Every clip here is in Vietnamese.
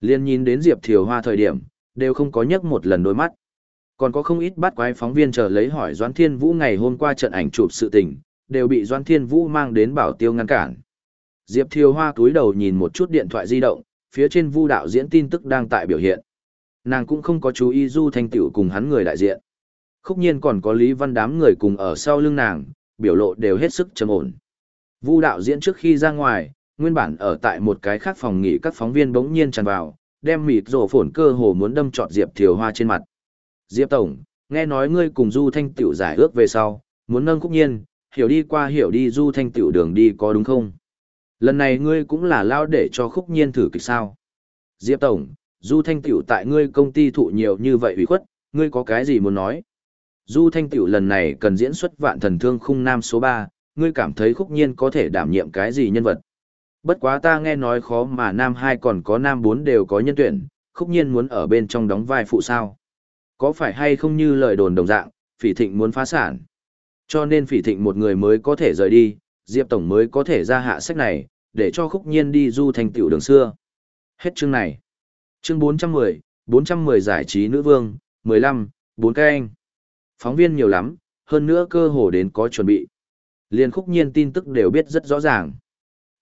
Liên nhìn đến Diệp Thiều Hoa thời điểm, đều không có nhấc một lần đôi mắt. Còn có không ít bắt quái phóng viên chờ lấy hỏi Doãn Thiên Vũ ngày hôm qua trận ảnh chụp sự tình, đều bị Doãn Thiên Vũ mang đến bảo tiêu ngăn cản. Diệp Thiều Hoa cúi đầu nhìn một chút điện thoại di động, phía trên vu đạo diễn tin tức đang tại biểu hiện. Nàng cũng không có chú ý Du Thanh Tiểu cùng hắn người đại diện. Khúc nhiên còn có Lý Văn đám người cùng ở sau lưng nàng, biểu lộ đều hết sức trầm ổn. Vu đạo diễn trước khi ra ngoài, nguyên bản ở tại một cái khác phòng nghỉ các phóng viên bỗng nhiên tràn vào, đem mịt rổ phổn cơ hồ muốn đâm trọt Diệp Thiều Hoa trên mặt. Diệp Tổng, nghe nói ngươi cùng Du Thanh Tiểu giải ước về sau, muốn nâng khúc nhiên, hiểu đi qua hiểu đi Du Thanh Tiểu đường đi có đúng không? Lần này ngươi cũng là lao để cho khúc nhiên thử kịch sao. Diệp Tổng, Du Thanh Tiểu tại ngươi công ty thụ nhiều như vậy ủy khuất, ngươi có cái gì muốn nói? Du Thanh Tiểu lần này cần diễn xuất vạn thần thương khung nam số 3, ngươi cảm thấy khúc nhiên có thể đảm nhiệm cái gì nhân vật? Bất quá ta nghe nói khó mà nam 2 còn có nam 4 đều có nhân tuyển, khúc nhiên muốn ở bên trong đóng vai phụ sao? Có phải hay không như lời đồn đồng dạng, phỉ thịnh muốn phá sản? Cho nên phỉ thịnh một người mới có thể rời đi, Diệp Tổng mới có thể ra hạ sách này, để cho khúc nhiên đi du thành tiểu đường xưa. Hết chương này. Chương 410, 410 giải trí nữ vương, 15, 4 cái anh. Phóng viên nhiều lắm, hơn nữa cơ hồ đến có chuẩn bị. Liên khúc nhiên tin tức đều biết rất rõ ràng.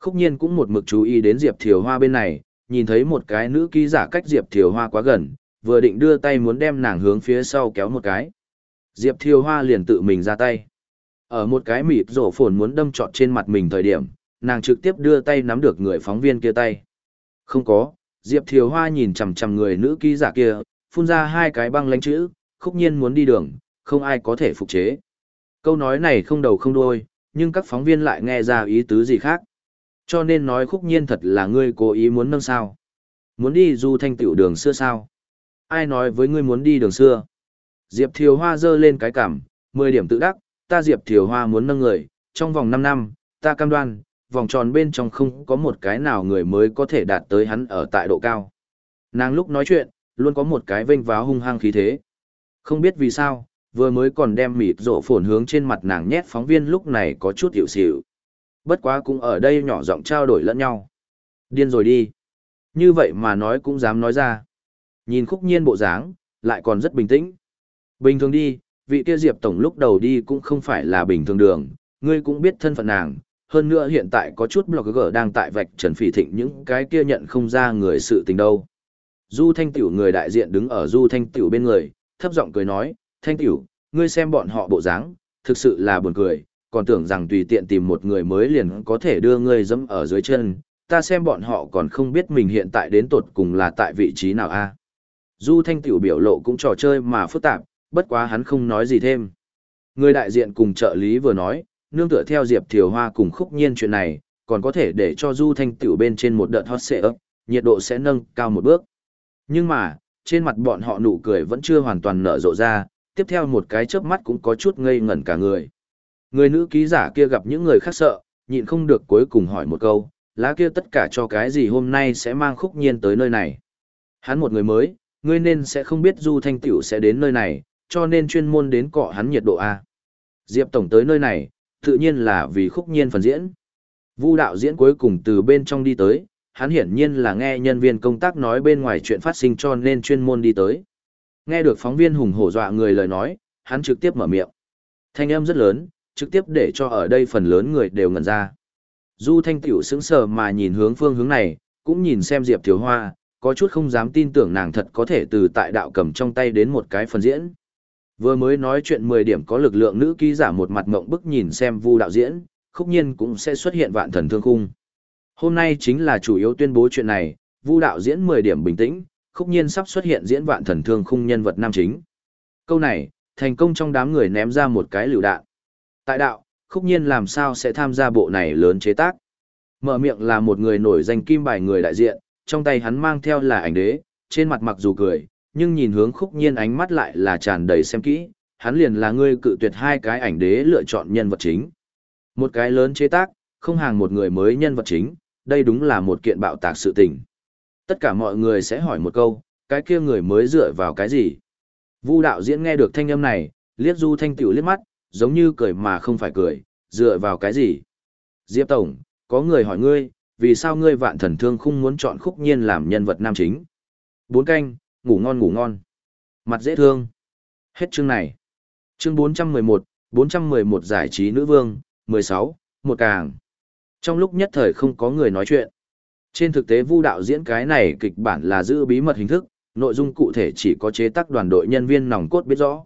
Khúc nhiên cũng một mực chú ý đến Diệp Thiều Hoa bên này, nhìn thấy một cái nữ ký giả cách Diệp Thiều Hoa quá gần, vừa định đưa tay muốn đem nàng hướng phía sau kéo một cái. Diệp Thiều Hoa liền tự mình ra tay. Ở một cái mịp rổ phồn muốn đâm trọt trên mặt mình thời điểm, nàng trực tiếp đưa tay nắm được người phóng viên kia tay. Không có, Diệp Thiều Hoa nhìn chằm chằm người nữ ký giả kia, phun ra hai cái băng lánh chữ, khúc nhiên muốn đi đường, không ai có thể phục chế. Câu nói này không đầu không đuôi, nhưng các phóng viên lại nghe ra ý tứ gì khác. Cho nên nói khúc nhiên thật là ngươi cố ý muốn nâng sao. Muốn đi du thanh tiểu đường xưa sao? Ai nói với ngươi muốn đi đường xưa? Diệp Thiều Hoa giơ lên cái cảm, 10 điểm tự đắc, ta Diệp Thiều Hoa muốn nâng người, trong vòng 5 năm, ta cam đoan, vòng tròn bên trong không có một cái nào người mới có thể đạt tới hắn ở tại độ cao. Nàng lúc nói chuyện, luôn có một cái vênh váo hung hăng khí thế. Không biết vì sao, vừa mới còn đem mịt rộ phồn hướng trên mặt nàng nhét phóng viên lúc này có chút hiểu xỉu. Bất quá cũng ở đây nhỏ giọng trao đổi lẫn nhau. Điên rồi đi. Như vậy mà nói cũng dám nói ra. Nhìn khúc nhiên bộ dáng, lại còn rất bình tĩnh. Bình thường đi, vị kia Diệp Tổng lúc đầu đi cũng không phải là bình thường đường, ngươi cũng biết thân phận nàng, hơn nữa hiện tại có chút blogger đang tại vạch trần phỉ thịnh những cái kia nhận không ra người sự tình đâu. Du Thanh Tiểu người đại diện đứng ở Du Thanh Tiểu bên người, thấp giọng cười nói, Thanh Tiểu, ngươi xem bọn họ bộ dáng, thực sự là buồn cười, còn tưởng rằng tùy tiện tìm một người mới liền có thể đưa ngươi dẫm ở dưới chân, ta xem bọn họ còn không biết mình hiện tại đến tột cùng là tại vị trí nào a. Du Thanh Tiểu biểu lộ cũng trò chơi mà phức tạp, bất quá hắn không nói gì thêm. Người đại diện cùng trợ lý vừa nói, nương tựa theo Diệp Thiều Hoa cùng khúc nhiên chuyện này, còn có thể để cho Du Thanh Tiểu bên trên một đợt hot xệ ấp, nhiệt độ sẽ nâng cao một bước. Nhưng mà, trên mặt bọn họ nụ cười vẫn chưa hoàn toàn nở rộ ra, tiếp theo một cái chớp mắt cũng có chút ngây ngẩn cả người. Người nữ ký giả kia gặp những người khác sợ, nhịn không được cuối cùng hỏi một câu, lá kia tất cả cho cái gì hôm nay sẽ mang khúc nhiên tới nơi này. Hắn một người mới, ngươi nên sẽ không biết Du Thanh Tiểu sẽ đến nơi này, cho nên chuyên môn đến cọ hắn nhiệt độ A. Diệp Tổng tới nơi này, tự nhiên là vì khúc nhiên phần diễn. Vu đạo diễn cuối cùng từ bên trong đi tới, hắn hiển nhiên là nghe nhân viên công tác nói bên ngoài chuyện phát sinh cho nên chuyên môn đi tới. Nghe được phóng viên hùng hổ dọa người lời nói, hắn trực tiếp mở miệng. Thanh âm rất lớn, trực tiếp để cho ở đây phần lớn người đều ngẩn ra. Du Thanh Tiểu sững sờ mà nhìn hướng phương hướng này, cũng nhìn xem Diệp Thiếu Hoa, có chút không dám tin tưởng nàng thật có thể từ tại đạo cầm trong tay đến một cái phần diễn. Vừa mới nói chuyện 10 điểm có lực lượng nữ ký giả một mặt mộng bức nhìn xem Vu đạo diễn, khúc nhiên cũng sẽ xuất hiện vạn thần thương khung. Hôm nay chính là chủ yếu tuyên bố chuyện này, Vu đạo diễn 10 điểm bình tĩnh, khúc nhiên sắp xuất hiện diễn vạn thần thương khung nhân vật nam chính. Câu này, thành công trong đám người ném ra một cái lựu đạn. Tại đạo, khúc nhiên làm sao sẽ tham gia bộ này lớn chế tác. Mở miệng là một người nổi danh kim bài người đại diện, trong tay hắn mang theo là ảnh đế, trên mặt mặc dù cười, nhưng nhìn hướng khúc nhiên ánh mắt lại là tràn đầy xem kỹ, hắn liền là ngươi cự tuyệt hai cái ảnh đế lựa chọn nhân vật chính. Một cái lớn chế tác, không hàng một người mới nhân vật chính, đây đúng là một kiện bạo tạc sự tình. Tất cả mọi người sẽ hỏi một câu, cái kia người mới dựa vào cái gì? Vu đạo diễn nghe được thanh âm này, liếc du thanh tiểu liếc mắt, giống như cười mà không phải cười, dựa vào cái gì? Diệp Tổng, có người hỏi ngươi, vì sao ngươi vạn thần thương không muốn chọn khúc nhiên làm nhân vật nam chính. Bốn canh, ngủ ngon ngủ ngon. Mặt dễ thương. Hết chương này. Chương 411, 411 giải trí nữ vương, 16, một càng. Trong lúc nhất thời không có người nói chuyện. Trên thực tế vu đạo diễn cái này kịch bản là giữ bí mật hình thức, nội dung cụ thể chỉ có chế tác đoàn đội nhân viên nòng cốt biết rõ.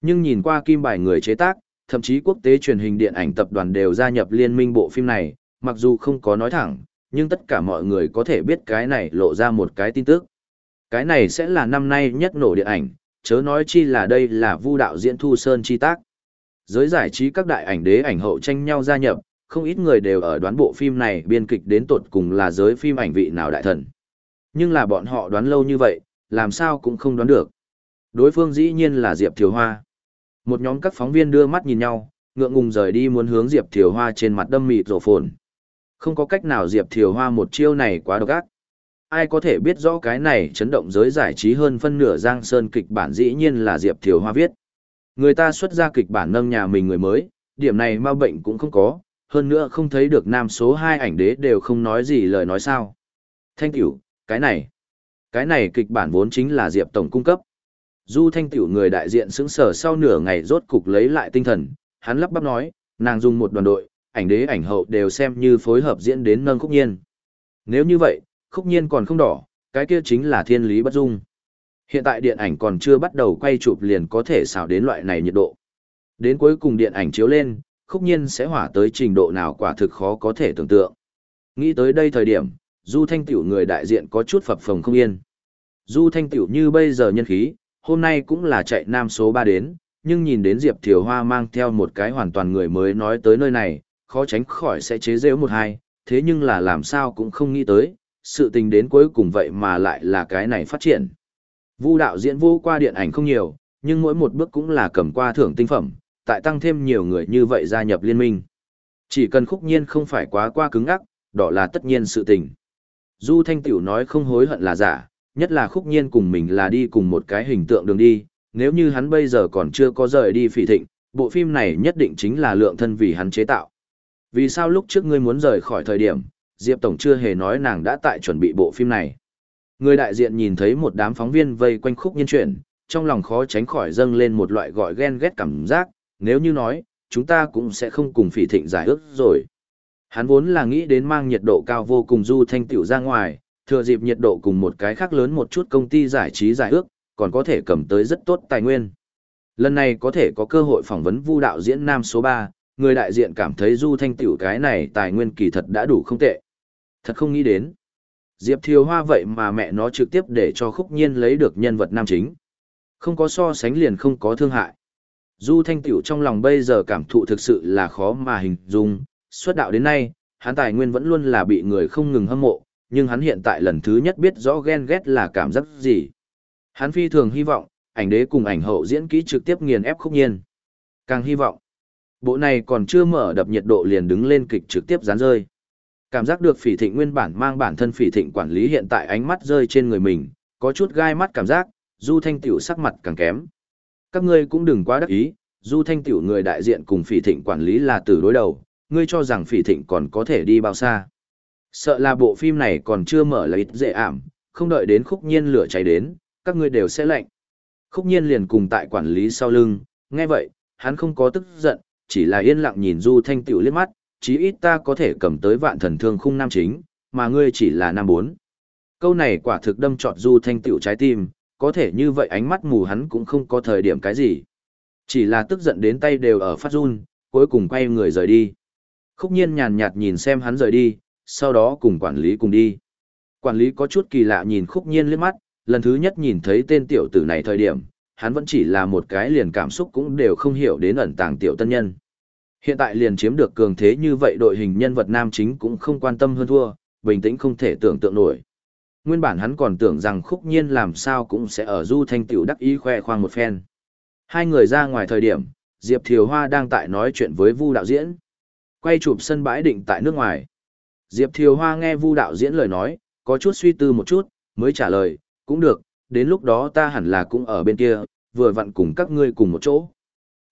Nhưng nhìn qua kim bài người chế tác, thậm chí quốc tế truyền hình điện ảnh tập đoàn đều gia nhập liên minh bộ phim này, mặc dù không có nói thẳng, nhưng tất cả mọi người có thể biết cái này lộ ra một cái tin tức. Cái này sẽ là năm nay nhất nổ điện ảnh, chớ nói chi là đây là vu đạo diễn Thu Sơn chi tác. Giới giải trí các đại ảnh đế ảnh hậu tranh nhau gia nhập, không ít người đều ở đoán bộ phim này biên kịch đến tột cùng là giới phim ảnh vị nào đại thần. Nhưng là bọn họ đoán lâu như vậy, làm sao cũng không đoán được. Đối phương dĩ nhiên là Diệp Thiều Hoa. Một nhóm các phóng viên đưa mắt nhìn nhau, ngượng ngùng rời đi muốn hướng Diệp Thiều Hoa trên mặt đâm mịt rổ phồn. Không có cách nào Diệp Thiều Hoa một chiêu này quá độc ác. Ai có thể biết rõ cái này chấn động giới giải trí hơn phân nửa Giang Sơn kịch bản dĩ nhiên là Diệp Thiều Hoa viết. Người ta xuất ra kịch bản nâng nhà mình người mới, điểm này ma bệnh cũng không có, hơn nữa không thấy được nam số 2 ảnh đế đều không nói gì lời nói sao. Thanh tiểu, cái này, cái này kịch bản vốn chính là Diệp Tổng cung cấp. Du Thanh tiểu người đại diện sững sờ sau nửa ngày rốt cục lấy lại tinh thần, hắn lắp bắp nói, nàng dùng một đoàn đội, ảnh đế ảnh hậu đều xem như phối hợp diễn đến nâng khúc nhiên. Nếu như vậy, khúc nhiên còn không đỏ, cái kia chính là thiên lý bất dung. Hiện tại điện ảnh còn chưa bắt đầu quay chụp liền có thể xào đến loại này nhiệt độ. Đến cuối cùng điện ảnh chiếu lên, khúc nhiên sẽ hỏa tới trình độ nào quả thực khó có thể tưởng tượng. Nghĩ tới đây thời điểm, Du Thanh Tiểu người đại diện có chút phập phồng không yên. Du Thanh Tiểu như bây giờ nhân khí, hôm nay cũng là chạy nam số 3 đến, nhưng nhìn đến Diệp Thiều Hoa mang theo một cái hoàn toàn người mới nói tới nơi này, khó tránh khỏi sẽ chế giễu một hai, thế nhưng là làm sao cũng không nghĩ tới, sự tình đến cuối cùng vậy mà lại là cái này phát triển. Vu đạo diễn vô qua điện ảnh không nhiều, nhưng mỗi một bước cũng là cầm qua thưởng tinh phẩm, tại tăng thêm nhiều người như vậy gia nhập liên minh. Chỉ cần khúc nhiên không phải quá qua cứng ắc, đó là tất nhiên sự tình. Du Thanh Tiểu nói không hối hận là giả, nhất là khúc nhiên cùng mình là đi cùng một cái hình tượng đường đi, nếu như hắn bây giờ còn chưa có rời đi phỉ thịnh, bộ phim này nhất định chính là lượng thân vì hắn chế tạo. Vì sao lúc trước ngươi muốn rời khỏi thời điểm, Diệp Tổng chưa hề nói nàng đã tại chuẩn bị bộ phim này. Người đại diện nhìn thấy một đám phóng viên vây quanh khúc nhiên chuyện, trong lòng khó tránh khỏi dâng lên một loại gọi ghen ghét cảm giác, nếu như nói, chúng ta cũng sẽ không cùng phỉ thịnh giải ước rồi. Hắn vốn là nghĩ đến mang nhiệt độ cao vô cùng du thanh tiểu ra ngoài, thừa dịp nhiệt độ cùng một cái khác lớn một chút công ty giải trí giải ước, còn có thể cầm tới rất tốt tài nguyên. Lần này có thể có cơ hội phỏng vấn vu đạo diễn nam số 3, người đại diện cảm thấy du thanh tiểu cái này tài nguyên kỳ thật đã đủ không tệ. Thật không nghĩ đến. Diệp Thiều Hoa vậy mà mẹ nó trực tiếp để cho khúc nhiên lấy được nhân vật nam chính. Không có so sánh liền không có thương hại. Du Thanh Tiểu trong lòng bây giờ cảm thụ thực sự là khó mà hình dung, xuất đạo đến nay, hắn tài nguyên vẫn luôn là bị người không ngừng hâm mộ, nhưng hắn hiện tại lần thứ nhất biết rõ ghen ghét là cảm giác gì. Hắn phi thường hy vọng, ảnh đế cùng ảnh hậu diễn kỹ trực tiếp nghiền ép khúc nhiên. Càng hy vọng, bộ này còn chưa mở đập nhiệt độ liền đứng lên kịch trực tiếp dán rơi. Cảm giác được phỉ thịnh nguyên bản mang bản thân phỉ thịnh quản lý hiện tại ánh mắt rơi trên người mình, có chút gai mắt cảm giác, du thanh tiểu sắc mặt càng kém. Các ngươi cũng đừng quá đắc ý, du thanh tiểu người đại diện cùng phỉ thịnh quản lý là từ đối đầu, ngươi cho rằng phỉ thịnh còn có thể đi bao xa. Sợ là bộ phim này còn chưa mở là ít dễ ảm, không đợi đến khúc nhiên lửa cháy đến, các ngươi đều sẽ lạnh. Khúc nhiên liền cùng tại quản lý sau lưng, nghe vậy, hắn không có tức giận, chỉ là yên lặng nhìn du thanh tiểu liếc mắt, chí ít ta có thể cầm tới vạn thần thương khung nam chính, mà ngươi chỉ là nam bốn. Câu này quả thực đâm trọt du thanh tiểu trái tim, có thể như vậy ánh mắt mù hắn cũng không có thời điểm cái gì. Chỉ là tức giận đến tay đều ở phát run, cuối cùng quay người rời đi. Khúc nhiên nhàn nhạt nhìn xem hắn rời đi, sau đó cùng quản lý cùng đi. Quản lý có chút kỳ lạ nhìn khúc nhiên liếc mắt, lần thứ nhất nhìn thấy tên tiểu tử này thời điểm, hắn vẫn chỉ là một cái liền cảm xúc cũng đều không hiểu đến ẩn tàng tiểu tân nhân. Hiện tại liền chiếm được cường thế như vậy đội hình nhân vật nam chính cũng không quan tâm hơn thua, bình tĩnh không thể tưởng tượng nổi. Nguyên bản hắn còn tưởng rằng khúc nhiên làm sao cũng sẽ ở du thanh tiểu đắc ý khoe khoang một phen. Hai người ra ngoài thời điểm, Diệp Thiều Hoa đang tại nói chuyện với Vu đạo diễn. Quay chụp sân bãi định tại nước ngoài. Diệp Thiều Hoa nghe Vu đạo diễn lời nói, có chút suy tư một chút, mới trả lời, cũng được, đến lúc đó ta hẳn là cũng ở bên kia, vừa vặn cùng các ngươi cùng một chỗ.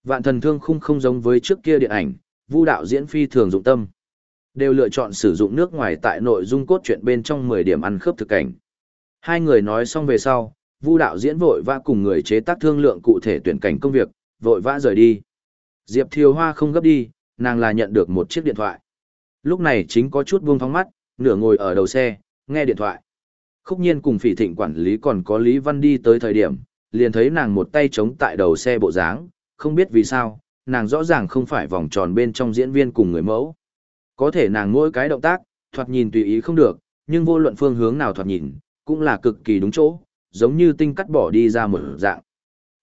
Vạn thần thương khung không giống với trước kia điện ảnh, Vu đạo diễn phi thường dụng tâm. Đều lựa chọn sử dụng nước ngoài tại nội dung cốt truyện bên trong 10 điểm ăn khớp thực cảnh. Hai người nói xong về sau, Vu đạo diễn vội vã cùng người chế tác thương lượng cụ thể tuyển cảnh công việc, vội vã rời đi. Diệp Thiều Hoa không gấp đi, nàng là nhận được một chiếc điện thoại. Lúc này chính có chút buông thóng mắt, nửa ngồi ở đầu xe, nghe điện thoại. Khúc nhiên cùng phỉ thịnh quản lý còn có Lý Văn đi tới thời điểm, liền thấy nàng một tay chống tại đầu xe bộ dáng, không biết vì sao, nàng rõ ràng không phải vòng tròn bên trong diễn viên cùng người mẫu. Có thể nàng mỗi cái động tác, thoạt nhìn tùy ý không được, nhưng vô luận phương hướng nào thoạt nhìn, cũng là cực kỳ đúng chỗ, giống như tinh cắt bỏ đi ra một dạng.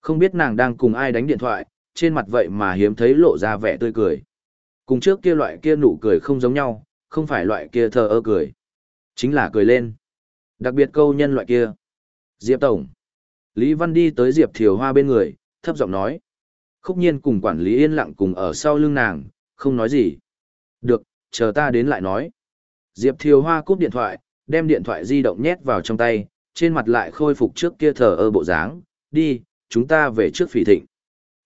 Không biết nàng đang cùng ai đánh điện thoại, trên mặt vậy mà hiếm thấy lộ ra vẻ tươi cười. Cùng trước kia loại kia nụ cười không giống nhau, không phải loại kia thờ ơ cười. Chính là cười lên. Đặc biệt câu nhân loại kia. Diệp Tổng. Lý Văn đi tới Diệp Thiều Hoa bên người, thấp giọng nói. Khúc nhiên cùng quản lý yên lặng cùng ở sau lưng nàng, không nói gì. Được, chờ ta đến lại nói. Diệp Thiều Hoa cúp điện thoại, đem điện thoại di động nhét vào trong tay, trên mặt lại khôi phục trước kia thờ ơ bộ dáng. Đi, chúng ta về trước phỉ thịnh.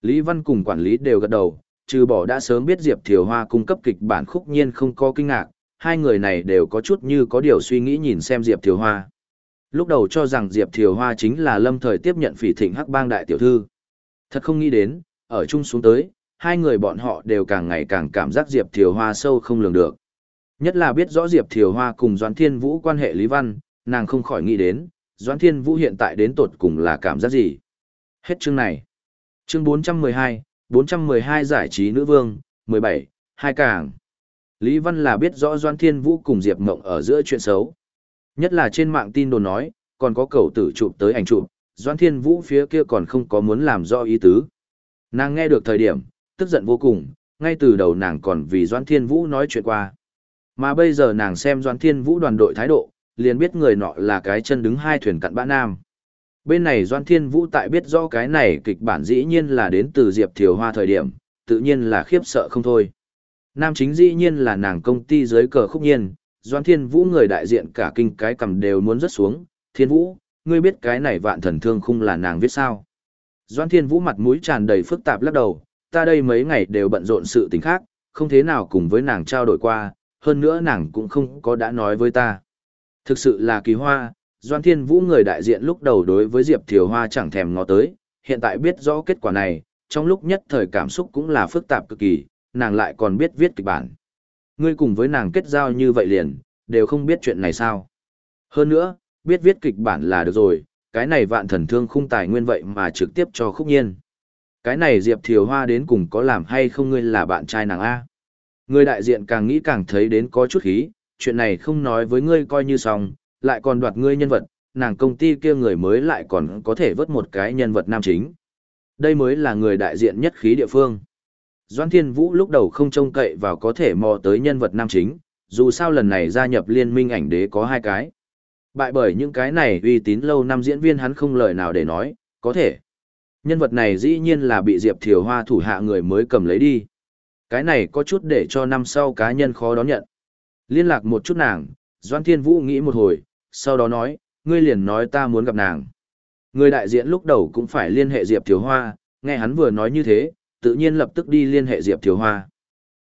Lý Văn cùng quản lý đều gật đầu, trừ bỏ đã sớm biết Diệp Thiều Hoa cung cấp kịch bản khúc nhiên không có kinh ngạc, hai người này đều có chút như có điều suy nghĩ nhìn xem Diệp Thiều Hoa. Lúc đầu cho rằng Diệp Thiều Hoa chính là lâm thời tiếp nhận phỉ thịnh hắc bang đại tiểu thư. Thật không nghĩ đến, ở chung xuống tới, hai người bọn họ đều càng ngày càng cảm giác Diệp Thiều Hoa sâu không lường được. Nhất là biết rõ Diệp Thiều Hoa cùng Doãn Thiên Vũ quan hệ Lý Văn, nàng không khỏi nghĩ đến, Doãn Thiên Vũ hiện tại đến tột cùng là cảm giác gì. Hết chương này. Chương 412, 412 giải trí nữ vương, 17, hai càng. Lý Văn là biết rõ Doan Thiên Vũ cùng Diệp Mộng ở giữa chuyện xấu. Nhất là trên mạng tin đồn nói, còn có cầu tử chụp tới ảnh chụp, Doan Thiên Vũ phía kia còn không có muốn làm rõ ý tứ. Nàng nghe được thời điểm, tức giận vô cùng, ngay từ đầu nàng còn vì Doan Thiên Vũ nói chuyện qua. Mà bây giờ nàng xem Doan Thiên Vũ đoàn đội thái độ, liền biết người nọ là cái chân đứng hai thuyền cặn bã nam. Bên này Doan Thiên Vũ tại biết rõ cái này kịch bản dĩ nhiên là đến từ Diệp Thiều Hoa thời điểm, tự nhiên là khiếp sợ không thôi. Nam chính dĩ nhiên là nàng công ty dưới cờ khúc nhiên, Doan Thiên Vũ người đại diện cả kinh cái cầm đều muốn rớt xuống. Thiên Vũ, ngươi biết cái này vạn thần thương khung là nàng viết sao? Doan Thiên Vũ mặt mũi tràn đầy phức tạp lắc đầu, ta đây mấy ngày đều bận rộn sự tình khác, không thế nào cùng với nàng trao đổi qua, hơn nữa nàng cũng không có đã nói với ta. Thực sự là kỳ hoa, Doan Thiên Vũ người đại diện lúc đầu đối với Diệp Thiều Hoa chẳng thèm ngó tới, hiện tại biết rõ kết quả này, trong lúc nhất thời cảm xúc cũng là phức tạp cực kỳ, nàng lại còn biết viết kịch bản. Ngươi cùng với nàng kết giao như vậy liền, đều không biết chuyện này sao. Hơn nữa, biết viết kịch bản là được rồi, cái này vạn thần thương khung tài nguyên vậy mà trực tiếp cho khúc nhiên. Cái này Diệp Thiều Hoa đến cùng có làm hay không ngươi là bạn trai nàng A. Người đại diện càng nghĩ càng thấy đến có chút khí, chuyện này không nói với ngươi coi như xong, lại còn đoạt ngươi nhân vật, nàng công ty kia người mới lại còn có thể vớt một cái nhân vật nam chính. Đây mới là người đại diện nhất khí địa phương. Doan Thiên Vũ lúc đầu không trông cậy vào có thể mò tới nhân vật nam chính, dù sao lần này gia nhập liên minh ảnh đế có hai cái. Bại bởi những cái này uy tín lâu năm diễn viên hắn không lời nào để nói, có thể. Nhân vật này dĩ nhiên là bị Diệp Thiều Hoa thủ hạ người mới cầm lấy đi. Cái này có chút để cho năm sau cá nhân khó đón nhận. Liên lạc một chút nàng, Doan Thiên Vũ nghĩ một hồi, sau đó nói, ngươi liền nói ta muốn gặp nàng. Người đại diện lúc đầu cũng phải liên hệ Diệp Thiếu Hoa, nghe hắn vừa nói như thế, tự nhiên lập tức đi liên hệ Diệp Thiếu Hoa.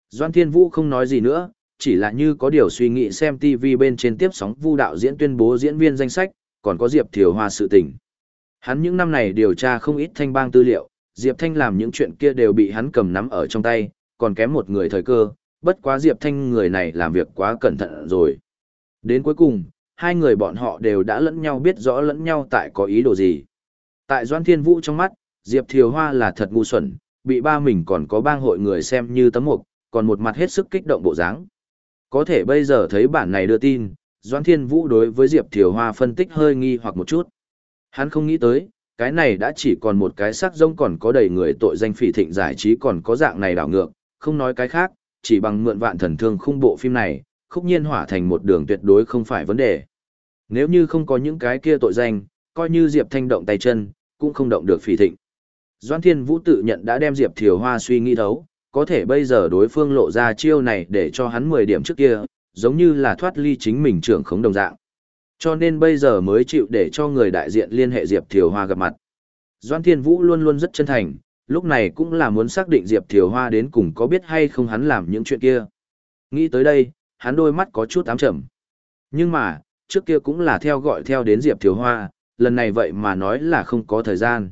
Doan Thiên Vũ không nói gì nữa, chỉ là như có điều suy nghĩ xem TV bên trên tiếp sóng vu đạo diễn tuyên bố diễn viên danh sách, còn có Diệp Thiều Hoa sự tình. Hắn những năm này điều tra không ít thanh bang tư liệu, Diệp Thanh làm những chuyện kia đều bị hắn cầm nắm ở trong tay, còn kém một người thời cơ, bất quá Diệp Thanh người này làm việc quá cẩn thận rồi. Đến cuối cùng, hai người bọn họ đều đã lẫn nhau biết rõ lẫn nhau tại có ý đồ gì. Tại Doan Thiên Vũ trong mắt, Diệp Thiều Hoa là thật ngu xuẩn, bị ba mình còn có bang hội người xem như tấm mục, còn một mặt hết sức kích động bộ dáng. Có thể bây giờ thấy bản này đưa tin, Doan Thiên Vũ đối với Diệp Thiều Hoa phân tích hơi nghi hoặc một chút. Hắn không nghĩ tới, cái này đã chỉ còn một cái sắc rông còn có đầy người tội danh phỉ thịnh giải trí còn có dạng này đảo ngược, không nói cái khác, chỉ bằng mượn vạn thần thương khung bộ phim này, khúc nhiên hỏa thành một đường tuyệt đối không phải vấn đề. Nếu như không có những cái kia tội danh, coi như Diệp Thanh động tay chân, cũng không động được phỉ thịnh. Doan Thiên Vũ tự nhận đã đem Diệp Thiều Hoa suy nghĩ thấu, có thể bây giờ đối phương lộ ra chiêu này để cho hắn 10 điểm trước kia, giống như là thoát ly chính mình trưởng khống đồng dạng. Cho nên bây giờ mới chịu để cho người đại diện liên hệ Diệp Thiều Hoa gặp mặt. Doan Thiên Vũ luôn luôn rất chân thành, lúc này cũng là muốn xác định Diệp Thiều Hoa đến cùng có biết hay không hắn làm những chuyện kia. Nghĩ tới đây, hắn đôi mắt có chút ám trầm. Nhưng mà, trước kia cũng là theo gọi theo đến Diệp Thiếu Hoa, lần này vậy mà nói là không có thời gian.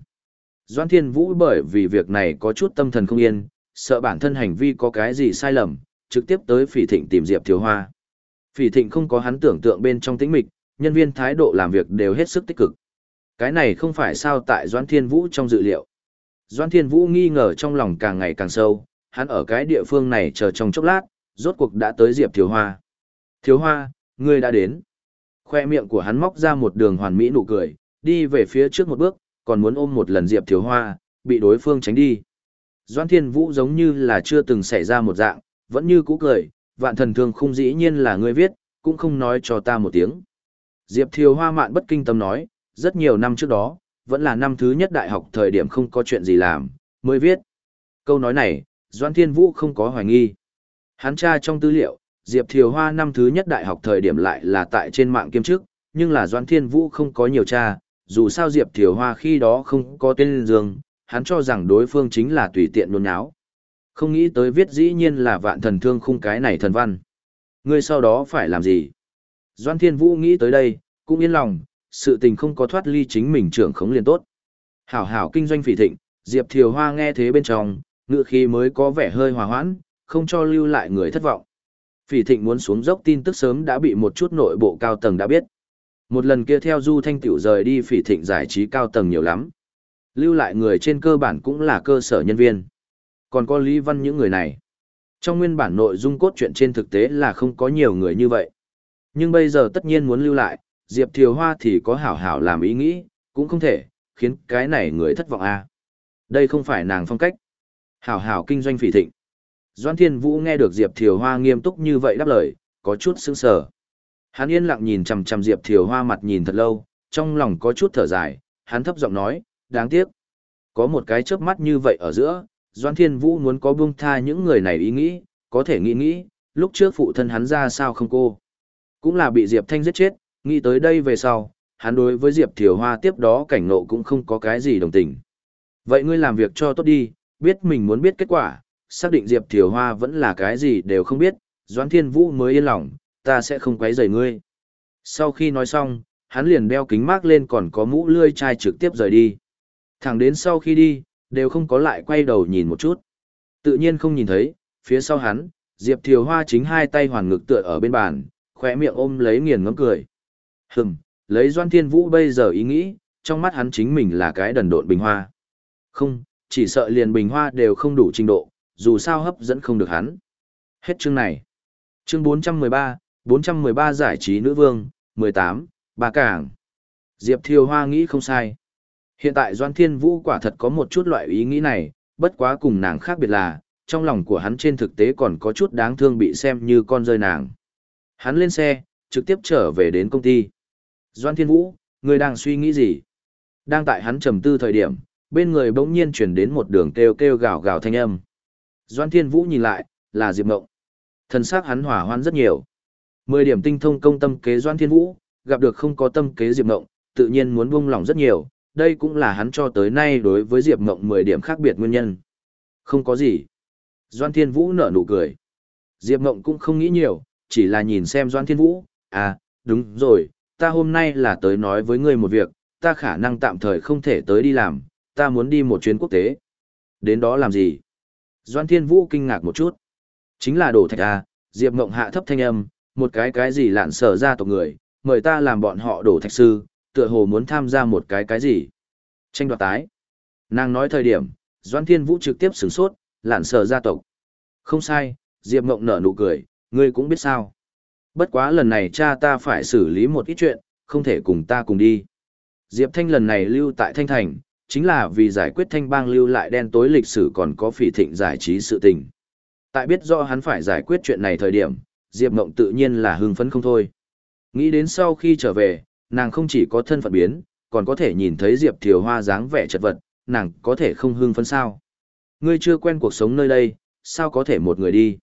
Doan Thiên Vũ bởi vì việc này có chút tâm thần không yên, sợ bản thân hành vi có cái gì sai lầm, trực tiếp tới Phỉ Thịnh tìm Diệp Thiếu Hoa. Phỉ Thịnh không có hắn tưởng tượng bên trong tĩnh mịch, nhân viên thái độ làm việc đều hết sức tích cực. Cái này không phải sao tại Doan Thiên Vũ trong dự liệu. Doan Thiên Vũ nghi ngờ trong lòng càng ngày càng sâu, hắn ở cái địa phương này chờ trong chốc lát, rốt cuộc đã tới Diệp Thiếu Hoa. Thiếu Hoa, ngươi đã đến. Khoe miệng của hắn móc ra một đường hoàn mỹ nụ cười, đi về phía trước một bước, còn muốn ôm một lần Diệp Thiếu Hoa, bị đối phương tránh đi. Doan Thiên Vũ giống như là chưa từng xảy ra một dạng, vẫn như cũ cười, vạn thần thương không dĩ nhiên là ngươi viết, cũng không nói cho ta một tiếng. Diệp Thiếu Hoa mạn bất kinh tâm nói, rất nhiều năm trước đó, vẫn là năm thứ nhất đại học thời điểm không có chuyện gì làm, mới viết. Câu nói này, Doan Thiên Vũ không có hoài nghi. Hắn tra trong tư liệu, Diệp Thiều Hoa năm thứ nhất đại học thời điểm lại là tại trên mạng kiêm chức, nhưng là Doan Thiên Vũ không có nhiều tra, dù sao Diệp Thiều Hoa khi đó không có tên dương, hắn cho rằng đối phương chính là tùy tiện nôn nháo. Không nghĩ tới viết dĩ nhiên là vạn thần thương khung cái này thần văn. Ngươi sau đó phải làm gì? Doan Thiên Vũ nghĩ tới đây, cũng yên lòng, sự tình không có thoát ly chính mình trưởng khống liền tốt. Hảo hảo kinh doanh phỉ thịnh, Diệp Thiều Hoa nghe thế bên trong, ngựa khí mới có vẻ hơi hòa hoãn, không cho lưu lại người thất vọng. Phỉ thịnh muốn xuống dốc tin tức sớm đã bị một chút nội bộ cao tầng đã biết. Một lần kia theo Du Thanh Tiểu rời đi phỉ thịnh giải trí cao tầng nhiều lắm. Lưu lại người trên cơ bản cũng là cơ sở nhân viên. Còn có Lý Văn những người này. Trong nguyên bản nội dung cốt truyện trên thực tế là không có nhiều người như vậy. Nhưng bây giờ tất nhiên muốn lưu lại, Diệp Thiều Hoa thì có hảo hảo làm ý nghĩ, cũng không thể, khiến cái này người thất vọng à. Đây không phải nàng phong cách. Hảo hảo kinh doanh phỉ thịnh. Doan Thiên Vũ nghe được Diệp Thiều Hoa nghiêm túc như vậy đáp lời, có chút sững sờ. Hắn yên lặng nhìn chằm chằm Diệp Thiều Hoa mặt nhìn thật lâu, trong lòng có chút thở dài, hắn thấp giọng nói, đáng tiếc. Có một cái chớp mắt như vậy ở giữa, Doan Thiên Vũ muốn có buông tha những người này ý nghĩ, có thể nghĩ nghĩ, lúc trước phụ thân hắn ra sao không cô. Cũng là bị Diệp Thanh giết chết, nghĩ tới đây về sau, hắn đối với Diệp Thiều Hoa tiếp đó cảnh nộ cũng không có cái gì đồng tình. Vậy ngươi làm việc cho tốt đi, biết mình muốn biết kết quả, xác định Diệp Thiều Hoa vẫn là cái gì đều không biết, Doãn Thiên Vũ mới yên lòng, ta sẽ không quấy rầy ngươi. Sau khi nói xong, hắn liền đeo kính mát lên còn có mũ lươi chai trực tiếp rời đi. Thẳng đến sau khi đi, đều không có lại quay đầu nhìn một chút. Tự nhiên không nhìn thấy, phía sau hắn, Diệp Thiều Hoa chính hai tay hoàn ngực tựa ở bên bàn, khỏe miệng ôm lấy nghiền ngấm cười. Hừm, lấy Doan Thiên Vũ bây giờ ý nghĩ, trong mắt hắn chính mình là cái đần độn bình hoa. Không, chỉ sợ liền bình hoa đều không đủ trình độ, dù sao hấp dẫn không được hắn. Hết chương này. Chương 413, 413 giải trí nữ vương, 18, bà cảng. Diệp Thiều Hoa nghĩ không sai. Hiện tại Doan Thiên Vũ quả thật có một chút loại ý nghĩ này, bất quá cùng nàng khác biệt là, trong lòng của hắn trên thực tế còn có chút đáng thương bị xem như con rơi nàng. Hắn lên xe, trực tiếp trở về đến công ty. Doan Thiên Vũ, người đang suy nghĩ gì? Đang tại hắn trầm tư thời điểm, bên người bỗng nhiên chuyển đến một đường kêu kêu gào gào thanh âm. Doan Thiên Vũ nhìn lại, là Diệp Ngộng. Thần sắc hắn hỏa hoan rất nhiều. Mười điểm tinh thông công tâm kế Doan Thiên Vũ, gặp được không có tâm kế Diệp Ngộng, tự nhiên muốn buông lòng rất nhiều, đây cũng là hắn cho tới nay đối với Diệp Ngộng mười điểm khác biệt nguyên nhân. Không có gì. Doan Thiên Vũ nở nụ cười. Diệp Ngộng cũng không nghĩ nhiều, chỉ là nhìn xem Doan Thiên Vũ, à, đúng rồi, ta hôm nay là tới nói với ngươi một việc, ta khả năng tạm thời không thể tới đi làm, ta muốn đi một chuyến quốc tế. Đến đó làm gì? Doan Thiên Vũ kinh ngạc một chút. Chính là đổ thạch à, Diệp Mộng hạ thấp thanh âm, một cái cái gì lạn sở ra tộc người, mời ta làm bọn họ đổ thạch sư, tựa hồ muốn tham gia một cái cái gì. Tranh đoạt tái. Nàng nói thời điểm, Doan Thiên Vũ trực tiếp sửng sốt, lạn sở gia tộc. Không sai, Diệp Mộng nở nụ cười, ngươi cũng biết sao. Bất quá lần này cha ta phải xử lý một ít chuyện, không thể cùng ta cùng đi. Diệp Thanh lần này lưu tại Thanh Thành, chính là vì giải quyết Thanh bang lưu lại đen tối lịch sử còn có phỉ thịnh giải trí sự tình. Tại biết do hắn phải giải quyết chuyện này thời điểm, Diệp Mộng tự nhiên là hưng phấn không thôi. Nghĩ đến sau khi trở về, nàng không chỉ có thân phận biến, còn có thể nhìn thấy Diệp Thiều Hoa dáng vẻ chật vật, nàng có thể không hưng phấn sao. Ngươi chưa quen cuộc sống nơi đây, sao có thể một người đi.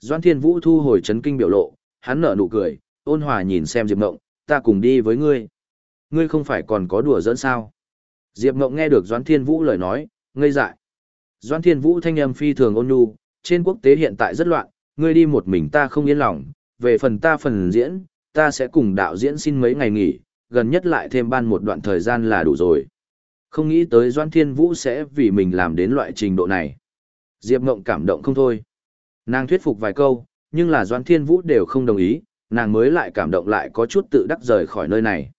Doan Thiên Vũ thu hồi chấn kinh biểu lộ, hắn nở nụ cười, ôn hòa nhìn xem Diệp Ngộng, ta cùng đi với ngươi. Ngươi không phải còn có đùa dẫn sao? Diệp Ngộng nghe được Doãn Thiên Vũ lời nói, ngây dại. Doãn Thiên Vũ thanh âm phi thường ôn nhu, trên quốc tế hiện tại rất loạn, ngươi đi một mình ta không yên lòng, về phần ta phần diễn, ta sẽ cùng đạo diễn xin mấy ngày nghỉ, gần nhất lại thêm ban một đoạn thời gian là đủ rồi. Không nghĩ tới Doãn Thiên Vũ sẽ vì mình làm đến loại trình độ này. Diệp Ngộng cảm động không thôi. Nàng thuyết phục vài câu, nhưng là Doãn Thiên Vũ đều không đồng ý, nàng mới lại cảm động lại có chút tự đắc rời khỏi nơi này.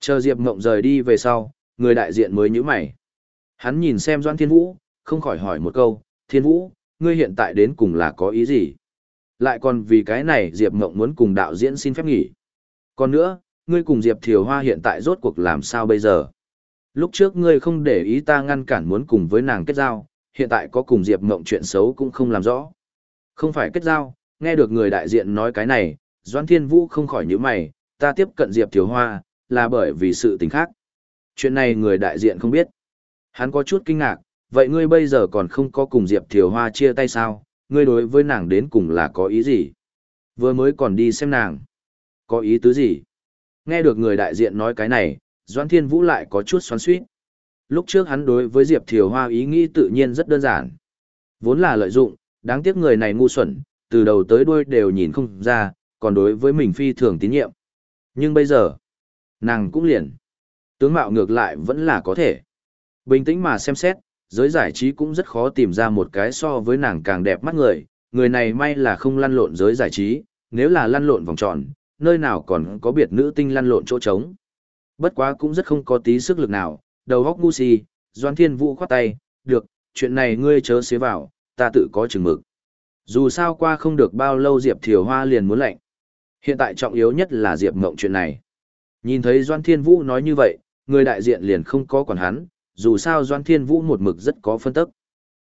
Chờ Diệp Ngộng rời đi về sau, người đại diện mới nhíu mày. Hắn nhìn xem Doan Thiên Vũ, không khỏi hỏi một câu, Thiên Vũ, ngươi hiện tại đến cùng là có ý gì? Lại còn vì cái này Diệp Ngộng muốn cùng đạo diễn xin phép nghỉ. Còn nữa, ngươi cùng Diệp Thiều Hoa hiện tại rốt cuộc làm sao bây giờ? Lúc trước ngươi không để ý ta ngăn cản muốn cùng với nàng kết giao, hiện tại có cùng Diệp Ngộng chuyện xấu cũng không làm rõ. Không phải kết giao, nghe được người đại diện nói cái này, Doan Thiên Vũ không khỏi nhíu mày, ta tiếp cận Diệp Thiều Hoa, là bởi vì sự tình khác. Chuyện này người đại diện không biết. Hắn có chút kinh ngạc, vậy ngươi bây giờ còn không có cùng Diệp Thiều Hoa chia tay sao, ngươi đối với nàng đến cùng là có ý gì? Vừa mới còn đi xem nàng. Có ý tứ gì? Nghe được người đại diện nói cái này, Doan Thiên Vũ lại có chút xoắn xuýt. Lúc trước hắn đối với Diệp Thiều Hoa ý nghĩ tự nhiên rất đơn giản. Vốn là lợi dụng, đáng tiếc người này ngu xuẩn, từ đầu tới đuôi đều nhìn không ra, còn đối với mình phi thường tín nhiệm. Nhưng bây giờ, nàng cũng liền. Tướng mạo ngược lại vẫn là có thể. Bình tĩnh mà xem xét, giới giải trí cũng rất khó tìm ra một cái so với nàng càng đẹp mắt người, người này may là không lăn lộn giới giải trí, nếu là lăn lộn vòng tròn, nơi nào còn có biệt nữ tinh lăn lộn chỗ trống. Bất quá cũng rất không có tí sức lực nào, đầu góc ngu si, Doan Thiên Vũ khoát tay, được, chuyện này ngươi chớ xế vào, ta tự có chừng mực. Dù sao qua không được bao lâu Diệp Thiều Hoa liền muốn lệnh. Hiện tại trọng yếu nhất là Diệp Mộng chuyện này. Nhìn thấy Doan Thiên Vũ nói như vậy, người đại diện liền không có quản hắn, dù sao Doan Thiên Vũ một mực rất có phân tức.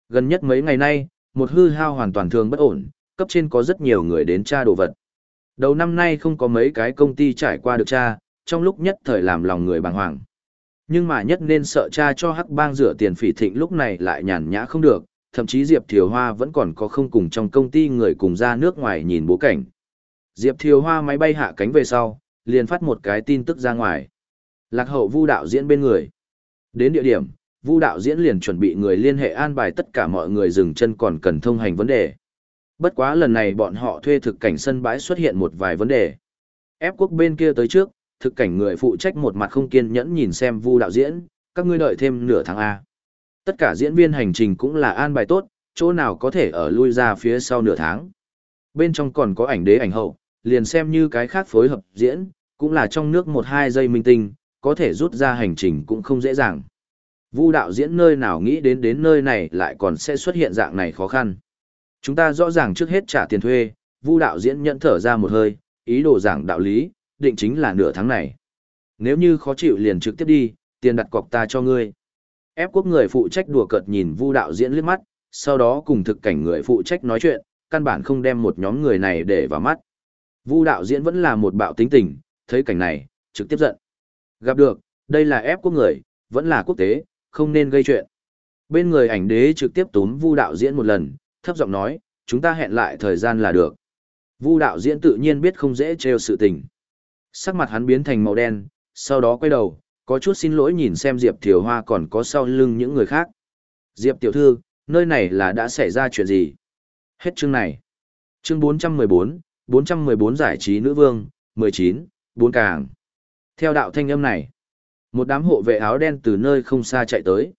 Gần nhất mấy ngày nay, một hư hao hoàn toàn thường bất ổn, cấp trên có rất nhiều người đến tra đồ vật. Đầu năm nay không có mấy cái công ty trải qua được tra, trong lúc nhất thời làm lòng người bàng hoàng. Nhưng mà nhất nên sợ cha cho hắc bang rửa tiền phỉ thịnh lúc này lại nhàn nhã không được, thậm chí Diệp Thiều Hoa vẫn còn có không cùng trong công ty người cùng ra nước ngoài nhìn bố cảnh. Diệp Thiều Hoa máy bay hạ cánh về sau, liền phát một cái tin tức ra ngoài. Lạc hậu vu đạo diễn bên người. Đến địa điểm, vu đạo diễn liền chuẩn bị người liên hệ an bài tất cả mọi người dừng chân còn cần thông hành vấn đề. Bất quá lần này bọn họ thuê thực cảnh sân bãi xuất hiện một vài vấn đề. Ép quốc bên kia tới trước, thực cảnh người phụ trách một mặt không kiên nhẫn nhìn xem vu đạo diễn, các ngươi đợi thêm nửa tháng A. Tất cả diễn viên hành trình cũng là an bài tốt, chỗ nào có thể ở lui ra phía sau nửa tháng. Bên trong còn có ảnh đế ảnh hậu, liền xem như cái khác phối hợp diễn, cũng là trong nước một hai giây minh tinh, có thể rút ra hành trình cũng không dễ dàng. Vu đạo diễn nơi nào nghĩ đến đến nơi này lại còn sẽ xuất hiện dạng này khó khăn. Chúng ta rõ ràng trước hết trả tiền thuê, Vu đạo diễn nhận thở ra một hơi, ý đồ giảng đạo lý, định chính là nửa tháng này. Nếu như khó chịu liền trực tiếp đi, tiền đặt cọc ta cho ngươi. Ép quốc người phụ trách đùa cợt nhìn Vu đạo diễn liếc mắt, sau đó cùng thực cảnh người phụ trách nói chuyện, căn bản không đem một nhóm người này để vào mắt. Vu đạo diễn vẫn là một bạo tính tình, thấy cảnh này, trực tiếp giận. Gặp được, đây là ép quốc người, vẫn là quốc tế, không nên gây chuyện. Bên người ảnh đế trực tiếp túm Vu đạo diễn một lần, thấp giọng nói, chúng ta hẹn lại thời gian là được. Vu đạo diễn tự nhiên biết không dễ trêu sự tình. Sắc mặt hắn biến thành màu đen, sau đó quay đầu, có chút xin lỗi nhìn xem Diệp Thiều Hoa còn có sau lưng những người khác. Diệp tiểu thư, nơi này là đã xảy ra chuyện gì? Hết chương này. Chương 414, 414 giải trí nữ vương, 19, 4 càng. Theo đạo thanh âm này, một đám hộ vệ áo đen từ nơi không xa chạy tới.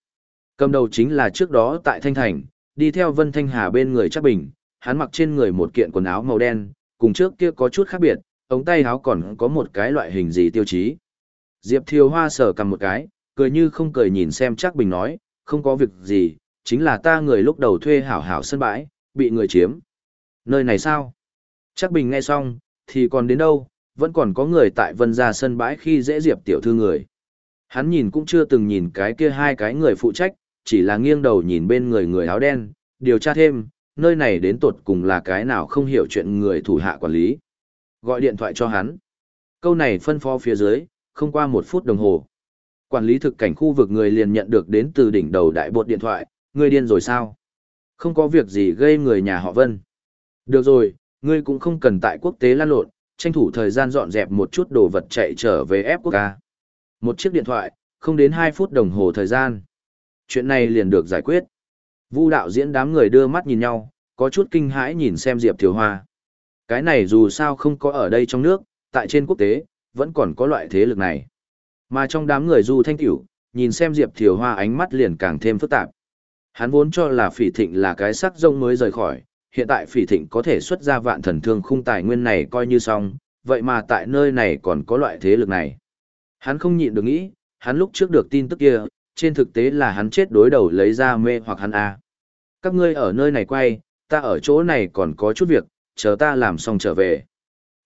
Cầm đầu chính là trước đó tại Thanh Thành, đi theo Vân Thanh Hà bên người chắc bình, hắn mặc trên người một kiện quần áo màu đen, cùng trước kia có chút khác biệt, ống tay áo còn có một cái loại hình gì tiêu chí. Diệp Thiều Hoa sờ cầm một cái, cười như không cười nhìn xem chắc bình nói, không có việc gì, chính là ta người lúc đầu thuê hảo hảo sân bãi, bị người chiếm. Nơi này sao? Chắc bình nghe xong, thì còn đến đâu, vẫn còn có người tại vân ra sân bãi khi dễ diệp tiểu thư người. Hắn nhìn cũng chưa từng nhìn cái kia hai cái người phụ trách, chỉ là nghiêng đầu nhìn bên người người áo đen, điều tra thêm, nơi này đến tột cùng là cái nào không hiểu chuyện người thủ hạ quản lý. Gọi điện thoại cho hắn. Câu này phân phó phía dưới, không qua một phút đồng hồ. Quản lý thực cảnh khu vực người liền nhận được đến từ đỉnh đầu đại bột điện thoại, người điên rồi sao? Không có việc gì gây người nhà họ Vân. Được rồi, ngươi cũng không cần tại quốc tế lan lộn, tranh thủ thời gian dọn dẹp một chút đồ vật chạy trở về ép quốc ca. Một chiếc điện thoại, không đến 2 phút đồng hồ thời gian. Chuyện này liền được giải quyết. Vu đạo diễn đám người đưa mắt nhìn nhau, có chút kinh hãi nhìn xem Diệp Thiều Hoa. Cái này dù sao không có ở đây trong nước, tại trên quốc tế, vẫn còn có loại thế lực này. Mà trong đám người du thanh Cửu, nhìn xem Diệp Thiều Hoa ánh mắt liền càng thêm phức tạp. Hắn vốn cho là phỉ thịnh là cái sắc rông mới rời khỏi, hiện tại phỉ thịnh có thể xuất ra vạn thần thương khung tài nguyên này coi như xong, vậy mà tại nơi này còn có loại thế lực này. Hắn không nhịn được nghĩ, hắn lúc trước được tin tức kia, trên thực tế là hắn chết đối đầu lấy ra mê hoặc hắn a. Các ngươi ở nơi này quay, ta ở chỗ này còn có chút việc, chờ ta làm xong trở về.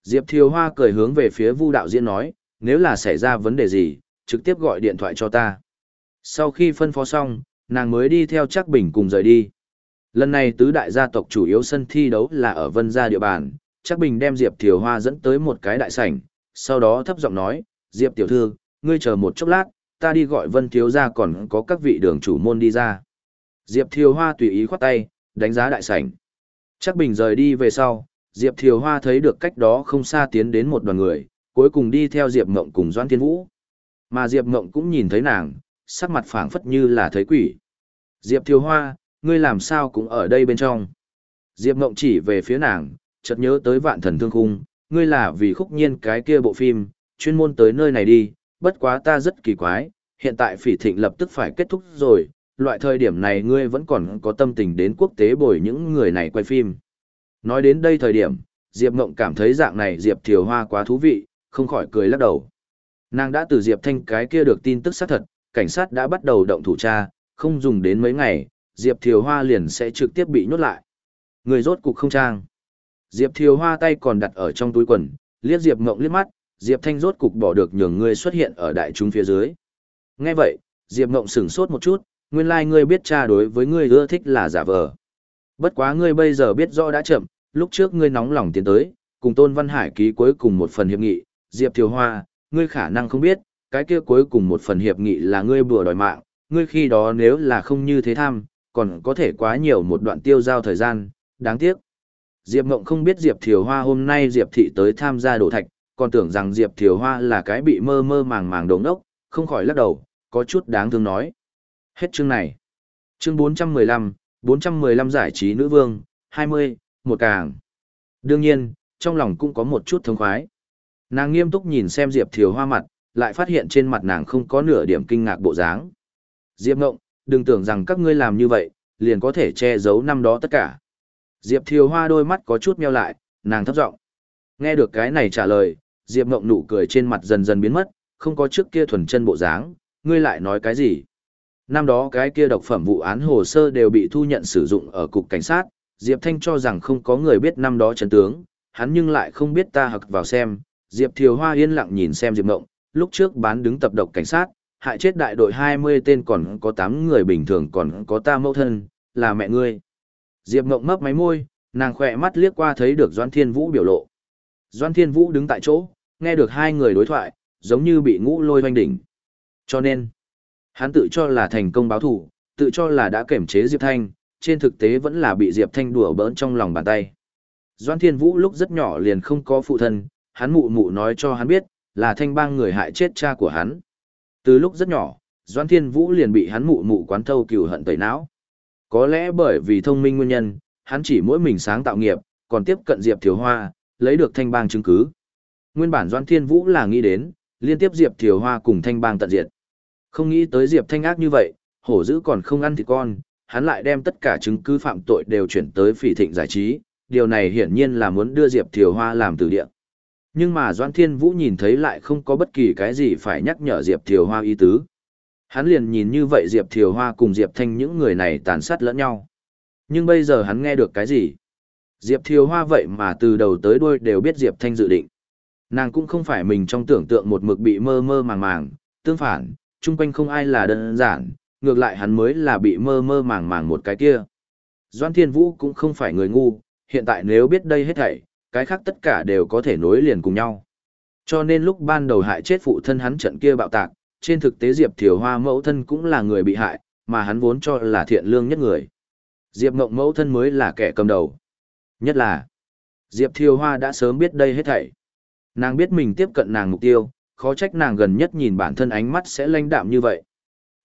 Diệp Thiều Hoa cười hướng về phía Vu đạo diễn nói, nếu là xảy ra vấn đề gì, trực tiếp gọi điện thoại cho ta. Sau khi phân phó xong, nàng mới đi theo chắc bình cùng rời đi. Lần này tứ đại gia tộc chủ yếu sân thi đấu là ở Vân Gia địa bàn, chắc bình đem Diệp Thiều Hoa dẫn tới một cái đại sảnh, sau đó thấp giọng nói, Diệp tiểu thư, ngươi chờ một chốc lát, ta đi gọi Vân Thiếu gia còn có các vị đường chủ môn đi ra. Diệp Thiều Hoa tùy ý khoát tay, đánh giá đại sảnh. Chắc bình rời đi về sau, Diệp Thiều Hoa thấy được cách đó không xa tiến đến một đoàn người, cuối cùng đi theo Diệp Ngộng cùng Doan Thiên Vũ. Mà Diệp Ngộng cũng nhìn thấy nàng, sắc mặt phảng phất như là thấy quỷ. Diệp Thiều Hoa, ngươi làm sao cũng ở đây bên trong. Diệp Ngộng chỉ về phía nàng, chợt nhớ tới vạn thần thương khung, ngươi là vì khúc nhiên cái kia bộ phim, chuyên môn tới nơi này đi, bất quá ta rất kỳ quái, hiện tại phỉ thịnh lập tức phải kết thúc rồi, loại thời điểm này ngươi vẫn còn có tâm tình đến quốc tế bồi những người này quay phim. Nói đến đây thời điểm, Diệp Ngộng cảm thấy dạng này Diệp Thiều Hoa quá thú vị, không khỏi cười lắc đầu. Nàng đã từ Diệp Thanh cái kia được tin tức xác thật, cảnh sát đã bắt đầu động thủ tra, không dùng đến mấy ngày, Diệp Thiều Hoa liền sẽ trực tiếp bị nhốt lại. Người rốt cục không trang. Diệp Thiều Hoa tay còn đặt ở trong túi quần, liếc Diệp Ngộng liếc mắt, Diệp Thanh rốt cục bỏ được nhường ngươi xuất hiện ở đại chúng phía dưới. Nghe vậy, Diệp Ngộng sửng sốt một chút, nguyên lai like ngươi biết cha đối với ngươi ưa thích là giả vờ. Bất quá ngươi bây giờ biết rõ đã chậm, lúc trước ngươi nóng lòng tiến tới, cùng Tôn Văn Hải ký cuối cùng một phần hiệp nghị, Diệp Thiều Hoa, ngươi khả năng không biết, cái kia cuối cùng một phần hiệp nghị là ngươi bừa đòi mạng, ngươi khi đó nếu là không như thế tham, còn có thể quá nhiều một đoạn tiêu giao thời gian, đáng tiếc. Diệp Mộng không biết Diệp Thiều Hoa hôm nay Diệp Thị tới tham gia đổ thạch, còn tưởng rằng Diệp Thiều Hoa là cái bị mơ mơ màng màng đống ốc, không khỏi lắc đầu, có chút đáng thương nói. Hết chương này. Chương 415, 415 giải trí nữ vương, 20, một càng. Đương nhiên, trong lòng cũng có một chút thống khoái. Nàng nghiêm túc nhìn xem Diệp Thiều Hoa mặt, lại phát hiện trên mặt nàng không có nửa điểm kinh ngạc bộ dáng. Diệp Ngộng, đừng tưởng rằng các ngươi làm như vậy, liền có thể che giấu năm đó tất cả. Diệp Thiều Hoa đôi mắt có chút meo lại, nàng thấp giọng. Nghe được cái này trả lời, Diệp Ngộng nụ cười trên mặt dần dần biến mất, không có trước kia thuần chân bộ dáng, ngươi lại nói cái gì? Năm đó cái kia độc phẩm vụ án hồ sơ đều bị thu nhận sử dụng ở cục cảnh sát, Diệp Thanh cho rằng không có người biết năm đó trấn tướng, hắn nhưng lại không biết ta hặc vào xem. Diệp Thiều Hoa yên lặng nhìn xem Diệp Ngộng, lúc trước bán đứng tập độc cảnh sát, hại chết đại đội 20 tên còn có 8 người bình thường còn có ta mẫu thân, là mẹ ngươi. Diệp Ngộng mấp máy môi, nàng khỏe mắt liếc qua thấy được Doan Thiên Vũ biểu lộ. Doan Thiên Vũ đứng tại chỗ, nghe được hai người đối thoại, giống như bị ngũ lôi hoanh đỉnh. Cho nên, hắn tự cho là thành công báo thủ, tự cho là đã kiểm chế Diệp Thanh, trên thực tế vẫn là bị Diệp Thanh đùa bỡn trong lòng bàn tay. Doan Thiên Vũ lúc rất nhỏ liền không có phụ thân, hắn mụ mụ nói cho hắn biết, là thanh bang người hại chết cha của hắn. Từ lúc rất nhỏ, Doan Thiên Vũ liền bị hắn mụ mụ quán thâu cừu hận tẩy não. Có lẽ bởi vì thông minh nguyên nhân, hắn chỉ mỗi mình sáng tạo nghiệp, còn tiếp cận Diệp Thiều Hoa, lấy được thanh bang chứng cứ. Nguyên bản Doan Thiên Vũ là nghĩ đến, liên tiếp Diệp Thiều Hoa cùng thanh bang tận diệt. Không nghĩ tới Diệp Thanh ác như vậy, hổ dữ còn không ăn thịt con, hắn lại đem tất cả chứng cứ phạm tội đều chuyển tới phỉ thịnh giải trí, điều này hiển nhiên là muốn đưa Diệp Thiều Hoa làm từ địa. Nhưng mà Doan Thiên Vũ nhìn thấy lại không có bất kỳ cái gì phải nhắc nhở Diệp Thiều Hoa ý tứ. Hắn liền nhìn như vậy Diệp Thiều Hoa cùng Diệp Thanh những người này tàn sát lẫn nhau. Nhưng bây giờ hắn nghe được cái gì? Diệp Thiều Hoa vậy mà từ đầu tới đuôi đều biết Diệp Thanh dự định. Nàng cũng không phải mình trong tưởng tượng một mực bị mơ mơ màng màng, tương phản, chung quanh không ai là đơn giản, ngược lại hắn mới là bị mơ mơ màng màng một cái kia. Doan Thiên Vũ cũng không phải người ngu, hiện tại nếu biết đây hết thảy, cái khác tất cả đều có thể nối liền cùng nhau. Cho nên lúc ban đầu hại chết phụ thân hắn trận kia bạo tạc, trên thực tế Diệp Thiều Hoa mẫu thân cũng là người bị hại, mà hắn vốn cho là thiện lương nhất người. Diệp Ngộng mẫu thân mới là kẻ cầm đầu. Nhất là, Diệp Thiều Hoa đã sớm biết đây hết thảy. Nàng biết mình tiếp cận nàng mục tiêu, khó trách nàng gần nhất nhìn bản thân ánh mắt sẽ lanh đạm như vậy.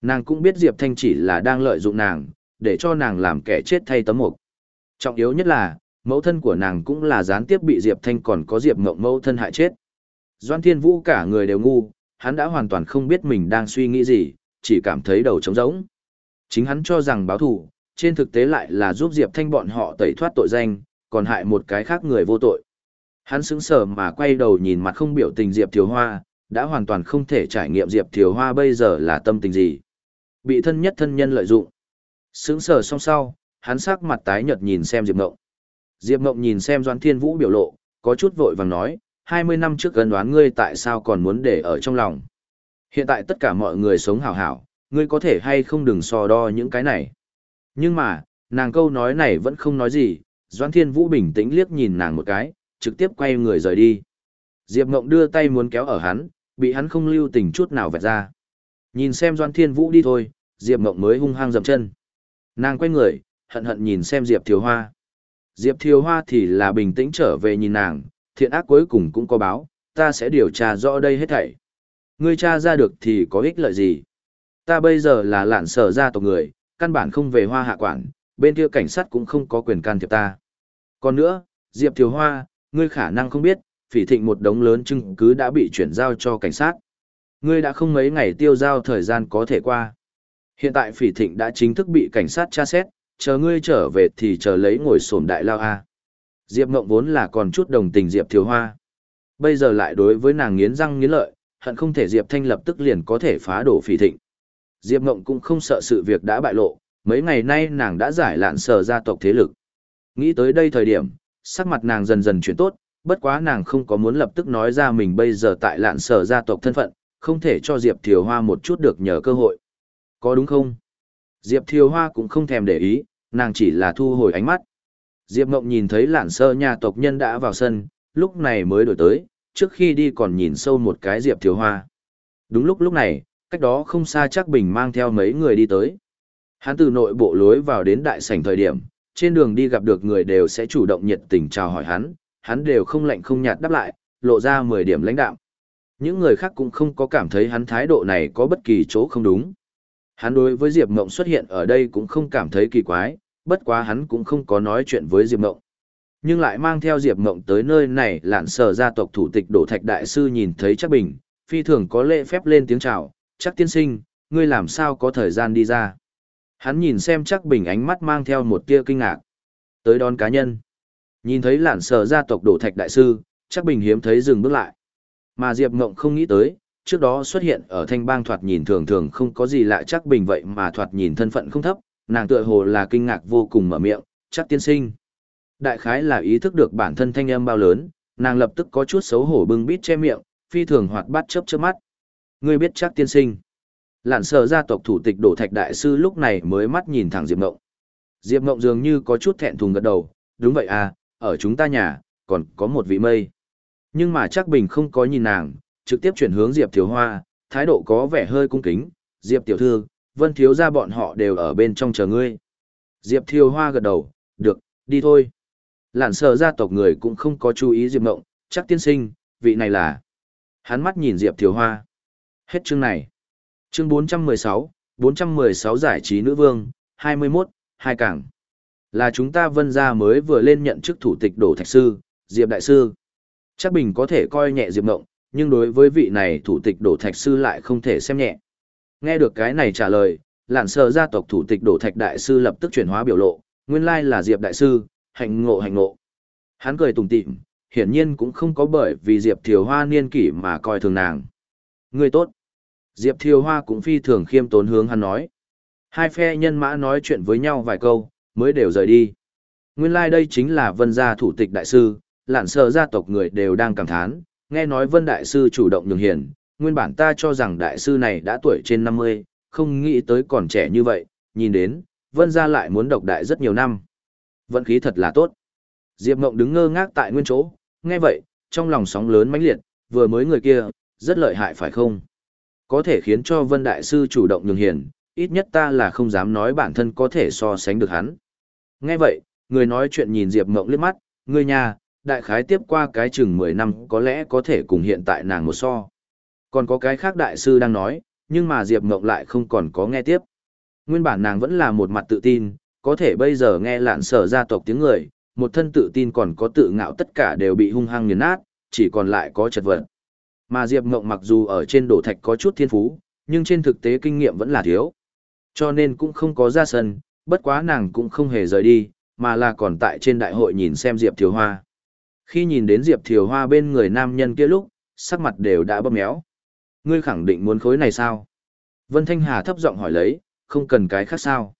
Nàng cũng biết Diệp Thanh chỉ là đang lợi dụng nàng, để cho nàng làm kẻ chết thay tấm mục. Trọng yếu nhất là, mẫu thân của nàng cũng là gián tiếp bị Diệp Thanh còn có Diệp mộng mẫu thân hại chết. Doan Thiên Vũ cả người đều ngu, hắn đã hoàn toàn không biết mình đang suy nghĩ gì, chỉ cảm thấy đầu trống rỗng. Chính hắn cho rằng báo thù, trên thực tế lại là giúp Diệp Thanh bọn họ tẩy thoát tội danh, còn hại một cái khác người vô tội. Hắn sững sờ mà quay đầu nhìn mặt không biểu tình Diệp Thiều Hoa, đã hoàn toàn không thể trải nghiệm Diệp Thiều Hoa bây giờ là tâm tình gì. Bị thân nhất thân nhân lợi dụng. Sững sờ song sau, hắn sắc mặt tái nhợt nhìn xem Diệp Ngộng. Diệp Ngộng nhìn xem Doan Thiên Vũ biểu lộ, có chút vội vàng nói, 20 năm trước gần đoán ngươi tại sao còn muốn để ở trong lòng. Hiện tại tất cả mọi người sống hảo hảo, ngươi có thể hay không đừng so đo những cái này. Nhưng mà, nàng câu nói này vẫn không nói gì, Doan Thiên Vũ bình tĩnh liếc nhìn nàng một cái, trực tiếp quay người rời đi. Diệp Ngộng đưa tay muốn kéo ở hắn, bị hắn không lưu tình chút nào vẹt ra. Nhìn xem Doan Thiên Vũ đi thôi, Diệp Ngộng mới hung hăng dậm chân. Nàng quay người, hận hận nhìn xem Diệp Thiều Hoa. Diệp Thiều Hoa thì là bình tĩnh trở về nhìn nàng, thiện ác cuối cùng cũng có báo, ta sẽ điều tra rõ đây hết thảy. Ngươi tra ra được thì có ích lợi gì? Ta bây giờ là lạn sở gia tộc người, căn bản không về hoa hạ quản, bên kia cảnh sát cũng không có quyền can thiệp ta. Còn nữa, Diệp Thiều Hoa, ngươi khả năng không biết, phỉ thịnh một đống lớn chứng cứ đã bị chuyển giao cho cảnh sát. Ngươi đã không mấy ngày tiêu giao thời gian có thể qua. Hiện tại phỉ thịnh đã chính thức bị cảnh sát tra xét, chờ ngươi trở về thì chờ lấy ngồi sổm đại lao a. Diệp Mộng vốn là còn chút đồng tình Diệp Thiều Hoa. Bây giờ lại đối với nàng nghiến răng nghiến lợi, hận không thể Diệp Thanh lập tức liền có thể phá đổ phỉ thịnh. Diệp Mộng cũng không sợ sự việc đã bại lộ, mấy ngày nay nàng đã giải lạn sở gia tộc thế lực. Nghĩ tới đây thời điểm, sắc mặt nàng dần dần chuyển tốt, bất quá nàng không có muốn lập tức nói ra mình bây giờ tại lạn sở gia tộc thân phận, không thể cho Diệp Thiều Hoa một chút được nhờ cơ hội. Có đúng không? Diệp Thiều Hoa cũng không thèm để ý, nàng chỉ là thu hồi ánh mắt. Diệp Ngộng nhìn thấy lạn sơ nhà tộc nhân đã vào sân, lúc này mới đổi tới, trước khi đi còn nhìn sâu một cái Diệp Thiếu Hoa. Đúng lúc lúc này, cách đó không xa chắc Bình mang theo mấy người đi tới. Hắn từ nội bộ lối vào đến đại sảnh thời điểm, trên đường đi gặp được người đều sẽ chủ động nhiệt tình chào hỏi hắn, hắn đều không lạnh không nhạt đáp lại, lộ ra 10 điểm lãnh đạo. Những người khác cũng không có cảm thấy hắn thái độ này có bất kỳ chỗ không đúng. Hắn đối với Diệp Mộng xuất hiện ở đây cũng không cảm thấy kỳ quái, bất quá hắn cũng không có nói chuyện với Diệp Mộng. Nhưng lại mang theo Diệp Mộng tới nơi này lạn sở gia tộc thủ tịch Đỗ Thạch Đại Sư nhìn thấy chắc bình, phi thường có lễ phép lên tiếng chào, chắc tiên sinh, ngươi làm sao có thời gian đi ra. Hắn nhìn xem chắc bình ánh mắt mang theo một tia kinh ngạc. Tới đón cá nhân. Nhìn thấy lạn sở gia tộc Đỗ Thạch Đại Sư, chắc bình hiếm thấy dừng bước lại. Mà Diệp Mộng không nghĩ tới, trước đó xuất hiện ở thanh bang thoạt nhìn thường thường không có gì lạ chắc bình vậy mà thoạt nhìn thân phận không thấp, nàng tựa hồ là kinh ngạc vô cùng mở miệng, chắc tiên sinh. Đại khái là ý thức được bản thân thanh âm bao lớn, nàng lập tức có chút xấu hổ bưng bít che miệng, phi thường hoạt bát chớp chớp mắt. Ngươi biết chắc tiên sinh. Lạn sở gia tộc thủ tịch đổ thạch đại sư lúc này mới mắt nhìn thẳng Diệp Ngộng. Diệp Ngộng dường như có chút thẹn thùng gật đầu, đúng vậy à, ở chúng ta nhà, còn có một vị mây. Nhưng mà chắc bình không có nhìn nàng, trực tiếp chuyển hướng Diệp Thiếu Hoa, thái độ có vẻ hơi cung kính, Diệp Tiểu Thư, Vân Thiếu ra bọn họ đều ở bên trong chờ ngươi. Diệp Thiều Hoa gật đầu, được, đi thôi. Lạn sở gia tộc người cũng không có chú ý Diệp Mộng, chắc tiên sinh, vị này là. Hắn mắt nhìn Diệp Thiều Hoa. Hết chương này. Chương 416, 416 giải trí nữ vương, 21, hai cảng. Là chúng ta vân gia mới vừa lên nhận chức thủ tịch đổ thạch sư, Diệp Đại Sư. Chắc bình có thể coi nhẹ Diệp Mộng, nhưng đối với vị này thủ tịch đổ thạch sư lại không thể xem nhẹ. Nghe được cái này trả lời, lạn sở gia tộc thủ tịch đổ thạch đại sư lập tức chuyển hóa biểu lộ, nguyên lai là Diệp đại sư, hạnh ngộ hạnh ngộ. Hắn cười tùng tịm, hiển nhiên cũng không có bởi vì Diệp Thiều Hoa niên kỷ mà coi thường nàng. Người tốt. Diệp Thiều Hoa cũng phi thường khiêm tốn hướng hắn nói. Hai phe nhân mã nói chuyện với nhau vài câu, mới đều rời đi. Nguyên lai like đây chính là vân gia thủ tịch đại sư, lạn sở gia tộc người đều đang cảm thán, nghe nói Vân Đại Sư chủ động nhường hiền, nguyên bản ta cho rằng Đại Sư này đã tuổi trên 50, không nghĩ tới còn trẻ như vậy, nhìn đến, Vân gia lại muốn độc đại rất nhiều năm. Vận khí thật là tốt. Diệp Ngộng đứng ngơ ngác tại nguyên chỗ, nghe vậy, trong lòng sóng lớn mãnh liệt, vừa mới người kia, rất lợi hại phải không? Có thể khiến cho Vân Đại Sư chủ động nhường hiền, ít nhất ta là không dám nói bản thân có thể so sánh được hắn. Nghe vậy, người nói chuyện nhìn Diệp Ngộng liếc mắt, người nhà, đại khái tiếp qua cái chừng 10 năm có lẽ có thể cùng hiện tại nàng một so. Còn có cái khác đại sư đang nói, nhưng mà Diệp Ngộng lại không còn có nghe tiếp. Nguyên bản nàng vẫn là một mặt tự tin, có thể bây giờ nghe lạn sở gia tộc tiếng người, một thân tự tin còn có tự ngạo tất cả đều bị hung hăng nghiền nát, chỉ còn lại có chật vật. Mà Diệp Ngộng mặc dù ở trên đổ thạch có chút thiên phú, nhưng trên thực tế kinh nghiệm vẫn là thiếu. Cho nên cũng không có ra sân, bất quá nàng cũng không hề rời đi, mà là còn tại trên đại hội nhìn xem Diệp Thiều Hoa. Khi nhìn đến Diệp Thiều Hoa bên người nam nhân kia lúc, sắc mặt đều đã bấm méo. Ngươi khẳng định muốn khối này sao? Vân Thanh Hà thấp giọng hỏi lấy, không cần cái khác sao?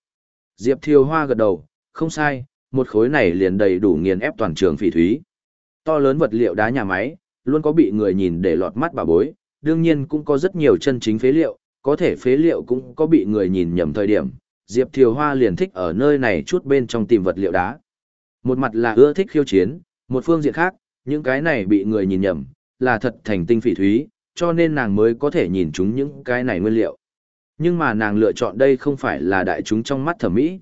Diệp Thiều Hoa gật đầu, không sai, một khối này liền đầy đủ nghiền ép toàn trường phỉ thúy. To lớn vật liệu đá nhà máy, luôn có bị người nhìn để lọt mắt bà bối, đương nhiên cũng có rất nhiều chân chính phế liệu, có thể phế liệu cũng có bị người nhìn nhầm thời điểm. Diệp Thiều Hoa liền thích ở nơi này chút bên trong tìm vật liệu đá. Một mặt là ưa thích khiêu chiến, một phương diện khác, những cái này bị người nhìn nhầm, là thật thành tinh phỉ thúy, cho nên nàng mới có thể nhìn chúng những cái này nguyên liệu. Nhưng mà nàng lựa chọn đây không phải là đại chúng trong mắt thẩm mỹ.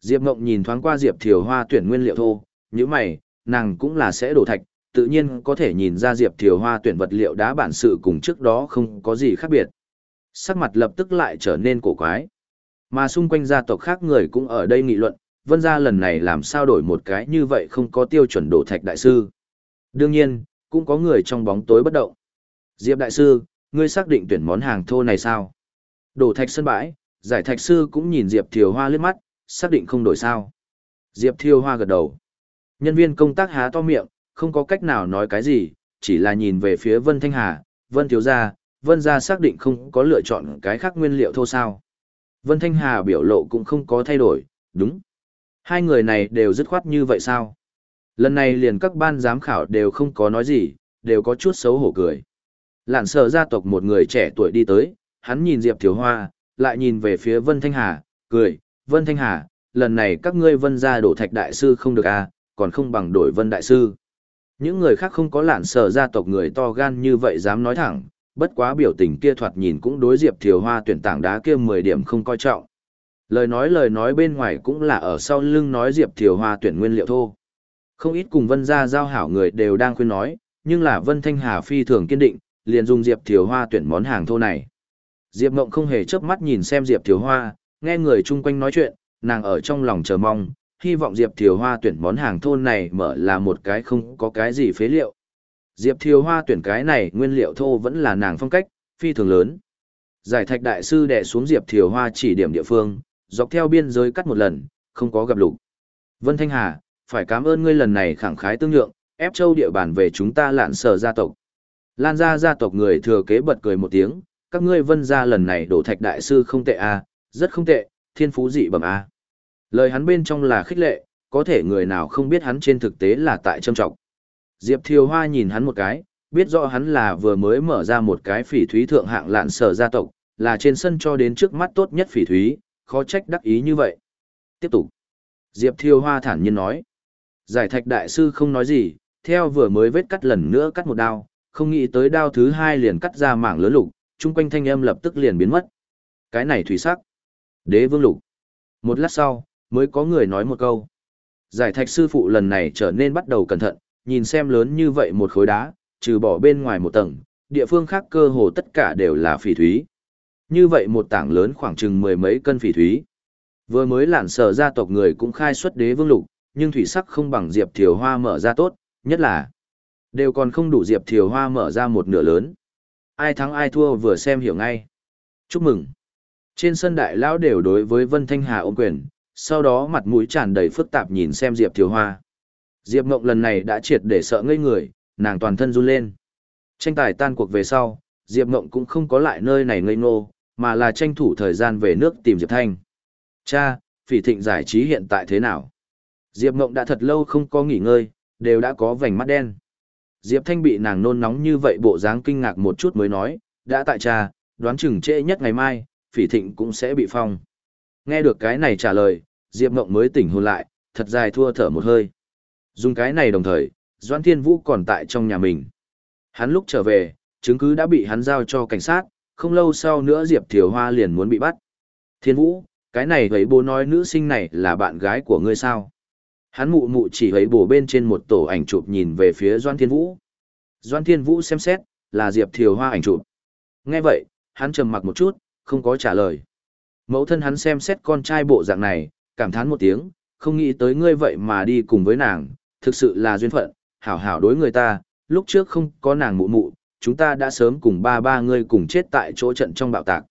Diệp Ngộng nhìn thoáng qua Diệp Thiều Hoa tuyển nguyên liệu thô, như mày, nàng cũng là sẽ đổ thạch, tự nhiên có thể nhìn ra Diệp Thiều Hoa tuyển vật liệu đá bản sự cùng trước đó không có gì khác biệt. Sắc mặt lập tức lại trở nên cổ quái. Mà xung quanh gia tộc khác người cũng ở đây nghị luận, vân gia lần này làm sao đổi một cái như vậy không có tiêu chuẩn đổ thạch đại sư. Đương nhiên, cũng có người trong bóng tối bất động. Diệp đại sư, ngươi xác định tuyển món hàng thô này sao? Đổ thạch sân bãi, giải thạch sư cũng nhìn Diệp Thiều Hoa liếc mắt, xác định không đổi sao. Diệp Thiều Hoa gật đầu. Nhân viên công tác há to miệng, không có cách nào nói cái gì, chỉ là nhìn về phía Vân Thanh Hà, Vân Thiếu Gia, Vân Gia xác định không có lựa chọn cái khác nguyên liệu thô sao. Vân Thanh Hà biểu lộ cũng không có thay đổi, đúng. Hai người này đều dứt khoát như vậy sao? Lần này liền các ban giám khảo đều không có nói gì, đều có chút xấu hổ cười. Lạn sở gia tộc một người trẻ tuổi đi tới, hắn nhìn Diệp Thiếu Hoa, lại nhìn về phía Vân Thanh Hà, cười, Vân Thanh Hà, lần này các ngươi vân gia đổ thạch đại sư không được à, còn không bằng đổi vân đại sư. Những người khác không có lạn sở gia tộc người to gan như vậy dám nói thẳng, bất quá biểu tình kia thoạt nhìn cũng đối Diệp Thiều Hoa tuyển tảng đá kia 10 điểm không coi trọng. Lời nói lời nói bên ngoài cũng là ở sau lưng nói Diệp Thiều Hoa tuyển nguyên liệu thô. Không ít cùng Vân gia giao hảo người đều đang khuyên nói, nhưng là Vân Thanh Hà phi thường kiên định, liền dùng Diệp Thiều Hoa tuyển món hàng thô này. Diệp Ngộng không hề chớp mắt nhìn xem Diệp Thiều Hoa, nghe người chung quanh nói chuyện, nàng ở trong lòng chờ mong, hy vọng Diệp Thiều Hoa tuyển món hàng thôn này mở là một cái không có cái gì phế liệu. Diệp Thiều Hoa tuyển cái này nguyên liệu thô vẫn là nàng phong cách, phi thường lớn. Giải thạch đại sư đè xuống Diệp Thiều Hoa chỉ điểm địa phương, dọc theo biên giới cắt một lần, không có gặp lục. Vân Thanh Hà, phải cảm ơn ngươi lần này khẳng khái tương nhượng, ép châu địa bàn về chúng ta lạn sở gia tộc. Lan gia gia tộc người thừa kế bật cười một tiếng, các ngươi vân gia lần này đổ thạch đại sư không tệ a, à, rất không tệ, thiên phú dị bẩm a. À. Lời hắn bên trong là khích lệ, có thể người nào không biết hắn trên thực tế là tại trâm trọng. Diệp Thiều Hoa nhìn hắn một cái, biết rõ hắn là vừa mới mở ra một cái phỉ thúy thượng hạng lạn sở gia tộc, là trên sân cho đến trước mắt tốt nhất phỉ thúy, khó trách đắc ý như vậy. Tiếp tục. Diệp Thiều Hoa thản nhiên nói. Giải thạch đại sư không nói gì, theo vừa mới vết cắt lần nữa cắt một đao, không nghĩ tới đao thứ hai liền cắt ra mảng lớn lục, chung quanh thanh âm lập tức liền biến mất. Cái này thủy sắc. Đế vương lục. Một lát sau, mới có người nói một câu. Giải thạch sư phụ lần này trở nên bắt đầu cẩn thận, nhìn xem lớn như vậy một khối đá, trừ bỏ bên ngoài một tầng, địa phương khác cơ hồ tất cả đều là phỉ thúy. Như vậy một tảng lớn khoảng chừng mười mấy cân phỉ thúy. Vừa mới lản sở gia tộc người cũng khai xuất đế vương lục, nhưng thủy sắc không bằng Diệp Thiều Hoa mở ra tốt, nhất là đều còn không đủ Diệp Thiều Hoa mở ra một nửa lớn. Ai thắng ai thua vừa xem hiểu ngay. Chúc mừng. Trên sân đại lão đều đối với Vân Thanh Hà ôm quyền, sau đó mặt mũi tràn đầy phức tạp nhìn xem Diệp Thiều Hoa. Diệp Mộng lần này đã triệt để sợ ngây người, nàng toàn thân run lên. Tranh tài tan cuộc về sau, Diệp Mộng cũng không có lại nơi này ngây ngô, mà là tranh thủ thời gian về nước tìm Diệp Thanh. Cha, phỉ thịnh giải trí hiện tại thế nào? Diệp Mộng đã thật lâu không có nghỉ ngơi, đều đã có vành mắt đen. Diệp Thanh bị nàng nôn nóng như vậy bộ dáng kinh ngạc một chút mới nói, đã tại cha, đoán chừng trễ nhất ngày mai, phỉ thịnh cũng sẽ bị phong. Nghe được cái này trả lời, Diệp Mộng mới tỉnh hồn lại, thật dài thua thở một hơi. Dùng cái này đồng thời, Doan Thiên Vũ còn tại trong nhà mình. Hắn lúc trở về, chứng cứ đã bị hắn giao cho cảnh sát, không lâu sau nữa Diệp Thiều Hoa liền muốn bị bắt. Thiên Vũ, cái này thấy bố nói nữ sinh này là bạn gái của ngươi sao? Hắn mụ mụ chỉ thấy bổ bên trên một tổ ảnh chụp nhìn về phía Doan Thiên Vũ. Doan Thiên Vũ xem xét, là Diệp Thiều Hoa ảnh chụp. Nghe vậy, hắn trầm mặc một chút, không có trả lời. Mẫu thân hắn xem xét con trai bộ dạng này, cảm thán một tiếng, không nghĩ tới ngươi vậy mà đi cùng với nàng, thực sự là duyên phận, hảo hảo đối người ta, lúc trước không có nàng mụ mụ, chúng ta đã sớm cùng ba ba ngươi cùng chết tại chỗ trận trong bạo tạc.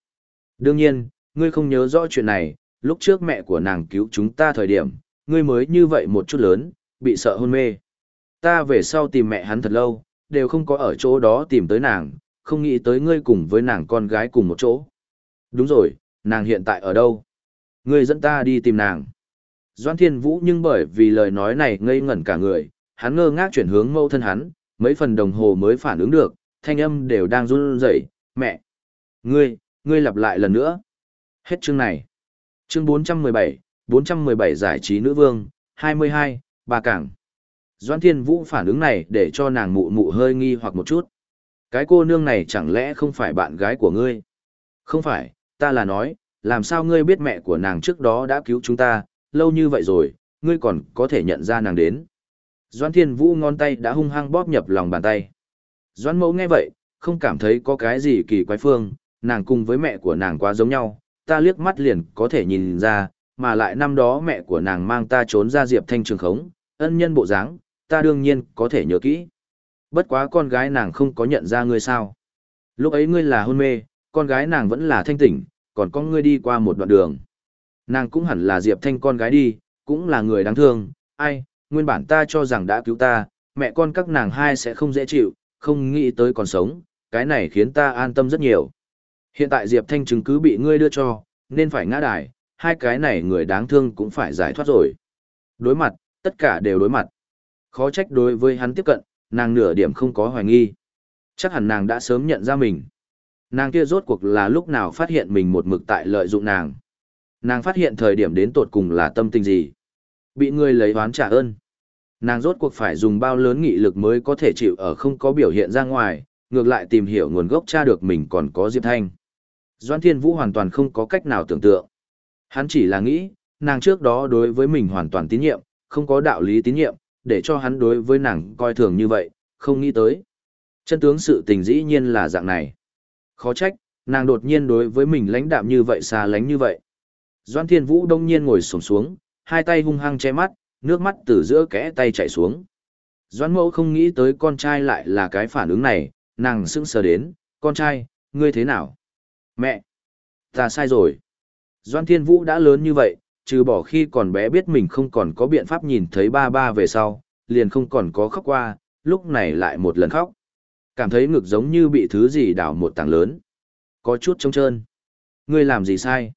Đương nhiên, ngươi không nhớ rõ chuyện này, lúc trước mẹ của nàng cứu chúng ta thời điểm, ngươi mới như vậy một chút lớn, bị sợ hôn mê. Ta về sau tìm mẹ hắn thật lâu, đều không có ở chỗ đó tìm tới nàng, không nghĩ tới ngươi cùng với nàng con gái cùng một chỗ. Đúng rồi, nàng hiện tại ở đâu? Ngươi dẫn ta đi tìm nàng. Doan Thiên Vũ nhưng bởi vì lời nói này ngây ngẩn cả người, hắn ngơ ngác chuyển hướng mâu thân hắn, mấy phần đồng hồ mới phản ứng được, thanh âm đều đang run rẩy, mẹ. Ngươi, ngươi lặp lại lần nữa. Hết chương này. Chương 417, 417 giải trí nữ vương, 22, bà cảng. Doan Thiên Vũ phản ứng này để cho nàng mụ mụ hơi nghi hoặc một chút. Cái cô nương này chẳng lẽ không phải bạn gái của ngươi? Không phải, ta là nói, làm sao ngươi biết mẹ của nàng trước đó đã cứu chúng ta, lâu như vậy rồi, ngươi còn có thể nhận ra nàng đến. Doan Thiên Vũ ngón tay đã hung hăng bóp nhập lòng bàn tay. Doan Mẫu nghe vậy, không cảm thấy có cái gì kỳ quái phương, nàng cùng với mẹ của nàng quá giống nhau, ta liếc mắt liền có thể nhìn ra, mà lại năm đó mẹ của nàng mang ta trốn ra Diệp Thanh trường khống, ân nhân bộ dáng, ta đương nhiên có thể nhớ kỹ. Bất quá con gái nàng không có nhận ra ngươi sao. Lúc ấy ngươi là hôn mê, con gái nàng vẫn là thanh tỉnh, còn có ngươi đi qua một đoạn đường. Nàng cũng hẳn là Diệp Thanh con gái đi, cũng là người đáng thương, ai, nguyên bản ta cho rằng đã cứu ta, mẹ con các nàng hai sẽ không dễ chịu, không nghĩ tới còn sống, cái này khiến ta an tâm rất nhiều. Hiện tại Diệp Thanh chứng cứ bị ngươi đưa cho, nên phải ngã đài, hai cái này người đáng thương cũng phải giải thoát rồi. Đối mặt, tất cả đều đối mặt. Khó trách đối với hắn tiếp cận, nàng nửa điểm không có hoài nghi. Chắc hẳn nàng đã sớm nhận ra mình. Nàng kia rốt cuộc là lúc nào phát hiện mình một mực tại lợi dụng nàng. Nàng phát hiện thời điểm đến tột cùng là tâm tình gì. Bị người lấy oán trả ơn. Nàng rốt cuộc phải dùng bao lớn nghị lực mới có thể chịu ở không có biểu hiện ra ngoài, ngược lại tìm hiểu nguồn gốc tra được mình còn có Diệp Thanh. Doan Thiên Vũ hoàn toàn không có cách nào tưởng tượng. Hắn chỉ là nghĩ, nàng trước đó đối với mình hoàn toàn tín nhiệm, không có đạo lý tín nhiệm, để cho hắn đối với nàng coi thường như vậy, không nghĩ tới. Chân tướng sự tình dĩ nhiên là dạng này. Khó trách, nàng đột nhiên đối với mình lãnh đạm như vậy xa lánh như vậy. Doan Thiên Vũ đông nhiên ngồi xổm xuống, hai tay hung hăng che mắt, nước mắt từ giữa kẽ tay chảy xuống. Doan Mẫu không nghĩ tới con trai lại là cái phản ứng này, nàng sững sờ đến, con trai, ngươi thế nào? Mẹ! Ta sai rồi. Doan Thiên Vũ đã lớn như vậy, trừ bỏ khi còn bé biết mình không còn có biện pháp nhìn thấy ba ba về sau, liền không còn có khóc qua, lúc này lại một lần khóc. Cảm thấy ngực giống như bị thứ gì đảo một tảng lớn. Có chút trống trơn. Ngươi làm gì sai?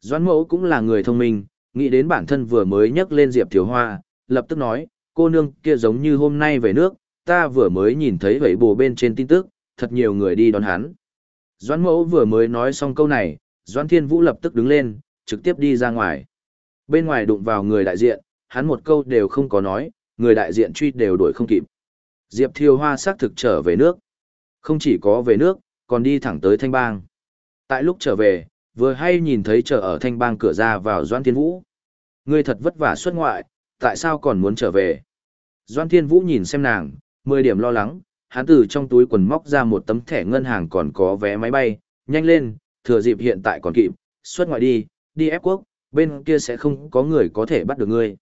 Doan mẫu cũng là người thông minh, nghĩ đến bản thân vừa mới nhắc lên Diệp Thiếu Hoa, lập tức nói, cô nương kia giống như hôm nay về nước, ta vừa mới nhìn thấy vậy bồ bên trên tin tức, thật nhiều người đi đón hắn. Doan mẫu vừa mới nói xong câu này, Doan Thiên Vũ lập tức đứng lên, trực tiếp đi ra ngoài. Bên ngoài đụng vào người đại diện, hắn một câu đều không có nói, người đại diện truy đều đuổi không kịp. Diệp Thiều Hoa xác thực trở về nước. Không chỉ có về nước, còn đi thẳng tới Thanh Bang. Tại lúc trở về, vừa hay nhìn thấy chờ ở Thanh Bang cửa ra vào Doan Thiên Vũ. Ngươi thật vất vả xuất ngoại, tại sao còn muốn trở về? Doan Thiên Vũ nhìn xem nàng, mười điểm lo lắng, hắn từ trong túi quần móc ra một tấm thẻ ngân hàng còn có vé máy bay, nhanh lên, thừa dịp hiện tại còn kịp, xuất ngoại đi, đi ép quốc, bên kia sẽ không có người có thể bắt được ngươi.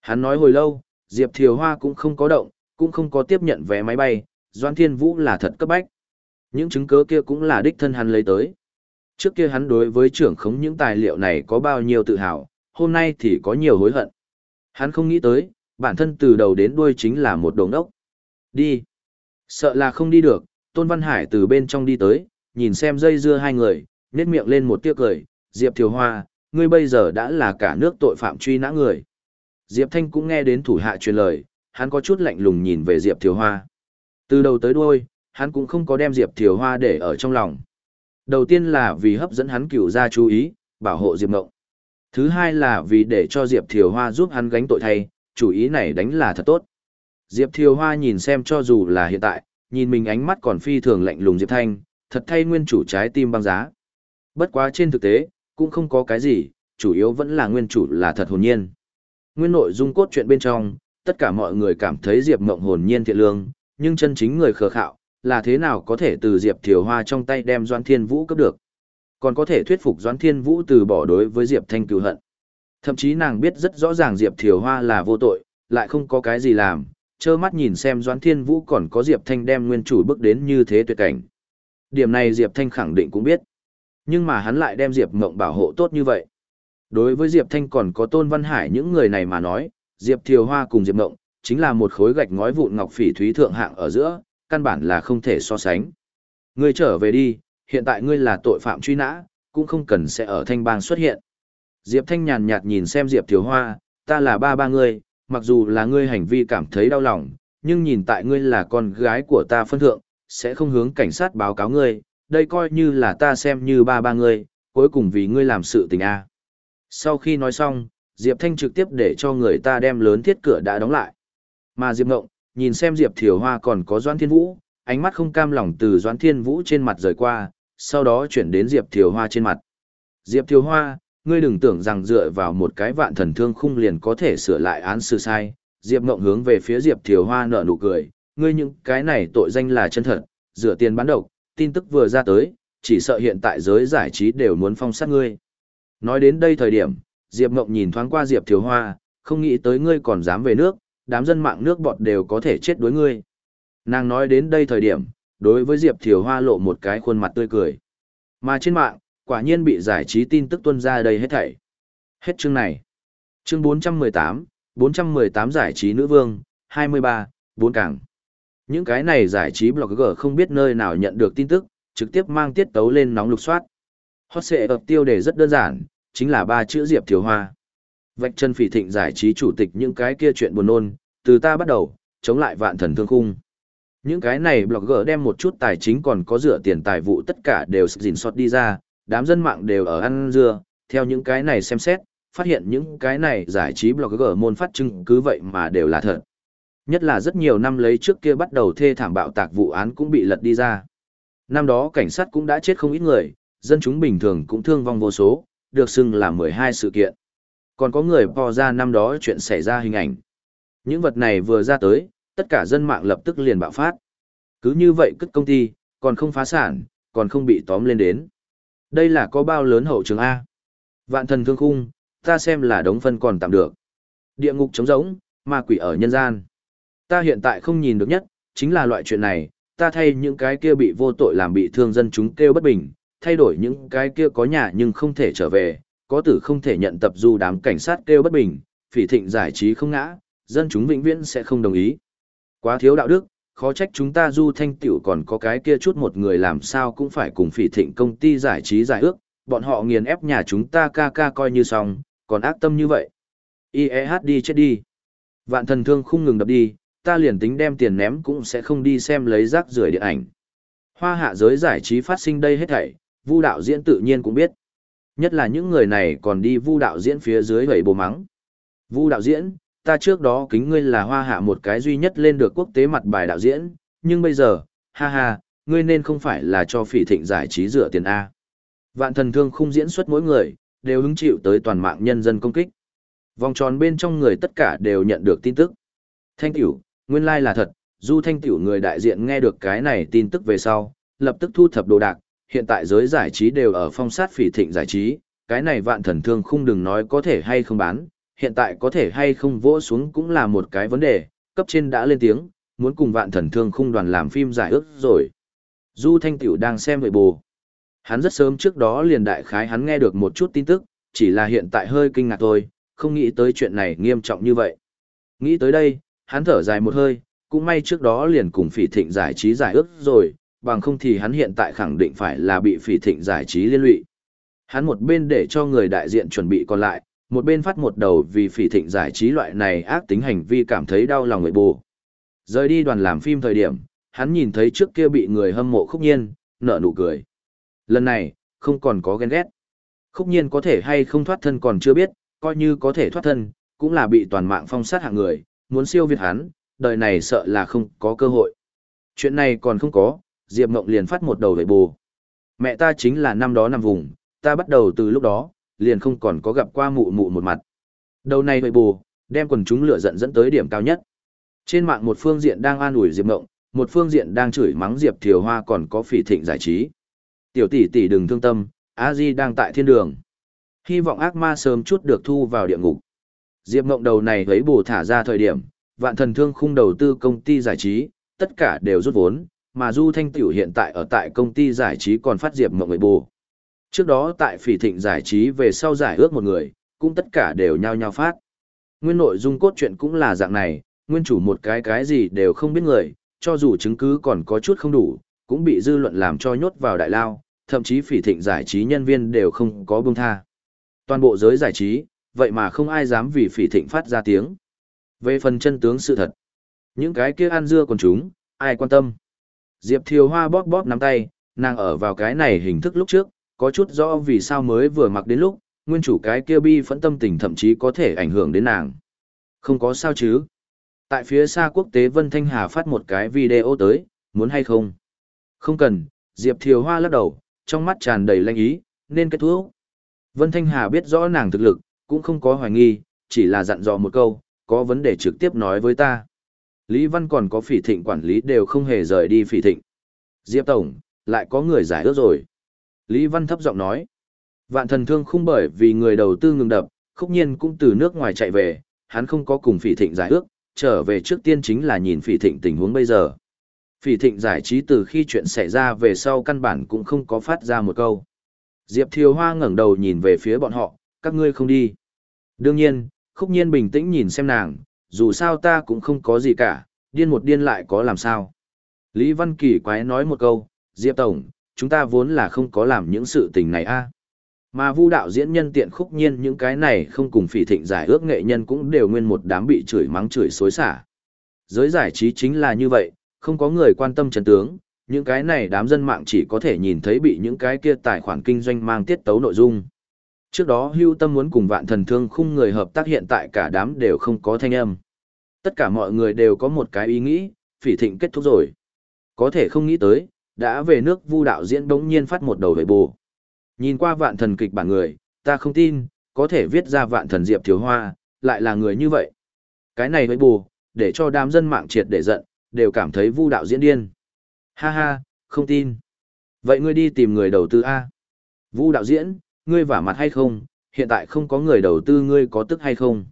Hắn nói hồi lâu, Diệp Thiều Hoa cũng không có động, cũng không có tiếp nhận vé máy bay, Doan Thiên Vũ là thật cấp bách. Những chứng cứ kia cũng là đích thân hắn lấy tới. Trước kia hắn đối với trưởng khống những tài liệu này có bao nhiêu tự hào, hôm nay thì có nhiều hối hận. Hắn không nghĩ tới, bản thân từ đầu đến đuôi chính là một đồng đốc. Đi. Sợ là không đi được, Tôn Văn Hải từ bên trong đi tới, nhìn xem dây dưa hai người, nét miệng lên một tiếc cười, Diệp Thiều Hoa, ngươi bây giờ đã là cả nước tội phạm truy nã người. Diệp Thanh cũng nghe đến thủ hạ truyền lời, hắn có chút lạnh lùng nhìn về Diệp Thiều Hoa. Từ đầu tới đuôi, hắn cũng không có đem Diệp Thiều Hoa để ở trong lòng. Đầu tiên là vì hấp dẫn hắn cửu ra chú ý, bảo hộ Diệp Ngộng. Thứ hai là vì để cho Diệp Thiều Hoa giúp hắn gánh tội thay, chủ ý này đánh là thật tốt. Diệp Thiều Hoa nhìn xem cho dù là hiện tại, nhìn mình ánh mắt còn phi thường lạnh lùng Diệp Thanh, thật thay nguyên chủ trái tim băng giá. Bất quá trên thực tế, cũng không có cái gì, chủ yếu vẫn là nguyên chủ là thật hồn nhiên. Nguyên nội dung cốt truyện bên trong, tất cả mọi người cảm thấy Diệp Mộng hồn nhiên thiện lương, nhưng chân chính người khờ khạo, là thế nào có thể từ Diệp Thiều Hoa trong tay đem Doan Thiên Vũ cấp được. Còn có thể thuyết phục Doan Thiên Vũ từ bỏ đối với Diệp Thanh cựu hận. Thậm chí nàng biết rất rõ ràng Diệp Thiều Hoa là vô tội, lại không có cái gì làm, trơ mắt nhìn xem doan Thiên Vũ còn có Diệp Thanh đem nguyên chủ bước đến như thế tuyệt cảnh. Điểm này Diệp Thanh khẳng định cũng biết. Nhưng mà hắn lại đem Diệp Mộng bảo hộ tốt như vậy. Đối với Diệp Thanh còn có Tôn Văn Hải những người này mà nói, Diệp Thiều Hoa cùng Diệp Mộng, chính là một khối gạch ngói vụn ngọc phỉ thúy thượng hạng ở giữa, căn bản là không thể so sánh. Ngươi trở về đi, hiện tại ngươi là tội phạm truy nã, cũng không cần sẽ ở thanh bang xuất hiện. Diệp Thanh nhàn nhạt nhìn xem Diệp Thiều Hoa, ta là ba ba ngươi, mặc dù là ngươi hành vi cảm thấy đau lòng, nhưng nhìn tại ngươi là con gái của ta phân thượng, sẽ không hướng cảnh sát báo cáo ngươi, đây coi như là ta xem như ba ba ngươi, cuối cùng vì ngươi làm sự tình a. Sau khi nói xong, Diệp Thanh trực tiếp để cho người ta đem lớn thiết cửa đã đóng lại. Mà Diệp Ngộng, nhìn xem Diệp Thiều Hoa còn có doan Thiên Vũ, ánh mắt không cam lòng từ doan Thiên Vũ trên mặt rời qua, sau đó chuyển đến Diệp Thiều Hoa trên mặt. Diệp Thiều Hoa, ngươi đừng tưởng rằng dựa vào một cái vạn thần thương khung liền có thể sửa lại án sự sai. Diệp Ngộng hướng về phía Diệp Thiều Hoa nở nụ cười, ngươi những cái này tội danh là chân thật, rửa tiền bán độc, tin tức vừa ra tới, chỉ sợ hiện tại giới giải trí đều muốn phong sát ngươi. Nói đến đây thời điểm, Diệp Ngộng nhìn thoáng qua Diệp Thiếu Hoa, không nghĩ tới ngươi còn dám về nước, đám dân mạng nước bọt đều có thể chết đối ngươi. Nàng nói đến đây thời điểm, đối với Diệp Thiều Hoa lộ một cái khuôn mặt tươi cười. Mà trên mạng, quả nhiên bị giải trí tin tức tuân ra đây hết thảy. Hết chương này. Chương 418, 418 giải trí nữ vương, 23, 4 cảng. Những cái này giải trí blogger không biết nơi nào nhận được tin tức, trực tiếp mang tiết tấu lên nóng lục soát. Hot sẽ ập tiêu đề rất đơn giản, chính là ba chữ Diệp Thiều Hoa. Vạch chân phỉ thịnh giải trí chủ tịch những cái kia chuyện buồn nôn, từ ta bắt đầu, chống lại vạn thần thương khung. Những cái này blogger đem một chút tài chính còn có dựa tiền tài vụ tất cả đều dình xót đi ra, đám dân mạng đều ở ăn dưa, theo những cái này xem xét, phát hiện những cái này giải trí blogger môn phát chứng cứ vậy mà đều là thật. Nhất là rất nhiều năm lấy trước kia bắt đầu thê thảm bạo tạc vụ án cũng bị lật đi ra. Năm đó cảnh sát cũng đã chết không ít người, dân chúng bình thường cũng thương vong vô số, được xưng là 12 sự kiện. Còn có người bò ra năm đó chuyện xảy ra hình ảnh. Những vật này vừa ra tới, tất cả dân mạng lập tức liền bạo phát. Cứ như vậy cất công ty, còn không phá sản, còn không bị tóm lên đến. Đây là có bao lớn hậu trường A. Vạn thần thương khung, ta xem là đống phân còn tạm được. Địa ngục trống rỗng, ma quỷ ở nhân gian. Ta hiện tại không nhìn được nhất, chính là loại chuyện này, ta thay những cái kia bị vô tội làm bị thương dân chúng kêu bất bình, thay đổi những cái kia có nhà nhưng không thể trở về, có tử không thể nhận tập du đám cảnh sát kêu bất bình, phỉ thịnh giải trí không ngã, dân chúng vĩnh viễn sẽ không đồng ý. Quá thiếu đạo đức, khó trách chúng ta du thanh tiểu còn có cái kia chút một người làm sao cũng phải cùng phỉ thịnh công ty giải trí giải ước, bọn họ nghiền ép nhà chúng ta ca ca coi như xong, còn ác tâm như vậy. IEH đi chết đi. Vạn thần thương không ngừng đập đi, ta liền tính đem tiền ném cũng sẽ không đi xem lấy rác rưởi điện ảnh. Hoa hạ giới giải trí phát sinh đây hết thảy, vu đạo diễn tự nhiên cũng biết. Nhất là những người này còn đi vu đạo diễn phía dưới vẩy bồ mắng. Vu đạo diễn, ta trước đó kính ngươi là hoa hạ một cái duy nhất lên được quốc tế mặt bài đạo diễn, nhưng bây giờ, ha ha, ngươi nên không phải là cho phỉ thịnh giải trí dựa tiền A. Vạn thần thương không diễn xuất mỗi người, đều hứng chịu tới toàn mạng nhân dân công kích. Vòng tròn bên trong người tất cả đều nhận được tin tức. Thanh tiểu, nguyên lai là thật, du thanh tiểu người đại diện nghe được cái này tin tức về sau, lập tức thu thập đồ đạc, hiện tại giới giải trí đều ở phong sát phỉ thịnh giải trí, cái này vạn thần thương không đừng nói có thể hay không bán, hiện tại có thể hay không vỗ xuống cũng là một cái vấn đề, cấp trên đã lên tiếng, muốn cùng vạn thần thương khung đoàn làm phim giải ước rồi. Du Thanh Tiểu đang xem vậy bù. Hắn rất sớm trước đó liền đại khái hắn nghe được một chút tin tức, chỉ là hiện tại hơi kinh ngạc thôi, không nghĩ tới chuyện này nghiêm trọng như vậy. Nghĩ tới đây, hắn thở dài một hơi, cũng may trước đó liền cùng phỉ thịnh giải trí giải ước rồi, bằng không thì hắn hiện tại khẳng định phải là bị phỉ thịnh giải trí liên lụy. Hắn một bên để cho người đại diện chuẩn bị còn lại, một bên phát một đầu vì phỉ thịnh giải trí loại này ác tính hành vi cảm thấy đau lòng người bù. Rời đi đoàn làm phim thời điểm, hắn nhìn thấy trước kia bị người hâm mộ khúc nhiên, nở nụ cười. Lần này, không còn có ghen ghét. Khúc nhiên có thể hay không thoát thân còn chưa biết, coi như có thể thoát thân, cũng là bị toàn mạng phong sát hạng người, muốn siêu việt hắn, đời này sợ là không có cơ hội. Chuyện này còn không có, Diệp Mộng liền phát một đầu về bù. Mẹ ta chính là năm đó nằm vùng, ta bắt đầu từ lúc đó, liền không còn có gặp qua mụ mụ một mặt. Đầu này về bù, đem quần chúng lửa giận dẫn tới điểm cao nhất. Trên mạng một phương diện đang an ủi Diệp Mộng, một phương diện đang chửi mắng Diệp Thiều Hoa còn có phỉ thịnh giải trí. Tiểu tỷ tỷ đừng thương tâm, A Di đang tại thiên đường. Hy vọng ác ma sớm chút được thu vào địa ngục. Diệp Ngộng đầu này thấy bù thả ra thời điểm, vạn thần thương khung đầu tư công ty giải trí, tất cả đều rút vốn, mà Du Thanh Tiểu hiện tại ở tại công ty giải trí còn phát Diệp Ngộng người bù. Trước đó tại phỉ thịnh giải trí về sau giải ước một người, cũng tất cả đều nhao nhao phát. Nguyên nội dung cốt truyện cũng là dạng này, nguyên chủ một cái cái gì đều không biết người, cho dù chứng cứ còn có chút không đủ, cũng bị dư luận làm cho nhốt vào đại lao, thậm chí phỉ thịnh giải trí nhân viên đều không có buông tha. Toàn bộ giới giải trí, vậy mà không ai dám vì phỉ thịnh phát ra tiếng. Về phần chân tướng sự thật, những cái kia ăn dưa còn chúng, ai quan tâm. Diệp Thiều Hoa bóp bóp nắm tay, nàng ở vào cái này hình thức lúc trước, có chút rõ vì sao mới vừa mặc đến lúc, nguyên chủ cái kia bi phẫn tâm tình thậm chí có thể ảnh hưởng đến nàng. Không có sao chứ. Tại phía xa quốc tế Vân Thanh Hà phát một cái video tới, muốn hay không? Không cần, Diệp Thiều Hoa lắc đầu, trong mắt tràn đầy lanh ý, nên kết thúc. Vân Thanh Hà biết rõ nàng thực lực, cũng không có hoài nghi, chỉ là dặn dò một câu, có vấn đề trực tiếp nói với ta. Lý Văn còn có phỉ thịnh quản lý đều không hề rời đi phỉ thịnh. Diệp Tổng, lại có người giải ước rồi. Lý Văn thấp giọng nói. Vạn thần thương không bởi vì người đầu tư ngừng đập, khúc nhiên cũng từ nước ngoài chạy về, hắn không có cùng phỉ thịnh giải ước, trở về trước tiên chính là nhìn phỉ thịnh tình huống bây giờ. Phỉ thịnh giải trí từ khi chuyện xảy ra về sau căn bản cũng không có phát ra một câu. Diệp Thiều Hoa ngẩng đầu nhìn về phía bọn họ, các ngươi không đi. Đương nhiên, khúc nhiên bình tĩnh nhìn xem nàng, dù sao ta cũng không có gì cả, điên một điên lại có làm sao. Lý Văn Kỳ quái nói một câu, Diệp Tổng, chúng ta vốn là không có làm những sự tình này a Mà vu đạo diễn nhân tiện khúc nhiên những cái này không cùng phỉ thịnh giải ước nghệ nhân cũng đều nguyên một đám bị chửi mắng chửi xối xả. Giới giải trí chính là như vậy, không có người quan tâm trần tướng, những cái này đám dân mạng chỉ có thể nhìn thấy bị những cái kia tài khoản kinh doanh mang tiết tấu nội dung. Trước đó hưu tâm muốn cùng vạn thần thương khung người hợp tác hiện tại cả đám đều không có thanh âm. Tất cả mọi người đều có một cái ý nghĩ, phỉ thịnh kết thúc rồi. Có thể không nghĩ tới, đã về nước vu đạo diễn đống nhiên phát một đầu về bù. Nhìn qua vạn thần kịch bản người, ta không tin, có thể viết ra vạn thần diệp thiếu hoa, lại là người như vậy. Cái này với bù, để cho đám dân mạng triệt để giận, đều cảm thấy vu đạo diễn điên. Ha ha, không tin. Vậy ngươi đi tìm người đầu tư A. Vu đạo diễn, ngươi vả mặt hay không, hiện tại không có người đầu tư ngươi có tức hay không.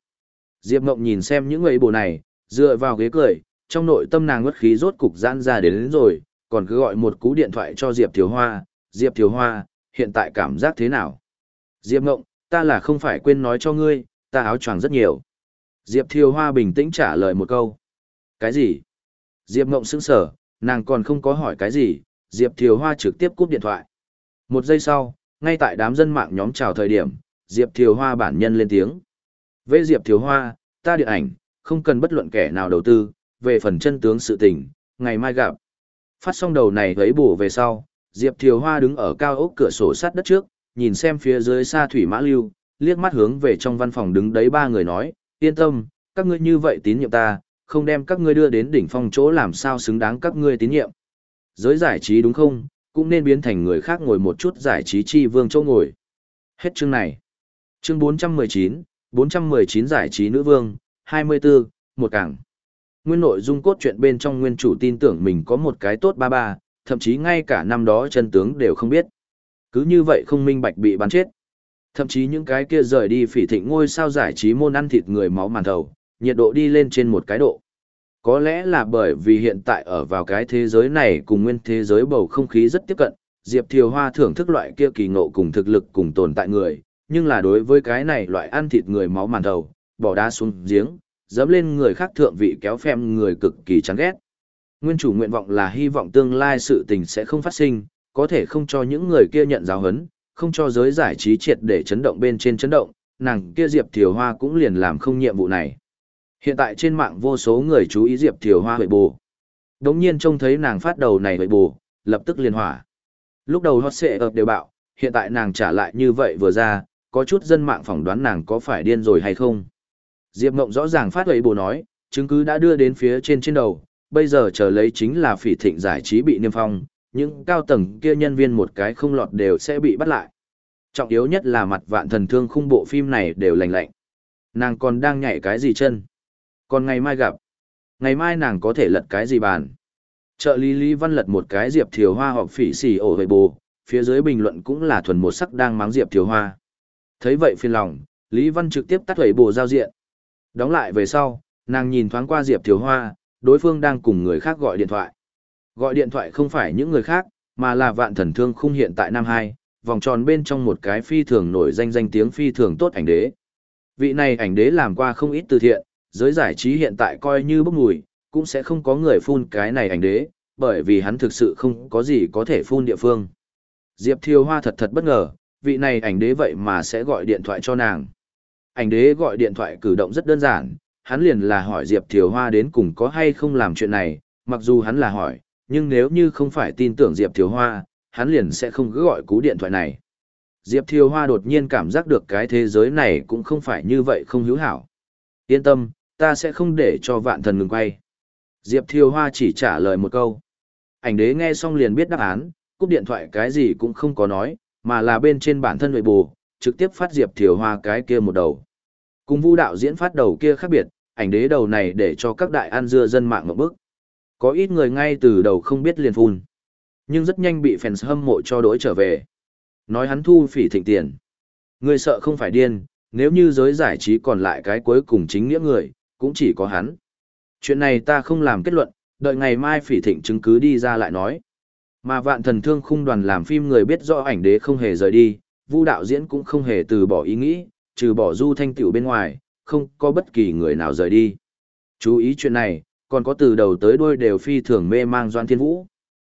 Diệp Mộng nhìn xem những người bộ này, dựa vào ghế cười, trong nội tâm nàng ngất khí rốt cục giãn ra đến, đến rồi, còn cứ gọi một cú điện thoại cho Diệp Thiếu Hoa, Diệp Thiếu Hoa, hiện tại cảm giác thế nào? Diệp Mộng, ta là không phải quên nói cho ngươi, ta áo choàng rất nhiều. Diệp Thiếu Hoa bình tĩnh trả lời một câu. Cái gì? Diệp Mộng sững sở, nàng còn không có hỏi cái gì, Diệp Thiều Hoa trực tiếp cúp điện thoại. Một giây sau, ngay tại đám dân mạng nhóm chào thời điểm, Diệp Thiều Hoa bản nhân lên tiếng. Về Diệp Thiều Hoa, ta điện ảnh, không cần bất luận kẻ nào đầu tư, về phần chân tướng sự tình, ngày mai gặp. Phát xong đầu này thấy bổ về sau, Diệp Thiều Hoa đứng ở cao ốc cửa sổ sát đất trước, nhìn xem phía dưới xa thủy mã lưu, liếc mắt hướng về trong văn phòng đứng đấy ba người nói, yên tâm, các ngươi như vậy tín nhiệm ta, không đem các ngươi đưa đến đỉnh phong chỗ làm sao xứng đáng các ngươi tín nhiệm. Giới giải trí đúng không, cũng nên biến thành người khác ngồi một chút giải trí chi vương chỗ ngồi. Hết chương này. Chương 419, 419 giải trí nữ vương, 24, một cảng. Nguyên nội dung cốt truyện bên trong nguyên chủ tin tưởng mình có một cái tốt ba ba, thậm chí ngay cả năm đó chân tướng đều không biết. Cứ như vậy không minh bạch bị bắn chết. Thậm chí những cái kia rời đi phỉ thịnh ngôi sao giải trí môn ăn thịt người máu màn thầu, nhiệt độ đi lên trên một cái độ. Có lẽ là bởi vì hiện tại ở vào cái thế giới này cùng nguyên thế giới bầu không khí rất tiếp cận, Diệp Thiều Hoa thưởng thức loại kia kỳ ngộ cùng thực lực cùng tồn tại người, nhưng là đối với cái này loại ăn thịt người máu màn đầu, bỏ đá xuống giếng, dẫm lên người khác thượng vị kéo phèm người cực kỳ chán ghét. Nguyên chủ nguyện vọng là hy vọng tương lai sự tình sẽ không phát sinh, có thể không cho những người kia nhận giáo hấn, không cho giới giải trí triệt để chấn động bên trên chấn động, nàng kia Diệp Thiều Hoa cũng liền làm không nhiệm vụ này. Hiện tại trên mạng vô số người chú ý Diệp Thiều Hoa hội bù. Đống nhiên trông thấy nàng phát đầu này hội bù, lập tức liên hỏa. Lúc đầu hot xệ ập đều bạo, hiện tại nàng trả lại như vậy vừa ra, có chút dân mạng phỏng đoán nàng có phải điên rồi hay không. Diệp Ngộng rõ ràng phát hội bù nói, chứng cứ đã đưa đến phía trên trên đầu, bây giờ chờ lấy chính là phỉ thịnh giải trí bị niêm phong, những cao tầng kia nhân viên một cái không lọt đều sẽ bị bắt lại. Trọng yếu nhất là mặt vạn thần thương khung bộ phim này đều lành lạnh. Nàng còn đang nhảy cái gì chân? Còn ngày mai gặp. Ngày mai nàng có thể lật cái gì bàn. Trợ lý Lý Văn lật một cái Diệp Thiều Hoa họp phỉ xì ổ về bồ, phía dưới bình luận cũng là thuần một sắc đang mắng Diệp Thiều Hoa. Thấy vậy phiền lòng, Lý Văn trực tiếp tắt hủy bồ giao diện. Đóng lại về sau, nàng nhìn thoáng qua Diệp thiều Hoa, đối phương đang cùng người khác gọi điện thoại. Gọi điện thoại không phải những người khác, mà là vạn thần thương khung hiện tại Nam Hai, vòng tròn bên trong một cái phi thường nổi danh danh tiếng phi thường tốt ảnh đế. Vị này ảnh đế làm qua không ít từ thiện, giới giải trí hiện tại coi như bốc mùi, cũng sẽ không có người phun cái này ảnh đế, bởi vì hắn thực sự không có gì có thể phun địa phương. Diệp Thiều Hoa thật thật bất ngờ, vị này ảnh đế vậy mà sẽ gọi điện thoại cho nàng. Ảnh đế gọi điện thoại cử động rất đơn giản, hắn liền là hỏi Diệp Thiều Hoa đến cùng có hay không làm chuyện này, mặc dù hắn là hỏi, nhưng nếu như không phải tin tưởng Diệp Thiều Hoa, hắn liền sẽ không cứ gọi cú điện thoại này. Diệp Thiều Hoa đột nhiên cảm giác được cái thế giới này cũng không phải như vậy không hữu hảo. Yên tâm, ta sẽ không để cho vạn thần ngừng quay. Diệp Thiều Hoa chỉ trả lời một câu. Ảnh đế nghe xong liền biết đáp án, cúp điện thoại cái gì cũng không có nói, mà là bên trên bản thân nội bù, trực tiếp phát Diệp Thiều Hoa cái kia một đầu. Cùng vu đạo diễn phát đầu kia khác biệt, ảnh đế đầu này để cho các đại an dưa dân mạng một bức. Có ít người ngay từ đầu không biết liền phun. Nhưng rất nhanh bị fans hâm mộ cho đối trở về. Nói hắn thu phỉ thịnh tiền. Người sợ không phải điên, nếu như giới giải trí còn lại cái cuối cùng chính nghĩa người, cũng chỉ có hắn. Chuyện này ta không làm kết luận, đợi ngày mai phỉ thịnh chứng cứ đi ra lại nói. Mà vạn thần thương khung đoàn làm phim người biết rõ ảnh đế không hề rời đi, vu đạo diễn cũng không hề từ bỏ ý nghĩ, trừ bỏ du thanh tiểu bên ngoài, không có bất kỳ người nào rời đi. Chú ý chuyện này, còn có từ đầu tới đuôi đều phi thường mê mang Doan Thiên Vũ.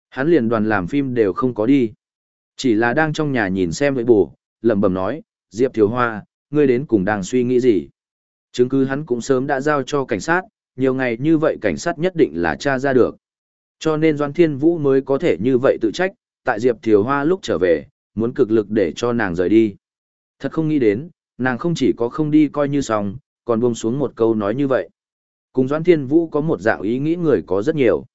Hắn liền đoàn làm phim đều không có đi. Chỉ là đang trong nhà nhìn xem với bù, lẩm bẩm nói, Diệp Thiếu Hoa, ngươi đến cùng đang suy nghĩ gì? Chứng cứ hắn cũng sớm đã giao cho cảnh sát, nhiều ngày như vậy cảnh sát nhất định là tra ra được. Cho nên Doan Thiên Vũ mới có thể như vậy tự trách, tại Diệp Thiều Hoa lúc trở về, muốn cực lực để cho nàng rời đi. Thật không nghĩ đến, nàng không chỉ có không đi coi như xong, còn buông xuống một câu nói như vậy. Cùng Doan Thiên Vũ có một dạng ý nghĩ người có rất nhiều.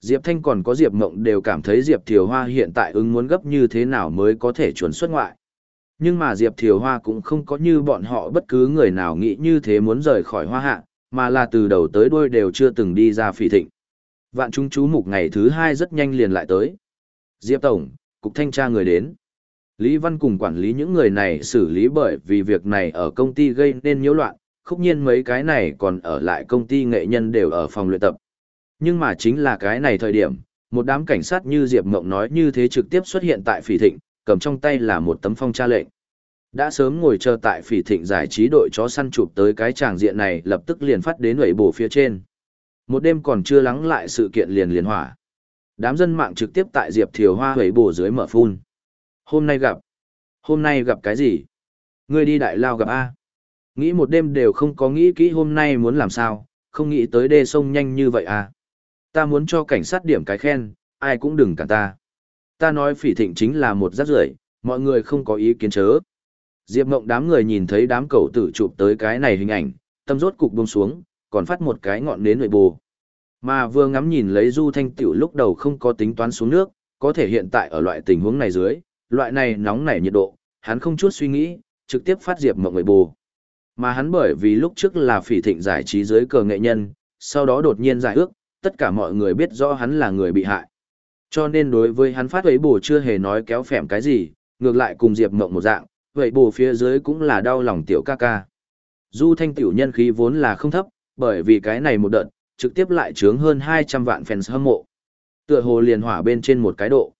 Diệp Thanh còn có Diệp Mộng đều cảm thấy Diệp Thiều Hoa hiện tại ứng muốn gấp như thế nào mới có thể chuẩn xuất ngoại. Nhưng mà Diệp Thiều Hoa cũng không có như bọn họ bất cứ người nào nghĩ như thế muốn rời khỏi hoa hạ, mà là từ đầu tới đuôi đều chưa từng đi ra phỉ thịnh. Vạn chúng chú mục ngày thứ hai rất nhanh liền lại tới. Diệp Tổng, Cục Thanh tra người đến. Lý Văn cùng quản lý những người này xử lý bởi vì việc này ở công ty gây nên nhiễu loạn, khúc nhiên mấy cái này còn ở lại công ty nghệ nhân đều ở phòng luyện tập. Nhưng mà chính là cái này thời điểm, một đám cảnh sát như Diệp Mộng nói như thế trực tiếp xuất hiện tại phỉ thịnh, cầm trong tay là một tấm phong tra lệnh. Đã sớm ngồi chờ tại phỉ thịnh giải trí đội chó săn chụp tới cái tràng diện này lập tức liền phát đến ủy bổ phía trên. Một đêm còn chưa lắng lại sự kiện liền liền hỏa. Đám dân mạng trực tiếp tại Diệp Thiều Hoa ủy bổ dưới mở phun. Hôm nay gặp. Hôm nay gặp cái gì? Ngươi đi đại lao gặp A. Nghĩ một đêm đều không có nghĩ kỹ hôm nay muốn làm sao, không nghĩ tới đê sông nhanh như vậy à. Ta muốn cho cảnh sát điểm cái khen, ai cũng đừng cản ta. Ta nói phỉ thịnh chính là một rác rưởi, mọi người không có ý kiến chớ. Diệp Mộng đám người nhìn thấy đám cầu tử chụp tới cái này hình ảnh, tâm rốt cục bông xuống, còn phát một cái ngọn nến nội bù. Mà vừa ngắm nhìn lấy Du Thanh Tiểu lúc đầu không có tính toán xuống nước, có thể hiện tại ở loại tình huống này dưới, loại này nóng nảy nhiệt độ, hắn không chút suy nghĩ, trực tiếp phát Diệp Mộng nội bù. Mà hắn bởi vì lúc trước là phỉ thịnh giải trí dưới cờ nghệ nhân, sau đó đột nhiên giải ước, tất cả mọi người biết rõ hắn là người bị hại. Cho nên đối với hắn phát ấy bổ chưa hề nói kéo phèm cái gì, ngược lại cùng Diệp Mộng một dạng, vậy bổ phía dưới cũng là đau lòng tiểu ca ca. Du thanh tiểu nhân khí vốn là không thấp, bởi vì cái này một đợt, trực tiếp lại trướng hơn 200 vạn fans hâm mộ. Tựa hồ liền hỏa bên trên một cái độ.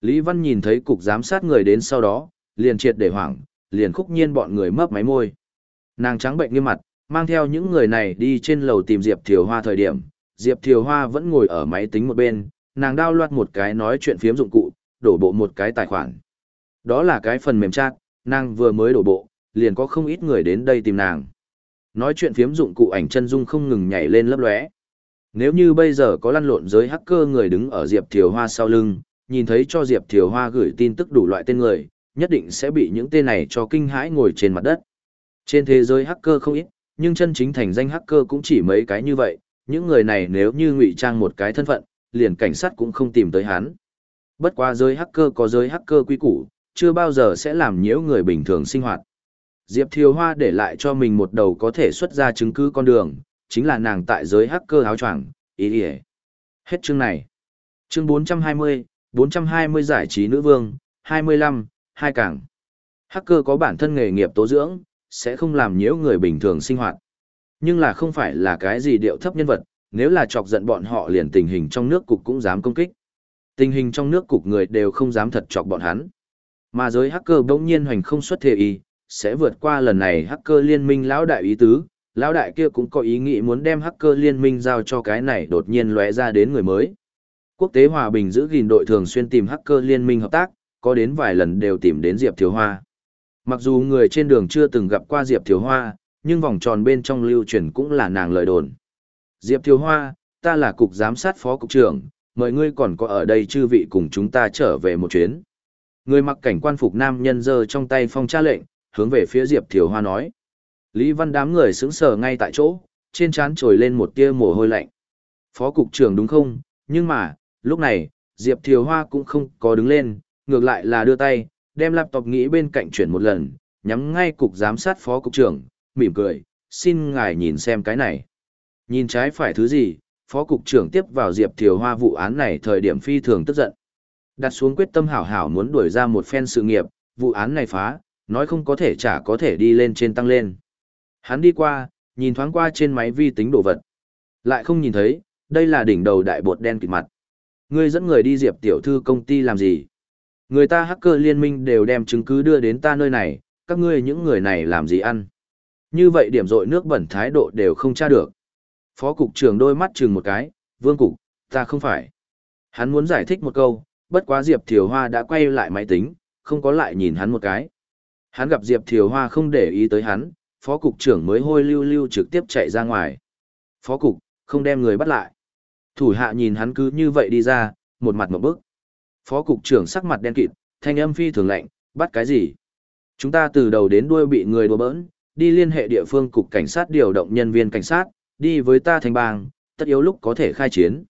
Lý Văn nhìn thấy cục giám sát người đến sau đó, liền triệt để hoảng, liền khúc nhiên bọn người mấp máy môi. Nàng trắng bệnh nghiêm mặt, mang theo những người này đi trên lầu tìm Diệp Thiều Hoa thời điểm, Diệp Thiều Hoa vẫn ngồi ở máy tính một bên, nàng đao loạt một cái nói chuyện phiếm dụng cụ, đổ bộ một cái tài khoản. Đó là cái phần mềm chat, nàng vừa mới đổ bộ, liền có không ít người đến đây tìm nàng. Nói chuyện phiếm dụng cụ ảnh chân dung không ngừng nhảy lên lấp lóe. Nếu như bây giờ có lăn lộn giới hacker người đứng ở Diệp Thiều Hoa sau lưng, nhìn thấy cho Diệp Thiều Hoa gửi tin tức đủ loại tên người, nhất định sẽ bị những tên này cho kinh hãi ngồi trên mặt đất. Trên thế giới hacker không ít, nhưng chân chính thành danh hacker cũng chỉ mấy cái như vậy, những người này nếu như ngụy trang một cái thân phận, liền cảnh sát cũng không tìm tới hắn. Bất quá giới hacker có giới hacker quý củ, chưa bao giờ sẽ làm nhiễu người bình thường sinh hoạt. Diệp Thiều Hoa để lại cho mình một đầu có thể xuất ra chứng cứ con đường, chính là nàng tại giới hacker áo choàng, ý ý. Hết chương này. Chương 420, 420 giải trí nữ vương, 25, hai cảng. Hacker có bản thân nghề nghiệp tố dưỡng, sẽ không làm nhiễu người bình thường sinh hoạt. Nhưng là không phải là cái gì điệu thấp nhân vật, nếu là chọc giận bọn họ liền tình hình trong nước cục cũng dám công kích. Tình hình trong nước cục người đều không dám thật chọc bọn hắn. Mà giới hacker bỗng nhiên hoành không xuất thể y, sẽ vượt qua lần này hacker liên minh lão đại ý tứ, lão đại kia cũng có ý nghĩ muốn đem hacker liên minh giao cho cái này đột nhiên lóe ra đến người mới. Quốc tế hòa bình giữ gìn đội thường xuyên tìm hacker liên minh hợp tác, có đến vài lần đều tìm đến Diệp Thiếu Hoa. Mặc dù người trên đường chưa từng gặp qua Diệp Thiếu Hoa, nhưng vòng tròn bên trong lưu truyền cũng là nàng lời đồn. Diệp Thiếu Hoa, ta là cục giám sát phó cục trưởng, mời ngươi còn có ở đây chư vị cùng chúng ta trở về một chuyến. Người mặc cảnh quan phục nam nhân giơ trong tay phong tra lệnh, hướng về phía Diệp Thiếu Hoa nói. Lý Văn đám người sững sờ ngay tại chỗ, trên trán trồi lên một tia mồ hôi lạnh. Phó cục trưởng đúng không? Nhưng mà, lúc này, Diệp Thiều Hoa cũng không có đứng lên, ngược lại là đưa tay, đem laptop nghĩ bên cạnh chuyển một lần, nhắm ngay cục giám sát phó cục trưởng, mỉm cười, xin ngài nhìn xem cái này. Nhìn trái phải thứ gì, phó cục trưởng tiếp vào Diệp Thiều Hoa vụ án này thời điểm phi thường tức giận. Đặt xuống quyết tâm hảo hảo muốn đuổi ra một phen sự nghiệp, vụ án này phá, nói không có thể chả có thể đi lên trên tăng lên. Hắn đi qua, nhìn thoáng qua trên máy vi tính đồ vật. Lại không nhìn thấy, đây là đỉnh đầu đại bột đen kịt mặt. Ngươi dẫn người đi Diệp tiểu thư công ty làm gì? Người ta hacker liên minh đều đem chứng cứ đưa đến ta nơi này, các ngươi những người này làm gì ăn? Như vậy điểm rội nước bẩn thái độ đều không tra được. Phó cục trưởng đôi mắt chừng một cái, vương cục, ta không phải. Hắn muốn giải thích một câu, bất quá Diệp Thiều Hoa đã quay lại máy tính, không có lại nhìn hắn một cái. Hắn gặp Diệp Thiều Hoa không để ý tới hắn, phó cục trưởng mới hôi lưu lưu trực tiếp chạy ra ngoài. Phó cục, không đem người bắt lại. Thủ hạ nhìn hắn cứ như vậy đi ra, một mặt một bức. Phó cục trưởng sắc mặt đen kịt, thanh âm phi thường lạnh, bắt cái gì? Chúng ta từ đầu đến đuôi bị người đùa bỡn, đi liên hệ địa phương cục cảnh sát điều động nhân viên cảnh sát, đi với ta thành bang, tất yếu lúc có thể khai chiến.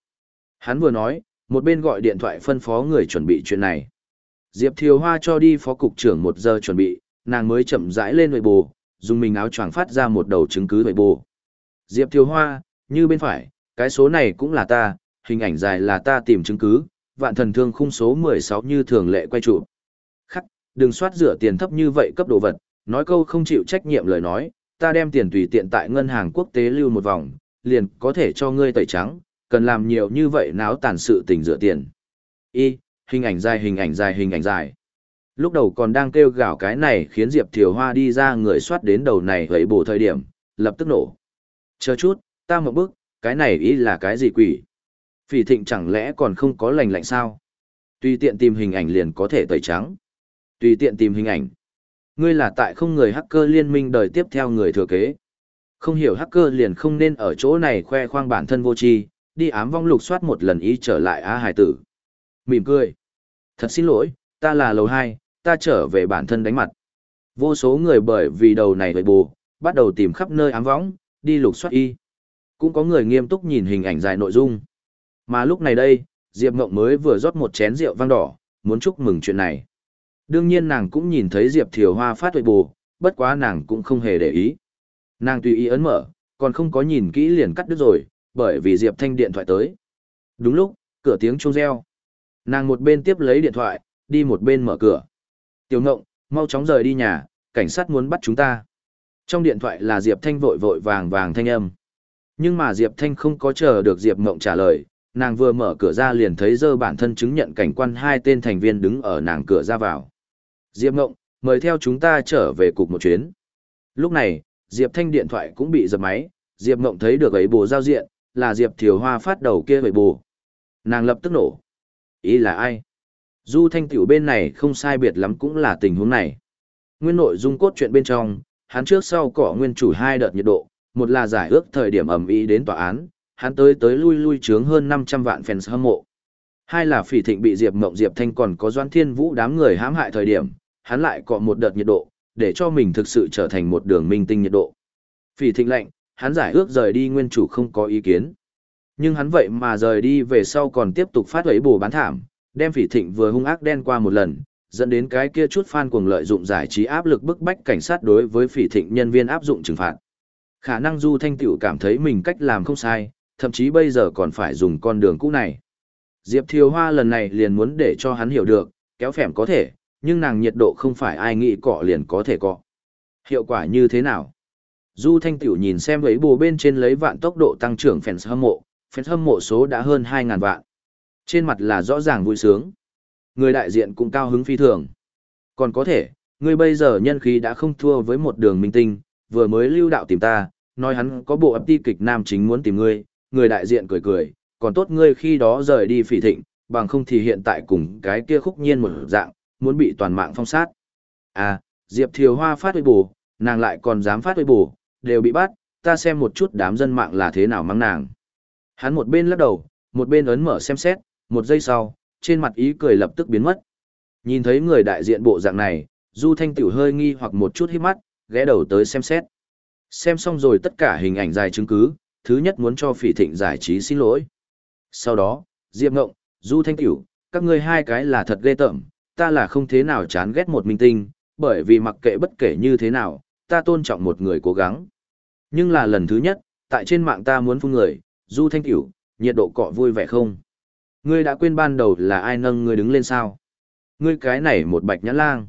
Hắn vừa nói, một bên gọi điện thoại phân phó người chuẩn bị chuyện này. Diệp Thiều Hoa cho đi phó cục trưởng một giờ chuẩn bị, nàng mới chậm rãi lên nội bù, dùng mình áo choàng phát ra một đầu chứng cứ nội bù. Diệp Thiều Hoa, như bên phải, cái số này cũng là ta, hình ảnh dài là ta tìm chứng cứ, vạn thần thương khung số 16 như thường lệ quay trụ. Khắc, đừng soát rửa tiền thấp như vậy cấp đồ vật, nói câu không chịu trách nhiệm lời nói, ta đem tiền tùy tiện tại ngân hàng quốc tế lưu một vòng, liền có thể cho ngươi tẩy trắng, cần làm nhiều như vậy náo tàn sự tình rửa tiền. Y, hình ảnh dài hình ảnh dài hình ảnh dài. Lúc đầu còn đang kêu gào cái này khiến Diệp Thiều Hoa đi ra người soát đến đầu này hấy bổ thời điểm, lập tức nổ. Chờ chút, ta một bước, cái này ý là cái gì quỷ? Phỉ thịnh chẳng lẽ còn không có lành lạnh sao? Tùy tiện tìm hình ảnh liền có thể tẩy trắng. Tùy tiện tìm hình ảnh. Ngươi là tại không người hacker liên minh đời tiếp theo người thừa kế. Không hiểu hacker liền không nên ở chỗ này khoe khoang bản thân vô tri, đi ám vong lục soát một lần ý trở lại á hải tử. Mỉm cười. Thật xin lỗi, ta là lầu hai, ta trở về bản thân đánh mặt. Vô số người bởi vì đầu này với bù, bắt đầu tìm khắp nơi ám võng, đi lục soát y. Cũng có người nghiêm túc nhìn hình ảnh dài nội dung. Mà lúc này đây, Diệp Ngộng mới vừa rót một chén rượu vang đỏ, muốn chúc mừng chuyện này. Đương nhiên nàng cũng nhìn thấy Diệp Thiều Hoa phát huệ bù, bất quá nàng cũng không hề để ý. Nàng tùy ý ấn mở, còn không có nhìn kỹ liền cắt đứt rồi, bởi vì Diệp Thanh điện thoại tới. Đúng lúc, cửa tiếng chuông reo. Nàng một bên tiếp lấy điện thoại, đi một bên mở cửa. Tiểu Ngộng, mau chóng rời đi nhà, cảnh sát muốn bắt chúng ta. Trong điện thoại là Diệp Thanh vội vội vàng vàng thanh âm. Nhưng mà Diệp Thanh không có chờ được Diệp Ngộng trả lời, nàng vừa mở cửa ra liền thấy dơ bản thân chứng nhận cảnh quan hai tên thành viên đứng ở nàng cửa ra vào. Diệp Ngộng, mời theo chúng ta trở về cục một chuyến. Lúc này, Diệp Thanh điện thoại cũng bị dập máy, Diệp Ngộng thấy được ấy bồ giao diện, là Diệp Thiều Hoa phát đầu kia vậy bồ. Nàng lập tức nổ. Ý là ai? Du Thanh tiểu bên này không sai biệt lắm cũng là tình huống này. Nguyên nội dung cốt truyện bên trong, hắn trước sau cỏ nguyên chủ hai đợt nhiệt độ, một là giải ước thời điểm ẩm ý đến tòa án, hắn tới tới lui lui chướng hơn 500 vạn fans hâm mộ. Hai là phỉ thịnh bị Diệp Mộng Diệp Thanh còn có Doan Thiên Vũ đám người hãm hại thời điểm, hắn lại cọ một đợt nhiệt độ, để cho mình thực sự trở thành một đường minh tinh nhiệt độ. Phỉ thịnh lệnh, hắn giải ước rời đi nguyên chủ không có ý kiến. Nhưng hắn vậy mà rời đi về sau còn tiếp tục phát ấy bù bán thảm, đem phỉ thịnh vừa hung ác đen qua một lần, dẫn đến cái kia chút fan cuồng lợi dụng giải trí áp lực bức bách cảnh sát đối với phỉ thịnh nhân viên áp dụng trừng phạt. Khả năng Du Thanh Tiểu cảm thấy mình cách làm không sai, thậm chí bây giờ còn phải dùng con đường cũ này. Diệp Thiều Hoa lần này liền muốn để cho hắn hiểu được, kéo phèm có thể, nhưng nàng nhiệt độ không phải ai nghĩ cọ liền có thể cọ. Hiệu quả như thế nào? Du Thanh Tiểu nhìn xem ấy bồ bên trên lấy vạn tốc độ tăng trưởng fans hâm mộ, fans hâm mộ số đã hơn 2.000 vạn. Trên mặt là rõ ràng vui sướng. Người đại diện cũng cao hứng phi thường. Còn có thể, người bây giờ nhân khí đã không thua với một đường minh tinh, vừa mới lưu đạo tìm ta, nói hắn có bộ ấp ti kịch nam chính muốn tìm ngươi, người đại diện cười cười, còn tốt ngươi khi đó rời đi phỉ thịnh, bằng không thì hiện tại cùng cái kia khúc nhiên một dạng, muốn bị toàn mạng phong sát. À, Diệp Thiều Hoa phát huy bù, nàng lại còn dám phát huy bù, đều bị bắt, ta xem một chút đám dân mạng là thế nào mắng nàng. Hắn một bên lắc đầu, một bên ấn mở xem xét, một giây sau, trên mặt ý cười lập tức biến mất. Nhìn thấy người đại diện bộ dạng này, Du Thanh Tiểu hơi nghi hoặc một chút hít mắt, ghé đầu tới xem xét. Xem xong rồi tất cả hình ảnh dài chứng cứ, thứ nhất muốn cho phỉ thịnh giải trí xin lỗi. Sau đó, Diệp Ngộng, Du Thanh Tiểu, các ngươi hai cái là thật ghê tởm, ta là không thế nào chán ghét một minh tinh, bởi vì mặc kệ bất kể như thế nào, ta tôn trọng một người cố gắng. Nhưng là lần thứ nhất, tại trên mạng ta muốn phun người, Du Thanh Tiểu, nhiệt độ cọ vui vẻ không? Ngươi đã quên ban đầu là ai nâng ngươi đứng lên sao? Ngươi cái này một bạch nhãn lang.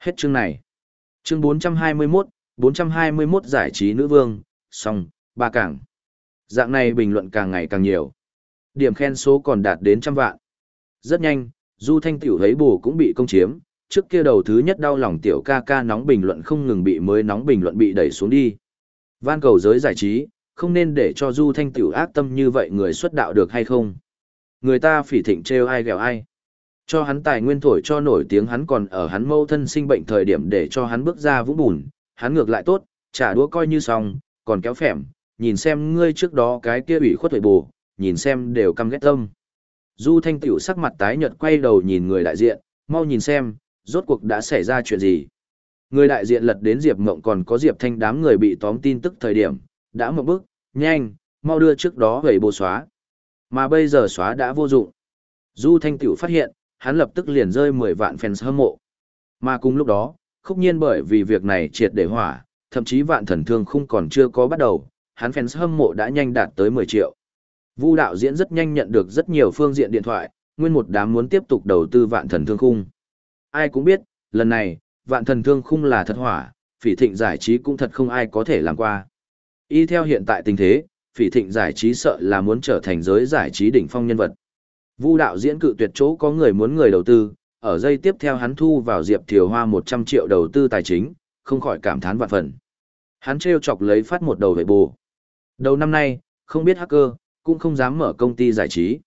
Hết chương này. Chương 421, 421 giải trí nữ vương, xong, ba cảng. Dạng này bình luận càng ngày càng nhiều. Điểm khen số còn đạt đến trăm vạn. Rất nhanh, Du Thanh Tiểu thấy bù cũng bị công chiếm, trước kia đầu thứ nhất đau lòng tiểu ca ca nóng bình luận không ngừng bị mới nóng bình luận bị đẩy xuống đi. Van cầu giới giải trí, không nên để cho Du Thanh Tiểu ác tâm như vậy người xuất đạo được hay không. Người ta phỉ thịnh trêu ai ghẹo ai. Cho hắn tài nguyên thổi cho nổi tiếng hắn còn ở hắn mâu thân sinh bệnh thời điểm để cho hắn bước ra vũng bùn, hắn ngược lại tốt, trả đũa coi như xong, còn kéo phèm, nhìn xem ngươi trước đó cái kia ủy khuất tuổi bù, nhìn xem đều căm ghét tâm. Du Thanh Tiểu sắc mặt tái nhợt quay đầu nhìn người đại diện, mau nhìn xem, rốt cuộc đã xảy ra chuyện gì. Người đại diện lật đến Diệp Mộng còn có Diệp Thanh đám người bị tóm tin tức thời điểm, đã một bước, nhanh, mau đưa trước đó về bồ xóa. Mà bây giờ xóa đã vô dụng. Du Thanh Tiểu phát hiện, hắn lập tức liền rơi 10 vạn fans hâm mộ. Mà cùng lúc đó, khúc nhiên bởi vì việc này triệt để hỏa, thậm chí vạn thần thương không còn chưa có bắt đầu, hắn fans hâm mộ đã nhanh đạt tới 10 triệu. Vu đạo diễn rất nhanh nhận được rất nhiều phương diện điện thoại, nguyên một đám muốn tiếp tục đầu tư vạn thần thương khung. Ai cũng biết, lần này, vạn thần thương khung là thật hỏa, phỉ thịnh giải trí cũng thật không ai có thể làm qua. Y theo hiện tại tình thế, phỉ thịnh giải trí sợ là muốn trở thành giới giải trí đỉnh phong nhân vật. Vu đạo diễn cự tuyệt chỗ có người muốn người đầu tư, ở dây tiếp theo hắn thu vào Diệp Thiều Hoa 100 triệu đầu tư tài chính, không khỏi cảm thán vạn phần. Hắn treo chọc lấy phát một đầu về bù. Đầu năm nay, không biết hacker, cũng không dám mở công ty giải trí.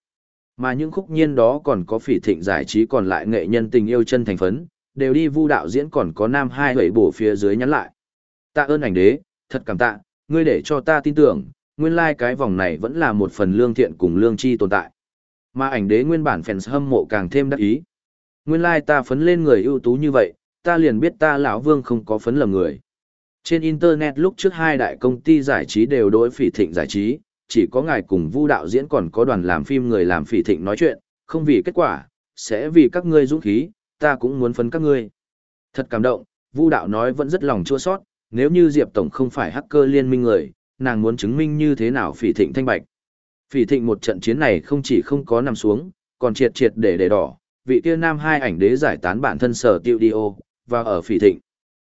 Mà những khúc nhiên đó còn có phỉ thịnh giải trí còn lại nghệ nhân tình yêu chân thành phấn, đều đi vu đạo diễn còn có nam hai hẩy bổ phía dưới nhắn lại. Tạ ơn ảnh đế, thật cảm tạ, ngươi để cho ta tin tưởng, nguyên lai like cái vòng này vẫn là một phần lương thiện cùng lương chi tồn tại. Mà ảnh đế nguyên bản fans hâm mộ càng thêm đắc ý. Nguyên lai like ta phấn lên người ưu tú như vậy, ta liền biết ta lão vương không có phấn lầm người. Trên internet lúc trước hai đại công ty giải trí đều đối phỉ thịnh giải trí, chỉ có ngài cùng Vu đạo diễn còn có đoàn làm phim người làm phỉ thịnh nói chuyện, không vì kết quả, sẽ vì các ngươi dũng khí, ta cũng muốn phấn các ngươi. Thật cảm động, Vu đạo nói vẫn rất lòng chua sót, nếu như Diệp Tổng không phải hacker liên minh người, nàng muốn chứng minh như thế nào phỉ thịnh thanh bạch. Phỉ thịnh một trận chiến này không chỉ không có nằm xuống, còn triệt triệt để để đỏ, vị kia nam hai ảnh đế giải tán bản thân sở tiêu đi ô, và ở phỉ thịnh.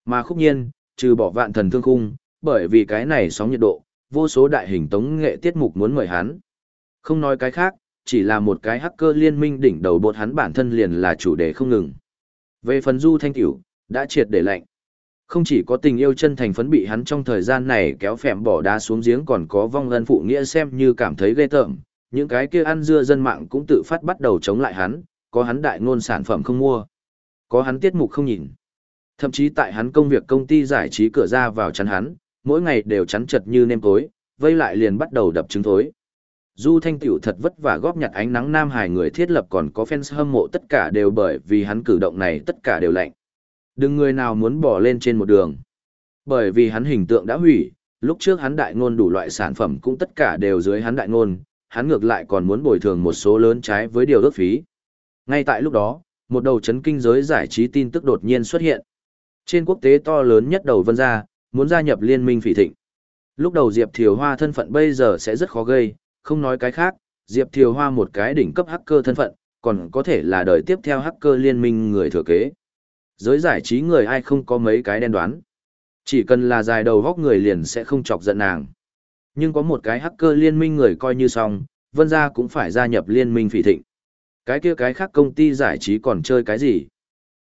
Mà khúc nhiên, trừ bỏ vạn thần thương khung, bởi vì cái này sóng nhiệt độ, vô số đại hình tống nghệ tiết mục muốn mời hắn. Không nói cái khác, chỉ là một cái hacker liên minh đỉnh đầu bột hắn bản thân liền là chủ đề không ngừng. Về phần du thanh tiểu, đã triệt để lạnh. Không chỉ có tình yêu chân thành phấn bị hắn trong thời gian này kéo phèm bỏ đá xuống giếng còn có vong ân phụ nghĩa xem như cảm thấy ghê tởm, những cái kia ăn dưa dân mạng cũng tự phát bắt đầu chống lại hắn, có hắn đại ngôn sản phẩm không mua, có hắn tiết mục không nhìn. Thậm chí tại hắn công việc công ty giải trí cửa ra vào chắn hắn, mỗi ngày đều chắn chật như nêm tối, vây lại liền bắt đầu đập trứng thối. Du Thanh Tiểu thật vất vả góp nhặt ánh nắng Nam Hải người thiết lập còn có fans hâm mộ tất cả đều bởi vì hắn cử động này tất cả đều lạnh. Đừng người nào muốn bỏ lên trên một đường. Bởi vì hắn hình tượng đã hủy, lúc trước hắn đại ngôn đủ loại sản phẩm cũng tất cả đều dưới hắn đại ngôn, hắn ngược lại còn muốn bồi thường một số lớn trái với điều ước phí. Ngay tại lúc đó, một đầu chấn kinh giới giải trí tin tức đột nhiên xuất hiện. Trên quốc tế to lớn nhất đầu vân ra, muốn gia nhập liên minh phỉ thịnh. Lúc đầu Diệp Thiều Hoa thân phận bây giờ sẽ rất khó gây, không nói cái khác, Diệp Thiều Hoa một cái đỉnh cấp hacker thân phận, còn có thể là đời tiếp theo hacker liên minh người thừa kế. Giới giải trí người ai không có mấy cái đen đoán. Chỉ cần là dài đầu góc người liền sẽ không chọc giận nàng. Nhưng có một cái hacker liên minh người coi như xong, vân gia cũng phải gia nhập liên minh phỉ thịnh. Cái kia cái khác công ty giải trí còn chơi cái gì?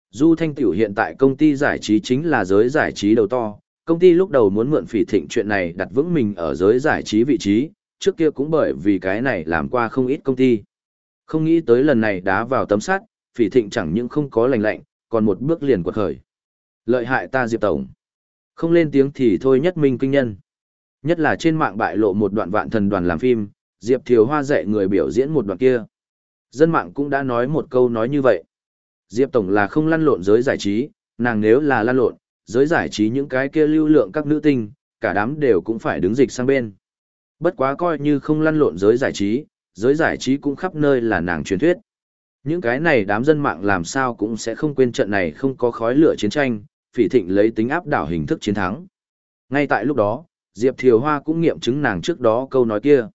Du Thanh Tiểu hiện tại công ty giải trí chính là giới giải trí đầu to, công ty lúc đầu muốn mượn phỉ thịnh chuyện này đặt vững mình ở giới giải trí vị trí, trước kia cũng bởi vì cái này làm qua không ít công ty. Không nghĩ tới lần này đá vào tấm sắt, phỉ thịnh chẳng những không có lành lạnh, còn một bước liền quật khởi. Lợi hại ta Diệp Tổng. Không lên tiếng thì thôi nhất minh kinh nhân. Nhất là trên mạng bại lộ một đoạn vạn thần đoàn làm phim, Diệp Thiều Hoa dạy người biểu diễn một đoạn kia. Dân mạng cũng đã nói một câu nói như vậy. Diệp Tổng là không lăn lộn giới giải trí, nàng nếu là lăn lộn, giới giải trí những cái kia lưu lượng các nữ tinh, cả đám đều cũng phải đứng dịch sang bên. Bất quá coi như không lăn lộn giới giải trí, giới giải trí cũng khắp nơi là nàng truyền thuyết. Những cái này đám dân mạng làm sao cũng sẽ không quên trận này không có khói lửa chiến tranh, phỉ thịnh lấy tính áp đảo hình thức chiến thắng. Ngay tại lúc đó, Diệp Thiều Hoa cũng nghiệm chứng nàng trước đó câu nói kia.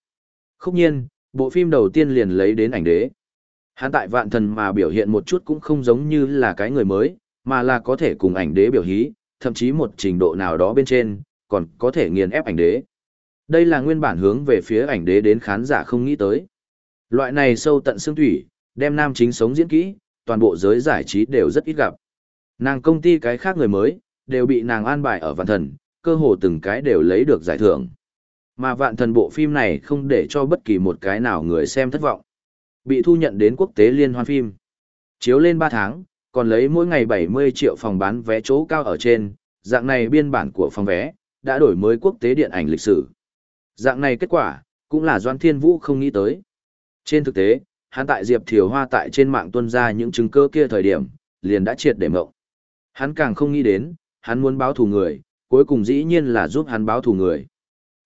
không nhiên, bộ phim đầu tiên liền lấy đến ảnh đế. Hắn tại vạn thần mà biểu hiện một chút cũng không giống như là cái người mới, mà là có thể cùng ảnh đế biểu hí, thậm chí một trình độ nào đó bên trên, còn có thể nghiền ép ảnh đế. Đây là nguyên bản hướng về phía ảnh đế đến khán giả không nghĩ tới. Loại này sâu tận xương thủy, đem nam chính sống diễn kỹ, toàn bộ giới giải trí đều rất ít gặp. Nàng công ty cái khác người mới, đều bị nàng an bài ở vạn thần, cơ hồ từng cái đều lấy được giải thưởng. Mà vạn thần bộ phim này không để cho bất kỳ một cái nào người xem thất vọng. Bị thu nhận đến quốc tế liên hoan phim. Chiếu lên 3 tháng, còn lấy mỗi ngày 70 triệu phòng bán vé chỗ cao ở trên, dạng này biên bản của phòng vé, đã đổi mới quốc tế điện ảnh lịch sử. Dạng này kết quả, cũng là Doan Thiên Vũ không nghĩ tới. Trên thực tế, hắn tại Diệp Thiều Hoa tại trên mạng tuân ra những chứng cơ kia thời điểm, liền đã triệt để mộng. Hắn càng không nghĩ đến, hắn muốn báo thù người, cuối cùng dĩ nhiên là giúp hắn báo thù người.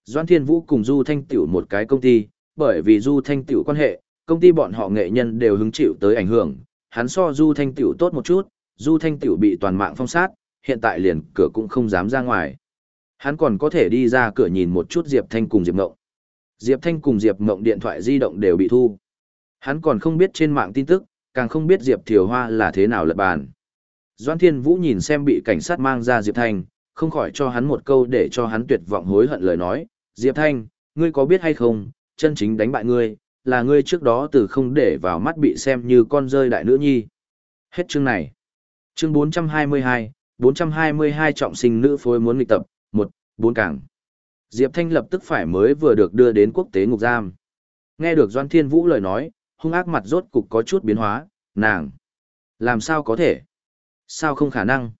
Doan Thiên Vũ cùng Du Thanh Tiểu một cái công ty, bởi vì Du Thanh Tiểu quan hệ, công ty bọn họ nghệ nhân đều hứng chịu tới ảnh hưởng, hắn so Du Thanh Tiểu tốt một chút, Du Thanh Tiểu bị toàn mạng phong sát, hiện tại liền cửa cũng không dám ra ngoài. Hắn còn có thể đi ra cửa nhìn một chút Diệp Thanh cùng Diệp Ngộng. Diệp Thanh cùng Diệp Ngộng điện thoại di động đều bị thu. Hắn còn không biết trên mạng tin tức, càng không biết Diệp Thiều Hoa là thế nào lật bàn. Doan Thiên Vũ nhìn xem bị cảnh sát mang ra Diệp Thanh, không khỏi cho hắn một câu để cho hắn tuyệt vọng hối hận lời nói. Diệp Thanh, ngươi có biết hay không, chân chính đánh bại ngươi, là ngươi trước đó từ không để vào mắt bị xem như con rơi đại nữ nhi. Hết chương này. Chương 422, 422 trọng sinh nữ phối muốn nghịch tập, 1, 4 cảng. Diệp Thanh lập tức phải mới vừa được đưa đến quốc tế ngục giam. Nghe được Doan Thiên Vũ lời nói, hung ác mặt rốt cục có chút biến hóa, nàng. Làm sao có thể? Sao không khả năng?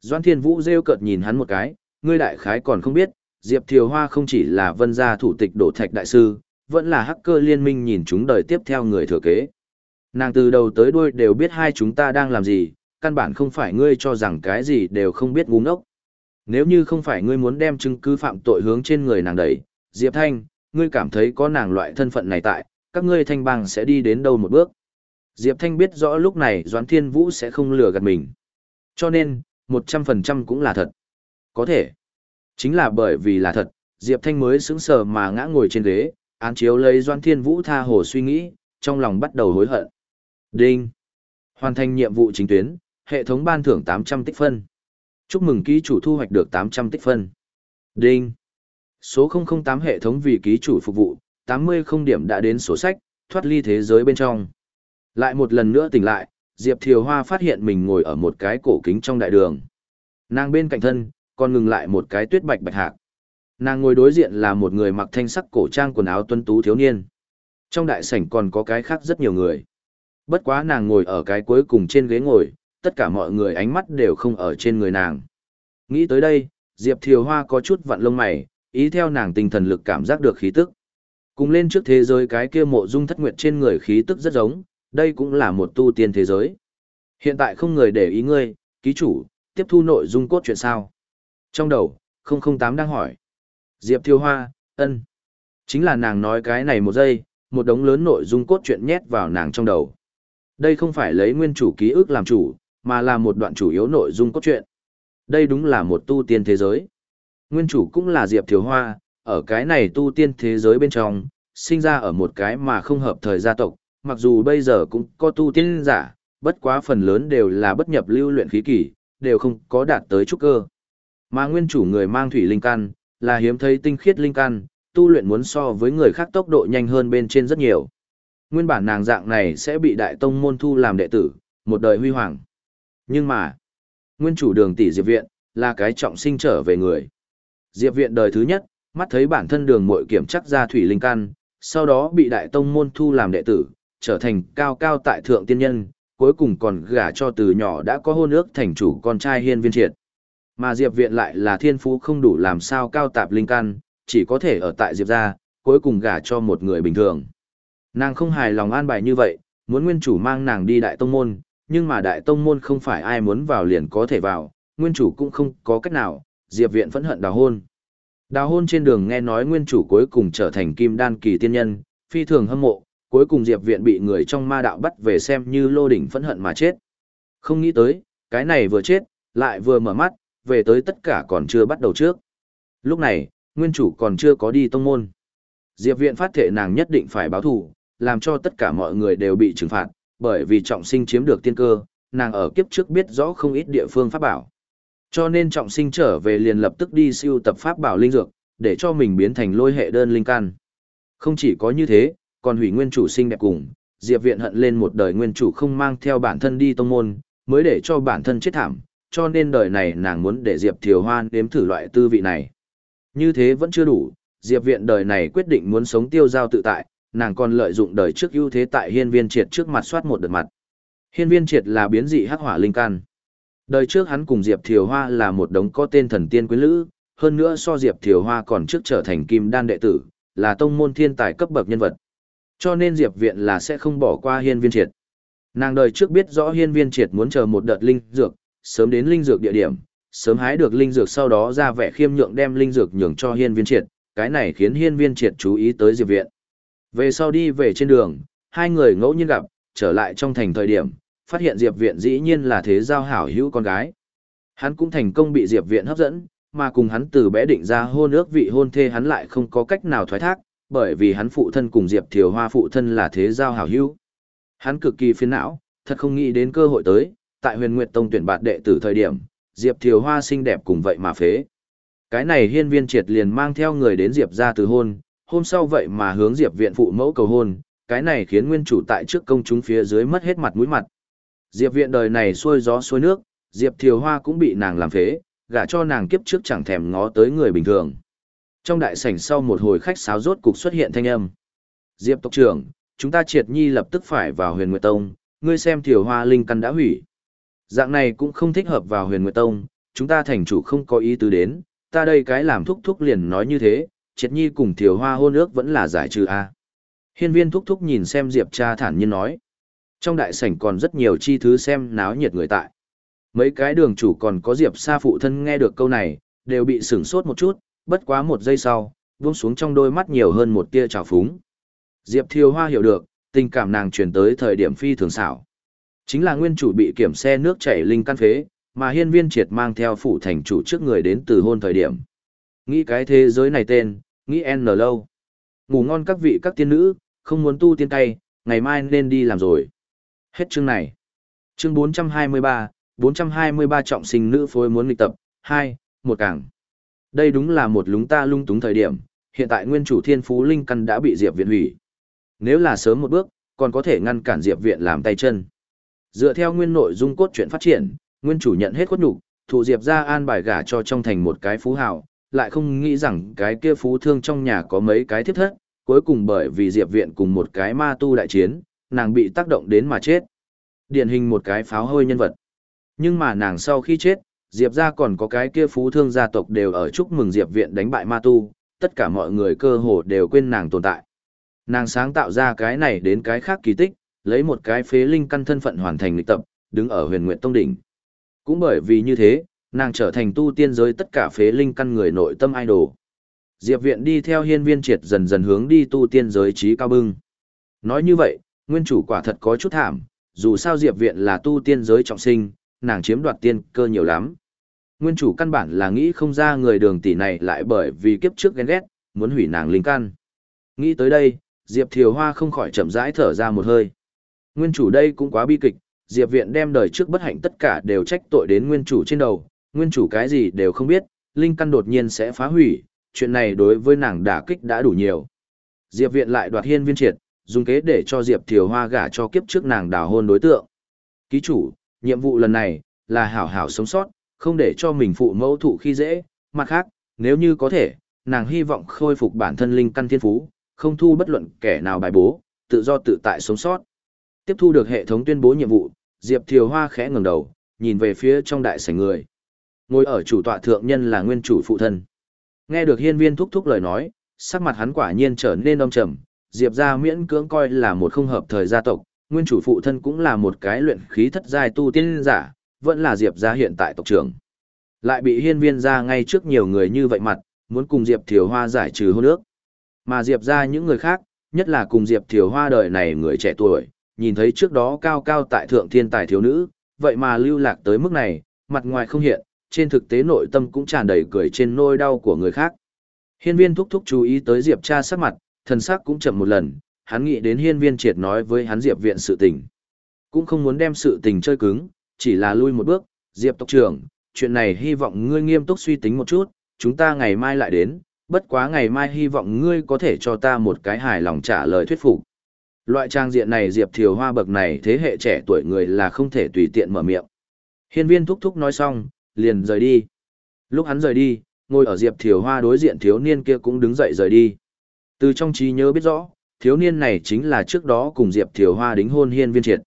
Doan Thiên Vũ rêu cợt nhìn hắn một cái, ngươi đại khái còn không biết, Diệp Thiều Hoa không chỉ là vân gia thủ tịch đổ thạch đại sư, vẫn là hacker liên minh nhìn chúng đời tiếp theo người thừa kế. Nàng từ đầu tới đuôi đều biết hai chúng ta đang làm gì, căn bản không phải ngươi cho rằng cái gì đều không biết ngu ngốc. Nếu như không phải ngươi muốn đem chứng cứ phạm tội hướng trên người nàng đẩy, Diệp Thanh, ngươi cảm thấy có nàng loại thân phận này tại, các ngươi thanh bang sẽ đi đến đâu một bước. Diệp Thanh biết rõ lúc này Doãn Thiên Vũ sẽ không lừa gạt mình. Cho nên, 100% cũng là thật. Có thể. Chính là bởi vì là thật, Diệp Thanh mới sững sờ mà ngã ngồi trên ghế, án chiếu lấy Doan Thiên Vũ tha hồ suy nghĩ, trong lòng bắt đầu hối hận. Đinh. Hoàn thành nhiệm vụ chính tuyến, hệ thống ban thưởng 800 tích phân. Chúc mừng ký chủ thu hoạch được 800 tích phân. Đinh. Số 008 hệ thống vì ký chủ phục vụ, 80 không điểm đã đến sổ sách, thoát ly thế giới bên trong. Lại một lần nữa tỉnh lại, Diệp Thiều Hoa phát hiện mình ngồi ở một cái cổ kính trong đại đường. Nàng bên cạnh thân, còn ngừng lại một cái tuyết bạch bạch hạc. Nàng ngồi đối diện là một người mặc thanh sắc cổ trang quần áo tuân tú thiếu niên. Trong đại sảnh còn có cái khác rất nhiều người. Bất quá nàng ngồi ở cái cuối cùng trên ghế ngồi, tất cả mọi người ánh mắt đều không ở trên người nàng. Nghĩ tới đây, Diệp Thiều Hoa có chút vặn lông mày, ý theo nàng tinh thần lực cảm giác được khí tức. Cùng lên trước thế giới cái kia mộ dung thất nguyệt trên người khí tức rất giống, đây cũng là một tu tiên thế giới. Hiện tại không người để ý ngươi, ký chủ, tiếp thu nội dung cốt truyện sao. Trong đầu, 008 đang hỏi. Diệp Thiêu Hoa, ân. Chính là nàng nói cái này một giây, một đống lớn nội dung cốt truyện nhét vào nàng trong đầu. Đây không phải lấy nguyên chủ ký ức làm chủ, mà là một đoạn chủ yếu nội dung cốt truyện. Đây đúng là một tu tiên thế giới. Nguyên chủ cũng là Diệp Thiều Hoa, ở cái này tu tiên thế giới bên trong, sinh ra ở một cái mà không hợp thời gia tộc, mặc dù bây giờ cũng có tu tiên giả, bất quá phần lớn đều là bất nhập lưu luyện khí kỳ, đều không có đạt tới trúc cơ. Mà nguyên chủ người mang thủy linh căn, là hiếm thấy tinh khiết linh căn, tu luyện muốn so với người khác tốc độ nhanh hơn bên trên rất nhiều. Nguyên bản nàng dạng này sẽ bị đại tông môn thu làm đệ tử, một đời huy hoàng. Nhưng mà, nguyên chủ đường tỷ Diệp Viện, là cái trọng sinh trở về người. Diệp Viện đời thứ nhất, mắt thấy bản thân đường muội kiểm chắc ra thủy linh căn, sau đó bị đại tông môn thu làm đệ tử, trở thành cao cao tại thượng tiên nhân, cuối cùng còn gả cho từ nhỏ đã có hôn ước thành chủ con trai hiên viên triệt. Mà Diệp Viện lại là thiên phú không đủ làm sao cao tạp linh căn, chỉ có thể ở tại Diệp gia, cuối cùng gả cho một người bình thường. Nàng không hài lòng an bài như vậy, muốn nguyên chủ mang nàng đi đại tông môn, nhưng mà đại tông môn không phải ai muốn vào liền có thể vào, nguyên chủ cũng không có cách nào, Diệp Viện phẫn hận đào hôn. Đào hôn trên đường nghe nói nguyên chủ cuối cùng trở thành kim đan kỳ tiên nhân, phi thường hâm mộ, cuối cùng Diệp Viện bị người trong ma đạo bắt về xem như lô đỉnh phẫn hận mà chết. Không nghĩ tới, cái này vừa chết, lại vừa mở mắt, về tới tất cả còn chưa bắt đầu trước. Lúc này, nguyên chủ còn chưa có đi tông môn. Diệp Viện phát thể nàng nhất định phải báo thù, làm cho tất cả mọi người đều bị trừng phạt, bởi vì trọng sinh chiếm được tiên cơ, nàng ở kiếp trước biết rõ không ít địa phương pháp bảo. Cho nên trọng sinh trở về liền lập tức đi siêu tập pháp bảo linh dược, để cho mình biến thành lôi hệ đơn linh căn. Không chỉ có như thế, còn hủy nguyên chủ sinh đẹp cùng, Diệp Viện hận lên một đời nguyên chủ không mang theo bản thân đi tông môn, mới để cho bản thân chết thảm, cho nên đời này nàng muốn để Diệp Thiều Hoan nếm thử loại tư vị này. Như thế vẫn chưa đủ, Diệp Viện đời này quyết định muốn sống tiêu giao tự tại, nàng còn lợi dụng đời trước ưu thế tại hiên viên triệt trước mặt soát một đợt mặt. Hiên viên triệt là biến dị hắc hỏa linh căn. Đời trước hắn cùng Diệp Thiều Hoa là một đống có tên thần tiên quyến lữ, hơn nữa so Diệp Thiều Hoa còn trước trở thành kim đan đệ tử, là tông môn thiên tài cấp bậc nhân vật. Cho nên Diệp Viện là sẽ không bỏ qua hiên viên triệt. Nàng đời trước biết rõ hiên viên triệt muốn chờ một đợt linh dược, sớm đến linh dược địa điểm, sớm hái được linh dược sau đó ra vẻ khiêm nhượng đem linh dược nhường cho hiên viên triệt, cái này khiến hiên viên triệt chú ý tới Diệp Viện. Về sau đi về trên đường, hai người ngẫu nhiên gặp, trở lại trong thành thời điểm, phát hiện Diệp Viện dĩ nhiên là thế giao hảo hữu con gái. Hắn cũng thành công bị Diệp Viện hấp dẫn, mà cùng hắn từ bé định ra hôn ước vị hôn thê hắn lại không có cách nào thoái thác, bởi vì hắn phụ thân cùng Diệp Thiều Hoa phụ thân là thế giao hảo hữu. Hắn cực kỳ phiền não, thật không nghĩ đến cơ hội tới, tại Huyền Nguyệt Tông tuyển bạt đệ tử thời điểm, Diệp Thiều Hoa xinh đẹp cùng vậy mà phế. Cái này hiên viên triệt liền mang theo người đến Diệp ra từ hôn, hôm sau vậy mà hướng Diệp viện phụ mẫu cầu hôn, cái này khiến nguyên chủ tại trước công chúng phía dưới mất hết mặt mũi mặt. Diệp viện đời này xuôi gió xuôi nước, Diệp Thiều Hoa cũng bị nàng làm phế, gả cho nàng kiếp trước chẳng thèm ngó tới người bình thường. Trong đại sảnh sau một hồi khách sáo rốt cục xuất hiện thanh âm. Diệp tộc trưởng, chúng ta triệt nhi lập tức phải vào huyền Nguyệt Tông, ngươi xem Thiều Hoa linh căn đã hủy. Dạng này cũng không thích hợp vào huyền Nguyệt Tông, chúng ta thành chủ không có ý tứ đến, ta đây cái làm thúc thúc liền nói như thế, triệt nhi cùng Thiều Hoa hôn ước vẫn là giải trừ A. Hiên viên thúc thúc nhìn xem Diệp cha thản nhiên nói. Trong đại sảnh còn rất nhiều chi thứ xem náo nhiệt người tại. Mấy cái đường chủ còn có Diệp Sa phụ thân nghe được câu này, đều bị sửng sốt một chút, bất quá một giây sau, buông xuống trong đôi mắt nhiều hơn một tia trào phúng. Diệp Thiều Hoa hiểu được, tình cảm nàng truyền tới thời điểm phi thường xảo. Chính là nguyên chủ bị kiểm xe nước chảy linh căn phế, mà hiên viên triệt mang theo phụ thành chủ trước người đến từ hôn thời điểm. Nghĩ cái thế giới này tên, nghĩ N lâu. Ngủ ngon các vị các tiên nữ, không muốn tu tiên tay, ngày mai nên đi làm rồi. Hết chương này. Chương 423, 423 trọng sinh nữ phối muốn nghịch tập, 2, một cảng. Đây đúng là một lúng ta lung túng thời điểm, hiện tại nguyên chủ thiên phú linh căn đã bị Diệp Viện hủy. Nếu là sớm một bước, còn có thể ngăn cản Diệp Viện làm tay chân. Dựa theo nguyên nội dung cốt truyện phát triển, nguyên chủ nhận hết cốt nhục, thụ Diệp ra an bài gả cho trong thành một cái phú hào, lại không nghĩ rằng cái kia phú thương trong nhà có mấy cái thiết thất, cuối cùng bởi vì Diệp Viện cùng một cái ma tu đại chiến, nàng bị tác động đến mà chết. Điển hình một cái pháo hơi nhân vật. Nhưng mà nàng sau khi chết, Diệp ra còn có cái kia phú thương gia tộc đều ở chúc mừng Diệp Viện đánh bại ma tu, tất cả mọi người cơ hồ đều quên nàng tồn tại. Nàng sáng tạo ra cái này đến cái khác kỳ tích, lấy một cái phế linh căn thân phận hoàn thành lịch tập, đứng ở huyền nguyện tông đỉnh. Cũng bởi vì như thế, nàng trở thành tu tiên giới tất cả phế linh căn người nội tâm idol. Diệp Viện đi theo hiên viên triệt dần dần hướng đi tu tiên giới trí cao bưng. Nói như vậy, nguyên chủ quả thật có chút thảm, dù sao Diệp Viện là tu tiên giới trọng sinh, nàng chiếm đoạt tiên cơ nhiều lắm. Nguyên chủ căn bản là nghĩ không ra người đường tỷ này lại bởi vì kiếp trước ghen ghét, muốn hủy nàng linh căn. Nghĩ tới đây, Diệp Thiều Hoa không khỏi chậm rãi thở ra một hơi. Nguyên chủ đây cũng quá bi kịch, Diệp Viện đem đời trước bất hạnh tất cả đều trách tội đến nguyên chủ trên đầu, nguyên chủ cái gì đều không biết, linh căn đột nhiên sẽ phá hủy, chuyện này đối với nàng đả kích đã đủ nhiều. Diệp Viện lại đoạt hiên viên triệt, dùng kế để cho Diệp Thiều Hoa gả cho kiếp trước nàng đào hôn đối tượng. Ký chủ, nhiệm vụ lần này là hảo hảo sống sót, không để cho mình phụ mẫu thụ khi dễ, mặt khác, nếu như có thể, nàng hy vọng khôi phục bản thân linh căn thiên phú, không thu bất luận kẻ nào bài bố, tự do tự tại sống sót. Tiếp thu được hệ thống tuyên bố nhiệm vụ, Diệp Thiều Hoa khẽ ngẩng đầu, nhìn về phía trong đại sảnh người. Ngồi ở chủ tọa thượng nhân là nguyên chủ phụ thân. Nghe được hiên viên thúc thúc lời nói, sắc mặt hắn quả nhiên trở nên đông trầm, Diệp gia miễn cưỡng coi là một không hợp thời gia tộc, nguyên chủ phụ thân cũng là một cái luyện khí thất giai tu tiên giả, vẫn là Diệp gia hiện tại tộc trưởng. Lại bị hiên viên gia ngay trước nhiều người như vậy mặt, muốn cùng Diệp Thiều Hoa giải trừ hôn ước. Mà Diệp gia những người khác, nhất là cùng Diệp Thiều Hoa đời này người trẻ tuổi, nhìn thấy trước đó cao cao tại thượng thiên tài thiếu nữ, vậy mà lưu lạc tới mức này, mặt ngoài không hiện, trên thực tế nội tâm cũng tràn đầy cười trên nôi đau của người khác. Hiên viên thúc thúc chú ý tới Diệp cha sắc mặt, thần sắc cũng chậm một lần, hắn nghĩ đến hiên viên triệt nói với hắn Diệp viện sự tình. Cũng không muốn đem sự tình chơi cứng, chỉ là lui một bước, Diệp tộc trưởng, chuyện này hy vọng ngươi nghiêm túc suy tính một chút, chúng ta ngày mai lại đến, bất quá ngày mai hy vọng ngươi có thể cho ta một cái hài lòng trả lời thuyết phục. Loại trang diện này Diệp Thiều Hoa bậc này thế hệ trẻ tuổi người là không thể tùy tiện mở miệng. Hiên viên thúc thúc nói xong, liền rời đi. Lúc hắn rời đi, ngồi ở Diệp Thiều Hoa đối diện thiếu niên kia cũng đứng dậy rời đi. Từ trong trí nhớ biết rõ, thiếu niên này chính là trước đó cùng Diệp Thiều Hoa đính hôn hiên viên triệt.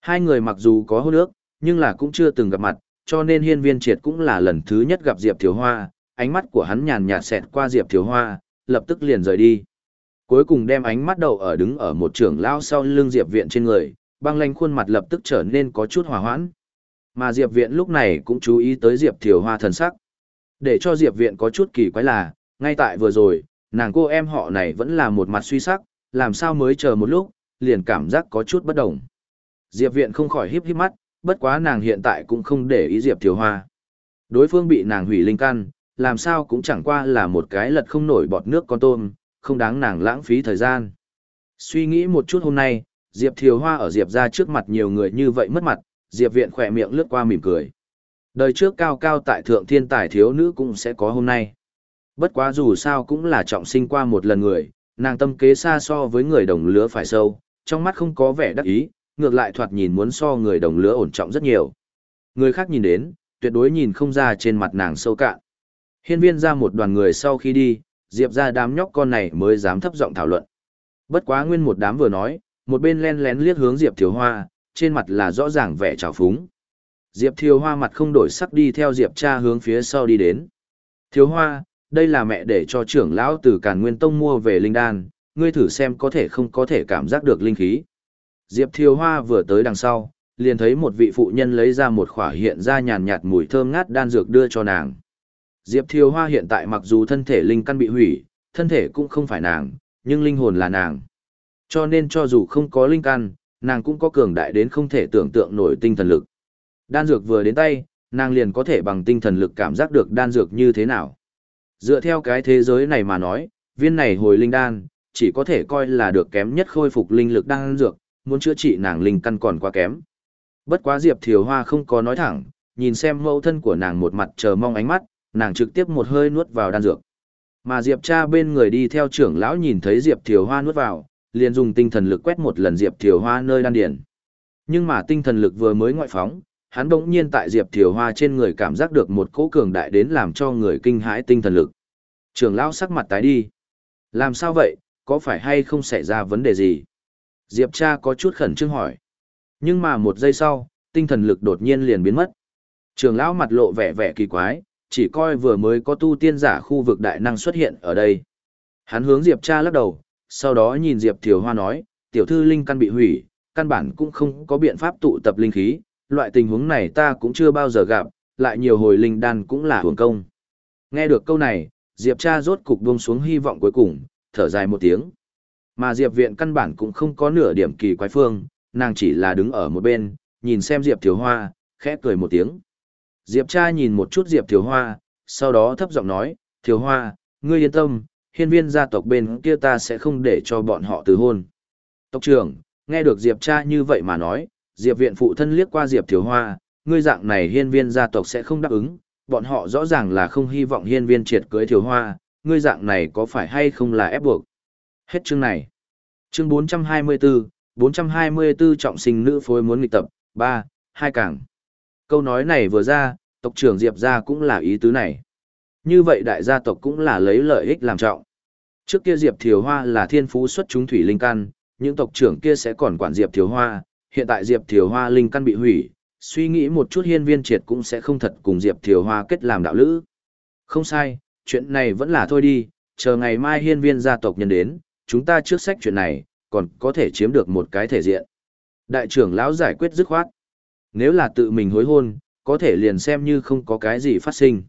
Hai người mặc dù có hôn ước, nhưng là cũng chưa từng gặp mặt, cho nên hiên viên triệt cũng là lần thứ nhất gặp Diệp Thiều Hoa, ánh mắt của hắn nhàn nhạt xẹt qua Diệp Thiều Hoa, lập tức liền rời đi. Cuối cùng đem ánh mắt đầu ở đứng ở một trưởng lao sau lưng Diệp Viện trên người, băng lanh khuôn mặt lập tức trở nên có chút hòa hoãn. Mà Diệp Viện lúc này cũng chú ý tới Diệp Thiều Hoa thần sắc. Để cho Diệp Viện có chút kỳ quái là, ngay tại vừa rồi, nàng cô em họ này vẫn là một mặt suy sắc, làm sao mới chờ một lúc, liền cảm giác có chút bất đồng. Diệp Viện không khỏi híp híp mắt, bất quá nàng hiện tại cũng không để ý Diệp Thiều Hoa. Đối phương bị nàng hủy linh căn, làm sao cũng chẳng qua là một cái lật không nổi bọt nước con tôm, không đáng nàng lãng phí thời gian. Suy nghĩ một chút hôm nay, Diệp Thiều Hoa ở Diệp ra trước mặt nhiều người như vậy mất mặt, Diệp Viện khỏe miệng lướt qua mỉm cười. Đời trước cao cao tại thượng thiên tài thiếu nữ cũng sẽ có hôm nay. Bất quá dù sao cũng là trọng sinh qua một lần người, nàng tâm kế xa so với người đồng lứa phải sâu, trong mắt không có vẻ đắc ý, ngược lại thoạt nhìn muốn so người đồng lứa ổn trọng rất nhiều. Người khác nhìn đến, tuyệt đối nhìn không ra trên mặt nàng sâu cạn. Hiên viên ra một đoàn người sau khi đi, Diệp ra đám nhóc con này mới dám thấp giọng thảo luận. Bất quá nguyên một đám vừa nói, một bên len lén liếc hướng Diệp Thiếu Hoa, trên mặt là rõ ràng vẻ trào phúng. Diệp Thiếu Hoa mặt không đổi sắc đi theo Diệp cha hướng phía sau đi đến. Thiếu Hoa, đây là mẹ để cho trưởng lão từ Càn Nguyên Tông mua về linh đan, ngươi thử xem có thể không có thể cảm giác được linh khí. Diệp Thiếu Hoa vừa tới đằng sau, liền thấy một vị phụ nhân lấy ra một khỏa hiện ra nhàn nhạt mùi thơm ngát đan dược đưa cho nàng. Diệp Thiều Hoa hiện tại mặc dù thân thể linh căn bị hủy, thân thể cũng không phải nàng, nhưng linh hồn là nàng. Cho nên cho dù không có linh căn, nàng cũng có cường đại đến không thể tưởng tượng nổi tinh thần lực. Đan dược vừa đến tay, nàng liền có thể bằng tinh thần lực cảm giác được đan dược như thế nào. Dựa theo cái thế giới này mà nói, viên này hồi linh đan, chỉ có thể coi là được kém nhất khôi phục linh lực đan dược, muốn chữa trị nàng linh căn còn quá kém. Bất quá Diệp Thiều Hoa không có nói thẳng, nhìn xem mẫu thân của nàng một mặt chờ mong ánh mắt, nàng trực tiếp một hơi nuốt vào đan dược. Mà Diệp cha bên người đi theo trưởng lão nhìn thấy Diệp Thiều Hoa nuốt vào, liền dùng tinh thần lực quét một lần Diệp Thiều Hoa nơi đan điển. Nhưng mà tinh thần lực vừa mới ngoại phóng, hắn bỗng nhiên tại Diệp Thiều Hoa trên người cảm giác được một cỗ cường đại đến làm cho người kinh hãi tinh thần lực. Trưởng lão sắc mặt tái đi. Làm sao vậy, có phải hay không xảy ra vấn đề gì? Diệp cha có chút khẩn trương hỏi. Nhưng mà một giây sau, tinh thần lực đột nhiên liền biến mất. Trường lão mặt lộ vẻ vẻ kỳ quái, chỉ coi vừa mới có tu tiên giả khu vực đại năng xuất hiện ở đây. Hắn hướng Diệp cha lắc đầu, sau đó nhìn Diệp Thiều Hoa nói, tiểu thư linh căn bị hủy, căn bản cũng không có biện pháp tụ tập linh khí, loại tình huống này ta cũng chưa bao giờ gặp, lại nhiều hồi linh đan cũng là hưởng công. Nghe được câu này, Diệp cha rốt cục buông xuống hy vọng cuối cùng, thở dài một tiếng. Mà Diệp viện căn bản cũng không có nửa điểm kỳ quái phương, nàng chỉ là đứng ở một bên, nhìn xem Diệp Thiều Hoa, khẽ cười một tiếng. Diệp cha nhìn một chút Diệp Thiều Hoa, sau đó thấp giọng nói, Thiều Hoa, ngươi yên tâm, hiên viên gia tộc bên kia ta sẽ không để cho bọn họ từ hôn. Tộc trưởng, nghe được Diệp cha như vậy mà nói, Diệp viện phụ thân liếc qua Diệp Thiều Hoa, ngươi dạng này hiên viên gia tộc sẽ không đáp ứng, bọn họ rõ ràng là không hy vọng hiên viên triệt cưới Thiều Hoa, ngươi dạng này có phải hay không là ép buộc. Hết chương này. Chương 424, 424 trọng sinh nữ phối muốn nghịch tập, 3, hai càng. Câu nói này vừa ra, tộc trưởng Diệp gia cũng là ý tứ này. Như vậy đại gia tộc cũng là lấy lợi ích làm trọng. Trước kia Diệp Thiều Hoa là thiên phú xuất chúng thủy linh căn, những tộc trưởng kia sẽ còn quản Diệp Thiều Hoa, hiện tại Diệp Thiều Hoa linh căn bị hủy, suy nghĩ một chút hiên viên triệt cũng sẽ không thật cùng Diệp Thiều Hoa kết làm đạo lữ. Không sai, chuyện này vẫn là thôi đi, chờ ngày mai hiên viên gia tộc nhân đến, chúng ta trước sách chuyện này, còn có thể chiếm được một cái thể diện. Đại trưởng lão giải quyết dứt khoát. Nếu là tự mình hối hôn, có thể liền xem như không có cái gì phát sinh.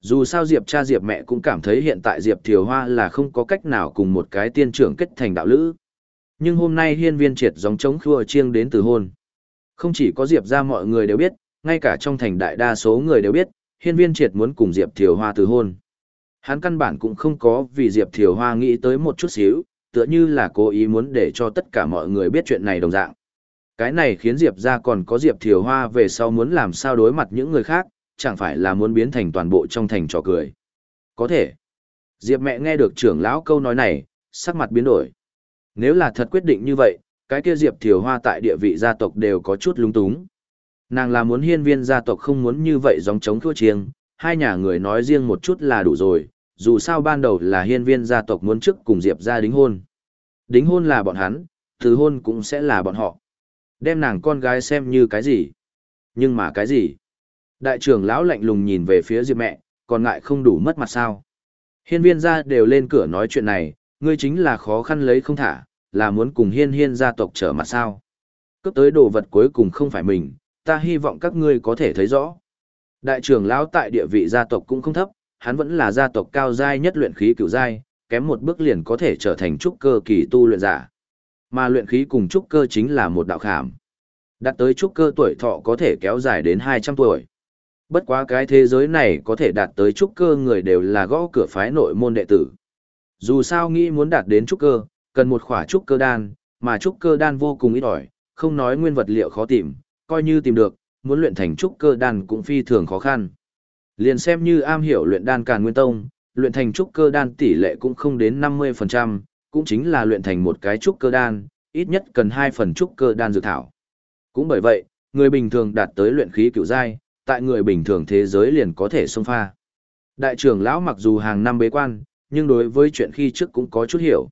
Dù sao Diệp cha Diệp mẹ cũng cảm thấy hiện tại Diệp Thiều Hoa là không có cách nào cùng một cái tiên trưởng kết thành đạo lữ. Nhưng hôm nay hiên viên triệt dòng chống khua chiêng đến từ hôn. Không chỉ có Diệp ra mọi người đều biết, ngay cả trong thành đại đa số người đều biết, hiên viên triệt muốn cùng Diệp Thiều Hoa từ hôn. Hắn căn bản cũng không có vì Diệp Thiều Hoa nghĩ tới một chút xíu, tựa như là cố ý muốn để cho tất cả mọi người biết chuyện này đồng dạng. Cái này khiến Diệp ra còn có Diệp Thiều Hoa về sau muốn làm sao đối mặt những người khác, chẳng phải là muốn biến thành toàn bộ trong thành trò cười. Có thể. Diệp mẹ nghe được trưởng lão câu nói này, sắc mặt biến đổi. Nếu là thật quyết định như vậy, cái kia Diệp Thiều Hoa tại địa vị gia tộc đều có chút lung túng. Nàng là muốn hiên viên gia tộc không muốn như vậy giống chống thua chiêng, hai nhà người nói riêng một chút là đủ rồi, dù sao ban đầu là hiên viên gia tộc muốn trước cùng Diệp ra đính hôn. Đính hôn là bọn hắn, thứ hôn cũng sẽ là bọn họ. Đem nàng con gái xem như cái gì? Nhưng mà cái gì? Đại trưởng lão lạnh lùng nhìn về phía Diệp mẹ, còn ngại không đủ mất mặt sao? Hiên viên gia đều lên cửa nói chuyện này, ngươi chính là khó khăn lấy không thả, là muốn cùng hiên hiên gia tộc trở mặt sao? Cấp tới đồ vật cuối cùng không phải mình, ta hy vọng các ngươi có thể thấy rõ. Đại trưởng lão tại địa vị gia tộc cũng không thấp, hắn vẫn là gia tộc cao giai nhất luyện khí cửu giai, kém một bước liền có thể trở thành trúc cơ kỳ tu luyện giả. Mà luyện khí cùng trúc cơ chính là một đạo khảm. Đạt tới trúc cơ tuổi thọ có thể kéo dài đến 200 tuổi. Bất quá cái thế giới này có thể đạt tới trúc cơ người đều là gõ cửa phái nội môn đệ tử. Dù sao nghĩ muốn đạt đến trúc cơ, cần một khỏa trúc cơ đan, mà trúc cơ đan vô cùng ít ỏi, không nói nguyên vật liệu khó tìm, coi như tìm được, muốn luyện thành trúc cơ đan cũng phi thường khó khăn. Liền xem như am hiểu luyện đan càn nguyên tông, luyện thành trúc cơ đan tỷ lệ cũng không đến 50%, cũng chính là luyện thành một cái trúc cơ đan, ít nhất cần 2 phần trúc cơ đan dược thảo. Cũng bởi vậy, người bình thường đạt tới luyện khí cựu giai, tại người bình thường thế giới liền có thể xông pha. Đại trưởng lão mặc dù hàng năm bế quan, nhưng đối với chuyện khi trước cũng có chút hiểu.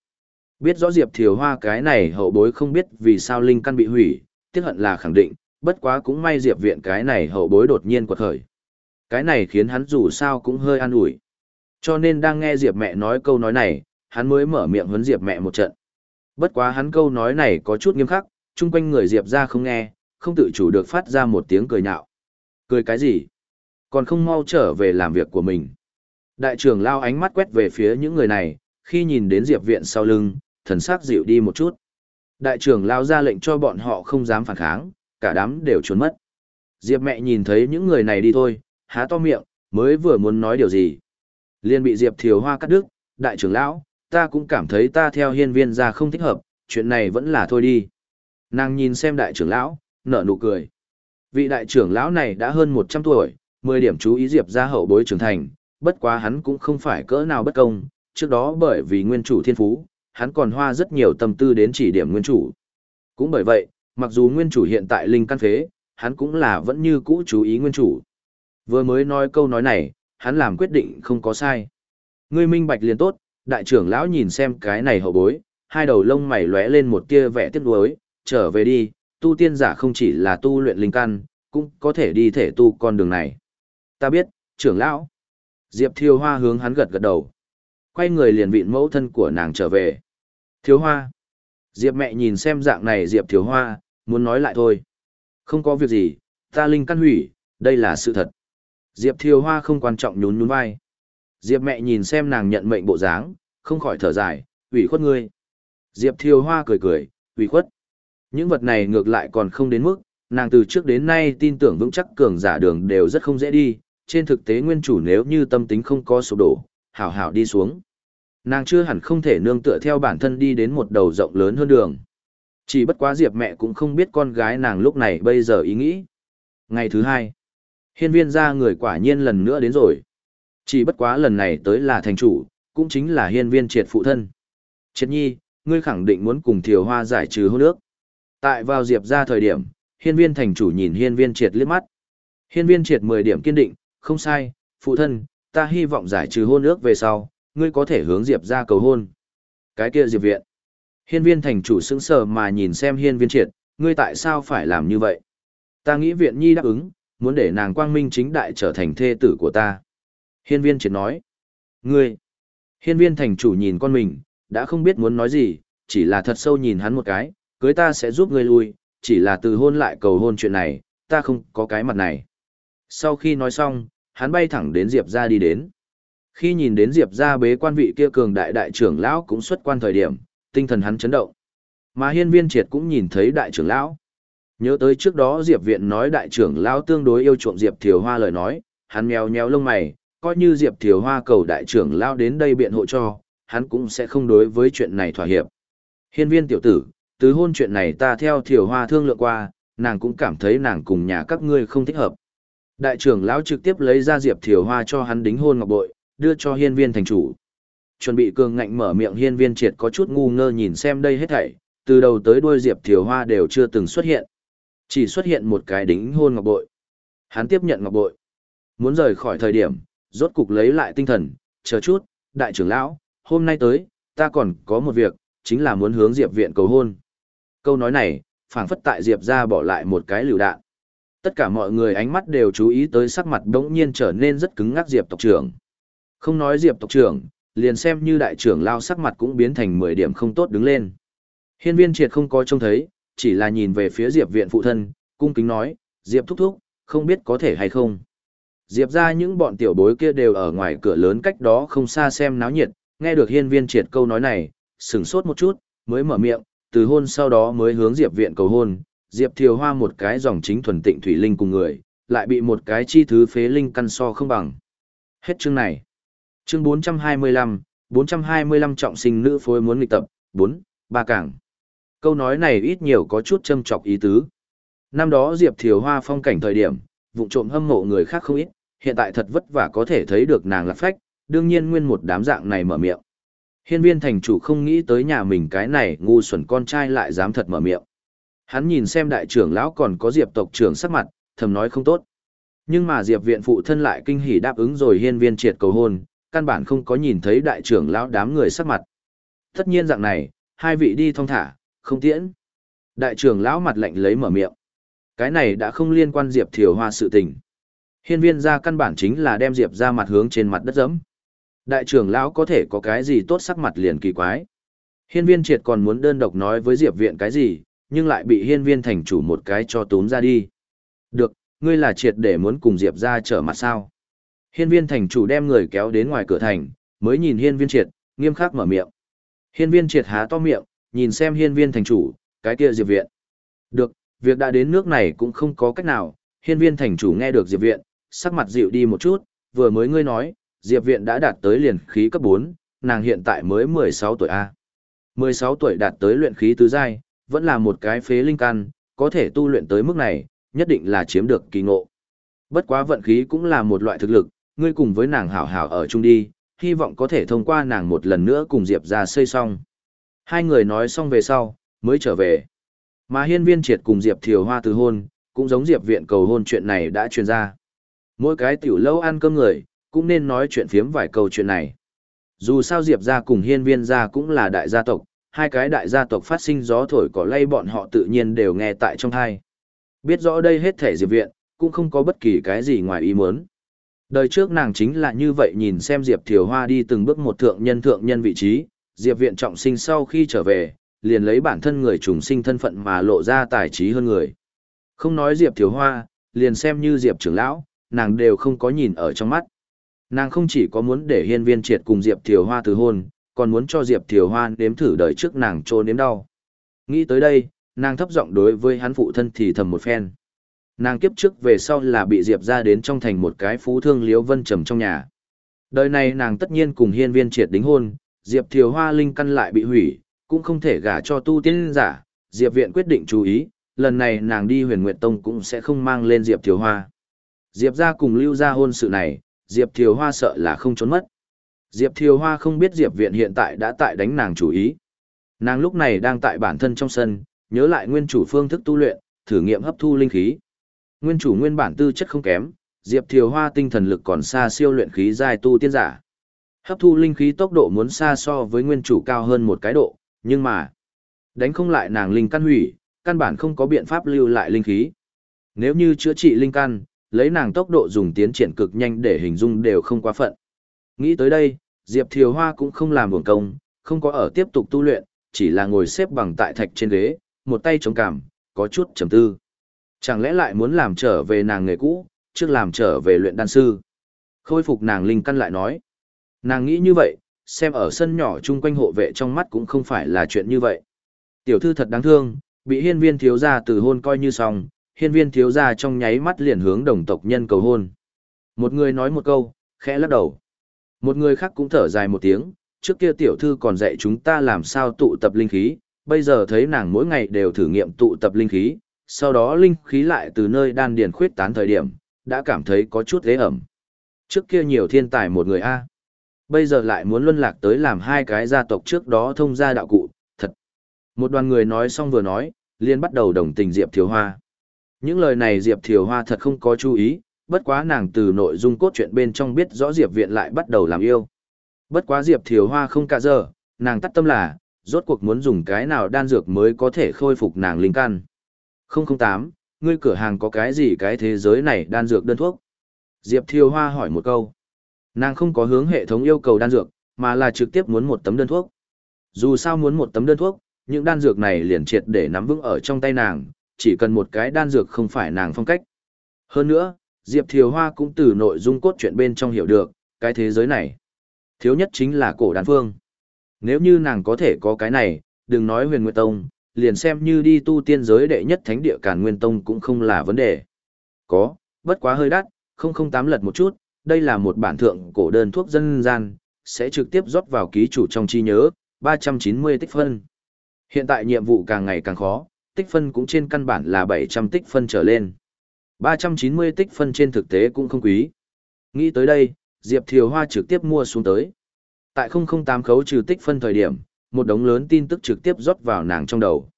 Biết rõ Diệp Thiều Hoa cái này hậu bối không biết vì sao linh căn bị hủy, tiếc hận là khẳng định, bất quá cũng may Diệp viện cái này hậu bối đột nhiên quật khởi. Cái này khiến hắn dù sao cũng hơi an ủi. Cho nên đang nghe Diệp mẹ nói câu nói này, hắn mới mở miệng huấn Diệp mẹ một trận. Bất quá hắn câu nói này có chút nghiêm khắc, chung quanh người Diệp ra không nghe, không tự chủ được phát ra một tiếng cười nhạo. Cười cái gì? Còn không mau trở về làm việc của mình. Đại trưởng lao ánh mắt quét về phía những người này, khi nhìn đến Diệp viện sau lưng, thần sắc dịu đi một chút. Đại trưởng lao ra lệnh cho bọn họ không dám phản kháng, cả đám đều trốn mất. Diệp mẹ nhìn thấy những người này đi thôi, há to miệng, mới vừa muốn nói điều gì. Liên bị Diệp Thiều Hoa cắt đứt, đại trưởng lão, ta cũng cảm thấy ta theo hiên viên ra không thích hợp, chuyện này vẫn là thôi đi. Nàng nhìn xem đại trưởng lão, nở nụ cười. Vị đại trưởng lão này đã hơn 100 tuổi, 10 điểm chú ý Diệp ra hậu bối trưởng thành, bất quá hắn cũng không phải cỡ nào bất công, trước đó bởi vì nguyên chủ thiên phú, hắn còn hoa rất nhiều tâm tư đến chỉ điểm nguyên chủ. Cũng bởi vậy, mặc dù nguyên chủ hiện tại linh căn phế, hắn cũng là vẫn như cũ chú ý nguyên chủ. Vừa mới nói câu nói này, hắn làm quyết định không có sai. Ngươi minh bạch liền tốt, đại trưởng lão nhìn xem cái này hậu bối, hai đầu lông mày lóe lên một tia vẻ tiếc nuối, trở về đi, tu tiên giả không chỉ là tu luyện linh căn, cũng có thể đi thể tu con đường này. Ta biết, trưởng lão. Diệp Thiêu Hoa hướng hắn gật gật đầu. Quay người liền vịn mẫu thân của nàng trở về. Thiếu Hoa. Diệp mẹ nhìn xem dạng này Diệp Thiếu Hoa, muốn nói lại thôi. Không có việc gì, ta linh căn hủy, đây là sự thật. Diệp Thiêu Hoa không quan trọng nhún nhún vai. Diệp mẹ nhìn xem nàng nhận mệnh bộ dáng, không khỏi thở dài, ủy khuất ngươi. Diệp Thiều Hoa cười cười, ủy khuất. Những vật này ngược lại còn không đến mức, nàng từ trước đến nay tin tưởng vững chắc cường giả đường đều rất không dễ đi, trên thực tế nguyên chủ nếu như tâm tính không có sụp đổ, hảo hảo đi xuống. Nàng chưa hẳn không thể nương tựa theo bản thân đi đến một đầu rộng lớn hơn đường. Chỉ bất quá Diệp mẹ cũng không biết con gái nàng lúc này bây giờ ý nghĩ. Ngày thứ hai, hiên viên ra người quả nhiên lần nữa đến rồi. Chỉ bất quá lần này tới là thành chủ, cũng chính là hiên viên triệt phụ thân. Triệt nhi, ngươi khẳng định muốn cùng thiều hoa giải trừ hôn ước. Tại vào Diệp ra thời điểm, hiên viên thành chủ nhìn hiên viên triệt liếc mắt. Hiên viên triệt 10 điểm kiên định, không sai, phụ thân, ta hy vọng giải trừ hôn ước về sau, ngươi có thể hướng Diệp ra cầu hôn. Cái kia Diệp viện. Hiên viên thành chủ sững sờ mà nhìn xem hiên viên triệt, ngươi tại sao phải làm như vậy? Ta nghĩ viện nhi đáp ứng, muốn để nàng quang minh chính đại trở thành thê tử của ta. Hiên viên triệt nói. Ngươi. Hiên viên thành chủ nhìn con mình, đã không biết muốn nói gì, chỉ là thật sâu nhìn hắn một cái, cưới ta sẽ giúp ngươi lui, chỉ là từ hôn lại cầu hôn chuyện này, ta không có cái mặt này. Sau khi nói xong, hắn bay thẳng đến Diệp ra đi đến. Khi nhìn đến Diệp ra bế quan vị kia cường đại đại trưởng lão cũng xuất quan thời điểm, tinh thần hắn chấn động. Mà hiên viên triệt cũng nhìn thấy đại trưởng lão. Nhớ tới trước đó Diệp viện nói đại trưởng lão tương đối yêu chuộng Diệp Thiều Hoa lời nói, hắn mèo nhéo lông mày, coi như Diệp Thiều Hoa cầu đại trưởng lão đến đây biện hộ cho, hắn cũng sẽ không đối với chuyện này thỏa hiệp. Hiên viên tiểu tử, từ hôn chuyện này ta theo Thiều Hoa thương lượng qua, nàng cũng cảm thấy nàng cùng nhà các ngươi không thích hợp. Đại trưởng lão trực tiếp lấy ra Diệp Thiều Hoa cho hắn đính hôn ngọc bội, đưa cho hiên viên thành chủ. Chuẩn bị cường ngạnh mở miệng hiên viên triệt có chút ngu ngơ nhìn xem đây hết thảy, từ đầu tới đuôi Diệp Thiều Hoa đều chưa từng xuất hiện. Chỉ xuất hiện một cái đính hôn ngọc bội. Hắn tiếp nhận ngọc bội. Muốn rời khỏi thời điểm, rốt cục lấy lại tinh thần, chờ chút, đại trưởng lão, hôm nay tới, ta còn có một việc, chính là muốn hướng Diệp viện cầu hôn. Câu nói này, phảng phất tại Diệp ra bỏ lại một cái lựu đạn. Tất cả mọi người ánh mắt đều chú ý tới sắc mặt đống nhiên trở nên rất cứng ngắc Diệp tộc trưởng. Không nói Diệp tộc trưởng, liền xem như đại trưởng lao sắc mặt cũng biến thành 10 điểm không tốt đứng lên. Hiên viên triệt không có trông thấy, chỉ là nhìn về phía Diệp viện phụ thân, cung kính nói, Diệp thúc thúc, không biết có thể hay không. Diệp ra những bọn tiểu bối kia đều ở ngoài cửa lớn cách đó không xa xem náo nhiệt, nghe được hiên viên triệt câu nói này, sửng sốt một chút, mới mở miệng, từ hôn sau đó mới hướng Diệp viện cầu hôn, Diệp Thiều Hoa một cái dòng chính thuần tịnh thủy linh cùng người, lại bị một cái chi thứ phế linh căn so không bằng. Hết chương này. Chương 425, 425 trọng sinh nữ phối muốn nghịch tập, 4, ba cảng. Câu nói này ít nhiều có chút châm chọc ý tứ. Năm đó Diệp Thiều Hoa phong cảnh thời điểm, vụ trộm hâm mộ người khác không ít, hiện tại thật vất vả có thể thấy được nàng lạc phách, đương nhiên nguyên một đám dạng này mở miệng. Hiên viên thành chủ không nghĩ tới nhà mình cái này ngu xuẩn con trai lại dám thật mở miệng. Hắn nhìn xem đại trưởng lão còn có diệp tộc trưởng sắc mặt, thầm nói không tốt. Nhưng mà diệp viện phụ thân lại kinh hỉ đáp ứng rồi hiên viên triệt cầu hôn, căn bản không có nhìn thấy đại trưởng lão đám người sắc mặt. Tất nhiên dạng này, hai vị đi thong thả, không tiễn. Đại trưởng lão mặt lạnh lấy mở miệng. Cái này đã không liên quan Diệp Thiều Hoa sự tình. Hiên viên ra căn bản chính là đem Diệp ra mặt hướng trên mặt đất dẫm. Đại trưởng lão có thể có cái gì tốt sắc mặt liền kỳ quái. Hiên viên triệt còn muốn đơn độc nói với Diệp viện cái gì, nhưng lại bị hiên viên thành chủ một cái cho tốn ra đi. Được, ngươi là triệt để muốn cùng Diệp ra trở mặt sao. Hiên viên thành chủ đem người kéo đến ngoài cửa thành, mới nhìn hiên viên triệt, nghiêm khắc mở miệng. Hiên viên triệt há to miệng, nhìn xem hiên viên thành chủ, cái kia Diệp viện. Được, việc đã đến nước này cũng không có cách nào, hiên viên thành chủ nghe được Diệp viện, sắc mặt dịu đi một chút, vừa mới ngươi nói, Diệp viện đã đạt tới liền khí cấp 4, nàng hiện tại mới 16 tuổi A. 16 tuổi đạt tới luyện khí tứ giai, vẫn là một cái phế linh căn, có thể tu luyện tới mức này, nhất định là chiếm được kỳ ngộ. Bất quá vận khí cũng là một loại thực lực, ngươi cùng với nàng hảo hảo ở chung đi, hy vọng có thể thông qua nàng một lần nữa cùng Diệp ra xây xong. Hai người nói xong về sau, mới trở về. Mà hiên viên triệt cùng Diệp Thiều Hoa từ hôn, cũng giống Diệp viện cầu hôn chuyện này đã truyền ra. Mỗi cái tiểu lâu ăn cơm người, cũng nên nói chuyện phiếm vài câu chuyện này. Dù sao Diệp ra cùng hiên viên ra cũng là đại gia tộc, hai cái đại gia tộc phát sinh gió thổi cỏ lay bọn họ tự nhiên đều nghe tại trong thai. Biết rõ đây hết thể Diệp viện, cũng không có bất kỳ cái gì ngoài ý muốn. Đời trước nàng chính là như vậy nhìn xem Diệp Thiều Hoa đi từng bước một thượng nhân thượng nhân vị trí, Diệp viện trọng sinh sau khi trở về, liền lấy bản thân người trùng sinh thân phận mà lộ ra tài trí hơn người. Không nói Diệp Thiều Hoa, liền xem như Diệp trưởng lão, nàng đều không có nhìn ở trong mắt. Nàng không chỉ có muốn để hiên viên triệt cùng Diệp Thiều Hoa từ hôn, còn muốn cho Diệp Thiều Hoa nếm thử đời trước nàng trô nếm đau. Nghĩ tới đây, nàng thấp giọng đối với hắn phụ thân thì thầm một phen. Nàng kiếp trước về sau là bị Diệp ra đến trong thành một cái phú thương liếu vân trầm trong nhà. Đời này nàng tất nhiên cùng hiên viên triệt đính hôn, Diệp Thiều Hoa linh căn lại bị hủy, cũng không thể gả cho tu tiên giả, Diệp Viện quyết định chú ý, lần này nàng đi huyền Nguyệt Tông cũng sẽ không mang lên Diệp Thiều Hoa. Diệp ra cùng lưu ra hôn sự này, Diệp Thiều Hoa sợ là không trốn mất. Diệp Thiều Hoa không biết Diệp Viện hiện tại đã tại đánh nàng chủ ý. Nàng lúc này đang tại bản thân trong sân, nhớ lại nguyên chủ phương thức tu luyện, thử nghiệm hấp thu linh khí. Nguyên chủ nguyên bản tư chất không kém, Diệp Thiều Hoa tinh thần lực còn xa siêu luyện khí giai tu tiên giả. Hấp thu linh khí tốc độ muốn xa so với nguyên chủ cao hơn một cái độ, nhưng mà đánh không lại nàng linh căn hủy, căn bản không có biện pháp lưu lại linh khí. Nếu như chữa trị linh căn, lấy nàng tốc độ dùng tiến triển cực nhanh để hình dung đều không quá phận. Nghĩ tới đây, Diệp Thiều Hoa cũng không làm buồn công, không có ở tiếp tục tu luyện, chỉ là ngồi xếp bằng tại thạch trên ghế, một tay chống cằm, có chút trầm tư. Chẳng lẽ lại muốn làm trở về nàng nghề cũ, trước làm trở về luyện đan sư. Khôi phục nàng linh căn lại nói. Nàng nghĩ như vậy, xem ở sân nhỏ chung quanh hộ vệ trong mắt cũng không phải là chuyện như vậy. Tiểu thư thật đáng thương, bị hiên viên thiếu gia từ hôn coi như xong, hiên viên thiếu gia trong nháy mắt liền hướng đồng tộc nhân cầu hôn. Một người nói một câu, khẽ lắc đầu. Một người khác cũng thở dài một tiếng, trước kia tiểu thư còn dạy chúng ta làm sao tụ tập linh khí, bây giờ thấy nàng mỗi ngày đều thử nghiệm tụ tập linh khí, sau đó linh khí lại từ nơi đan điền khuyết tán thời điểm, đã cảm thấy có chút ghế ẩm. Trước kia nhiều thiên tài một người A. Bây giờ lại muốn luân lạc tới làm hai cái gia tộc trước đó thông gia đạo cụ, thật. Một đoàn người nói xong vừa nói, liền bắt đầu đồng tình Diệp thiếu Hoa. Những lời này Diệp Thiều Hoa thật không có chú ý, bất quá nàng từ nội dung cốt truyện bên trong biết rõ Diệp Viện lại bắt đầu làm yêu. Bất quá Diệp Thiều Hoa không cả giờ, nàng tắt tâm là, rốt cuộc muốn dùng cái nào đan dược mới có thể khôi phục nàng linh căn. 008, ngươi cửa hàng có cái gì cái thế giới này đan dược đơn thuốc? Diệp Thiều Hoa hỏi một câu. Nàng không có hướng hệ thống yêu cầu đan dược, mà là trực tiếp muốn một tấm đơn thuốc. Dù sao muốn một tấm đơn thuốc, những đan dược này liền triệt để nắm vững ở trong tay nàng, chỉ cần một cái đan dược không phải nàng phong cách. Hơn nữa, Diệp Thiều Hoa cũng từ nội dung cốt truyện bên trong hiểu được, cái thế giới này. Thiếu nhất chính là cổ đàn phương. Nếu như nàng có thể có cái này, đừng nói huyền nguyệt tông, liền xem như đi tu tiên giới đệ nhất thánh địa càn nguyên tông cũng không là vấn đề. Có, bất quá hơi đắt, không không tám lật một chút, đây là một bản thượng cổ đơn thuốc dân gian, sẽ trực tiếp rót vào ký chủ trong chi nhớ, 390 tích phân. Hiện tại nhiệm vụ càng ngày càng khó, tích phân cũng trên căn bản là 700 tích phân trở lên. 390 tích phân trên thực tế cũng không quý. Nghĩ tới đây, Diệp Thiều Hoa trực tiếp mua xuống tới. Tại 008 khấu trừ tích phân thời điểm, một đống lớn tin tức trực tiếp rót vào nàng trong đầu.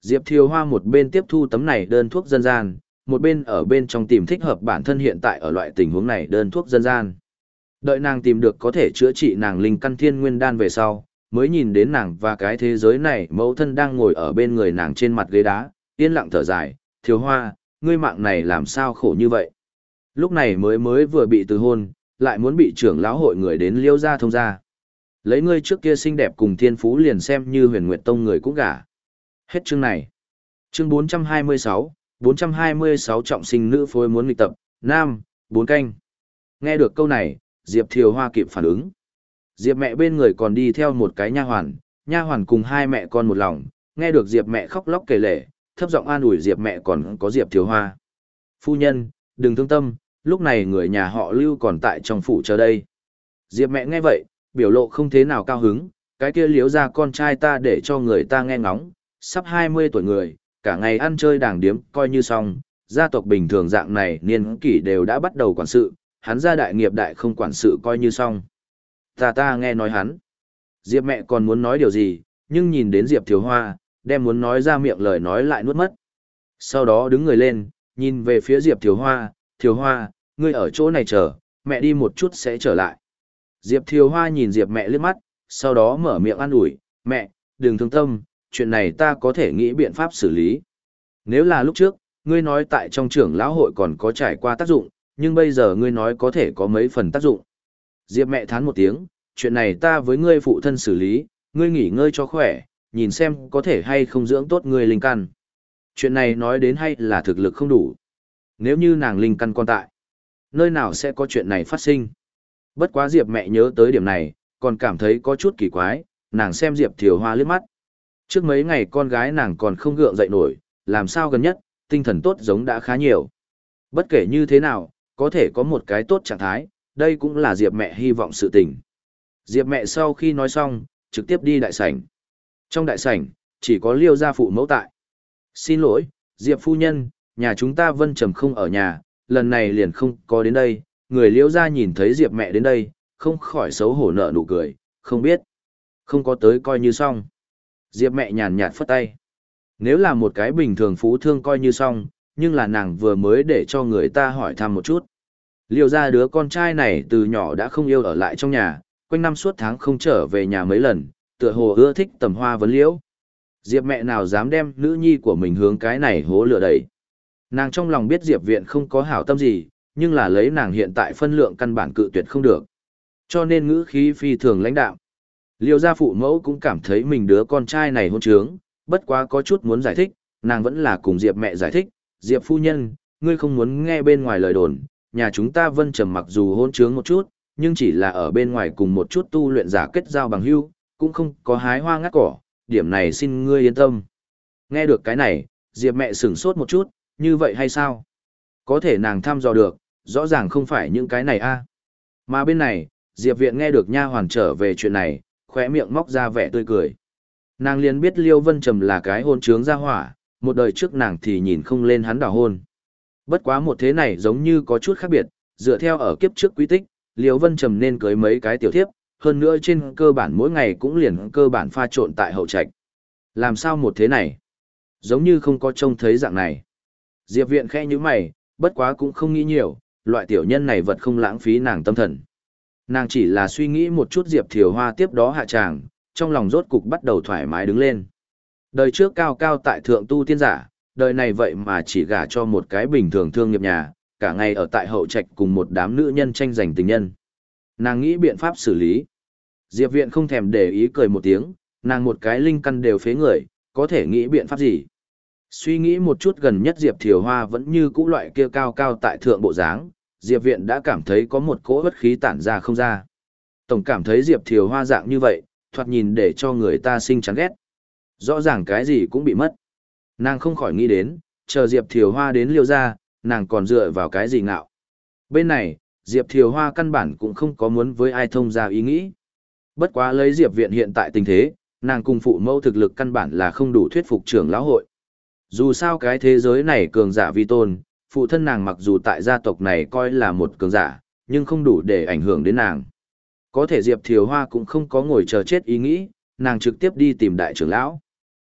Diệp Thiều Hoa một bên tiếp thu tấm này đơn thuốc dân gian, một bên ở bên trong tìm thích hợp bản thân hiện tại ở loại tình huống này đơn thuốc dân gian. Đợi nàng tìm được có thể chữa trị nàng linh căn thiên nguyên đan về sau, mới nhìn đến nàng và cái thế giới này mẫu thân đang ngồi ở bên người nàng trên mặt ghế đá, yên lặng thở dài, thiếu hoa, ngươi mạng này làm sao khổ như vậy. Lúc này mới mới vừa bị từ hôn, lại muốn bị trưởng lão hội người đến liêu ra thông ra. Lấy ngươi trước kia xinh đẹp cùng thiên phú liền xem như huyền nguyệt tông người cũng gả. Hết chương này. Chương 426, 426 trọng sinh nữ phối muốn nghịch tập, nam, bốn canh. Nghe được câu này, Diệp Thiều Hoa kịp phản ứng. Diệp mẹ bên người còn đi theo một cái nha hoàn, nha hoàn cùng hai mẹ con một lòng, nghe được Diệp mẹ khóc lóc kể lể, thấp giọng an ủi Diệp mẹ còn có Diệp Thiếu Hoa. Phu nhân, đừng thương tâm, lúc này người nhà họ Lưu còn tại trong phủ chờ đây. Diệp mẹ nghe vậy, biểu lộ không thế nào cao hứng, cái kia liếu ra con trai ta để cho người ta nghe ngóng, sắp 20 tuổi người, cả ngày ăn chơi đàng điếm coi như xong, gia tộc bình thường dạng này niên kỷ đều đã bắt đầu quản sự, hắn gia đại nghiệp đại không quản sự coi như xong. Ta ta nghe nói hắn. Diệp mẹ còn muốn nói điều gì, nhưng nhìn đến Diệp Thiếu Hoa, đem muốn nói ra miệng lời nói lại nuốt mất. Sau đó đứng người lên, nhìn về phía Diệp Thiếu Hoa, Thiếu Hoa, ngươi ở chỗ này chờ, mẹ đi một chút sẽ trở lại. Diệp Thiếu Hoa nhìn Diệp mẹ liếc mắt, sau đó mở miệng an ủi, mẹ, đừng thương tâm, chuyện này ta có thể nghĩ biện pháp xử lý. Nếu là lúc trước, ngươi nói tại trong trưởng lão hội còn có trải qua tác dụng, nhưng bây giờ ngươi nói có thể có mấy phần tác dụng. Diệp mẹ thán một tiếng, chuyện này ta với ngươi phụ thân xử lý, ngươi nghỉ ngơi cho khỏe, nhìn xem có thể hay không dưỡng tốt ngươi linh căn. Chuyện này nói đến hay là thực lực không đủ. Nếu như nàng linh căn còn tại, nơi nào sẽ có chuyện này phát sinh. Bất quá Diệp mẹ nhớ tới điểm này, còn cảm thấy có chút kỳ quái, nàng xem Diệp Thiều Hoa liếc mắt. Trước mấy ngày con gái nàng còn không gượng dậy nổi, làm sao gần nhất, tinh thần tốt giống đã khá nhiều. Bất kể như thế nào, có thể có một cái tốt trạng thái, đây cũng là Diệp mẹ hy vọng sự tình. Diệp mẹ sau khi nói xong, trực tiếp đi đại sảnh. Trong đại sảnh, chỉ có liêu gia phụ mẫu tại. Xin lỗi, Diệp phu nhân, nhà chúng ta vân trầm không ở nhà, lần này liền không có đến đây, người liêu gia nhìn thấy Diệp mẹ đến đây, không khỏi xấu hổ nợ nụ cười, không biết. Không có tới coi như xong. Diệp mẹ nhàn nhạt phất tay. Nếu là một cái bình thường phú thương coi như xong, nhưng là nàng vừa mới để cho người ta hỏi thăm một chút. Liêu ra đứa con trai này từ nhỏ đã không yêu ở lại trong nhà, quanh năm suốt tháng không trở về nhà mấy lần, tựa hồ ưa thích tầm hoa vấn liễu. Diệp mẹ nào dám đem nữ nhi của mình hướng cái này hố lửa đẩy. Nàng trong lòng biết Diệp viện không có hảo tâm gì, nhưng là lấy nàng hiện tại phân lượng căn bản cự tuyệt không được. Cho nên ngữ khí phi thường lãnh đạo. Liêu gia phụ mẫu cũng cảm thấy mình đứa con trai này hôn trướng, bất quá có chút muốn giải thích, nàng vẫn là cùng Diệp mẹ giải thích, Diệp phu nhân, ngươi không muốn nghe bên ngoài lời đồn, nhà chúng ta vân trầm mặc dù hôn trướng một chút, nhưng chỉ là ở bên ngoài cùng một chút tu luyện giả kết giao bằng hữu, cũng không có hái hoa ngắt cỏ, điểm này xin ngươi yên tâm. Nghe được cái này, Diệp mẹ sửng sốt một chút, như vậy hay sao? Có thể nàng thăm dò được, rõ ràng không phải những cái này a. Mà bên này, Diệp viện nghe được nha hoàn trở về chuyện này, khóe miệng móc ra vẻ tươi cười. Nàng liền biết Liêu Vân Trầm là cái hôn trướng ra hỏa, một đời trước nàng thì nhìn không lên hắn đào hôn. Bất quá một thế này giống như có chút khác biệt, dựa theo ở kiếp trước quý tích, liễu Vân Trầm nên cưới mấy cái tiểu thiếp, hơn nữa trên cơ bản mỗi ngày cũng liền cơ bản pha trộn tại hậu trạch. Làm sao một thế này? Giống như không có trông thấy dạng này. Diệp viện khẽ như mày, bất quá cũng không nghĩ nhiều, loại tiểu nhân này vật không lãng phí nàng tâm thần. Nàng chỉ là suy nghĩ một chút Diệp Thiều Hoa tiếp đó hạ tràng, trong lòng rốt cục bắt đầu thoải mái đứng lên. Đời trước cao cao tại thượng tu tiên giả, đời này vậy mà chỉ gả cho một cái bình thường thương nghiệp nhà, cả ngày ở tại hậu trạch cùng một đám nữ nhân tranh giành tình nhân. Nàng nghĩ biện pháp xử lý. Diệp Viện không thèm để ý cười một tiếng, nàng một cái linh căn đều phế người, có thể nghĩ biện pháp gì. Suy nghĩ một chút gần nhất Diệp Thiều Hoa vẫn như cũ loại kia cao cao tại thượng bộ dáng, Diệp Viện đã cảm thấy có một cỗ bất khí tản ra không ra. Tổng cảm thấy Diệp Thiều Hoa dạng như vậy, thoạt nhìn để cho người ta sinh chán ghét. Rõ ràng cái gì cũng bị mất. Nàng không khỏi nghĩ đến, chờ Diệp Thiều Hoa đến liêu ra, nàng còn dựa vào cái gì ngạo. Bên này, Diệp Thiều Hoa căn bản cũng không có muốn với ai thông ra ý nghĩ. Bất quá lấy Diệp Viện hiện tại tình thế, nàng cùng phụ mẫu thực lực căn bản là không đủ thuyết phục trưởng lão hội. Dù sao cái thế giới này cường giả vi tôn, phụ thân nàng mặc dù tại gia tộc này coi là một cường giả, nhưng không đủ để ảnh hưởng đến nàng. Có thể Diệp Thiều Hoa cũng không có ngồi chờ chết ý nghĩ, nàng trực tiếp đi tìm đại trưởng lão.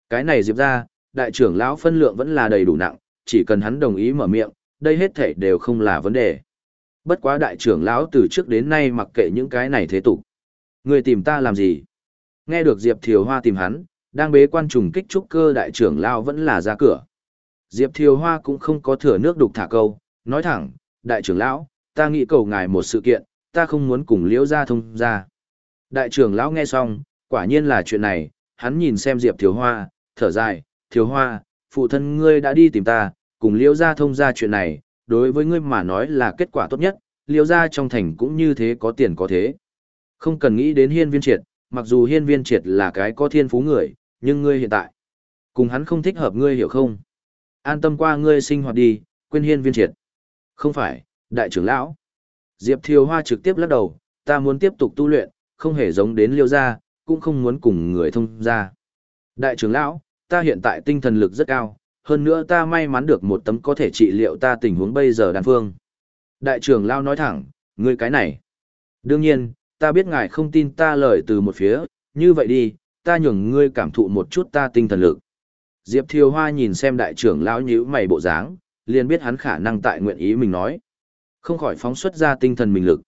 Cái này Diệp ra, đại trưởng lão phân lượng vẫn là đầy đủ nặng, chỉ cần hắn đồng ý mở miệng, đây hết thể đều không là vấn đề. Bất quá đại trưởng lão từ trước đến nay mặc kệ những cái này thế tục. Người tìm ta làm gì? Nghe được Diệp Thiều Hoa tìm hắn, đang bế quan trùng kích trúc cơ đại trưởng lão vẫn là ra cửa. Diệp Thiều Hoa cũng không có thừa nước đục thả câu, nói thẳng, đại trưởng lão, ta nghĩ cầu ngài một sự kiện, ta không muốn cùng liễu gia thông ra. Đại trưởng lão nghe xong, quả nhiên là chuyện này, hắn nhìn xem Diệp Thiều Hoa, thở dài, Thiếu Hoa, phụ thân ngươi đã đi tìm ta, cùng liễu gia thông ra chuyện này, đối với ngươi mà nói là kết quả tốt nhất, liễu gia trong thành cũng như thế có tiền có thế. Không cần nghĩ đến hiên viên triệt, mặc dù hiên viên triệt là cái có thiên phú người, nhưng ngươi hiện tại, cùng hắn không thích hợp ngươi hiểu không? An tâm qua ngươi sinh hoạt đi, quên hiên viên triệt. Không phải, đại trưởng lão. Diệp Thiều Hoa trực tiếp lắc đầu, ta muốn tiếp tục tu luyện, không hề giống đến liêu gia, cũng không muốn cùng người thông gia. Đại trưởng lão, ta hiện tại tinh thần lực rất cao, hơn nữa ta may mắn được một tấm có thể trị liệu ta tình huống bây giờ đan phương. Đại trưởng lão nói thẳng, ngươi cái này. Đương nhiên, ta biết ngài không tin ta lời từ một phía, như vậy đi, ta nhường ngươi cảm thụ một chút ta tinh thần lực. Diệp Thiều Hoa nhìn xem đại trưởng lão nhíu mày bộ dáng, liền biết hắn khả năng tại nguyện ý mình nói. Không khỏi phóng xuất ra tinh thần mình lực.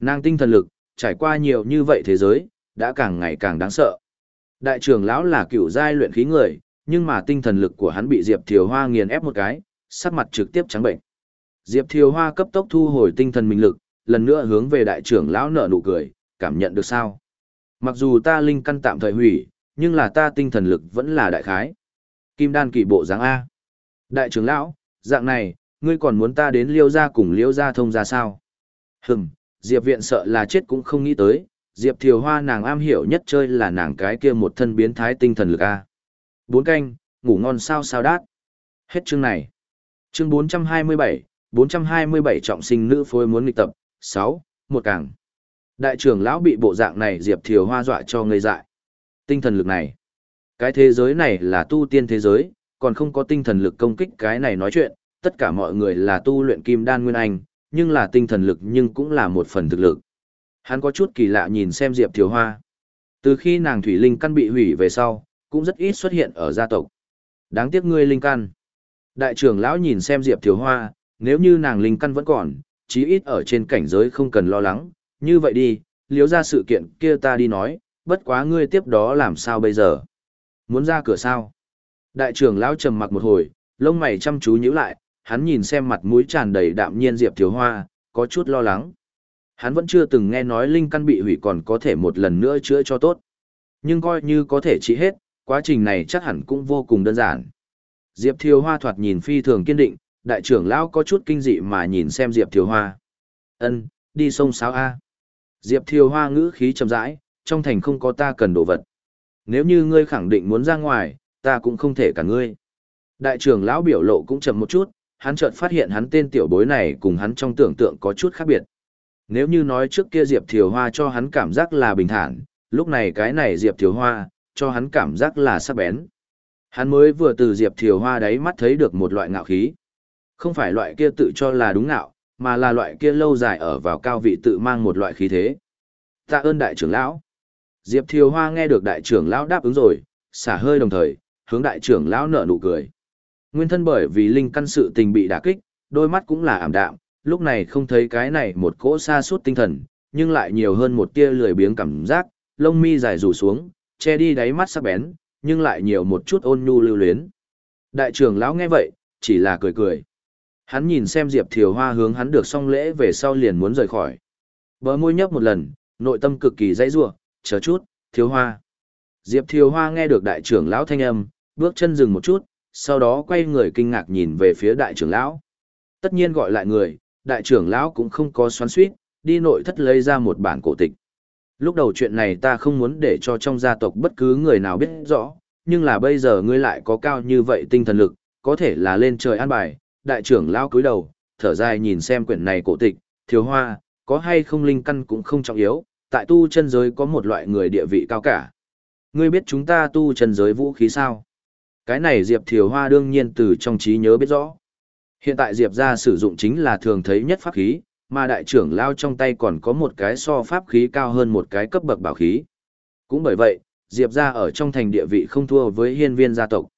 Nàng tinh thần lực, trải qua nhiều như vậy thế giới, đã càng ngày càng đáng sợ. Đại trưởng lão là cựu giai luyện khí người, nhưng mà tinh thần lực của hắn bị Diệp Thiều Hoa nghiền ép một cái, sắc mặt trực tiếp trắng bệnh. Diệp Thiều Hoa cấp tốc thu hồi tinh thần mình lực, lần nữa hướng về đại trưởng lão nở nụ cười, cảm nhận được sao? Mặc dù ta linh căn tạm thời hủy, nhưng là ta tinh thần lực vẫn là đại khái. Kim đan kỳ bộ dáng A. Đại trưởng lão, dạng này, ngươi còn muốn ta đến liêu gia cùng liêu gia thông ra sao? Hừm, Diệp viện sợ là chết cũng không nghĩ tới, Diệp thiều hoa nàng am hiểu nhất chơi là nàng cái kia một thân biến thái tinh thần lực A. Bốn canh, ngủ ngon sao sao đát. Hết chương này. Chương 427, 427 trọng sinh nữ phối muốn nghịch tập, 6, một càng. Đại trưởng lão bị bộ dạng này Diệp Thiều Hoa dọa cho ngây dại. Tinh thần lực này. Cái thế giới này là tu tiên thế giới, còn không có tinh thần lực công kích cái này nói chuyện, tất cả mọi người là tu luyện kim đan nguyên anh, nhưng là tinh thần lực nhưng cũng là một phần thực lực. Hắn có chút kỳ lạ nhìn xem Diệp Thiều Hoa. Từ khi nàng thủy linh căn bị hủy về sau, cũng rất ít xuất hiện ở gia tộc. Đáng tiếc ngươi linh căn. Đại trưởng lão nhìn xem Diệp Thiều Hoa, nếu như nàng linh căn vẫn còn, chí ít ở trên cảnh giới không cần lo lắng, như vậy đi, liếu ra sự kiện kia ta đi nói, bất quá ngươi tiếp đó làm sao bây giờ? Muốn ra cửa sao? Đại trưởng lão trầm mặc một hồi, lông mày chăm chú nhíu lại, hắn nhìn xem mặt mũi tràn đầy đạm nhiên Diệp Thiếu Hoa, có chút lo lắng. Hắn vẫn chưa từng nghe nói linh căn bị hủy còn có thể một lần nữa chữa cho tốt. Nhưng coi như có thể trị hết, quá trình này chắc hẳn cũng vô cùng đơn giản. Diệp Thiều Hoa thoạt nhìn phi thường kiên định, đại trưởng lão có chút kinh dị mà nhìn xem Diệp Thiều Hoa. Ân, đi sông sáo A. Diệp Thiều Hoa ngữ khí trầm rãi, trong thành không có ta cần đồ vật. Nếu như ngươi khẳng định muốn ra ngoài, ta cũng không thể cả ngươi. Đại trưởng lão biểu lộ cũng chậm một chút, hắn chợt phát hiện hắn tên tiểu bối này cùng hắn trong tưởng tượng có chút khác biệt. Nếu như nói trước kia Diệp Thiều Hoa cho hắn cảm giác là bình thản, lúc này cái này Diệp Thiều Hoa, cho hắn cảm giác là sắc bén. Hắn mới vừa từ Diệp Thiều Hoa đáy mắt thấy được một loại ngạo khí. Không phải loại kia tự cho là đúng ngạo, mà là loại kia lâu dài ở vào cao vị tự mang một loại khí thế. Tạ ơn đại trưởng lão. Diệp Thiều Hoa nghe được đại trưởng lão đáp ứng rồi, xả hơi đồng thời, hướng đại trưởng lão nở nụ cười. Nguyên thân bởi vì linh căn sự tình bị đả kích, đôi mắt cũng là ảm đạm, lúc này không thấy cái này một cỗ xa suốt tinh thần, nhưng lại nhiều hơn một tia lười biếng cảm giác, lông mi dài rủ xuống, che đi đáy mắt sắc bén, nhưng lại nhiều một chút ôn nhu lưu luyến. Đại trưởng lão nghe vậy, chỉ là cười cười. Hắn nhìn xem Diệp Thiều Hoa hướng hắn được xong lễ về sau liền muốn rời khỏi. Bờ môi nhấp một lần, nội tâm cực kỳ dãy rủa, chờ chút, Thiều Hoa. Diệp Thiều Hoa nghe được đại trưởng lão thanh âm, bước chân dừng một chút, sau đó quay người kinh ngạc nhìn về phía đại trưởng lão. Tất nhiên gọi lại người, đại trưởng lão cũng không có xoắn suýt, đi nội thất lấy ra một bản cổ tịch. Lúc đầu chuyện này ta không muốn để cho trong gia tộc bất cứ người nào biết rõ, nhưng là bây giờ ngươi lại có cao như vậy tinh thần lực, có thể là lên trời an bài. Đại trưởng lão cúi đầu, thở dài nhìn xem quyển này cổ tịch, thiếu hoa, có hay không linh căn cũng không trọng yếu, tại tu chân giới có một loại người địa vị cao cả. Ngươi biết chúng ta tu chân giới vũ khí sao? Cái này Diệp Thiều Hoa đương nhiên từ trong trí nhớ biết rõ. Hiện tại Diệp ra sử dụng chính là thường thấy nhất pháp khí, mà đại trưởng lao trong tay còn có một cái so pháp khí cao hơn một cái cấp bậc bảo khí. Cũng bởi vậy, Diệp ra ở trong thành địa vị không thua với hiên viên gia tộc.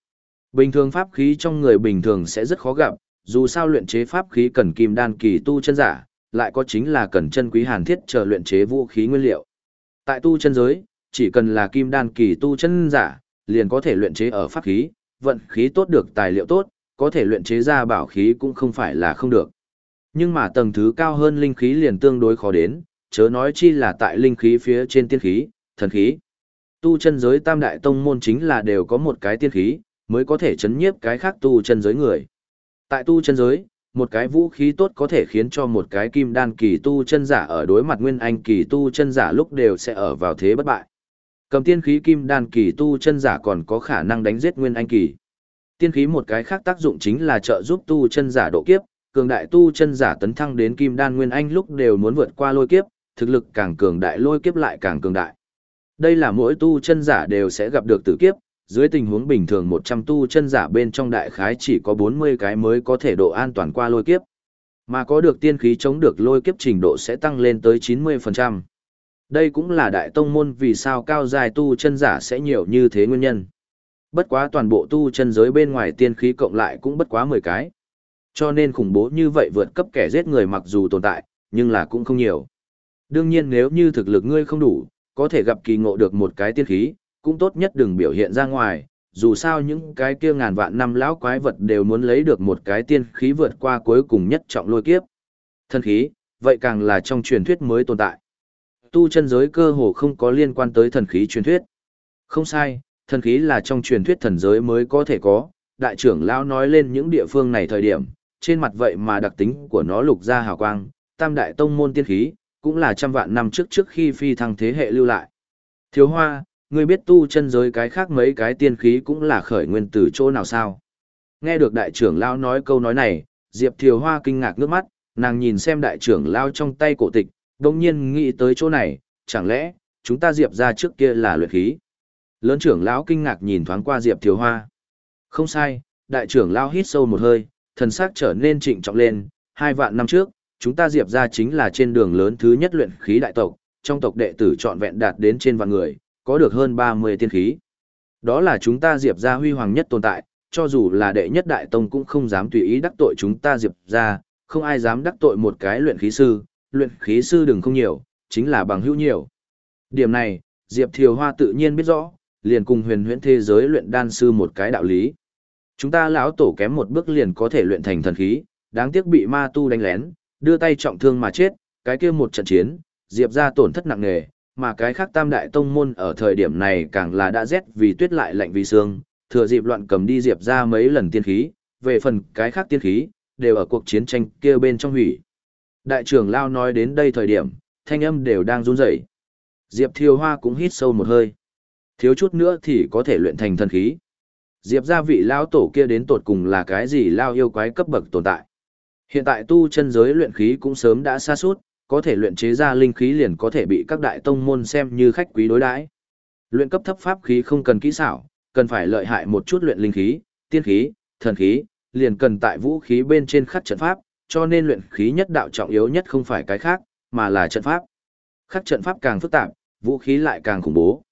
Bình thường pháp khí trong người bình thường sẽ rất khó gặp, dù sao luyện chế pháp khí cần kim đan kỳ tu chân giả, lại có chính là cần chân quý hàn thiết chờ luyện chế vũ khí nguyên liệu. Tại tu chân giới, chỉ cần là kim đan kỳ tu chân giả, liền có thể luyện chế ở pháp khí, vận khí tốt được tài liệu tốt, có thể luyện chế ra bảo khí cũng không phải là không được. Nhưng mà tầng thứ cao hơn linh khí liền tương đối khó đến, chớ nói chi là tại linh khí phía trên tiên khí, thần khí. Tu chân giới tam đại tông môn chính là đều có một cái tiên khí, mới có thể chấn nhiếp cái khác tu chân giới người. Tại tu chân giới, một cái vũ khí tốt có thể khiến cho một cái kim đan kỳ tu chân giả ở đối mặt nguyên anh kỳ tu chân giả lúc đều sẽ ở vào thế bất bại. Cầm tiên khí kim đan kỳ tu chân giả còn có khả năng đánh giết nguyên anh kỳ. Tiên khí một cái khác tác dụng chính là trợ giúp tu chân giả độ kiếp, cường đại tu chân giả tấn thăng đến kim đan nguyên anh lúc đều muốn vượt qua lôi kiếp, thực lực càng cường đại lôi kiếp lại càng cường đại. Đây là mỗi tu chân giả đều sẽ gặp được tử kiếp, dưới tình huống bình thường 100 tu chân giả bên trong đại khái chỉ có 40 cái mới có thể độ an toàn qua lôi kiếp. Mà có được tiên khí chống được lôi kiếp trình độ sẽ tăng lên tới 90%. Đây cũng là đại tông môn vì sao cao dài tu chân giả sẽ nhiều như thế nguyên nhân. Bất quá toàn bộ tu chân giới bên ngoài tiên khí cộng lại cũng bất quá 10 cái. Cho nên khủng bố như vậy vượt cấp kẻ giết người mặc dù tồn tại, nhưng là cũng không nhiều. Đương nhiên nếu như thực lực ngươi không đủ, có thể gặp kỳ ngộ được một cái tiên khí, cũng tốt nhất đừng biểu hiện ra ngoài, dù sao những cái kia ngàn vạn năm lão quái vật đều muốn lấy được một cái tiên khí vượt qua cuối cùng nhất trọng lôi kiếp. Thân khí, vậy càng là trong truyền thuyết mới tồn tại. Tu chân giới cơ hồ không có liên quan tới thần khí truyền thuyết. Không sai, thần khí là trong truyền thuyết thần giới mới có thể có. Đại trưởng lão nói lên những địa phương này thời điểm, trên mặt vậy mà đặc tính của nó lục ra hào quang, tam đại tông môn tiên khí, cũng là trăm vạn năm trước trước khi phi thăng thế hệ lưu lại. Thiếu hoa, ngươi biết tu chân giới cái khác mấy cái tiên khí cũng là khởi nguyên từ chỗ nào sao? Nghe được đại trưởng lão nói câu nói này, Diệp Thiều Hoa kinh ngạc nước mắt, nàng nhìn xem đại trưởng lão trong tay cổ tịch, đồng nhiên nghĩ tới chỗ này, chẳng lẽ, chúng ta Diệp ra trước kia là luyện khí? Lớn trưởng lão kinh ngạc nhìn thoáng qua Diệp Thiều Hoa. Không sai, đại trưởng lão hít sâu một hơi, thần sắc trở nên trịnh trọng lên, hai vạn năm trước, chúng ta Diệp ra chính là trên đường lớn thứ nhất luyện khí đại tộc, trong tộc đệ tử trọn vẹn đạt đến trên vạn người, có được hơn 30 tiên khí. Đó là chúng ta Diệp ra huy hoàng nhất tồn tại, cho dù là đệ nhất đại tông cũng không dám tùy ý đắc tội chúng ta Diệp ra, không ai dám đắc tội một cái luyện khí sư, luyện khí sư đừng không nhiều, chính là bằng hữu nhiều. Điểm này, Diệp Thiều Hoa tự nhiên biết rõ, liền cùng huyền huyễn thế giới luyện đan sư một cái đạo lý. Chúng ta lão tổ kém một bước liền có thể luyện thành thần khí, đáng tiếc bị ma tu đánh lén, đưa tay trọng thương mà chết, cái kia một trận chiến, Diệp ra tổn thất nặng nề, mà cái khác tam đại tông môn ở thời điểm này càng là đã rét vì tuyết lại lạnh vì sương, thừa dịp loạn cầm đi Diệp ra mấy lần tiên khí, về phần cái khác tiên khí, đều ở cuộc chiến tranh kia bên trong hủy. Đại trưởng Lao nói đến đây thời điểm, thanh âm đều đang run rẩy. Diệp Thiều Hoa cũng hít sâu một hơi. Thiếu chút nữa thì có thể luyện thành thần khí. Diệp gia vị lao tổ kia đến tột cùng là cái gì lao yêu quái cấp bậc tồn tại. Hiện tại tu chân giới luyện khí cũng sớm đã xa suốt, có thể luyện chế ra linh khí liền có thể bị các đại tông môn xem như khách quý đối đãi. Luyện cấp thấp pháp khí không cần kỹ xảo, cần phải lợi hại một chút luyện linh khí, tiên khí, thần khí, liền cần tại vũ khí bên trên khắc trận pháp, cho nên luyện khí nhất đạo trọng yếu nhất không phải cái khác, mà là trận pháp. Khắc trận pháp càng phức tạp, vũ khí lại càng khủng bố.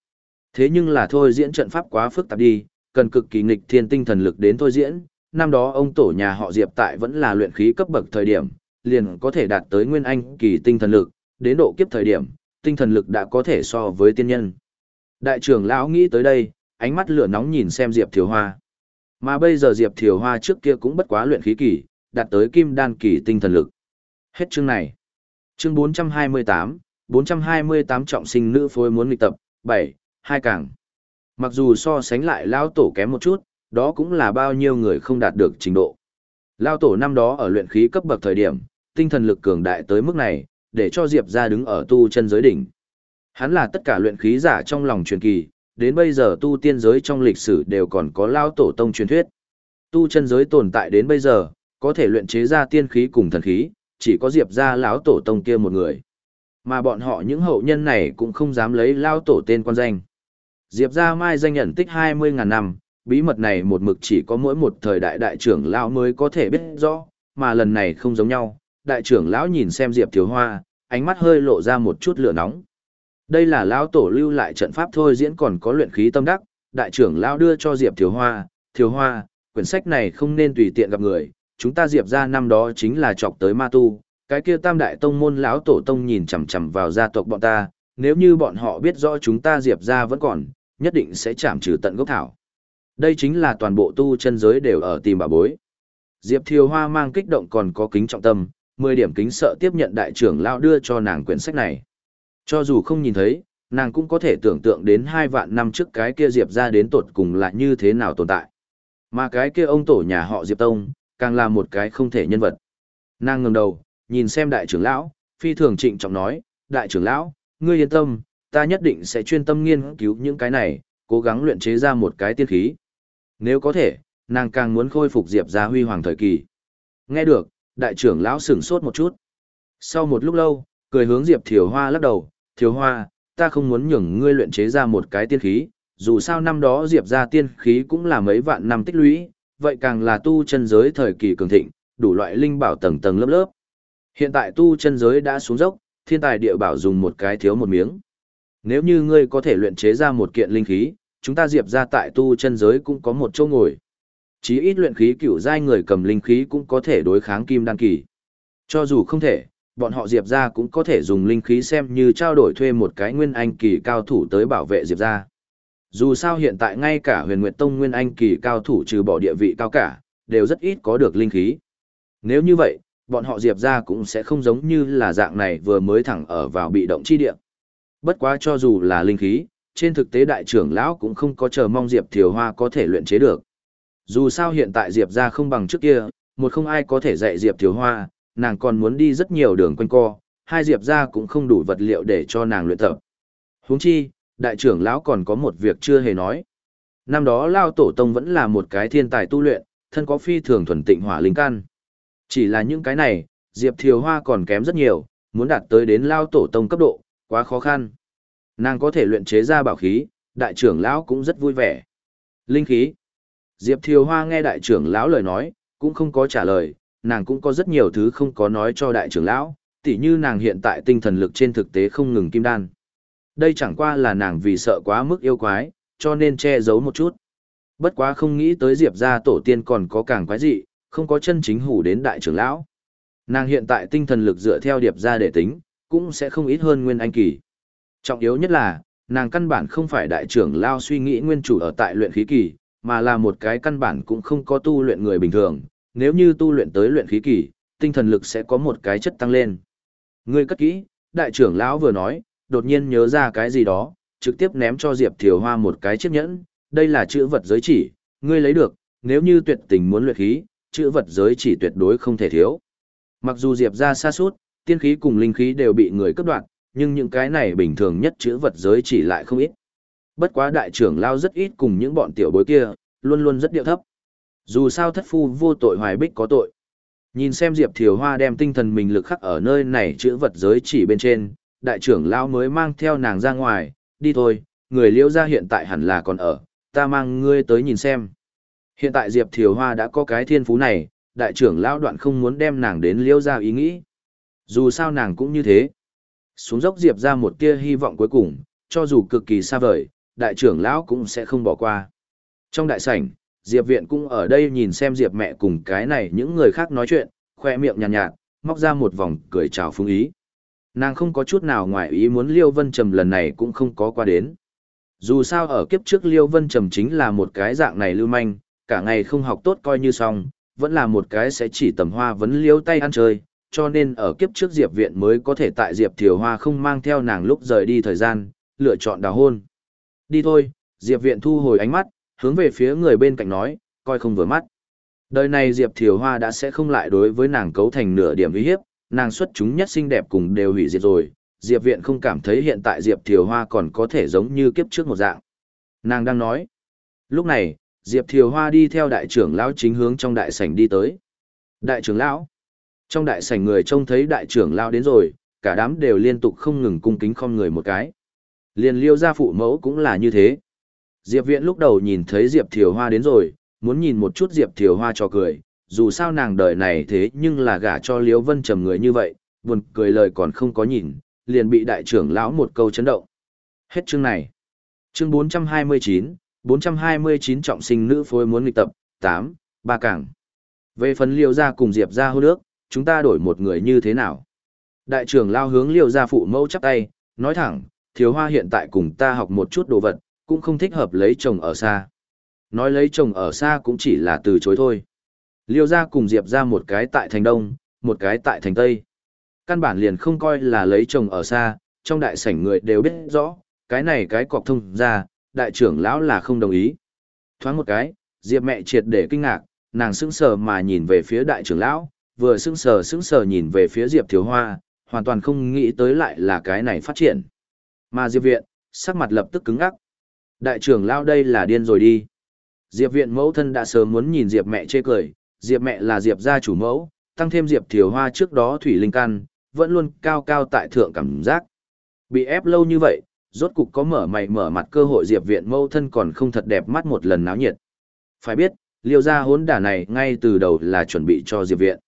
Thế nhưng là thôi diễn trận pháp quá phức tạp đi, cần cực kỳ nghịch thiên tinh thần lực đến thôi diễn. Năm đó ông tổ nhà họ Diệp tại vẫn là luyện khí cấp bậc thời điểm, liền có thể đạt tới nguyên anh kỳ tinh thần lực, đến độ kiếp thời điểm, tinh thần lực đã có thể so với tiên nhân. Đại trưởng lão nghĩ tới đây, ánh mắt lửa nóng nhìn xem Diệp Thiều Hoa. Mà bây giờ Diệp Thiều Hoa trước kia cũng bất quá luyện khí kỳ, đạt tới kim đan kỳ tinh thần lực. Hết chương này. Chương 428, 428 trọng sinh nữ phối muốn nghịch tập, 7, hai càng. Mặc dù so sánh lại lao tổ kém một chút, đó cũng là bao nhiêu người không đạt được trình độ. Lao tổ năm đó ở luyện khí cấp bậc thời điểm, tinh thần lực cường đại tới mức này, để cho Diệp ra đứng ở tu chân giới đỉnh. Hắn là tất cả luyện khí giả trong lòng truyền kỳ, đến bây giờ tu tiên giới trong lịch sử đều còn có lao tổ tông truyền thuyết. Tu chân giới tồn tại đến bây giờ, có thể luyện chế ra tiên khí cùng thần khí, chỉ có Diệp ra lão tổ tông kia một người. Mà bọn họ những hậu nhân này cũng không dám lấy lao tổ tên quan danh. Diệp gia mai danh nhận tích 20.000 năm, bí mật này một mực chỉ có mỗi một thời đại đại trưởng lão mới có thể biết rõ, mà lần này không giống nhau. Đại trưởng lão nhìn xem Diệp Thiếu Hoa, ánh mắt hơi lộ ra một chút lửa nóng. Đây là lão tổ lưu lại trận pháp thôi diễn còn có luyện khí tâm đắc, đại trưởng lão đưa cho Diệp Thiếu Hoa, Thiếu Hoa, quyển sách này không nên tùy tiện gặp người, chúng ta Diệp gia năm đó chính là chọc tới ma tu, cái kia tam đại tông môn lão tổ tông nhìn chằm chằm vào gia tộc bọn ta, nếu như bọn họ biết rõ chúng ta Diệp ra vẫn còn, nhất định sẽ chạm trừ tận gốc thảo. Đây chính là toàn bộ tu chân giới đều ở tìm bà bối. Diệp Thiều Hoa mang kích động còn có kính trọng tâm, 10 điểm kính sợ tiếp nhận đại trưởng lão đưa cho nàng quyển sách này. Cho dù không nhìn thấy, nàng cũng có thể tưởng tượng đến hai vạn năm trước cái kia Diệp ra đến tột cùng là như thế nào tồn tại. Mà cái kia ông tổ nhà họ Diệp Tông, càng là một cái không thể nhân vật. Nàng ngẩng đầu, nhìn xem đại trưởng lão, phi thường trịnh trọng nói, đại trưởng lão, ngươi yên tâm, ta nhất định sẽ chuyên tâm nghiên cứu những cái này, cố gắng luyện chế ra một cái tiên khí. Nếu có thể, nàng càng muốn khôi phục Diệp gia huy hoàng thời kỳ. Nghe được, đại trưởng lão sửng sốt một chút. Sau một lúc lâu, cười hướng Diệp Thiều Hoa lắc đầu, Thiều Hoa, ta không muốn nhường ngươi luyện chế ra một cái tiên khí, dù sao năm đó Diệp gia tiên khí cũng là mấy vạn năm tích lũy, vậy càng là tu chân giới thời kỳ cường thịnh, đủ loại linh bảo tầng tầng lớp lớp. Hiện tại tu chân giới đã xuống dốc, thiên tài địa bảo dùng một cái thiếu một miếng. Nếu như ngươi có thể luyện chế ra một kiện linh khí, chúng ta diệp ra tại tu chân giới cũng có một chỗ ngồi. Chí ít luyện khí cửu giai người cầm linh khí cũng có thể đối kháng kim đan kỳ. Cho dù không thể, bọn họ diệp ra cũng có thể dùng linh khí xem như trao đổi thuê một cái nguyên anh kỳ cao thủ tới bảo vệ diệp ra. Dù sao hiện tại ngay cả huyền nguyệt tông nguyên anh kỳ cao thủ trừ bỏ địa vị cao cả, đều rất ít có được linh khí. Nếu như vậy, bọn họ diệp ra cũng sẽ không giống như là dạng này vừa mới thẳng ở vào bị động chi địa. Bất quá cho dù là linh khí, trên thực tế đại trưởng lão cũng không có chờ mong Diệp Thiều Hoa có thể luyện chế được. Dù sao hiện tại Diệp ra không bằng trước kia, một không ai có thể dạy Diệp Thiều Hoa, nàng còn muốn đi rất nhiều đường quanh co, hai Diệp ra cũng không đủ vật liệu để cho nàng luyện tập. Huống chi, đại trưởng lão còn có một việc chưa hề nói. Năm đó Lao Tổ Tông vẫn là một cái thiên tài tu luyện, thân có phi thường thuần tịnh hỏa linh căn. Chỉ là những cái này, Diệp Thiều Hoa còn kém rất nhiều, muốn đạt tới đến Lao Tổ Tông cấp độ, quá khó khăn. Nàng có thể luyện chế ra bảo khí, đại trưởng lão cũng rất vui vẻ. Linh khí. Diệp Thiều Hoa nghe đại trưởng lão lời nói, cũng không có trả lời, nàng cũng có rất nhiều thứ không có nói cho đại trưởng lão, tỉ như nàng hiện tại tinh thần lực trên thực tế không ngừng kim đan. Đây chẳng qua là nàng vì sợ quá mức yêu quái, cho nên che giấu một chút. Bất quá không nghĩ tới Diệp gia tổ tiên còn có càng quái dị, không có chân chính hủ đến đại trưởng lão. Nàng hiện tại tinh thần lực dựa theo điệp gia để tính, cũng sẽ không ít hơn nguyên anh kỳ. Trọng yếu nhất là, nàng căn bản không phải đại trưởng lao suy nghĩ nguyên chủ ở tại luyện khí kỳ, mà là một cái căn bản cũng không có tu luyện người bình thường, nếu như tu luyện tới luyện khí kỳ, tinh thần lực sẽ có một cái chất tăng lên. Ngươi cất kỹ, đại trưởng lão vừa nói, đột nhiên nhớ ra cái gì đó, trực tiếp ném cho Diệp Thiều Hoa một cái chiếc nhẫn, đây là chữ vật giới chỉ, ngươi lấy được, nếu như tuyệt tình muốn luyện khí, chữ vật giới chỉ tuyệt đối không thể thiếu. Mặc dù Diệp ra xa suốt, tiên khí cùng linh khí đều bị người cướp đoạt, nhưng những cái này bình thường nhất chữ vật giới chỉ lại không ít. Bất quá đại trưởng lao rất ít cùng những bọn tiểu bối kia, luôn luôn rất điệu thấp. Dù sao thất phu vô tội hoài bích có tội. Nhìn xem Diệp Thiều Hoa đem tinh thần mình lực khắc ở nơi này chữ vật giới chỉ bên trên, đại trưởng lao mới mang theo nàng ra ngoài, đi thôi, người liễu ra hiện tại hẳn là còn ở, ta mang ngươi tới nhìn xem. Hiện tại Diệp Thiều Hoa đã có cái thiên phú này, đại trưởng lão đoạn không muốn đem nàng đến Liêu ra ý nghĩ. Dù sao nàng cũng như thế. Xuống dốc Diệp ra một tia hy vọng cuối cùng, cho dù cực kỳ xa vời, đại trưởng lão cũng sẽ không bỏ qua. Trong đại sảnh, Diệp Viện cũng ở đây nhìn xem Diệp mẹ cùng cái này những người khác nói chuyện, khoe miệng nhàn nhạt, nhạt, móc ra một vòng cười chào phương ý. Nàng không có chút nào ngoài ý muốn Liêu Vân Trầm lần này cũng không có qua đến. Dù sao ở kiếp trước Liêu Vân Trầm chính là một cái dạng này lưu manh, cả ngày không học tốt coi như xong, vẫn là một cái sẽ chỉ tầm hoa vấn liếu tay ăn chơi, cho nên ở kiếp trước Diệp Viện mới có thể tại Diệp Thiều Hoa không mang theo nàng lúc rời đi thời gian, lựa chọn đào hôn. Đi thôi, Diệp Viện thu hồi ánh mắt, hướng về phía người bên cạnh nói, coi không vừa mắt. Đời này Diệp Thiều Hoa đã sẽ không lại đối với nàng cấu thành nửa điểm uy hiếp, nàng xuất chúng nhất xinh đẹp cùng đều hủy diệt rồi, Diệp Viện không cảm thấy hiện tại Diệp Thiều Hoa còn có thể giống như kiếp trước một dạng. Nàng đang nói. Lúc này, Diệp Thiều Hoa đi theo đại trưởng lão chính hướng trong đại sảnh đi tới. Đại trưởng lão. Trong đại sảnh người trông thấy đại trưởng lão đến rồi, cả đám đều liên tục không ngừng cung kính không người một cái. Liền liêu gia phụ mẫu cũng là như thế. Diệp Viện lúc đầu nhìn thấy Diệp Thiều Hoa đến rồi, muốn nhìn một chút Diệp Thiều Hoa cho cười, dù sao nàng đời này thế nhưng là gả cho Liễu Vân Trầm người như vậy, buồn cười lời còn không có nhìn, liền bị đại trưởng lão một câu chấn động. Hết chương này. Chương 429, 429 trọng sinh nữ phối muốn nghịch tập, 8, ba cảng. Về phần Liêu gia cùng Diệp gia hôn nước, chúng ta đổi một người như thế nào? Đại trưởng lao hướng Liêu gia phụ mẫu chắp tay, nói thẳng, thiếu hoa hiện tại cùng ta học một chút đồ vật, cũng không thích hợp lấy chồng ở xa. Nói lấy chồng ở xa cũng chỉ là từ chối thôi. Liêu gia cùng Diệp ra một cái tại thành Đông, một cái tại thành Tây. Căn bản liền không coi là lấy chồng ở xa, trong đại sảnh người đều biết rõ, cái này cái cọc thông ra, đại trưởng lão là không đồng ý. Thoáng một cái, Diệp mẹ triệt để kinh ngạc, nàng sững sờ mà nhìn về phía đại trưởng lão, vừa sững sờ sững sờ nhìn về phía Diệp Thiếu Hoa, hoàn toàn không nghĩ tới lại là cái này phát triển. Mà Diệp Viện, sắc mặt lập tức cứng ngắc. Đại trưởng lão đây là điên rồi đi. Diệp Viện mẫu thân đã sớm muốn nhìn Diệp mẹ chê cười, Diệp mẹ là Diệp gia chủ mẫu, tăng thêm Diệp thiếu Hoa trước đó thủy linh căn, vẫn luôn cao cao tại thượng cảm giác. Bị ép lâu như vậy, rốt cục có mở mày mở mặt cơ hội Diệp Viện mâu thân còn không thật đẹp mắt một lần náo nhiệt. Phải biết, liêu gia hốn đả này ngay từ đầu là chuẩn bị cho Diệp Viện.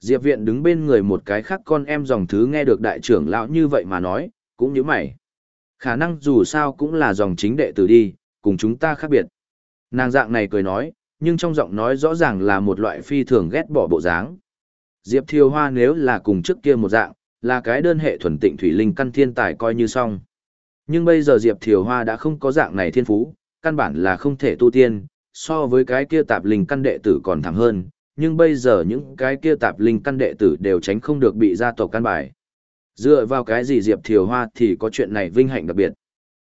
Diệp Viện đứng bên người một cái khác con em dòng thứ nghe được đại trưởng lão như vậy mà nói, cũng như mày. Khả năng dù sao cũng là dòng chính đệ tử đi, cùng chúng ta khác biệt. Nàng dạng này cười nói, nhưng trong giọng nói rõ ràng là một loại phi thường ghét bỏ bộ dáng. Diệp Thiều Hoa nếu là cùng trước kia một dạng, là cái đơn hệ thuần tịnh thủy linh căn thiên tài coi như xong. Nhưng bây giờ Diệp Thiều Hoa đã không có dạng này thiên phú, căn bản là không thể tu tiên, so với cái kia tạp linh căn đệ tử còn thẳng hơn, nhưng bây giờ những cái kia tạp linh căn đệ tử đều tránh không được bị gia tộc căn bài. Dựa vào cái gì Diệp Thiều Hoa thì có chuyện này vinh hạnh đặc biệt.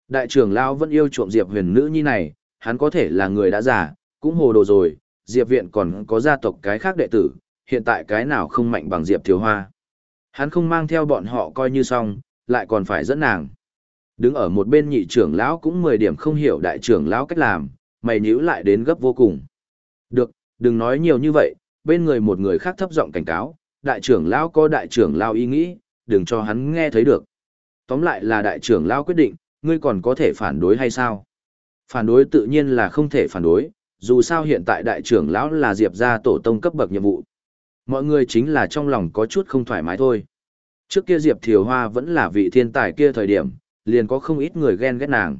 Đại trưởng Lão vẫn yêu chuộng Diệp huyền nữ như này, hắn có thể là người đã già, cũng hồ đồ rồi, Diệp viện còn có gia tộc cái khác đệ tử, hiện tại cái nào không mạnh bằng Diệp Thiều Hoa. Hắn không mang theo bọn họ coi như xong, lại còn phải dẫn nàng. Đứng ở một bên nhị trưởng lão cũng 10 điểm không hiểu đại trưởng lão cách làm, mày nhíu lại đến gấp vô cùng. Được, đừng nói nhiều như vậy, bên người một người khác thấp giọng cảnh cáo, đại trưởng lão có đại trưởng lão ý nghĩ, đừng cho hắn nghe thấy được. Tóm lại là đại trưởng lão quyết định, ngươi còn có thể phản đối hay sao? Phản đối tự nhiên là không thể phản đối, dù sao hiện tại đại trưởng lão là Diệp gia tổ tông cấp bậc nhiệm vụ. Mọi người chính là trong lòng có chút không thoải mái thôi. Trước kia Diệp Thiều Hoa vẫn là vị thiên tài kia thời điểm, liền có không ít người ghen ghét nàng.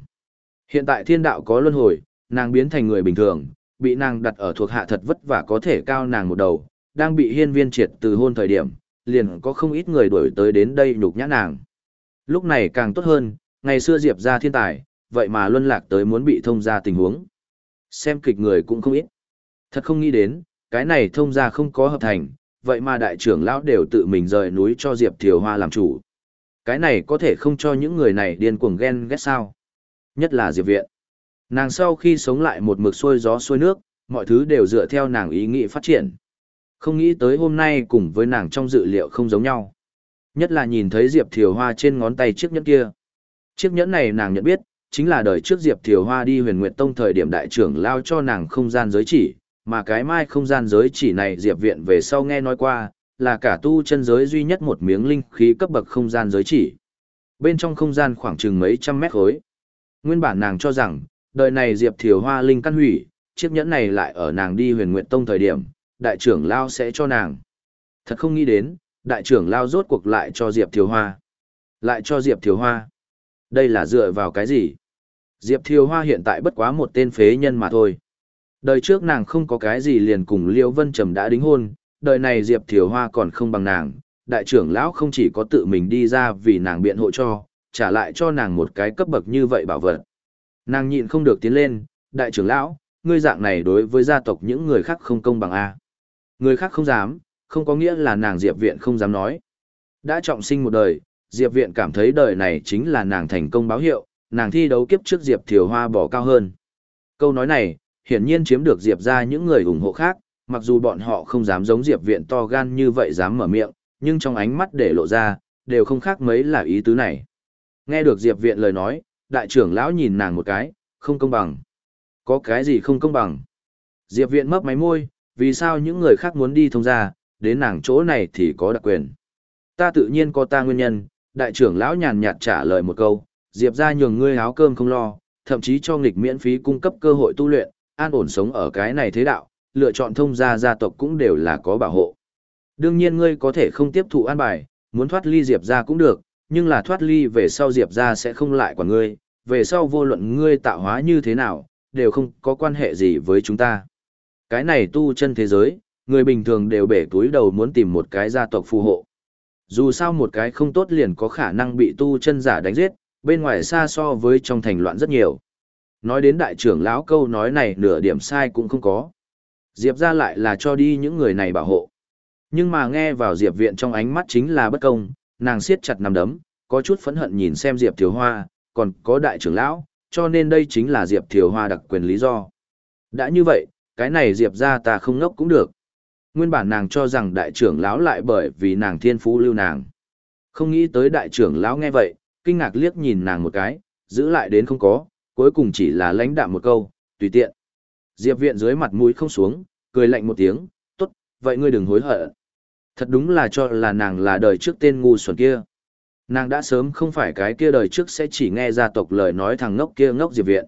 Hiện tại thiên đạo có luân hồi, nàng biến thành người bình thường, bị nàng đặt ở thuộc hạ thật vất vả có thể cao nàng một đầu, đang bị hiên viên triệt từ hôn thời điểm, liền có không ít người đuổi tới đến đây nhục nhã nàng. Lúc này càng tốt hơn, ngày xưa Diệp ra thiên tài, vậy mà luân lạc tới muốn bị thông ra tình huống. Xem kịch người cũng không ít. Thật không nghĩ đến, cái này thông ra không có hợp thành, vậy mà đại trưởng lão đều tự mình rời núi cho Diệp Thiều Hoa làm chủ. Cái này có thể không cho những người này điên cuồng ghen ghét sao. Nhất là Diệp Viện. Nàng sau khi sống lại một mực xuôi gió xuôi nước, mọi thứ đều dựa theo nàng ý nghĩ phát triển. Không nghĩ tới hôm nay cùng với nàng trong dự liệu không giống nhau. Nhất là nhìn thấy Diệp Thiều Hoa trên ngón tay chiếc nhẫn kia. Chiếc nhẫn này nàng nhận biết, chính là đời trước Diệp Thiều Hoa đi huyền nguyệt tông thời điểm đại trưởng lao cho nàng không gian giới chỉ, mà cái mai không gian giới chỉ này Diệp Viện về sau nghe nói qua, là cả tu chân giới duy nhất một miếng linh khí cấp bậc không gian giới chỉ. Bên trong không gian khoảng chừng mấy trăm mét khối. Nguyên bản nàng cho rằng, đời này Diệp Thiều Hoa linh căn hủy, chiếc nhẫn này lại ở nàng đi huyền nguyện tông thời điểm, đại trưởng Lao sẽ cho nàng. Thật không nghĩ đến, đại trưởng Lao rốt cuộc lại cho Diệp Thiều Hoa. Lại cho Diệp Thiều Hoa. Đây là dựa vào cái gì? Diệp Thiều Hoa hiện tại bất quá một tên phế nhân mà thôi. Đời trước nàng không có cái gì liền cùng Liêu Vân Trầm đã đính hôn, đời này Diệp Thiều Hoa còn không bằng nàng, đại trưởng lão không chỉ có tự mình đi ra vì nàng biện hộ cho, trả lại cho nàng một cái cấp bậc như vậy bảo vật. Nàng nhịn không được tiến lên, đại trưởng lão, ngươi dạng này đối với gia tộc những người khác không công bằng a. Người khác không dám, không có nghĩa là nàng Diệp Viện không dám nói. Đã trọng sinh một đời, Diệp Viện cảm thấy đời này chính là nàng thành công báo hiệu, nàng thi đấu kiếp trước Diệp Thiều Hoa bỏ cao hơn. Câu nói này, hiển nhiên chiếm được Diệp ra những người ủng hộ khác, mặc dù bọn họ không dám giống Diệp Viện to gan như vậy dám mở miệng, nhưng trong ánh mắt để lộ ra, đều không khác mấy là ý tứ này. Nghe được Diệp Viện lời nói, đại trưởng lão nhìn nàng một cái, không công bằng. Có cái gì không công bằng? Diệp Viện mấp máy môi, vì sao những người khác muốn đi thông ra, đến nàng chỗ này thì có đặc quyền. Ta tự nhiên có ta nguyên nhân, đại trưởng lão nhàn nhạt trả lời một câu, Diệp ra nhường ngươi áo cơm không lo, thậm chí cho nghịch miễn phí cung cấp cơ hội tu luyện, an ổn sống ở cái này thế đạo, lựa chọn thông gia gia tộc cũng đều là có bảo hộ. Đương nhiên ngươi có thể không tiếp thụ an bài, muốn thoát ly Diệp gia cũng được, nhưng là thoát ly về sau Diệp gia sẽ không lại quản ngươi, về sau vô luận ngươi tạo hóa như thế nào, đều không có quan hệ gì với chúng ta. Cái này tu chân thế giới, người bình thường đều bể túi đầu muốn tìm một cái gia tộc phù hộ. Dù sao một cái không tốt liền có khả năng bị tu chân giả đánh giết, bên ngoài xa so với trong thành loạn rất nhiều. Nói đến đại trưởng lão câu nói này nửa điểm sai cũng không có. Diệp ra lại là cho đi những người này bảo hộ. Nhưng mà nghe vào Diệp viện trong ánh mắt chính là bất công, nàng siết chặt nằm đấm, có chút phẫn hận nhìn xem Diệp Thiếu Hoa, còn có đại trưởng lão, cho nên đây chính là Diệp Thiều Hoa đặc quyền lý do. Đã như vậy, cái này Diệp ra ta không ngốc cũng được. Nguyên bản nàng cho rằng đại trưởng lão lại bởi vì nàng thiên phú lưu nàng. Không nghĩ tới đại trưởng lão nghe vậy, kinh ngạc liếc nhìn nàng một cái, giữ lại đến không có, cuối cùng chỉ là lãnh đạm một câu, tùy tiện. Diệp viện dưới mặt mũi không xuống, cười lạnh một tiếng, tốt, vậy ngươi đừng hối hận. Thật đúng là cho là nàng là đời trước tên ngu xuẩn kia. Nàng đã sớm không phải cái kia đời trước sẽ chỉ nghe gia tộc lời nói thằng ngốc kia ngốc Diệp Viện.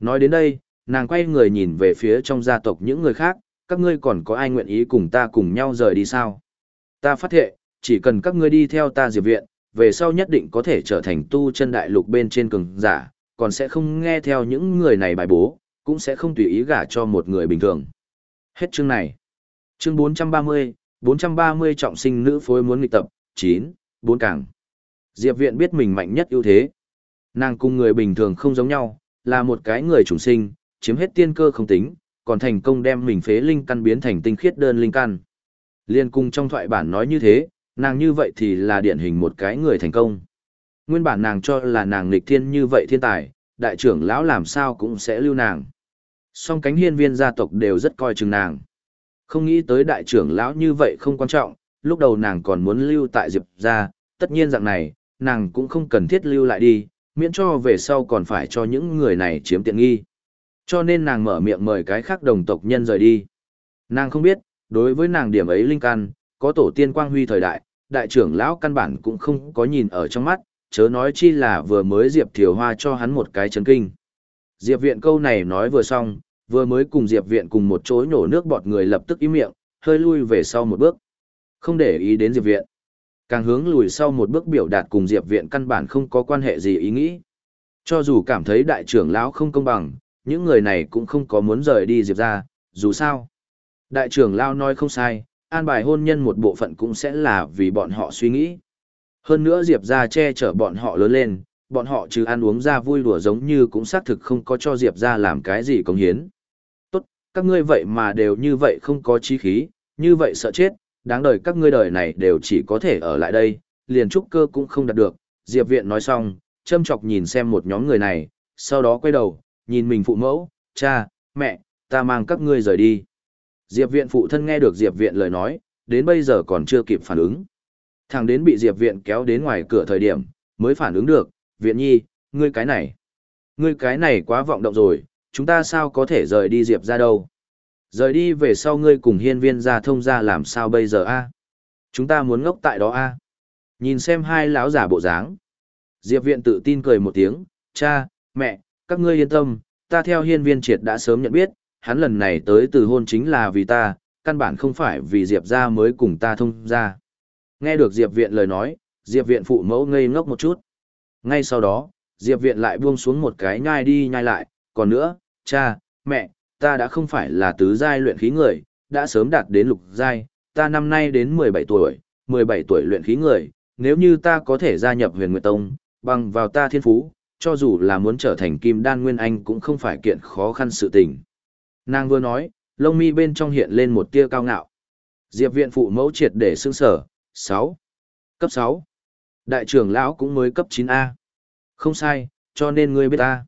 Nói đến đây, nàng quay người nhìn về phía trong gia tộc những người khác, các ngươi còn có ai nguyện ý cùng ta cùng nhau rời đi sao? Ta phát thệ, chỉ cần các ngươi đi theo ta Diệp Viện, về sau nhất định có thể trở thành tu chân đại lục bên trên cường giả, còn sẽ không nghe theo những người này bài bố, cũng sẽ không tùy ý gả cho một người bình thường. Hết chương này. Chương 430, 430 trọng sinh nữ phối muốn nghịch tập, 9, 4 càng. Diệp Viện biết mình mạnh nhất ưu thế. Nàng cùng người bình thường không giống nhau, là một cái người chủng sinh, chiếm hết tiên cơ không tính, còn thành công đem mình phế linh căn biến thành tinh khiết đơn linh căn. Liên cung trong thoại bản nói như thế, nàng như vậy thì là điển hình một cái người thành công. Nguyên bản nàng cho là nàng nghịch thiên như vậy thiên tài, đại trưởng lão làm sao cũng sẽ lưu nàng. Song cánh hiên viên gia tộc đều rất coi chừng nàng. Không nghĩ tới đại trưởng lão như vậy không quan trọng, lúc đầu nàng còn muốn lưu tại Diệp gia, tất nhiên dạng này, nàng cũng không cần thiết lưu lại đi, miễn cho về sau còn phải cho những người này chiếm tiện nghi. Cho nên nàng mở miệng mời cái khác đồng tộc nhân rời đi. Nàng không biết, đối với nàng điểm ấy linh căn, có tổ tiên quang huy thời đại, đại trưởng lão căn bản cũng không có nhìn ở trong mắt, chớ nói chi là vừa mới Diệp Thiều Hoa cho hắn một cái chấn kinh. Diệp viện câu này nói vừa xong, vừa mới cùng Diệp viện cùng một chỗ nổ nước bọt người lập tức im miệng, hơi lui về sau một bước. Không để ý đến Diệp viện. Càng hướng lùi sau một bước biểu đạt cùng Diệp viện căn bản không có quan hệ gì ý nghĩ. Cho dù cảm thấy đại trưởng lão không công bằng, những người này cũng không có muốn rời đi Diệp ra, dù sao. Đại trưởng lão nói không sai, an bài hôn nhân một bộ phận cũng sẽ là vì bọn họ suy nghĩ. Hơn nữa Diệp ra che chở bọn họ lớn lên, bọn họ trừ ăn uống ra vui đùa giống như cũng xác thực không có cho Diệp ra làm cái gì công hiến. Tốt, các ngươi vậy mà đều như vậy không có chí khí, như vậy sợ chết, đáng đời các ngươi đời này đều chỉ có thể ở lại đây, liền trúc cơ cũng không đạt được. Diệp viện nói xong, châm chọc nhìn xem một nhóm người này, sau đó quay đầu, nhìn mình phụ mẫu, cha, mẹ, ta mang các ngươi rời đi. Diệp viện phụ thân nghe được Diệp viện lời nói, đến bây giờ còn chưa kịp phản ứng. Thằng đến bị Diệp viện kéo đến ngoài cửa thời điểm, mới phản ứng được, viện nhi, ngươi cái này. Ngươi cái này quá vọng động rồi, chúng ta sao có thể rời đi Diệp ra đâu. Rời đi về sau ngươi cùng hiên viên ra thông ra làm sao bây giờ a Chúng ta muốn ngốc tại đó a Nhìn xem hai lão giả bộ dáng. Diệp viện tự tin cười một tiếng, cha, mẹ, các ngươi yên tâm, ta theo hiên viên triệt đã sớm nhận biết, hắn lần này tới từ hôn chính là vì ta, căn bản không phải vì Diệp ra mới cùng ta thông ra. Nghe được Diệp viện lời nói, Diệp viện phụ mẫu ngây ngốc một chút. Ngay sau đó, Diệp viện lại buông xuống một cái nhai đi nhai lại, còn nữa, cha, mẹ, ta đã không phải là tứ giai luyện khí người, đã sớm đạt đến lục giai, ta năm nay đến 17 tuổi, 17 tuổi luyện khí người, nếu như ta có thể gia nhập huyền nguyệt tông, bằng vào ta thiên phú, cho dù là muốn trở thành kim đan nguyên anh cũng không phải kiện khó khăn sự tình. Nàng vừa nói, lông mi bên trong hiện lên một tia cao ngạo. Diệp viện phụ mẫu triệt để sương sở, 6. Cấp 6. Đại trưởng lão cũng mới cấp 9A. Không sai, cho nên ngươi biết ta.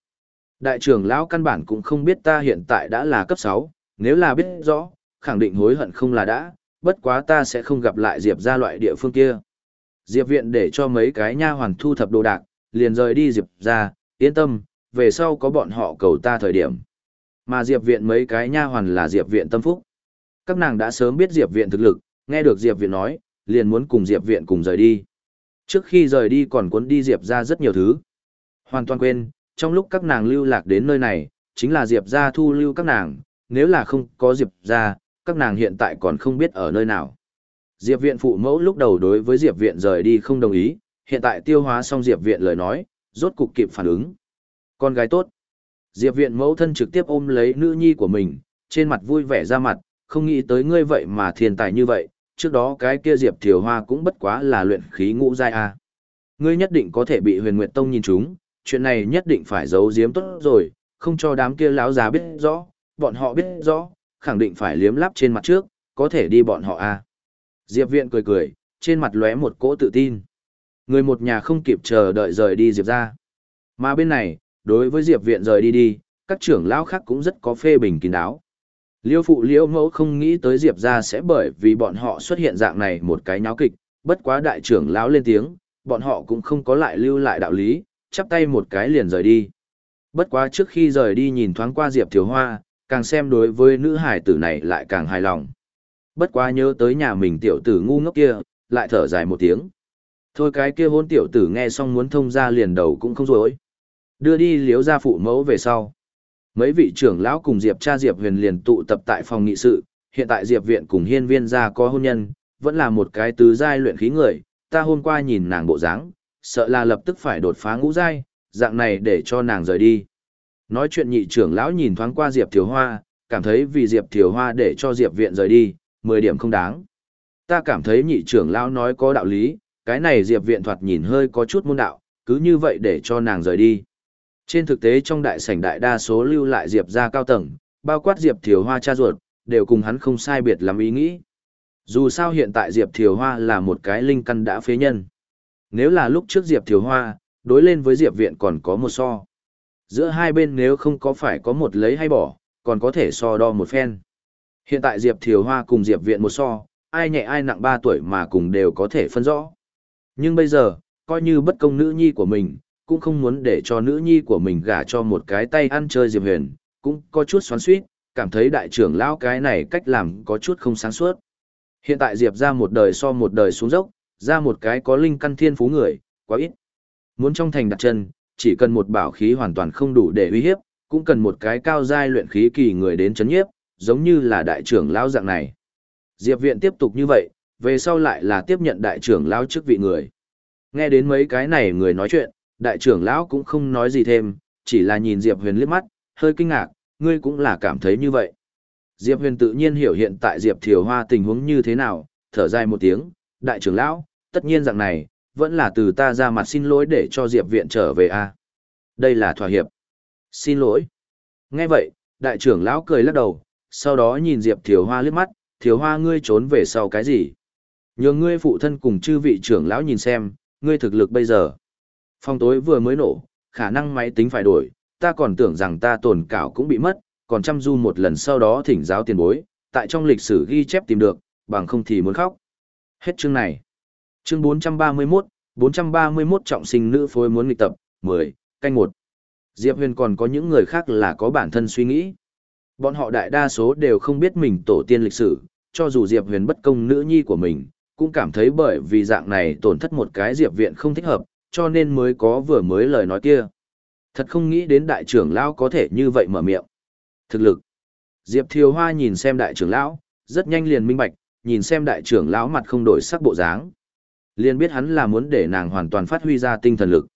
Đại trưởng lão căn bản cũng không biết ta hiện tại đã là cấp 6, nếu là biết rõ, khẳng định hối hận không là đã, bất quá ta sẽ không gặp lại Diệp ra loại địa phương kia. Diệp viện để cho mấy cái nha hoàn thu thập đồ đạc, liền rời đi Diệp ra, yên tâm, về sau có bọn họ cầu ta thời điểm. Mà Diệp viện mấy cái nha hoàn là Diệp viện tâm phúc. Các nàng đã sớm biết Diệp viện thực lực, nghe được Diệp viện nói, liền muốn cùng Diệp viện cùng rời đi. Trước khi rời đi còn cuốn đi Diệp ra rất nhiều thứ. Hoàn toàn quên, trong lúc các nàng lưu lạc đến nơi này, chính là Diệp ra thu lưu các nàng, nếu là không có Diệp ra, các nàng hiện tại còn không biết ở nơi nào. Diệp viện phụ mẫu lúc đầu đối với Diệp viện rời đi không đồng ý, hiện tại tiêu hóa xong Diệp viện lời nói, rốt cục kịp phản ứng. Con gái tốt. Diệp viện mẫu thân trực tiếp ôm lấy nữ nhi của mình, trên mặt vui vẻ ra mặt, không nghĩ tới ngươi vậy mà thiên tài như vậy, trước đó cái kia Diệp Thiều Hoa cũng bất quá là luyện khí ngũ giai a. Ngươi nhất định có thể bị Huyền Nguyệt Tông nhìn trúng, chuyện này nhất định phải giấu giếm tốt rồi, không cho đám kia lão già biết rõ, bọn họ biết rõ, khẳng định phải liếm lắp trên mặt trước, có thể đi bọn họ a. Diệp Viện cười cười, trên mặt lóe một cỗ tự tin. Người một nhà không kịp chờ đợi rời đi Diệp ra. Mà bên này, đối với Diệp Viện rời đi đi, các trưởng lão khác cũng rất có phê bình kín đáo. Liêu phụ liêu mẫu không nghĩ tới Diệp ra sẽ bởi vì bọn họ xuất hiện dạng này một cái nháo kịch, bất quá đại trưởng lão lên tiếng, bọn họ cũng không có lại lưu lại đạo lý, chắp tay một cái liền rời đi. Bất quá trước khi rời đi nhìn thoáng qua Diệp Thiếu Hoa, càng xem đối với nữ hải tử này lại càng hài lòng. Bất quá nhớ tới nhà mình tiểu tử ngu ngốc kia, lại thở dài một tiếng. Thôi cái kia hôn tiểu tử nghe xong muốn thông ra liền đầu cũng không rồi. Đưa đi liếu ra phụ mẫu về sau. Mấy vị trưởng lão cùng Diệp cha Diệp huyền liền tụ tập tại phòng nghị sự, hiện tại Diệp viện cùng hiên viên gia có hôn nhân, vẫn là một cái tứ giai luyện khí người, ta hôm qua nhìn nàng bộ dáng, sợ là lập tức phải đột phá ngũ giai, dạng này để cho nàng rời đi. Nói chuyện nhị trưởng lão nhìn thoáng qua Diệp Thiều Hoa, cảm thấy vì Diệp Thiều Hoa để cho Diệp viện rời đi, 10 điểm không đáng. Ta cảm thấy nhị trưởng lão nói có đạo lý, cái này Diệp viện thoạt nhìn hơi có chút môn đạo, cứ như vậy để cho nàng rời đi. Trên thực tế trong đại sảnh đại đa số lưu lại Diệp ra cao tầng, bao quát Diệp Thiều Hoa cha ruột, đều cùng hắn không sai biệt lắm ý nghĩ. Dù sao hiện tại Diệp Thiều Hoa là một cái linh căn đã phế nhân. Nếu là lúc trước Diệp Thiều Hoa, đối lên với Diệp Viện còn có một so. Giữa hai bên nếu không có phải có một lấy hay bỏ, còn có thể so đo một phen. Hiện tại Diệp Thiều Hoa cùng Diệp Viện một so, ai nhẹ ai nặng ba tuổi mà cùng đều có thể phân rõ. Nhưng bây giờ, coi như bất công nữ nhi của mình, cũng không muốn để cho nữ nhi của mình gả cho một cái tay ăn chơi Diệp Huyền, cũng có chút xoắn xuýt, cảm thấy đại trưởng lão cái này cách làm có chút không sáng suốt. Hiện tại Diệp ra một đời so một đời xuống dốc, ra một cái có linh căn thiên phú người, quá ít. Muốn trong thành đặt chân, chỉ cần một bảo khí hoàn toàn không đủ để uy hiếp, cũng cần một cái cao giai luyện khí kỳ người đến chấn nhiếp, giống như là đại trưởng lão dạng này. Diệp viện tiếp tục như vậy, về sau lại là tiếp nhận đại trưởng lão chức vị người. Nghe đến mấy cái này người nói chuyện, đại trưởng lão cũng không nói gì thêm, chỉ là nhìn Diệp Huyền liếc mắt, hơi kinh ngạc, ngươi cũng là cảm thấy như vậy. Diệp Huyền tự nhiên hiểu hiện tại Diệp Thiều Hoa tình huống như thế nào, thở dài một tiếng, đại trưởng lão, tất nhiên rằng này, vẫn là từ ta ra mặt xin lỗi để cho Diệp viện trở về a. Đây là thỏa hiệp. Xin lỗi. Nghe vậy, đại trưởng lão cười lắc đầu, sau đó nhìn Diệp Thiều Hoa liếc mắt, Thiều Hoa ngươi trốn về sau cái gì? Nhường ngươi phụ thân cùng chư vị trưởng lão nhìn xem, ngươi thực lực bây giờ. Phòng tối vừa mới nổ, khả năng máy tính phải đổi, ta còn tưởng rằng ta tồn cảo cũng bị mất, còn chăm du một lần sau đó thỉnh giáo tiền bối, tại trong lịch sử ghi chép tìm được, bằng không thì muốn khóc. Hết chương này. Chương 431, 431 trọng sinh nữ phối muốn nghịch tập, 10, canh 1. Diệp Huyền còn có những người khác là có bản thân suy nghĩ. Bọn họ đại đa số đều không biết mình tổ tiên lịch sử, cho dù Diệp Huyền bất công nữ nhi của mình, cũng cảm thấy bởi vì dạng này tổn thất một cái Diệp viện không thích hợp, cho nên mới có vừa mới lời nói kia. Thật không nghĩ đến đại trưởng lão có thể như vậy mở miệng. Thực lực. Diệp Thiều Hoa nhìn xem đại trưởng lão, rất nhanh liền minh bạch, nhìn xem đại trưởng lão mặt không đổi sắc bộ dáng. Liền biết hắn là muốn để nàng hoàn toàn phát huy ra tinh thần lực.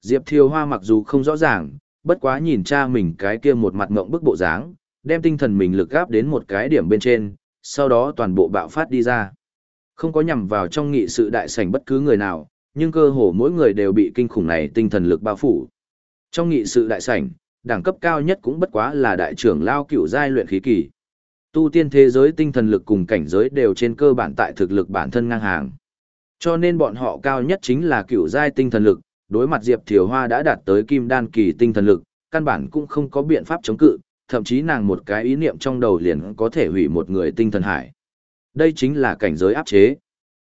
Diệp Thiều Hoa mặc dù không rõ ràng, bất quá nhìn cha mình cái kia một mặt ngộng bức bộ dáng, đem tinh thần mình lực gáp đến một cái điểm bên trên, sau đó toàn bộ bạo phát đi ra. Không có nhằm vào trong nghị sự đại sảnh bất cứ người nào, nhưng cơ hồ mỗi người đều bị kinh khủng này tinh thần lực bao phủ. Trong nghị sự đại sảnh, đẳng cấp cao nhất cũng bất quá là đại trưởng lao cựu giai luyện khí kỳ. Tu tiên thế giới tinh thần lực cùng cảnh giới đều trên cơ bản tại thực lực bản thân ngang hàng. Cho nên bọn họ cao nhất chính là cựu giai tinh thần lực, đối mặt Diệp Thiều Hoa đã đạt tới kim đan kỳ tinh thần lực, căn bản cũng không có biện pháp chống cự, thậm chí nàng một cái ý niệm trong đầu liền có thể hủy một người tinh thần hải. Đây chính là cảnh giới áp chế.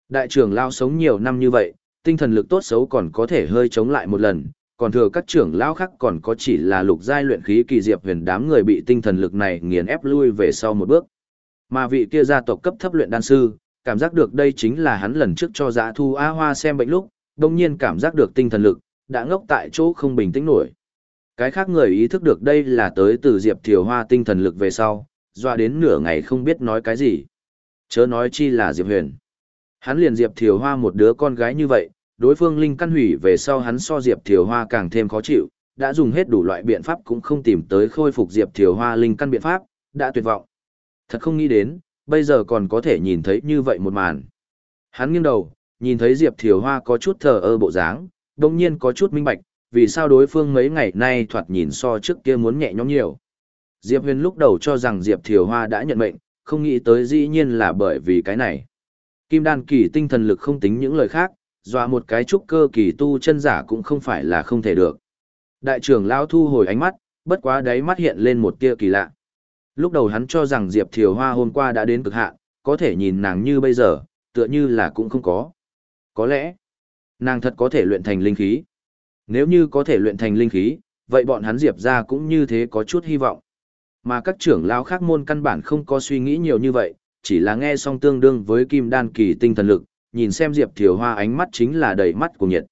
Đại trưởng lao sống nhiều năm như vậy, tinh thần lực tốt xấu còn có thể hơi chống lại một lần, còn thừa các trưởng lao khác còn có chỉ là lục giai luyện khí kỳ diệp huyền đám người bị tinh thần lực này nghiền ép lui về sau một bước. Mà vị kia gia tộc cấp thấp luyện đan sư, cảm giác được đây chính là hắn lần trước cho dã thu A Hoa xem bệnh lúc, đồng nhiên cảm giác được tinh thần lực, đã ngốc tại chỗ không bình tĩnh nổi. Cái khác người ý thức được đây là tới từ Diệp Thiều Hoa tinh thần lực về sau, doa đến nửa ngày không biết nói cái gì. Chớ nói chi là Diệp Huyền. Hắn liền Diệp Thiều Hoa một đứa con gái như vậy, đối phương linh căn hủy về sau hắn so Diệp Thiều Hoa càng thêm khó chịu, đã dùng hết đủ loại biện pháp cũng không tìm tới khôi phục Diệp Thiều Hoa linh căn biện pháp, đã tuyệt vọng. Thật không nghĩ đến, bây giờ còn có thể nhìn thấy như vậy một màn. Hắn nghiêng đầu, nhìn thấy Diệp Thiều Hoa có chút thờ ơ bộ dáng, đồng nhiên có chút minh bạch, vì sao đối phương mấy ngày nay thoạt nhìn so trước kia muốn nhẹ nhõm nhiều. Diệp Huyền lúc đầu cho rằng Diệp Thiều Hoa đã nhận mệnh, không nghĩ tới dĩ nhiên là bởi vì cái này. Kim đan kỳ tinh thần lực không tính những lời khác, dọa một cái trúc cơ kỳ tu chân giả cũng không phải là không thể được. Đại trưởng lão thu hồi ánh mắt, bất quá đáy mắt hiện lên một tia kỳ lạ. Lúc đầu hắn cho rằng Diệp Thiều Hoa hôm qua đã đến cực hạn, có thể nhìn nàng như bây giờ, tựa như là cũng không có. Có lẽ, nàng thật có thể luyện thành linh khí. Nếu như có thể luyện thành linh khí, vậy bọn hắn Diệp ra cũng như thế có chút hy vọng. Mà các trưởng lão khác môn căn bản không có suy nghĩ nhiều như vậy, chỉ là nghe xong tương đương với kim đan kỳ tinh thần lực, nhìn xem Diệp Thiều Hoa ánh mắt chính là đầy mắt của nhiệt.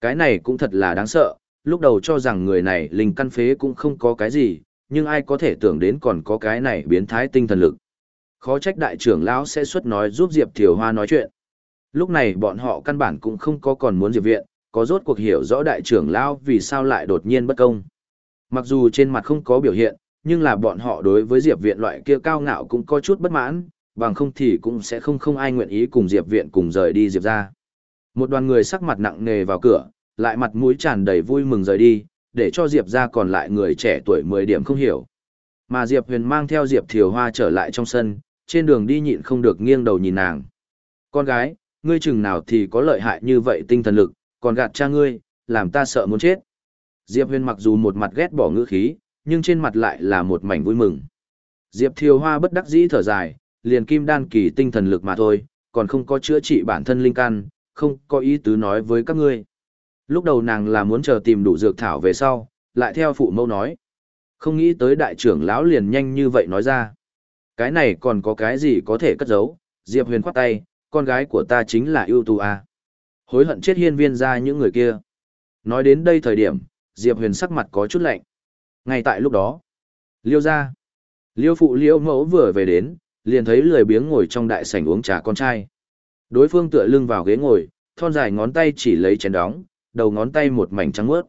Cái này cũng thật là đáng sợ, lúc đầu cho rằng người này linh căn phế cũng không có cái gì, nhưng ai có thể tưởng đến còn có cái này biến thái tinh thần lực. Khó trách đại trưởng lão sẽ xuất nói giúp Diệp Thiều Hoa nói chuyện. Lúc này bọn họ căn bản cũng không có còn muốn Diệp Viện, có rốt cuộc hiểu rõ đại trưởng lão vì sao lại đột nhiên bất công. Mặc dù trên mặt không có biểu hiện, nhưng là bọn họ đối với Diệp Viện loại kia cao ngạo cũng có chút bất mãn, bằng không thì cũng sẽ không không ai nguyện ý cùng Diệp Viện cùng rời đi Diệp ra. Một đoàn người sắc mặt nặng nề vào cửa, lại mặt mũi tràn đầy vui mừng rời đi, để cho Diệp ra còn lại người trẻ tuổi 10 điểm không hiểu. Mà Diệp Huyền mang theo Diệp Thiều Hoa trở lại trong sân, trên đường đi nhịn không được nghiêng đầu nhìn nàng. Con gái, ngươi chừng nào thì có lợi hại như vậy tinh thần lực, còn gạt cha ngươi, làm ta sợ muốn chết. Diệp Huyền mặc dù một mặt ghét bỏ ngữ khí, nhưng trên mặt lại là một mảnh vui mừng. Diệp Thiều Hoa bất đắc dĩ thở dài, liền kim đan kỳ tinh thần lực mà thôi, còn không có chữa trị bản thân linh căn, không có ý tứ nói với các ngươi. Lúc đầu nàng là muốn chờ tìm đủ dược thảo về sau, lại theo phụ mẫu nói. Không nghĩ tới đại trưởng lão liền nhanh như vậy nói ra. Cái này còn có cái gì có thể cất giấu, Diệp Huyền khoát tay, con gái của ta chính là ưu tu a. À? Hối hận chết hiên viên ra những người kia. Nói đến đây thời điểm, Diệp Huyền sắc mặt có chút lạnh. Ngay tại lúc đó, liêu ra, liêu phụ liêu mẫu vừa về đến, liền thấy lười biếng ngồi trong đại sảnh uống trà con trai. Đối phương tựa lưng vào ghế ngồi, thon dài ngón tay chỉ lấy chén đóng, đầu ngón tay một mảnh trắng mướt.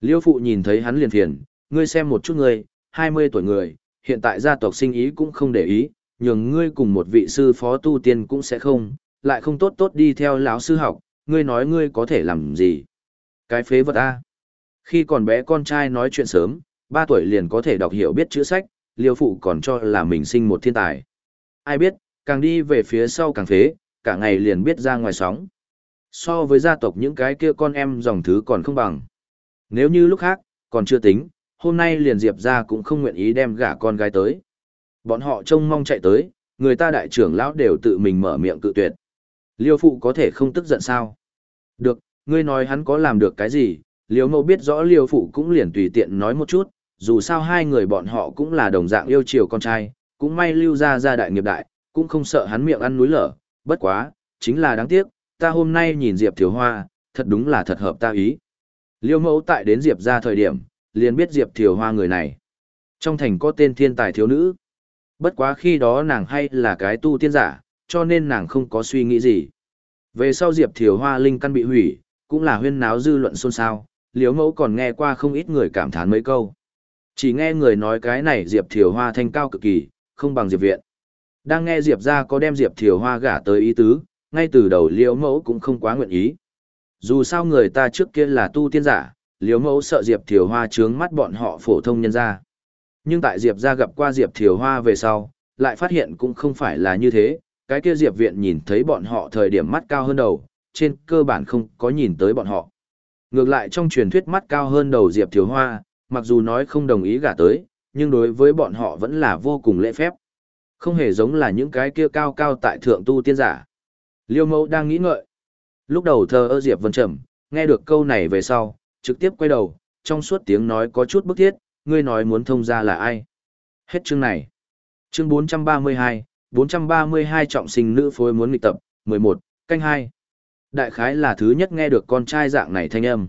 Liêu phụ nhìn thấy hắn liền phiền, ngươi xem một chút ngươi, 20 tuổi người, hiện tại gia tộc sinh ý cũng không để ý, nhường ngươi cùng một vị sư phó tu tiên cũng sẽ không, lại không tốt tốt đi theo lão sư học, ngươi nói ngươi có thể làm gì? Cái phế vật A. Khi còn bé con trai nói chuyện sớm, 3 tuổi liền có thể đọc hiểu biết chữ sách, liêu phụ còn cho là mình sinh một thiên tài. Ai biết, càng đi về phía sau càng phế, cả ngày liền biết ra ngoài sóng. So với gia tộc những cái kia con em dòng thứ còn không bằng. Nếu như lúc khác, còn chưa tính, hôm nay liền Diệp ra cũng không nguyện ý đem gả con gái tới. Bọn họ trông mong chạy tới, người ta đại trưởng lão đều tự mình mở miệng cự tuyệt. Liêu phụ có thể không tức giận sao? Được, ngươi nói hắn có làm được cái gì, liêu mẫu biết rõ liêu phụ cũng liền tùy tiện nói một chút, dù sao hai người bọn họ cũng là đồng dạng yêu chiều con trai, cũng may lưu ra ra đại nghiệp đại, cũng không sợ hắn miệng ăn núi lở, bất quá, chính là đáng tiếc, ta hôm nay nhìn Diệp Thiếu Hoa, thật đúng là thật hợp ta ý. Liêu mẫu tại đến Diệp ra thời điểm, liền biết Diệp Thiều Hoa người này. Trong thành có tên thiên tài thiếu nữ. Bất quá khi đó nàng hay là cái tu tiên giả, cho nên nàng không có suy nghĩ gì. Về sau Diệp Thiều Hoa linh căn bị hủy, cũng là huyên náo dư luận xôn xao, liếu mẫu còn nghe qua không ít người cảm thán mấy câu. Chỉ nghe người nói cái này Diệp Thiều Hoa thanh cao cực kỳ, không bằng Diệp Viện. Đang nghe Diệp ra có đem Diệp Thiều Hoa gả tới ý tứ, ngay từ đầu Liễu mẫu cũng không quá nguyện ý. Dù sao người ta trước kia là tu tiên giả, Liễu mẫu sợ Diệp Thiều Hoa trướng mắt bọn họ phổ thông nhân ra. Nhưng tại Diệp ra gặp qua Diệp Thiều Hoa về sau, lại phát hiện cũng không phải là như thế, cái kia Diệp viện nhìn thấy bọn họ thời điểm mắt cao hơn đầu, trên cơ bản không có nhìn tới bọn họ. Ngược lại trong truyền thuyết mắt cao hơn đầu Diệp Thiều Hoa, mặc dù nói không đồng ý gả tới, nhưng đối với bọn họ vẫn là vô cùng lễ phép. Không hề giống là những cái kia cao cao tại thượng tu tiên giả. Liêu mẫu đang nghĩ ngợi. Lúc đầu thờ ơ Diệp Vân Trầm, nghe được câu này về sau, trực tiếp quay đầu, trong suốt tiếng nói có chút bức thiết, ngươi nói muốn thông ra là ai. Hết chương này. Chương 432, 432 trọng sinh nữ phối muốn nghịch tập, 11, canh 2. Đại khái là thứ nhất nghe được con trai dạng này thanh âm.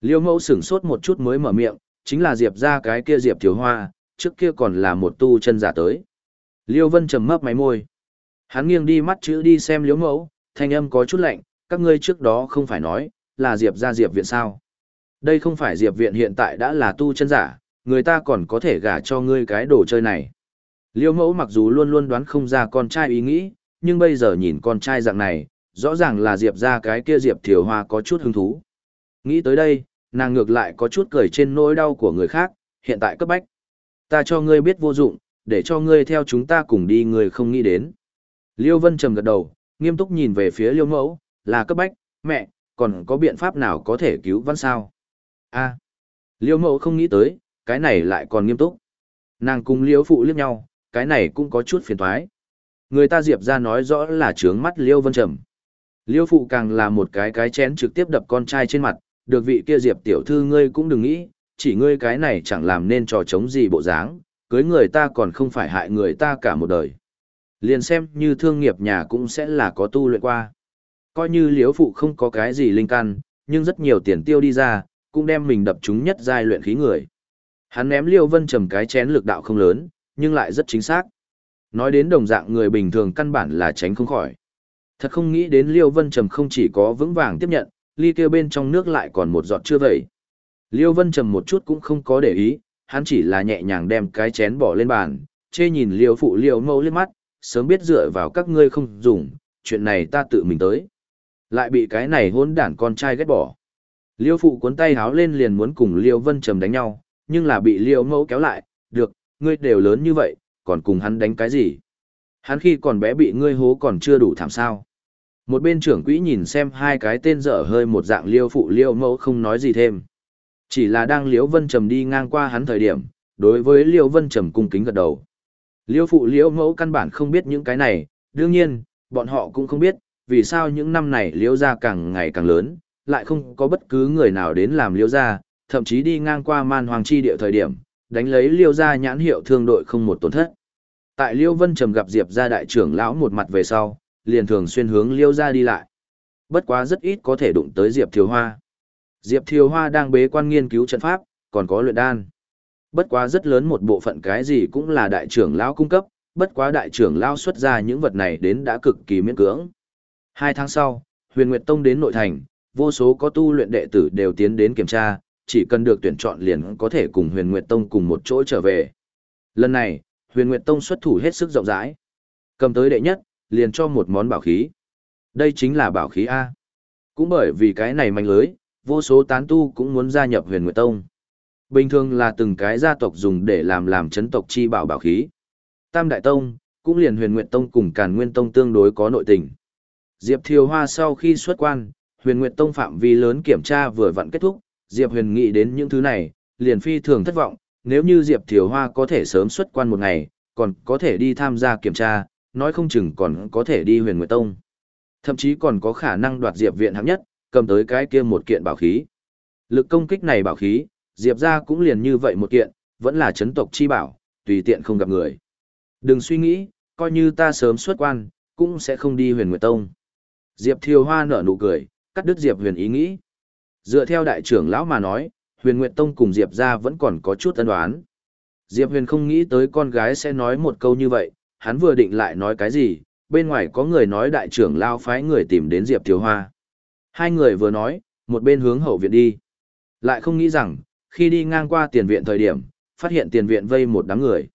Liêu mẫu sửng sốt một chút mới mở miệng, chính là Diệp ra cái kia Diệp thiếu hoa, trước kia còn là một tu chân giả tới. Liêu vân trầm mấp máy môi. Hắn nghiêng đi mắt chữ đi xem liêu mẫu, thanh âm có chút lạnh, các ngươi trước đó không phải nói, là Diệp ra Diệp viện sao. Đây không phải Diệp viện hiện tại đã là tu chân giả, người ta còn có thể gả cho ngươi cái đồ chơi này. Liêu mẫu mặc dù luôn luôn đoán không ra con trai ý nghĩ, nhưng bây giờ nhìn con trai dạng này, rõ ràng là Diệp ra cái kia Diệp Thiều Hoa có chút hứng thú. Nghĩ tới đây, nàng ngược lại có chút cười trên nỗi đau của người khác, hiện tại cấp bách. Ta cho ngươi biết vô dụng, để cho ngươi theo chúng ta cùng đi người không nghĩ đến. Liêu Vân trầm gật đầu, nghiêm túc nhìn về phía Liêu mẫu, là cấp bách, mẹ, còn có biện pháp nào có thể cứu văn sao? a Liêu mẫu không nghĩ tới, cái này lại còn nghiêm túc. Nàng cùng Liêu phụ liếc nhau, cái này cũng có chút phiền toái. Người ta Diệp ra nói rõ là trướng mắt Liêu Vân Trầm. Liêu phụ càng là một cái cái chén trực tiếp đập con trai trên mặt, được vị kia Diệp tiểu thư ngươi cũng đừng nghĩ, chỉ ngươi cái này chẳng làm nên trò chống gì bộ dáng, cưới người ta còn không phải hại người ta cả một đời. Liền xem như thương nghiệp nhà cũng sẽ là có tu luyện qua. Coi như liếu phụ không có cái gì linh căn, nhưng rất nhiều tiền tiêu đi ra, cũng đem mình đập chúng nhất giai luyện khí người. Hắn ném Liêu Vân Trầm cái chén lực đạo không lớn, nhưng lại rất chính xác. Nói đến đồng dạng người bình thường căn bản là tránh không khỏi. Thật không nghĩ đến Liêu Vân Trầm không chỉ có vững vàng tiếp nhận, ly kia bên trong nước lại còn một giọt chưa vậy. Liêu Vân Trầm một chút cũng không có để ý, hắn chỉ là nhẹ nhàng đem cái chén bỏ lên bàn, chê nhìn Liêu phụ Liêu mâu lên mắt, sớm biết dựa vào các ngươi không dùng, chuyện này ta tự mình tới. Lại bị cái này hôn đản con trai ghét bỏ. Liêu phụ cuốn tay háo lên liền muốn cùng Liêu Vân Trầm đánh nhau, nhưng là bị Liêu mẫu kéo lại, được, ngươi đều lớn như vậy, còn cùng hắn đánh cái gì? Hắn khi còn bé bị ngươi hố còn chưa đủ thảm sao. Một bên trưởng quỹ nhìn xem hai cái tên dở hơi một dạng liêu phụ liêu mẫu không nói gì thêm. Chỉ là đang liêu vân trầm đi ngang qua hắn thời điểm, đối với liêu vân trầm cung kính gật đầu. Liêu phụ liêu mẫu căn bản không biết những cái này, đương nhiên, bọn họ cũng không biết, vì sao những năm này liêu gia càng ngày càng lớn, lại không có bất cứ người nào đến làm liêu gia, thậm chí đi ngang qua man hoàng chi địa thời điểm, đánh lấy liêu gia nhãn hiệu thương đội không một tổn thất. Tại liêu vân trầm gặp diệp gia đại trưởng lão một mặt về sau, liền thường xuyên hướng liêu ra đi lại. Bất quá rất ít có thể đụng tới diệp thiều hoa. Diệp thiều hoa đang bế quan nghiên cứu trận pháp, còn có luyện đan. Bất quá rất lớn một bộ phận cái gì cũng là đại trưởng lão cung cấp, bất quá đại trưởng lão xuất ra những vật này đến đã cực kỳ miễn cưỡng. Hai tháng sau, Huyền Nguyệt Tông đến nội thành, vô số có tu luyện đệ tử đều tiến đến kiểm tra, chỉ cần được tuyển chọn liền có thể cùng Huyền Nguyệt Tông cùng một chỗ trở về. Lần này, Huyền Nguyệt Tông xuất thủ hết sức rộng rãi. Cầm tới đệ nhất, liền cho một món bảo khí. Đây chính là bảo khí A. Cũng bởi vì cái này mạnh lưới, vô số tán tu cũng muốn gia nhập Huyền Nguyệt Tông. Bình thường là từng cái gia tộc dùng để làm làm chấn tộc chi bảo bảo khí. Tam Đại Tông, cũng liền Huyền Nguyệt Tông cùng Càn Nguyên Tông tương đối có nội tình. Diệp Thiều Hoa sau khi xuất quan, Huyền Nguyệt Tông phạm vi lớn kiểm tra vừa vặn kết thúc, Diệp Huyền nghĩ đến những thứ này, liền phi thường thất vọng, nếu như Diệp Thiều Hoa có thể sớm xuất quan một ngày, còn có thể đi tham gia kiểm tra, nói không chừng còn có thể đi Huyền Nguyệt Tông. Thậm chí còn có khả năng đoạt Diệp viện hạng nhất, cầm tới cái kia một kiện bảo khí. Lực công kích này bảo khí, Diệp ra cũng liền như vậy một kiện, vẫn là chấn tộc chi bảo, tùy tiện không gặp người. Đừng suy nghĩ, coi như ta sớm xuất quan, cũng sẽ không đi huyền nguyệt tông. Diệp Thiều Hoa nở nụ cười, cắt đứt Diệp huyền ý nghĩ. Dựa theo đại trưởng lão mà nói, huyền nguyệt tông cùng Diệp ra vẫn còn có chút ân đoán. Diệp huyền không nghĩ tới con gái sẽ nói một câu như vậy, hắn vừa định lại nói cái gì, bên ngoài có người nói đại trưởng lao phái người tìm đến Diệp Thiều Hoa. Hai người vừa nói, một bên hướng hậu viện đi. Lại không nghĩ rằng, khi đi ngang qua tiền viện thời điểm, phát hiện tiền viện vây một đám người.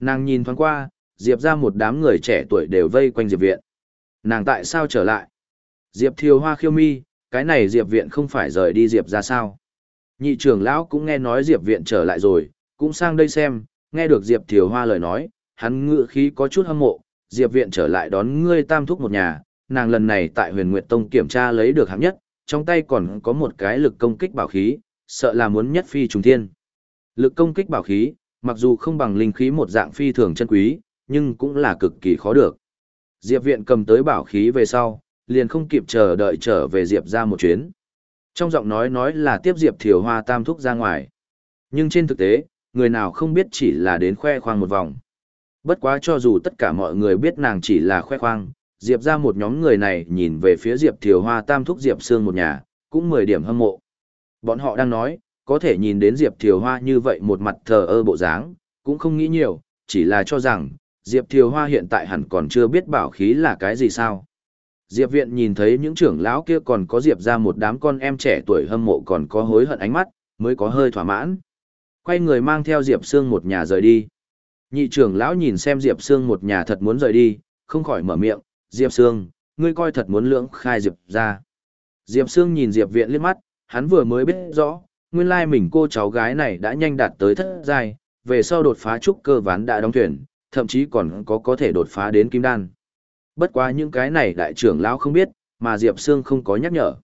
Nàng nhìn thoáng qua, Diệp ra một đám người trẻ tuổi đều vây quanh Diệp viện. Nàng tại sao trở lại? Diệp thiều hoa khiêu mi, cái này Diệp viện không phải rời đi Diệp ra sao? Nhị trưởng lão cũng nghe nói Diệp viện trở lại rồi, cũng sang đây xem, nghe được Diệp thiều hoa lời nói, hắn ngựa khí có chút hâm mộ, Diệp viện trở lại đón ngươi tam thúc một nhà, nàng lần này tại huyền Nguyệt Tông kiểm tra lấy được hạng nhất, trong tay còn có một cái lực công kích bảo khí, sợ là muốn nhất phi trùng thiên. Lực công kích bảo khí, mặc dù không bằng linh khí một dạng phi thường chân quý, nhưng cũng là cực kỳ khó được. Diệp viện cầm tới bảo khí về sau, liền không kịp chờ đợi trở về Diệp ra một chuyến. Trong giọng nói nói là tiếp Diệp Thiều Hoa tam thúc ra ngoài. Nhưng trên thực tế, người nào không biết chỉ là đến khoe khoang một vòng. Bất quá cho dù tất cả mọi người biết nàng chỉ là khoe khoang, Diệp ra một nhóm người này nhìn về phía Diệp Thiều Hoa tam thúc Diệp Sương một nhà, cũng 10 điểm hâm mộ. Bọn họ đang nói, có thể nhìn đến Diệp Thiều Hoa như vậy một mặt thờ ơ bộ dáng, cũng không nghĩ nhiều, chỉ là cho rằng, Diệp Thiều Hoa hiện tại hẳn còn chưa biết bảo khí là cái gì sao. Diệp viện nhìn thấy những trưởng lão kia còn có Diệp ra một đám con em trẻ tuổi hâm mộ còn có hối hận ánh mắt, mới có hơi thỏa mãn. Quay người mang theo Diệp Sương một nhà rời đi. Nhị trưởng lão nhìn xem Diệp Sương một nhà thật muốn rời đi, không khỏi mở miệng, Diệp Sương, ngươi coi thật muốn lưỡng khai Diệp ra. Diệp Sương nhìn Diệp viện liếc mắt, hắn vừa mới biết rõ, nguyên lai mình cô cháu gái này đã nhanh đạt tới thất giai, về sau đột phá trúc cơ ván đã đóng thuyền, thậm chí còn có có thể đột phá đến kim đan. Bất quá những cái này đại trưởng lão không biết, mà Diệp Sương không có nhắc nhở.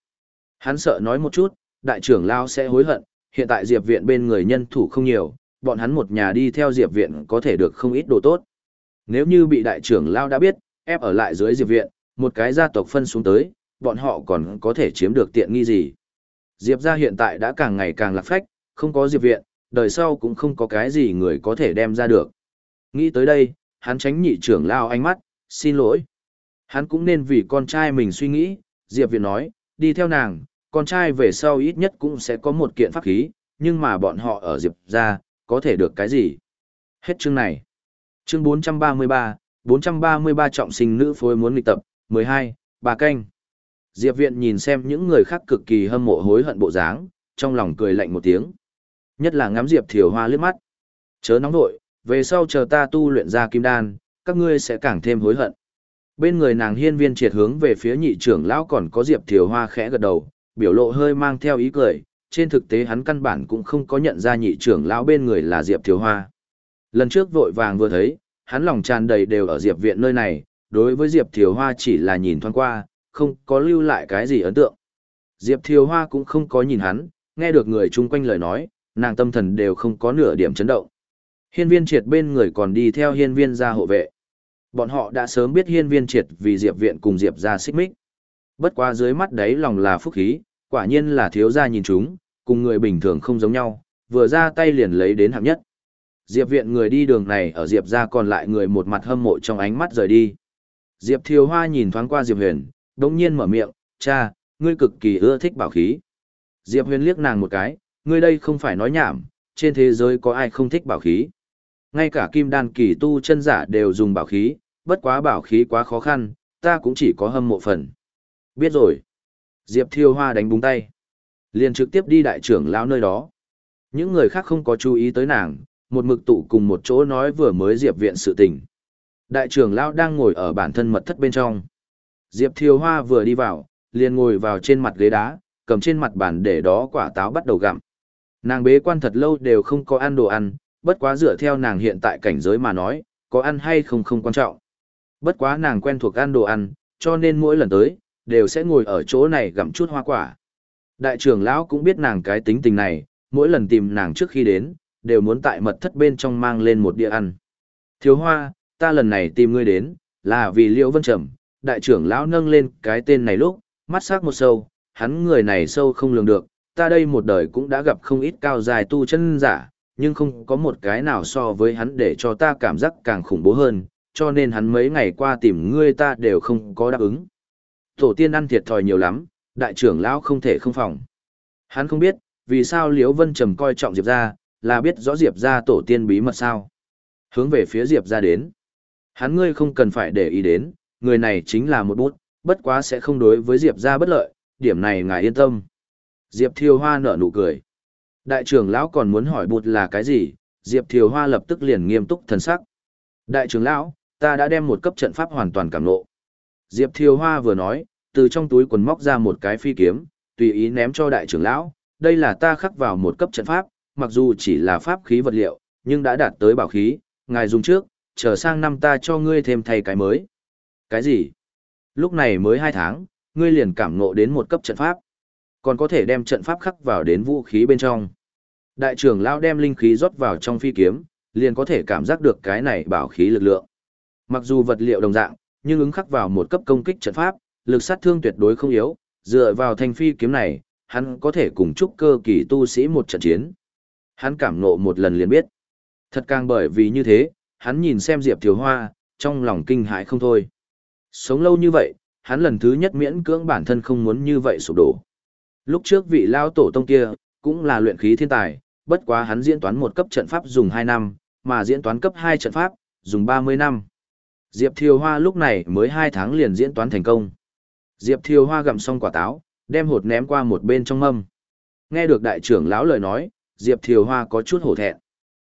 Hắn sợ nói một chút, đại trưởng lão sẽ hối hận, hiện tại Diệp viện bên người nhân thủ không nhiều, bọn hắn một nhà đi theo Diệp viện có thể được không ít đồ tốt. Nếu như bị đại trưởng lao đã biết, ép ở lại dưới Diệp viện, một cái gia tộc phân xuống tới, bọn họ còn có thể chiếm được tiện nghi gì. Diệp ra hiện tại đã càng ngày càng lạc phách, không có Diệp viện, đời sau cũng không có cái gì người có thể đem ra được. Nghĩ tới đây, hắn tránh nhị trưởng lao ánh mắt, xin lỗi. Hắn cũng nên vì con trai mình suy nghĩ, Diệp viện nói, đi theo nàng, con trai về sau ít nhất cũng sẽ có một kiện pháp khí, nhưng mà bọn họ ở Diệp ra, có thể được cái gì? Hết chương này. Chương 433, 433 trọng sinh nữ phối muốn nghịch tập, 12, bà canh. Diệp Viện nhìn xem những người khác cực kỳ hâm mộ hối hận bộ dáng, trong lòng cười lạnh một tiếng. Nhất là ngắm Diệp Thiều Hoa liếc mắt. Chớ nóng nội, về sau chờ ta tu luyện ra kim đan, các ngươi sẽ càng thêm hối hận. Bên người nàng hiên viên triệt hướng về phía nhị trưởng lão còn có Diệp Thiều Hoa khẽ gật đầu, biểu lộ hơi mang theo ý cười, trên thực tế hắn căn bản cũng không có nhận ra nhị trưởng lão bên người là Diệp Thiều Hoa. Lần trước vội vàng vừa thấy, hắn lòng tràn đầy đều ở Diệp viện nơi này, đối với Diệp Thiều Hoa chỉ là nhìn thoáng qua, không có lưu lại cái gì ấn tượng. Diệp Thiều Hoa cũng không có nhìn hắn, nghe được người chung quanh lời nói, nàng tâm thần đều không có nửa điểm chấn động. Hiên viên triệt bên người còn đi theo hiên viên gia hộ vệ. Bọn họ đã sớm biết hiên viên triệt vì Diệp viện cùng Diệp gia xích mích. Bất qua dưới mắt đấy lòng là phúc khí, quả nhiên là thiếu gia nhìn chúng, cùng người bình thường không giống nhau, vừa ra tay liền lấy đến hạng nhất. Diệp viện người đi đường này ở Diệp gia còn lại người một mặt hâm mộ trong ánh mắt rời đi. Diệp Thiều Hoa nhìn thoáng qua Diệp Huyền, đống nhiên mở miệng, cha, ngươi cực kỳ ưa thích bảo khí. Diệp Huyền liếc nàng một cái, ngươi đây không phải nói nhảm, trên thế giới có ai không thích bảo khí. Ngay cả kim đan kỳ tu chân giả đều dùng bảo khí, bất quá bảo khí quá khó khăn, ta cũng chỉ có hâm mộ phần. Biết rồi. Diệp Thiêu Hoa đánh búng tay. Liền trực tiếp đi đại trưởng lão nơi đó. Những người khác không có chú ý tới nàng, một mực tụ cùng một chỗ nói vừa mới Diệp viện sự tình. Đại trưởng lão đang ngồi ở bản thân mật thất bên trong. Diệp Thiều Hoa vừa đi vào, liền ngồi vào trên mặt ghế đá, cầm trên mặt bàn để đó quả táo bắt đầu gặm. Nàng bế quan thật lâu đều không có ăn đồ ăn, bất quá dựa theo nàng hiện tại cảnh giới mà nói, có ăn hay không không quan trọng. Bất quá nàng quen thuộc ăn đồ ăn, cho nên mỗi lần tới, đều sẽ ngồi ở chỗ này gặm chút hoa quả. Đại trưởng lão cũng biết nàng cái tính tình này, mỗi lần tìm nàng trước khi đến, đều muốn tại mật thất bên trong mang lên một đĩa ăn. Thiếu hoa, ta lần này tìm ngươi đến, là vì Liễu Vân Trầm, đại trưởng lão nâng lên cái tên này lúc, mắt sắc một sâu, hắn người này sâu không lường được, ta đây một đời cũng đã gặp không ít cao dài tu chân giả, nhưng không có một cái nào so với hắn để cho ta cảm giác càng khủng bố hơn, cho nên hắn mấy ngày qua tìm ngươi ta đều không có đáp ứng. Tổ tiên ăn thiệt thòi nhiều lắm, đại trưởng lão không thể không phòng. Hắn không biết, vì sao Liễu Vân Trầm coi trọng Diệp gia, là biết rõ Diệp gia tổ tiên bí mật sao. Hướng về phía Diệp gia đến. Hắn ngươi không cần phải để ý đến, người này chính là một bút, bất quá sẽ không đối với Diệp gia bất lợi, điểm này ngài yên tâm. Diệp Thiều Hoa nở nụ cười. Đại trưởng lão còn muốn hỏi bụt là cái gì, Diệp Thiều Hoa lập tức liền nghiêm túc thần sắc. Đại trưởng lão, ta đã đem một cấp trận pháp hoàn toàn cảm ngộ. Diệp Thiều Hoa vừa nói, từ trong túi quần móc ra một cái phi kiếm, tùy ý ném cho đại trưởng lão, đây là ta khắc vào một cấp trận pháp, mặc dù chỉ là pháp khí vật liệu, nhưng đã đạt tới bảo khí, ngài dùng trước, chờ sang năm ta cho ngươi thêm thay cái mới. Cái gì? Lúc này mới hai tháng, ngươi liền cảm ngộ đến một cấp trận pháp. Còn có thể đem trận pháp khắc vào đến vũ khí bên trong. Đại trưởng lão đem linh khí rót vào trong phi kiếm, liền có thể cảm giác được cái này bảo khí lực lượng. Mặc dù vật liệu đồng dạng, nhưng ứng khắc vào một cấp công kích trận pháp, lực sát thương tuyệt đối không yếu, dựa vào thanh phi kiếm này, hắn có thể cùng chúc cơ kỳ tu sĩ một trận chiến. Hắn cảm ngộ một lần liền biết. Thật càng bởi vì như thế, hắn nhìn xem Diệp Thiều Hoa, trong lòng kinh hãi không thôi. Sống lâu như vậy, hắn lần thứ nhất miễn cưỡng bản thân không muốn như vậy sụp đổ. Lúc trước vị lao tổ tông kia, cũng là luyện khí thiên tài, bất quá hắn diễn toán một cấp trận pháp dùng 2 năm, mà diễn toán cấp 2 trận pháp, dùng 30 năm. Diệp Thiều Hoa lúc này mới 2 tháng liền diễn toán thành công. Diệp Thiều Hoa gặm xong quả táo, đem hột ném qua một bên trong mâm. Nghe được đại trưởng lão lời nói, Diệp Thiều Hoa có chút hổ thẹn.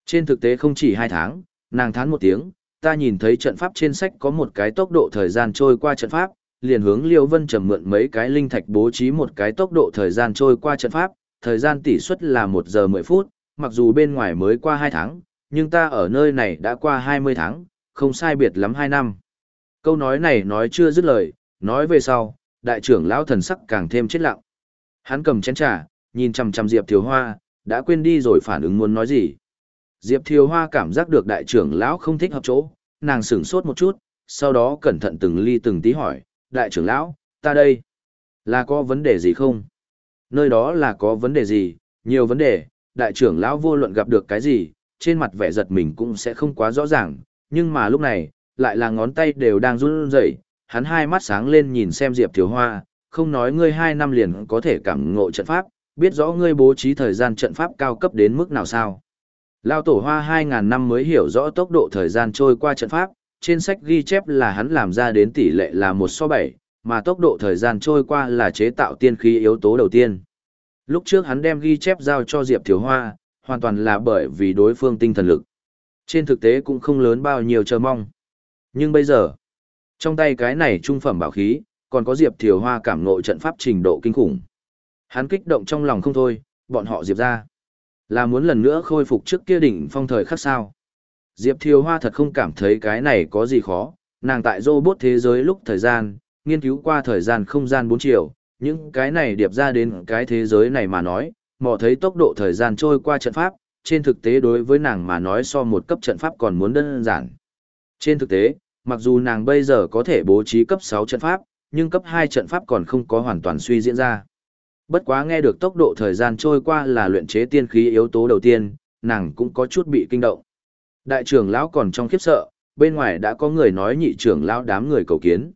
Trên thực tế không chỉ 2 tháng, nàng thán một tiếng, ta nhìn thấy trận pháp trên sách có một cái tốc độ thời gian trôi qua trận pháp, liền hướng Liêu Vân trầm mượn mấy cái linh thạch bố trí một cái tốc độ thời gian trôi qua trận pháp, thời gian tỷ suất là 1 giờ 10 phút, mặc dù bên ngoài mới qua 2 tháng, nhưng ta ở nơi này đã qua 20 tháng, không sai biệt lắm 2 năm. Câu nói này nói chưa dứt lời, nói về sau, đại trưởng lão thần sắc càng thêm chết lặng. Hắn cầm chén trà, nhìn chằm chằm Diệp Thiều Hoa, đã quên đi rồi phản ứng muốn nói gì. Diệp Thiều Hoa cảm giác được đại trưởng lão không thích hợp chỗ, nàng sửng sốt một chút, sau đó cẩn thận từng ly từng tí hỏi, đại trưởng lão, ta đây, là có vấn đề gì không? Nơi đó là có vấn đề gì, nhiều vấn đề, đại trưởng lão vô luận gặp được cái gì, trên mặt vẻ giật mình cũng sẽ không quá rõ ràng, nhưng mà lúc này, lại là ngón tay đều đang run rẩy, hắn hai mắt sáng lên nhìn xem Diệp Thiếu Hoa, không nói ngươi hai năm liền có thể cảm ngộ trận pháp, biết rõ ngươi bố trí thời gian trận pháp cao cấp đến mức nào sao. Lao tổ hoa 2.000 năm mới hiểu rõ tốc độ thời gian trôi qua trận pháp, trên sách ghi chép là hắn làm ra đến tỷ lệ là 1 so 7, mà tốc độ thời gian trôi qua là chế tạo tiên khí yếu tố đầu tiên. Lúc trước hắn đem ghi chép giao cho Diệp Thiếu Hoa, hoàn toàn là bởi vì đối phương tinh thần lực. Trên thực tế cũng không lớn bao nhiêu chờ mong. Nhưng bây giờ, trong tay cái này trung phẩm bảo khí, còn có Diệp Thiều Hoa cảm ngộ trận pháp trình độ kinh khủng. Hắn kích động trong lòng không thôi, bọn họ Diệp ra. Là muốn lần nữa khôi phục trước kia đỉnh phong thời khắc sao. Diệp Thiều Hoa thật không cảm thấy cái này có gì khó, nàng tại robot thế giới lúc thời gian, nghiên cứu qua thời gian không gian 4 chiều, những cái này điệp ra đến cái thế giới này mà nói, mò thấy tốc độ thời gian trôi qua trận pháp, trên thực tế đối với nàng mà nói so một cấp trận pháp còn muốn đơn giản. Trên thực tế, mặc dù nàng bây giờ có thể bố trí cấp 6 trận pháp, nhưng cấp 2 trận pháp còn không có hoàn toàn suy diễn ra. Bất quá nghe được tốc độ thời gian trôi qua là luyện chế tiên khí yếu tố đầu tiên, nàng cũng có chút bị kinh động. Đại trưởng lão còn trong khiếp sợ, bên ngoài đã có người nói nhị trưởng lão đám người cầu kiến.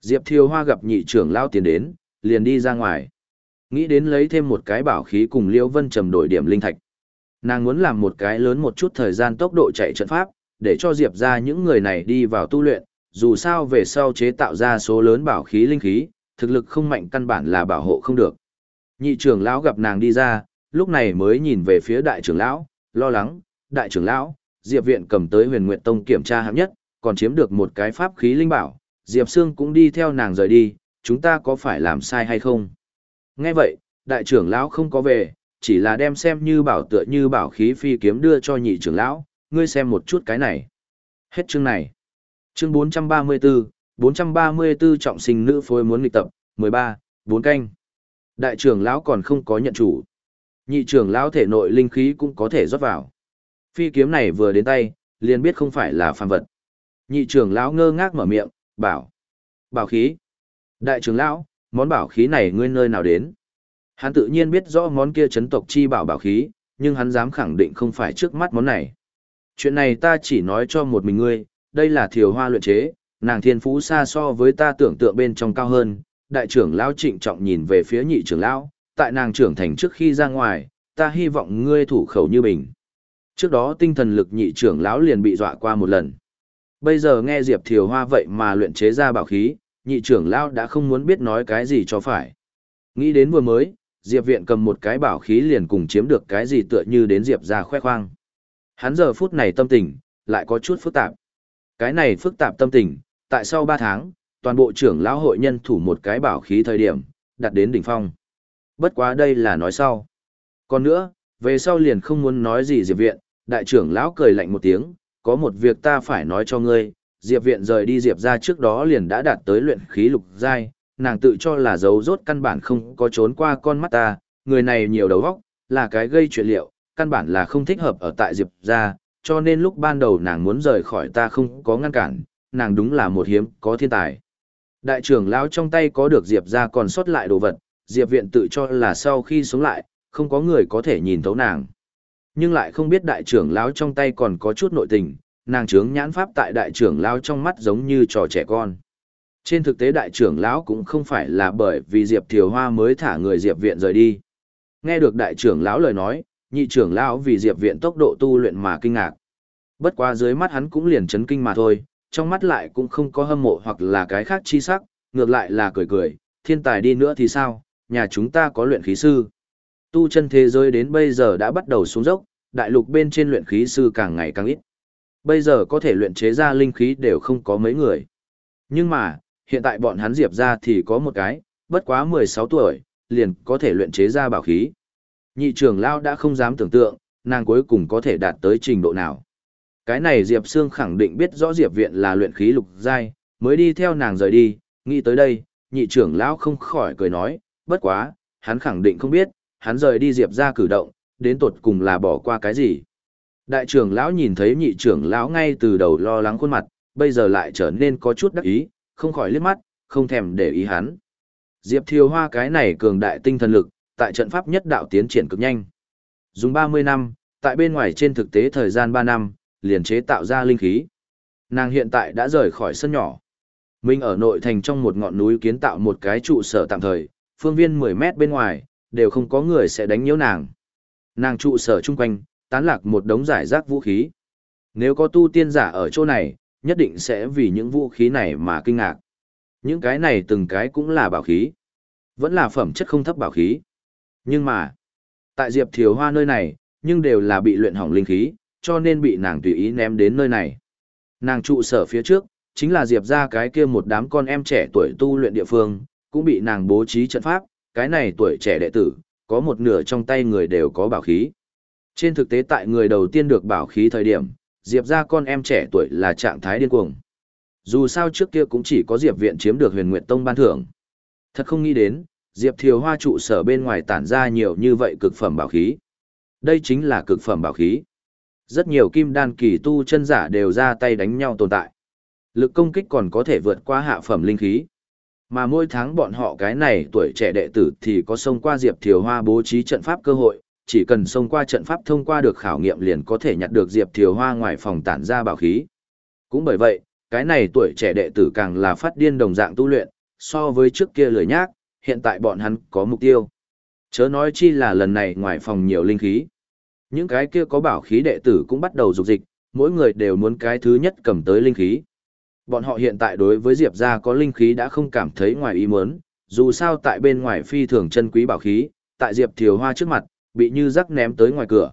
Diệp Thiêu Hoa gặp nhị trưởng lão tiến đến, liền đi ra ngoài. Nghĩ đến lấy thêm một cái bảo khí cùng Liễu Vân Trầm đổi điểm linh thạch. Nàng muốn làm một cái lớn một chút thời gian tốc độ chạy trận pháp, để cho Diệp ra những người này đi vào tu luyện, dù sao về sau chế tạo ra số lớn bảo khí linh khí, thực lực không mạnh căn bản là bảo hộ không được. Nhị trưởng lão gặp nàng đi ra, lúc này mới nhìn về phía đại trưởng lão, lo lắng, đại trưởng lão, Diệp viện cầm tới huyền nguyện tông kiểm tra hạng nhất, còn chiếm được một cái pháp khí linh bảo, Diệp Sương cũng đi theo nàng rời đi, chúng ta có phải làm sai hay không? Nghe vậy, đại trưởng lão không có về, chỉ là đem xem như bảo tựa như bảo khí phi kiếm đưa cho nhị trưởng lão, ngươi xem một chút cái này. Hết chương này. Chương 434, 434 trọng sinh nữ phối muốn nghịch tập, 13, 4 canh. Đại trưởng lão còn không có nhận chủ. Nhị trưởng lão thể nội linh khí cũng có thể rót vào. Phi kiếm này vừa đến tay, liền biết không phải là phàm vật. Nhị trưởng lão ngơ ngác mở miệng, bảo. Bảo khí. Đại trưởng lão, món bảo khí này ngươi nơi nào đến? Hắn tự nhiên biết rõ món kia chấn tộc chi bảo bảo khí, nhưng hắn dám khẳng định không phải trước mắt món này. Chuyện này ta chỉ nói cho một mình ngươi, đây là thiều hoa luyện chế, nàng thiên phú xa so với ta tưởng tượng bên trong cao hơn. Đại trưởng lão trịnh trọng nhìn về phía nhị trưởng lão, tại nàng trưởng thành trước khi ra ngoài, ta hy vọng ngươi thủ khẩu như bình. Trước đó tinh thần lực nhị trưởng lão liền bị dọa qua một lần. Bây giờ nghe Diệp Thiều Hoa vậy mà luyện chế ra bảo khí, nhị trưởng lão đã không muốn biết nói cái gì cho phải. Nghĩ đến vừa mới, Diệp Viện cầm một cái bảo khí liền cùng chiếm được cái gì tựa như đến Diệp ra khoe khoang. Hắn giờ phút này tâm tình, lại có chút phức tạp. Cái này phức tạp tâm tình, tại sau 3 tháng, toàn bộ trưởng lão hội nhân thủ một cái bảo khí thời điểm, đặt đến đỉnh phong. Bất quá đây là nói sau. Còn nữa, về sau liền không muốn nói gì Diệp Viện, đại trưởng lão cười lạnh một tiếng, có một việc ta phải nói cho ngươi, Diệp Viện rời đi Diệp ra trước đó liền đã đạt tới luyện khí lục giai, nàng tự cho là dấu rốt căn bản không có trốn qua con mắt ta, người này nhiều đầu óc, là cái gây chuyện liệu, căn bản là không thích hợp ở tại Diệp gia, cho nên lúc ban đầu nàng muốn rời khỏi ta không có ngăn cản, nàng đúng là một hiếm, có thiên tài. Đại trưởng lão trong tay có được Diệp gia còn sót lại đồ vật, Diệp viện tự cho là sau khi sống lại, không có người có thể nhìn thấu nàng. Nhưng lại không biết đại trưởng lão trong tay còn có chút nội tình, nàng trướng nhãn pháp tại đại trưởng lão trong mắt giống như trò trẻ con. Trên thực tế đại trưởng lão cũng không phải là bởi vì Diệp Thiều Hoa mới thả người Diệp viện rời đi. Nghe được đại trưởng lão lời nói, nhị trưởng lão vì Diệp viện tốc độ tu luyện mà kinh ngạc. Bất quá dưới mắt hắn cũng liền chấn kinh mà thôi, trong mắt lại cũng không có hâm mộ hoặc là cái khác chi sắc, ngược lại là cười cười, thiên tài đi nữa thì sao, nhà chúng ta có luyện khí sư. Tu chân thế giới đến bây giờ đã bắt đầu xuống dốc, đại lục bên trên luyện khí sư càng ngày càng ít. Bây giờ có thể luyện chế ra linh khí đều không có mấy người. Nhưng mà, hiện tại bọn hắn diệp ra thì có một cái, bất quá 16 tuổi, liền có thể luyện chế ra bảo khí. Nhị trưởng lao đã không dám tưởng tượng, nàng cuối cùng có thể đạt tới trình độ nào. Cái này Diệp Sương khẳng định biết rõ Diệp Viện là luyện khí lục giai, mới đi theo nàng rời đi, nghĩ tới đây, nhị trưởng lão không khỏi cười nói, bất quá, hắn khẳng định không biết, hắn rời đi Diệp ra cử động, đến tột cùng là bỏ qua cái gì. Đại trưởng lão nhìn thấy nhị trưởng lão ngay từ đầu lo lắng khuôn mặt, bây giờ lại trở nên có chút đắc ý, không khỏi liếc mắt, không thèm để ý hắn. Diệp Thiều Hoa cái này cường đại tinh thần lực, tại trận pháp nhất đạo tiến triển cực nhanh. Dùng 30 năm, tại bên ngoài trên thực tế thời gian 3 năm, liền chế tạo ra linh khí. Nàng hiện tại đã rời khỏi sân nhỏ. Mình ở nội thành trong một ngọn núi kiến tạo một cái trụ sở tạm thời, phương viên 10 mét bên ngoài, đều không có người sẽ đánh nhiễu nàng. Nàng trụ sở chung quanh, tán lạc một đống giải rác vũ khí. Nếu có tu tiên giả ở chỗ này, nhất định sẽ vì những vũ khí này mà kinh ngạc. Những cái này từng cái cũng là bảo khí. Vẫn là phẩm chất không thấp bảo khí. Nhưng mà, tại Diệp Thiều Hoa nơi này, nhưng đều là bị luyện hỏng linh khí, cho nên bị nàng tùy ý ném đến nơi này. Nàng trụ sở phía trước, chính là Diệp ra cái kia một đám con em trẻ tuổi tu luyện địa phương, cũng bị nàng bố trí trận pháp, cái này tuổi trẻ đệ tử, có một nửa trong tay người đều có bảo khí. Trên thực tế tại người đầu tiên được bảo khí thời điểm, Diệp ra con em trẻ tuổi là trạng thái điên cuồng. Dù sao trước kia cũng chỉ có Diệp viện chiếm được huyền nguyện tông ban thưởng. Thật không nghĩ đến, Diệp Thiều Hoa trụ sở bên ngoài tản ra nhiều như vậy cực phẩm bảo khí. Đây chính là cực phẩm bảo khí. Rất nhiều kim đan kỳ tu chân giả đều ra tay đánh nhau tồn tại. Lực công kích còn có thể vượt qua hạ phẩm linh khí. Mà mỗi tháng bọn họ cái này tuổi trẻ đệ tử thì có xông qua Diệp Thiều Hoa bố trí trận pháp cơ hội, chỉ cần xông qua trận pháp thông qua được khảo nghiệm liền có thể nhặt được Diệp Thiều Hoa ngoài phòng tản ra bảo khí. Cũng bởi vậy, cái này tuổi trẻ đệ tử càng là phát điên đồng dạng tu luyện, so với trước kia lười nhác, hiện tại bọn hắn có mục tiêu. Chớ nói chi là lần này ngoài phòng nhiều linh khí. Những cái kia có bảo khí đệ tử cũng bắt đầu dục dịch, mỗi người đều muốn cái thứ nhất cầm tới linh khí. Bọn họ hiện tại đối với Diệp gia có linh khí đã không cảm thấy ngoài ý muốn, dù sao tại bên ngoài phi thường chân quý bảo khí, tại Diệp Thiều Hoa trước mặt, bị như rắc ném tới ngoài cửa.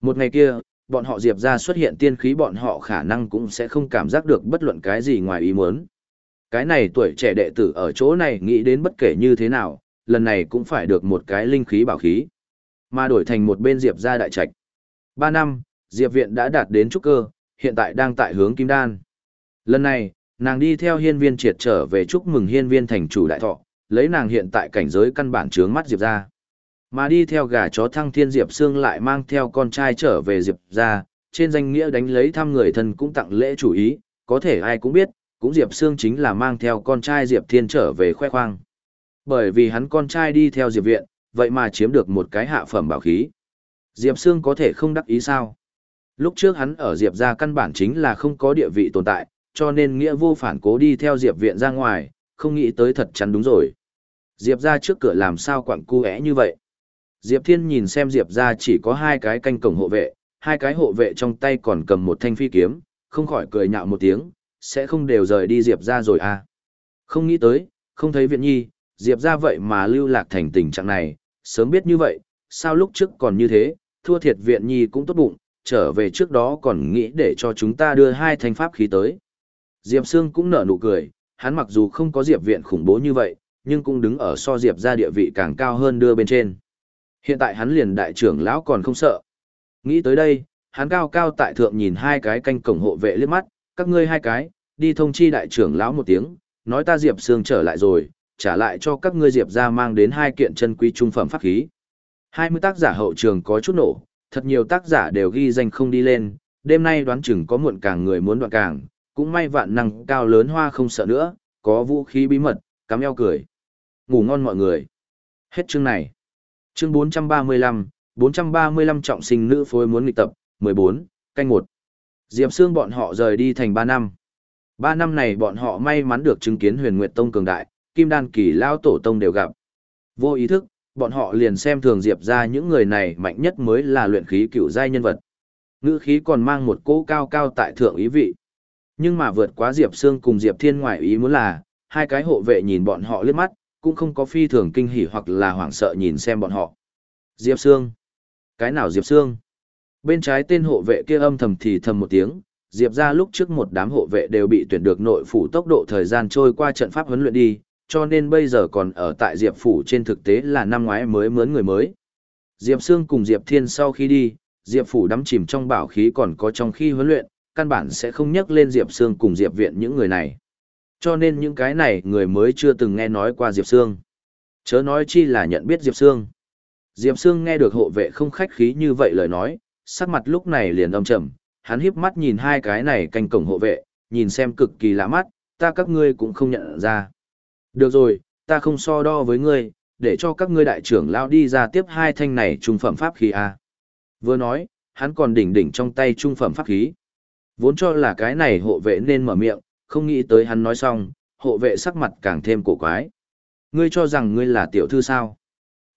Một ngày kia, bọn họ Diệp gia xuất hiện tiên khí bọn họ khả năng cũng sẽ không cảm giác được bất luận cái gì ngoài ý muốn. Cái này tuổi trẻ đệ tử ở chỗ này nghĩ đến bất kể như thế nào, lần này cũng phải được một cái linh khí bảo khí, mà đổi thành một bên Diệp gia đại trạch. Ba năm, Diệp viện đã đạt đến trúc cơ, hiện tại đang tại hướng Kim Đan. Lần này, nàng đi theo hiên viên triệt trở về chúc mừng hiên viên thành chủ đại thọ, lấy nàng hiện tại cảnh giới căn bản trướng mắt Diệp gia Mà đi theo gà chó thăng thiên Diệp Sương lại mang theo con trai trở về Diệp gia trên danh nghĩa đánh lấy thăm người thân cũng tặng lễ chủ ý, có thể ai cũng biết, cũng Diệp Sương chính là mang theo con trai Diệp Thiên trở về khoe khoang. Bởi vì hắn con trai đi theo Diệp Viện, vậy mà chiếm được một cái hạ phẩm bảo khí. Diệp Sương có thể không đắc ý sao? Lúc trước hắn ở Diệp ra căn bản chính là không có địa vị tồn tại, cho nên nghĩa vô phản cố đi theo Diệp viện ra ngoài, không nghĩ tới thật chắn đúng rồi. Diệp ra trước cửa làm sao quặng cu như vậy. Diệp Thiên nhìn xem Diệp ra chỉ có hai cái canh cổng hộ vệ, hai cái hộ vệ trong tay còn cầm một thanh phi kiếm, không khỏi cười nhạo một tiếng, sẽ không đều rời đi Diệp ra rồi à. Không nghĩ tới, không thấy viện nhi, Diệp ra vậy mà lưu lạc thành tình trạng này, sớm biết như vậy, sao lúc trước còn như thế, thua thiệt viện nhi cũng tốt bụng, trở về trước đó còn nghĩ để cho chúng ta đưa hai thanh pháp khí tới. Diệp Sương cũng nở nụ cười, hắn mặc dù không có Diệp viện khủng bố như vậy, nhưng cũng đứng ở so Diệp ra địa vị càng cao hơn đưa bên trên. Hiện tại hắn liền đại trưởng lão còn không sợ. Nghĩ tới đây, hắn cao cao tại thượng nhìn hai cái canh cổng hộ vệ liếc mắt, các ngươi hai cái, đi thông chi đại trưởng lão một tiếng, nói ta Diệp Sương trở lại rồi, trả lại cho các ngươi Diệp ra mang đến hai kiện chân quý trung phẩm pháp khí. Hai mươi tác giả hậu trường có chút nổ, thật nhiều tác giả đều ghi danh không đi lên, đêm nay đoán chừng có muộn càng người muốn đoạn càng, cũng may vạn năng cao lớn hoa không sợ nữa, có vũ khí bí mật, cắm eo cười. Ngủ ngon mọi người. Hết chương này. Chương 435, 435 trọng sinh nữ phối muốn nghịch tập, 14, canh 1. Diệp Sương bọn họ rời đi thành 3 năm. 3 năm này bọn họ may mắn được chứng kiến huyền nguyệt tông cường đại, kim đan kỳ lao tổ tông đều gặp. Vô ý thức, bọn họ liền xem thường Diệp ra những người này mạnh nhất mới là luyện khí cựu giai nhân vật. Ngữ khí còn mang một cỗ cao cao tại thượng ý vị. Nhưng mà vượt quá Diệp Sương cùng Diệp Thiên ngoại ý muốn là, hai cái hộ vệ nhìn bọn họ liếc mắt, cũng không có phi thường kinh hỉ hoặc là hoảng sợ nhìn xem bọn họ. Diệp Sương? Cái nào Diệp Sương? Bên trái tên hộ vệ kia âm thầm thì thầm một tiếng, Diệp ra lúc trước một đám hộ vệ đều bị tuyển được nội phủ tốc độ thời gian trôi qua trận pháp huấn luyện đi, cho nên bây giờ còn ở tại Diệp phủ trên thực tế là năm ngoái mới mướn người mới. Diệp Sương cùng Diệp Thiên sau khi đi, Diệp phủ đắm chìm trong bảo khí còn có trong khi huấn luyện, căn bản sẽ không nhắc lên Diệp Sương cùng Diệp Viện những người này. Cho nên những cái này người mới chưa từng nghe nói qua Diệp Sương. Chớ nói chi là nhận biết Diệp Sương. Diệp Sương nghe được hộ vệ không khách khí như vậy lời nói, sắc mặt lúc này liền âm trầm, hắn híp mắt nhìn hai cái này canh cổng hộ vệ, nhìn xem cực kỳ lạ mắt, ta các ngươi cũng không nhận ra. Được rồi, ta không so đo với ngươi, để cho các ngươi đại trưởng lao đi ra tiếp hai thanh này trung phẩm pháp khí a. Vừa nói, hắn còn đỉnh đỉnh trong tay trung phẩm pháp khí. Vốn cho là cái này hộ vệ nên mở miệng, không nghĩ tới hắn nói xong, hộ vệ sắc mặt càng thêm cổ quái. Ngươi cho rằng ngươi là tiểu thư sao?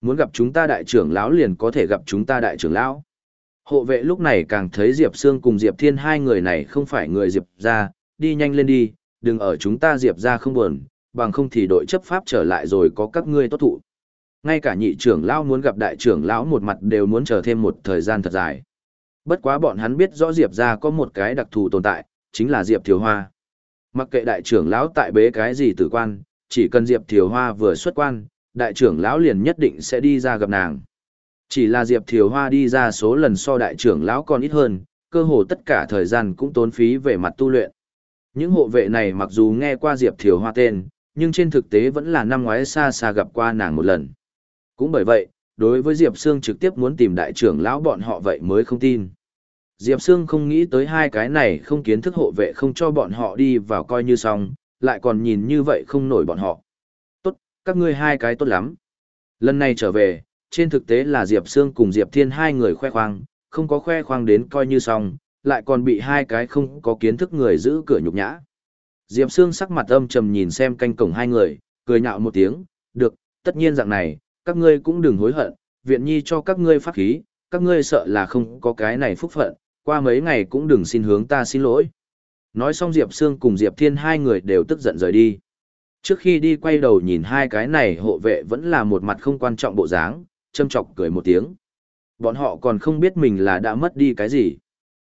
Muốn gặp chúng ta đại trưởng lão liền có thể gặp chúng ta đại trưởng lão. Hộ vệ lúc này càng thấy Diệp Sương cùng Diệp Thiên hai người này không phải người Diệp ra, đi nhanh lên đi, đừng ở chúng ta Diệp ra không buồn, bằng không thì đội chấp pháp trở lại rồi có các ngươi tốt thụ. Ngay cả nhị trưởng lão muốn gặp đại trưởng lão một mặt đều muốn chờ thêm một thời gian thật dài. Bất quá bọn hắn biết rõ Diệp ra có một cái đặc thù tồn tại, chính là Diệp Thiều Hoa. Mặc kệ đại trưởng lão tại bế cái gì tử quan, chỉ cần Diệp Thiều Hoa vừa xuất quan, đại trưởng lão liền nhất định sẽ đi ra gặp nàng. Chỉ là Diệp Thiều Hoa đi ra số lần so đại trưởng lão còn ít hơn, cơ hồ tất cả thời gian cũng tốn phí về mặt tu luyện. Những hộ vệ này mặc dù nghe qua Diệp Thiều Hoa tên, nhưng trên thực tế vẫn là năm ngoái xa xa gặp qua nàng một lần. Cũng bởi vậy, đối với Diệp Sương trực tiếp muốn tìm đại trưởng lão bọn họ vậy mới không tin. Diệp Sương không nghĩ tới hai cái này không kiến thức hộ vệ không cho bọn họ đi vào coi như xong, lại còn nhìn như vậy không nổi bọn họ. Tốt, các ngươi hai cái tốt lắm. Lần này trở về, trên thực tế là Diệp Sương cùng Diệp Thiên hai người khoe khoang, không có khoe khoang đến coi như xong, lại còn bị hai cái không có kiến thức người giữ cửa nhục nhã. Diệp Sương sắc mặt âm trầm nhìn xem canh cổng hai người, cười nhạo một tiếng, được, tất nhiên dạng này, các ngươi cũng đừng hối hận, viện nhi cho các ngươi pháp khí, các ngươi sợ là không có cái này phúc phận, qua mấy ngày cũng đừng xin hướng ta xin lỗi. Nói xong Diệp Sương cùng Diệp Thiên hai người đều tức giận rời đi. Trước khi đi quay đầu nhìn hai cái này hộ vệ vẫn là một mặt không quan trọng bộ dáng, châm chọc cười một tiếng. Bọn họ còn không biết mình là đã mất đi cái gì.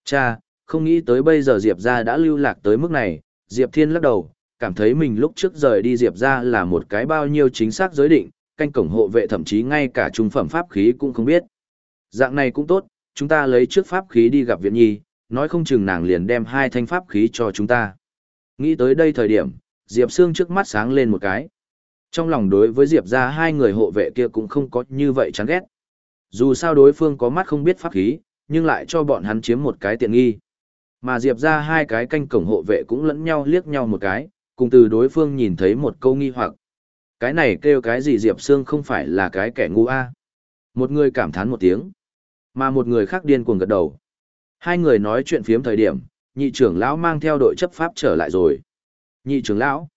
Cha, không nghĩ tới bây giờ Diệp ra đã lưu lạc tới mức này, Diệp Thiên lắc đầu, cảm thấy mình lúc trước rời đi Diệp ra là một cái bao nhiêu chính xác giới định, canh cổng hộ vệ thậm chí ngay cả trung phẩm pháp khí cũng không biết. Dạng này cũng tốt, chúng ta lấy trước pháp khí đi gặp viện nhi, nói không chừng nàng liền đem hai thanh pháp khí cho chúng ta. Nghĩ tới đây thời điểm, Diệp Sương trước mắt sáng lên một cái. Trong lòng đối với Diệp ra hai người hộ vệ kia cũng không có như vậy chán ghét. Dù sao đối phương có mắt không biết pháp khí, nhưng lại cho bọn hắn chiếm một cái tiện nghi. Mà Diệp ra hai cái canh cổng hộ vệ cũng lẫn nhau liếc nhau một cái, cùng từ đối phương nhìn thấy một câu nghi hoặc. Cái này kêu cái gì Diệp Sương không phải là cái kẻ ngu a Một người cảm thán một tiếng, mà một người khác điên cuồng gật đầu. Hai người nói chuyện phiếm thời điểm, nhị trưởng lão mang theo đội chấp pháp trở lại rồi. Nhị trưởng lão,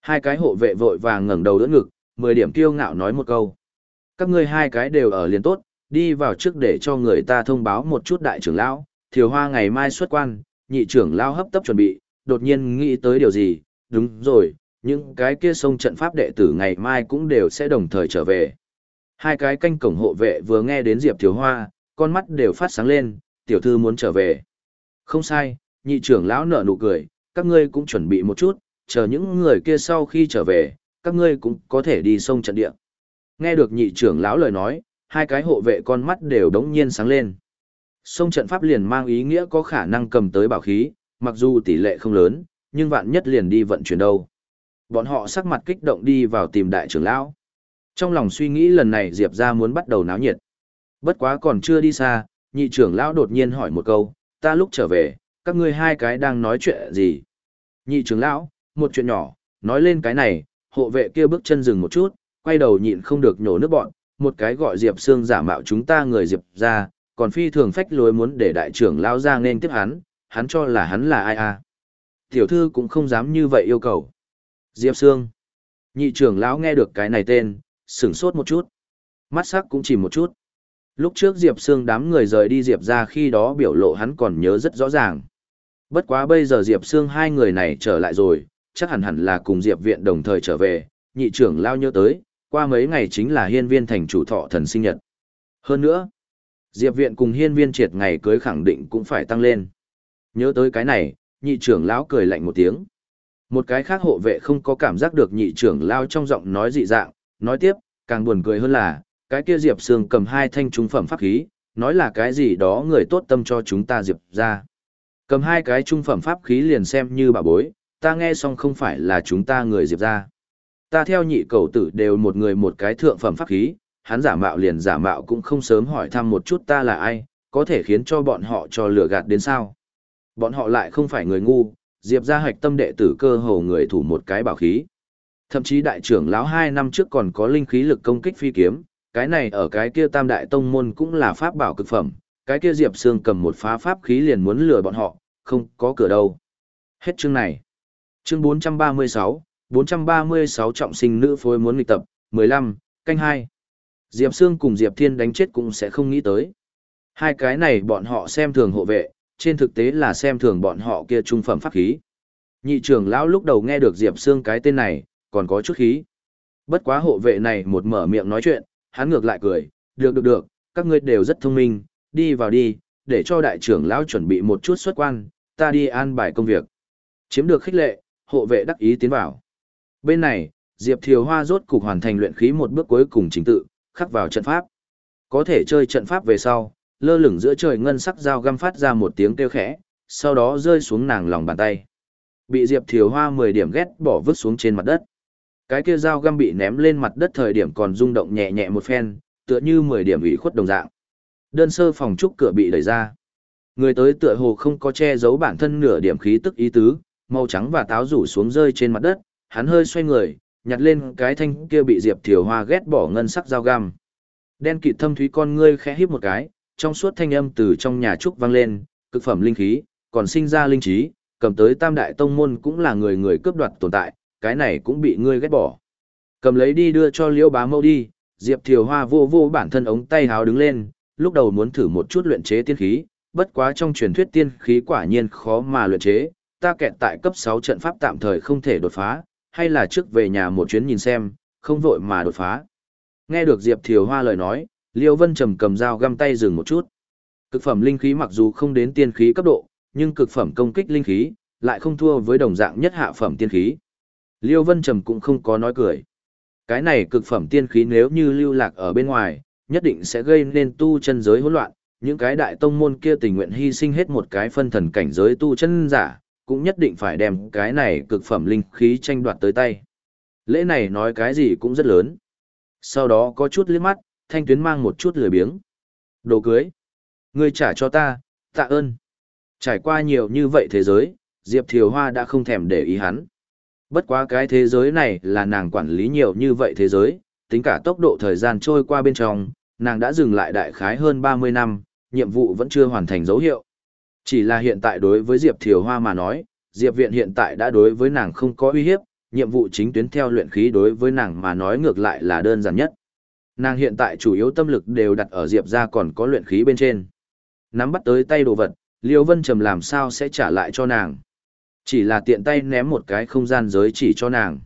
hai cái hộ vệ vội vàng ngẩng đầu đỡ ngực, mười điểm kiêu ngạo nói một câu. Các ngươi hai cái đều ở liền tốt, đi vào trước để cho người ta thông báo một chút đại trưởng lão, thiều hoa ngày mai xuất quan, nhị trưởng lão hấp tấp chuẩn bị, đột nhiên nghĩ tới điều gì, đúng rồi, những cái kia sông trận pháp đệ tử ngày mai cũng đều sẽ đồng thời trở về. Hai cái canh cổng hộ vệ vừa nghe đến Diệp Thiều Hoa, con mắt đều phát sáng lên, tiểu thư muốn trở về. Không sai, nhị trưởng lão nở nụ cười, các ngươi cũng chuẩn bị một chút, chờ những người kia sau khi trở về, các ngươi cũng có thể đi sông trận địa. Nghe được nhị trưởng lão lời nói, hai cái hộ vệ con mắt đều đống nhiên sáng lên. Sông trận pháp liền mang ý nghĩa có khả năng cầm tới bảo khí, mặc dù tỷ lệ không lớn, nhưng vạn nhất liền đi vận chuyển đâu. Bọn họ sắc mặt kích động đi vào tìm đại trưởng lão. Trong lòng suy nghĩ lần này Diệp ra muốn bắt đầu náo nhiệt. Bất quá còn chưa đi xa, nhị trưởng lão đột nhiên hỏi một câu, ta lúc trở về, các ngươi hai cái đang nói chuyện gì? Nhị trưởng lão, một chuyện nhỏ, nói lên cái này, hộ vệ kia bước chân dừng một chút, quay đầu nhịn không được nhổ nước bọn, một cái gọi Diệp Sương giả mạo chúng ta người Diệp ra, còn phi thường phách lối muốn để đại trưởng lão ra nên tiếp hắn, hắn cho là hắn là ai à. Tiểu thư cũng không dám như vậy yêu cầu. Diệp Sương. Nhị trưởng lão nghe được cái này tên, sửng sốt một chút. Mắt sắc cũng chỉ một chút. Lúc trước Diệp Sương đám người rời đi Diệp ra khi đó biểu lộ hắn còn nhớ rất rõ ràng. Bất quá bây giờ Diệp Sương hai người này trở lại rồi, chắc hẳn hẳn là cùng Diệp viện đồng thời trở về, nhị trưởng lao nhớ tới, qua mấy ngày chính là hiên viên thành chủ thọ thần sinh nhật. Hơn nữa, Diệp viện cùng hiên viên triệt ngày cưới khẳng định cũng phải tăng lên. Nhớ tới cái này, nhị trưởng lão cười lạnh một tiếng. Một cái khác hộ vệ không có cảm giác được nhị trưởng lao trong giọng nói dị dạng, nói tiếp, càng buồn cười hơn là, cái kia Diệp Sương cầm hai thanh trung phẩm pháp khí, nói là cái gì đó người tốt tâm cho chúng ta Diệp ra. Cầm hai cái trung phẩm pháp khí liền xem như bà bối, ta nghe xong không phải là chúng ta người Diệp ra. Ta theo nhị cầu tử đều một người một cái thượng phẩm pháp khí, hắn giả mạo liền giả mạo cũng không sớm hỏi thăm một chút ta là ai, có thể khiến cho bọn họ cho lừa gạt đến sao. Bọn họ lại không phải người ngu, Diệp ra hạch tâm đệ tử cơ hồ người thủ một cái bảo khí. Thậm chí đại trưởng lão hai năm trước còn có linh khí lực công kích phi kiếm, cái này ở cái kia tam đại tông môn cũng là pháp bảo cực phẩm, cái kia Diệp Sương cầm một phá pháp khí liền muốn lừa bọn họ, không có cửa đâu. Hết chương này. Chương 436, 436 trọng sinh nữ phối muốn nghịch tập, 15, canh 2. Diệp Sương cùng Diệp Thiên đánh chết cũng sẽ không nghĩ tới. Hai cái này bọn họ xem thường hộ vệ, trên thực tế là xem thường bọn họ kia trung phẩm pháp khí. Nhị trưởng lão lúc đầu nghe được Diệp Sương cái tên này, còn có chút khí. Bất quá hộ vệ này một mở miệng nói chuyện, hắn ngược lại cười, được được được, các ngươi đều rất thông minh, đi vào đi, để cho đại trưởng lão chuẩn bị một chút xuất quan, ta đi an bài công việc. Chiếm được khích lệ, hộ vệ đắc ý tiến vào. Bên này, Diệp Thiều Hoa rốt cục hoàn thành luyện khí một bước cuối cùng chính tự, khắc vào trận pháp. Có thể chơi trận pháp về sau, lơ lửng giữa trời ngân sắc dao găm phát ra một tiếng kêu khẽ, sau đó rơi xuống nàng lòng bàn tay. Bị Diệp Thiều Hoa 10 điểm ghét bỏ vứt xuống trên mặt đất. Cái kia dao găm bị ném lên mặt đất thời điểm còn rung động nhẹ nhẹ một phen, tựa như 10 điểm ủy khuất đồng dạng. Đơn sơ phòng trúc cửa bị đẩy ra. Người tới tựa hồ không có che giấu bản thân nửa điểm khí tức ý tứ, màu trắng và táo rủ xuống rơi trên mặt đất, hắn hơi xoay người, nhặt lên cái thanh kia bị Diệp Thiều Hoa ghét bỏ ngân sắc dao găm. Đen kịt thâm thúy con ngươi khẽ híp một cái, trong suốt thanh âm từ trong nhà trúc vang lên, cực phẩm linh khí, còn sinh ra linh trí, cầm tới tam đại tông môn cũng là người người cướp đoạt tồn tại, cái này cũng bị ngươi ghét bỏ. Cầm lấy đi đưa cho liễu bá mâu đi, Diệp Thiều Hoa vô vô bản thân ống tay háo đứng lên, lúc đầu muốn thử một chút luyện chế tiên khí, bất quá trong truyền thuyết tiên khí quả nhiên khó mà luyện chế, ta kẹt tại cấp 6 trận pháp tạm thời không thể đột phá, hay là trước về nhà một chuyến nhìn xem, không vội mà đột phá. Nghe được Diệp Thiều Hoa lời nói, Liêu Vân trầm cầm dao găm tay dừng một chút. Cực phẩm linh khí mặc dù không đến tiên khí cấp độ, nhưng cực phẩm công kích linh khí lại không thua với đồng dạng nhất hạ phẩm tiên khí. Liêu Vân trầm cũng không có nói cười. Cái này cực phẩm tiên khí nếu như lưu lạc ở bên ngoài, nhất định sẽ gây nên tu chân giới hỗn loạn, những cái đại tông môn kia tình nguyện hy sinh hết một cái phân thần cảnh giới tu chân giả, cũng nhất định phải đem cái này cực phẩm linh khí tranh đoạt tới tay. Lễ này nói cái gì cũng rất lớn. Sau đó có chút liếc mắt, thanh tuyến mang một chút lười biếng. Đồ cưới. Ngươi trả cho ta, tạ ơn. Trải qua nhiều như vậy thế giới, Diệp Thiều Hoa đã không thèm để ý hắn. Bất quá cái thế giới này là nàng quản lý nhiều như vậy thế giới, tính cả tốc độ thời gian trôi qua bên trong, nàng đã dừng lại đại khái hơn 30 năm, nhiệm vụ vẫn chưa hoàn thành dấu hiệu. Chỉ là hiện tại đối với Diệp Thiều Hoa mà nói, Diệp Viện hiện tại đã đối với nàng không có uy hiếp, nhiệm vụ chính tuyến theo luyện khí đối với nàng mà nói ngược lại là đơn giản nhất. Nàng hiện tại chủ yếu tâm lực đều đặt ở Diệp ra còn có luyện khí bên trên. Nắm bắt tới tay đồ vật, Liêu Vân Trầm làm sao sẽ trả lại cho nàng. Chỉ là tiện tay ném một cái không gian giới chỉ cho nàng.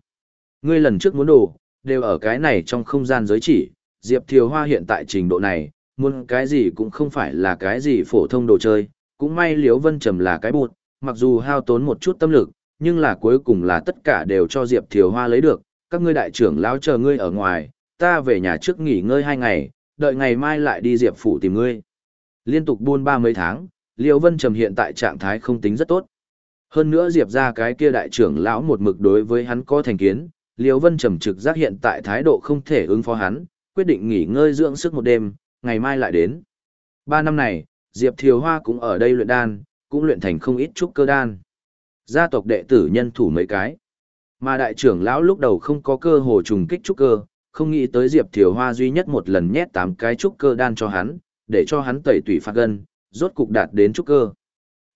Ngươi lần trước muốn đồ, đều ở cái này trong không gian giới chỉ, Diệp Thiều Hoa hiện tại trình độ này, muốn cái gì cũng không phải là cái gì phổ thông đồ chơi, cũng may Liễu Vân Trầm là cái bụt, mặc dù hao tốn một chút tâm lực, nhưng là cuối cùng là tất cả đều cho Diệp Thiều Hoa lấy được, các ngươi đại trưởng lão chờ ngươi ở ngoài, ta về nhà trước nghỉ ngơi hai ngày, đợi ngày mai lại đi Diệp phủ tìm ngươi. Liên tục buôn ba mấy tháng, Liễu Vân Trầm hiện tại trạng thái không tính rất tốt. Hơn nữa Diệp ra cái kia đại trưởng lão một mực đối với hắn có thành kiến, Liễu Vân Trầm trực giác hiện tại thái độ không thể ứng phó hắn, quyết định nghỉ ngơi dưỡng sức một đêm, ngày mai lại đến. Ba năm này, Diệp Thiều Hoa cũng ở đây luyện đan, cũng luyện thành không ít trúc cơ đan. Gia tộc đệ tử nhân thủ mấy cái. Mà đại trưởng lão lúc đầu không có cơ hồ trùng kích trúc cơ, không nghĩ tới Diệp Thiều Hoa duy nhất một lần nhét tám cái trúc cơ đan cho hắn, để cho hắn tẩy tủy phạt gân, rốt cục đạt đến trúc cơ.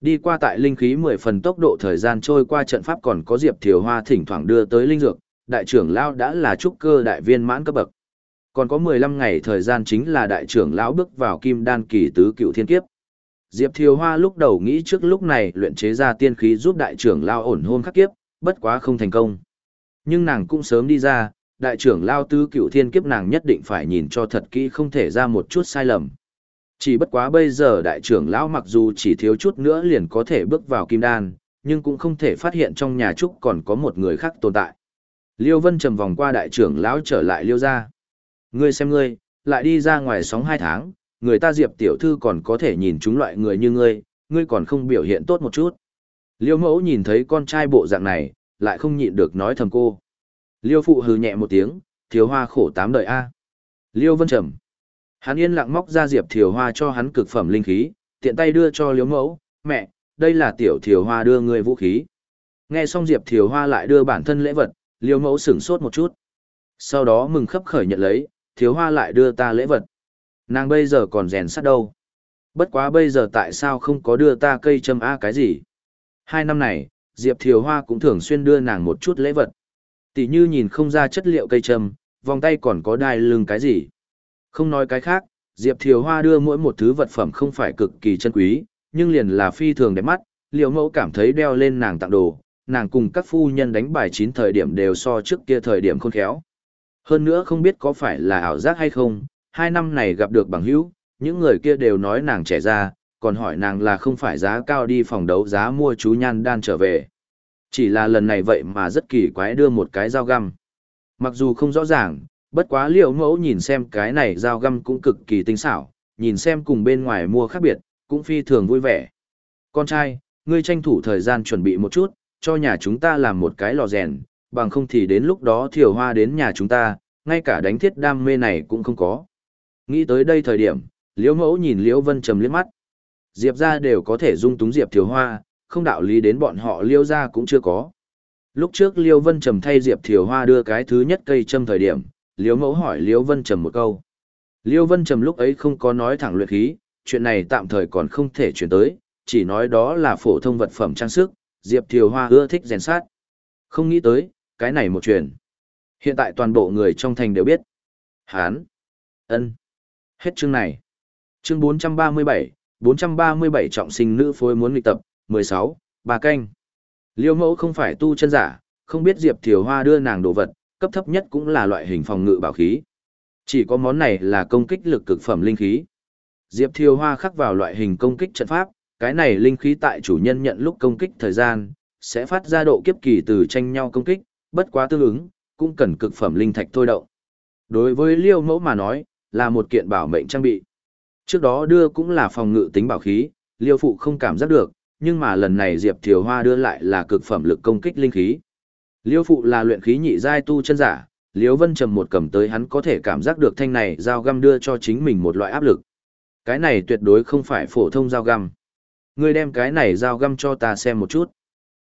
Đi qua tại linh khí 10 phần tốc độ thời gian trôi qua trận pháp còn có Diệp Thiều Hoa thỉnh thoảng đưa tới linh dược, đại trưởng lão đã là trúc cơ đại viên mãn cấp bậc. Còn có 15 ngày thời gian chính là đại trưởng lão bước vào kim đan kỳ tứ cựu thiên kiếp. Diệp Thiều Hoa lúc đầu nghĩ trước lúc này luyện chế ra tiên khí giúp đại trưởng lão ổn hôn khắc kiếp, bất quá không thành công. Nhưng nàng cũng sớm đi ra, đại trưởng lão tứ cựu thiên kiếp nàng nhất định phải nhìn cho thật kỹ không thể ra một chút sai lầm. Chỉ bất quá bây giờ đại trưởng lão mặc dù chỉ thiếu chút nữa liền có thể bước vào kim đan, nhưng cũng không thể phát hiện trong nhà trúc còn có một người khác tồn tại. Liêu Vân trầm vòng qua đại trưởng lão trở lại Liêu gia Ngươi xem ngươi, lại đi ra ngoài sóng hai tháng, người ta Diệp tiểu thư còn có thể nhìn chúng loại người như ngươi, ngươi còn không biểu hiện tốt một chút. Liêu mẫu nhìn thấy con trai bộ dạng này, lại không nhịn được nói thầm cô. Liêu phụ hừ nhẹ một tiếng, thiếu hoa khổ tám đời A. Liêu vân trầm. Hắn yên lặng móc ra Diệp Thiều Hoa cho hắn cực phẩm linh khí, tiện tay đưa cho Liêu mẫu, mẹ, đây là tiểu Thiều Hoa đưa người vũ khí. Nghe xong Diệp Thiều Hoa lại đưa bản thân lễ vật, Liêu mẫu sửng sốt một chút. Sau đó mừng khấp khởi nhận lấy, thiếu hoa lại đưa ta lễ vật. Nàng bây giờ còn rèn sắt đâu. Bất quá bây giờ tại sao không có đưa ta cây châm A cái gì? Hai năm này, Diệp Thiều Hoa cũng thường xuyên đưa nàng một chút lễ vật. Tỷ như nhìn không ra chất liệu cây châm, vòng tay còn có đai lưng cái gì. Không nói cái khác, Diệp Thiều Hoa đưa mỗi một thứ vật phẩm không phải cực kỳ chân quý, nhưng liền là phi thường đẹp mắt, Liệu mẫu cảm thấy đeo lên nàng tặng đồ, nàng cùng các phu nhân đánh bài chín thời điểm đều so trước kia thời điểm khôn khéo. Hơn nữa không biết có phải là ảo giác hay không, hai năm này gặp được bằng hữu, những người kia đều nói nàng trẻ ra, còn hỏi nàng là không phải giá cao đi phòng đấu giá mua chú nhan đan trở về. Chỉ là lần này vậy mà rất kỳ quái đưa một cái dao găm. Mặc dù không rõ ràng, bất quá liệu mẫu nhìn xem cái này dao găm cũng cực kỳ tinh xảo, nhìn xem cùng bên ngoài mua khác biệt, cũng phi thường vui vẻ. Con trai, ngươi tranh thủ thời gian chuẩn bị một chút, cho nhà chúng ta làm một cái lò rèn, bằng không thì đến lúc đó thiểu hoa đến nhà chúng ta, ngay cả đánh thiết đam mê này cũng không có. Nghĩ tới đây thời điểm, Liễu Mẫu nhìn Liễu Vân trầm liếc mắt. Diệp ra đều có thể dung túng Diệp Thiều Hoa, không đạo lý đến bọn họ Liễu ra cũng chưa có. Lúc trước Liễu Vân trầm thay Diệp Thiều Hoa đưa cái thứ nhất cây châm thời điểm, Liễu Mẫu hỏi Liễu Vân trầm một câu. Liễu Vân trầm lúc ấy không có nói thẳng luyện khí, chuyện này tạm thời còn không thể chuyển tới, chỉ nói đó là phổ thông vật phẩm trang sức, Diệp Thiều Hoa ưa thích rèn sát. Không nghĩ tới, cái này một truyền Hiện tại toàn bộ người trong thành đều biết. Hán. ân Hết chương này. Chương 437, 437 trọng sinh nữ phối muốn nghịch tập, 16, bà canh. Liêu mẫu không phải tu chân giả, không biết Diệp Thiều Hoa đưa nàng đồ vật, cấp thấp nhất cũng là loại hình phòng ngự bảo khí. Chỉ có món này là công kích lực cực phẩm linh khí. Diệp Thiều Hoa khắc vào loại hình công kích trận pháp, cái này linh khí tại chủ nhân nhận lúc công kích thời gian, sẽ phát ra độ kiếp kỳ từ tranh nhau công kích, bất quá tương ứng, cũng cần cực phẩm linh thạch thôi động. Đối với Liêu mẫu mà nói, là một kiện bảo mệnh trang bị. Trước đó đưa cũng là phòng ngự tính bảo khí, Liêu phụ không cảm giác được, nhưng mà lần này Diệp Thiều Hoa đưa lại là cực phẩm lực công kích linh khí. Liêu phụ là luyện khí nhị giai tu chân giả, Liêu Vân Trầm một cầm tới hắn có thể cảm giác được thanh này dao găm đưa cho chính mình một loại áp lực. Cái này tuyệt đối không phải phổ thông dao găm. Ngươi đem cái này dao găm cho ta xem một chút.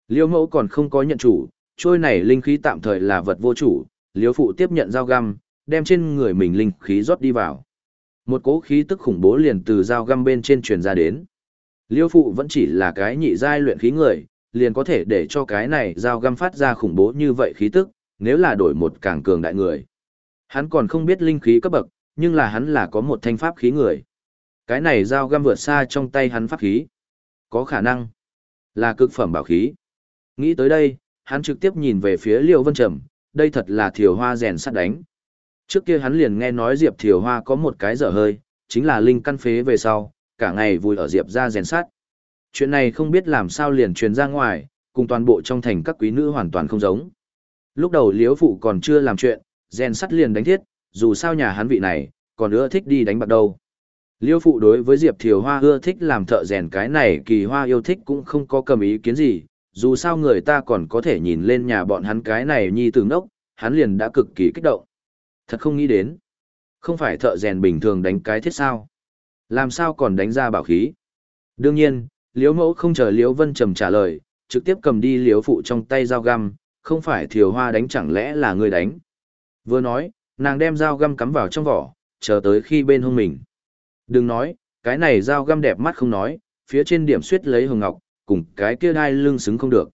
Liêu mẫu còn không có nhận chủ, trôi này linh khí tạm thời là vật vô chủ, Liêu phụ tiếp nhận dao găm, đem trên người mình linh khí rót đi vào. Một cỗ khí tức khủng bố liền từ dao găm bên trên truyền ra đến. Liêu phụ vẫn chỉ là cái nhị giai luyện khí người, liền có thể để cho cái này dao găm phát ra khủng bố như vậy khí tức, nếu là đổi một càng cường đại người. Hắn còn không biết linh khí cấp bậc, nhưng là hắn là có một thanh pháp khí người. Cái này dao găm vượt xa trong tay hắn pháp khí. Có khả năng là cực phẩm bảo khí. Nghĩ tới đây, hắn trực tiếp nhìn về phía Liêu Vân Trầm, đây thật là thiều hoa rèn sắt đánh. Trước kia hắn liền nghe nói Diệp Thiều Hoa có một cái dở hơi, chính là linh căn phế về sau, cả ngày vui ở Diệp ra rèn sắt. Chuyện này không biết làm sao liền truyền ra ngoài, cùng toàn bộ trong thành các quý nữ hoàn toàn không giống. Lúc đầu Liễu phụ còn chưa làm chuyện, rèn sắt liền đánh thiết, dù sao nhà hắn vị này, còn ưa thích đi đánh bạc đâu. Liêu phụ đối với Diệp Thiều Hoa ưa thích làm thợ rèn cái này kỳ hoa yêu thích cũng không có cầm ý kiến gì, dù sao người ta còn có thể nhìn lên nhà bọn hắn cái này nhi từ ngốc, hắn liền đã cực kỳ kích động. Thật không nghĩ đến. Không phải thợ rèn bình thường đánh cái thiết sao. Làm sao còn đánh ra bảo khí. Đương nhiên, Liễu mẫu không chờ Liễu vân trầm trả lời, trực tiếp cầm đi Liễu phụ trong tay dao găm, không phải thiều hoa đánh chẳng lẽ là người đánh. Vừa nói, nàng đem dao găm cắm vào trong vỏ, chờ tới khi bên hông mình. Đừng nói, cái này dao găm đẹp mắt không nói, phía trên điểm suyết lấy hồng ngọc, cùng cái kia đai lưng xứng không được.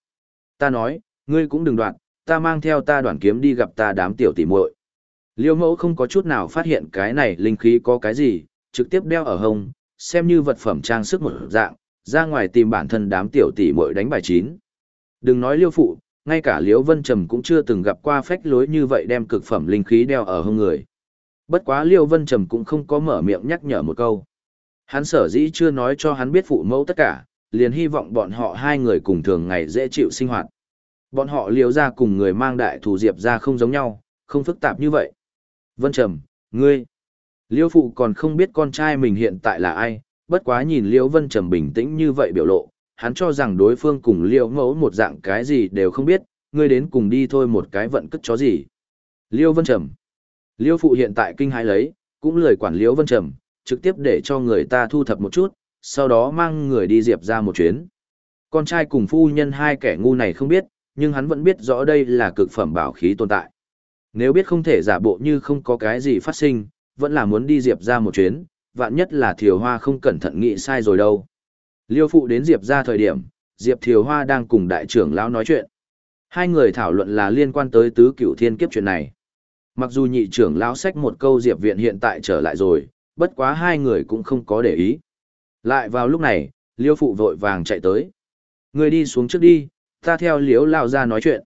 Ta nói, ngươi cũng đừng đoạn, ta mang theo ta đoạn kiếm đi gặp ta đám tiểu tỉ muội. Liêu mẫu không có chút nào phát hiện cái này linh khí có cái gì, trực tiếp đeo ở hông, xem như vật phẩm trang sức một dạng, ra ngoài tìm bản thân đám tiểu tỷ muội đánh bài chín. Đừng nói liêu phụ, ngay cả liêu vân trầm cũng chưa từng gặp qua phách lối như vậy đem cực phẩm linh khí đeo ở hông người. Bất quá liêu vân trầm cũng không có mở miệng nhắc nhở một câu. Hắn sở dĩ chưa nói cho hắn biết phụ mẫu tất cả, liền hy vọng bọn họ hai người cùng thường ngày dễ chịu sinh hoạt. Bọn họ liều ra cùng người mang đại thù diệp ra không giống nhau, không phức tạp như vậy. Vân Trầm, ngươi. Liêu phụ còn không biết con trai mình hiện tại là ai, bất quá nhìn Liêu Vân Trầm bình tĩnh như vậy biểu lộ, hắn cho rằng đối phương cùng Liêu mẫu một dạng cái gì đều không biết, ngươi đến cùng đi thôi một cái vận cất chó gì. Liêu Vân Trầm. Liêu phụ hiện tại kinh hãi lấy, cũng lười quản Liêu Vân Trầm, trực tiếp để cho người ta thu thập một chút, sau đó mang người đi diệp ra một chuyến. Con trai cùng phu nhân hai kẻ ngu này không biết, nhưng hắn vẫn biết rõ đây là cực phẩm bảo khí tồn tại. Nếu biết không thể giả bộ như không có cái gì phát sinh, vẫn là muốn đi Diệp ra một chuyến, vạn nhất là Thiều Hoa không cẩn thận nghĩ sai rồi đâu. Liêu phụ đến Diệp ra thời điểm, Diệp Thiều Hoa đang cùng đại trưởng lão nói chuyện. Hai người thảo luận là liên quan tới tứ cửu thiên kiếp chuyện này. Mặc dù nhị trưởng lão sách một câu Diệp viện hiện tại trở lại rồi, bất quá hai người cũng không có để ý. Lại vào lúc này, Liêu phụ vội vàng chạy tới. Người đi xuống trước đi, ta theo Liễu lao ra nói chuyện.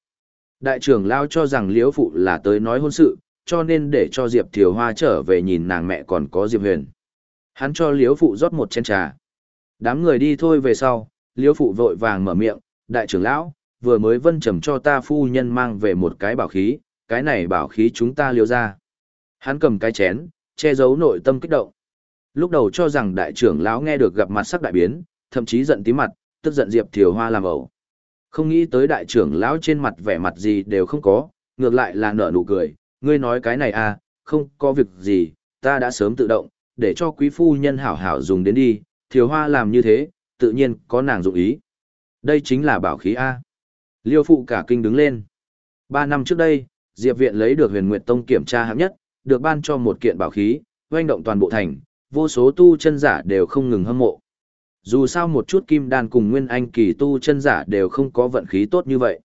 Đại trưởng lao cho rằng Liễu Phụ là tới nói hôn sự, cho nên để cho Diệp Thiều Hoa trở về nhìn nàng mẹ còn có Diệp Huyền. Hắn cho Liễu Phụ rót một chén trà. Đám người đi thôi về sau, Liễu Phụ vội vàng mở miệng, đại trưởng lão, vừa mới vân trầm cho ta phu nhân mang về một cái bảo khí, cái này bảo khí chúng ta liêu ra. Hắn cầm cái chén, che giấu nội tâm kích động. Lúc đầu cho rằng đại trưởng lão nghe được gặp mặt sắc đại biến, thậm chí giận tí mặt, tức giận Diệp Thiều Hoa làm ẩu. Không nghĩ tới đại trưởng lão trên mặt vẻ mặt gì đều không có, ngược lại là nở nụ cười, ngươi nói cái này à, không có việc gì, ta đã sớm tự động, để cho quý phu nhân hảo hảo dùng đến đi, Thiều hoa làm như thế, tự nhiên có nàng dụng ý. Đây chính là bảo khí A. Liêu phụ cả kinh đứng lên. Ba năm trước đây, Diệp Viện lấy được huyền nguyệt tông kiểm tra hạng nhất, được ban cho một kiện bảo khí, doanh động toàn bộ thành, vô số tu chân giả đều không ngừng hâm mộ, dù sao một chút kim đan cùng nguyên anh kỳ tu chân giả đều không có vận khí tốt như vậy.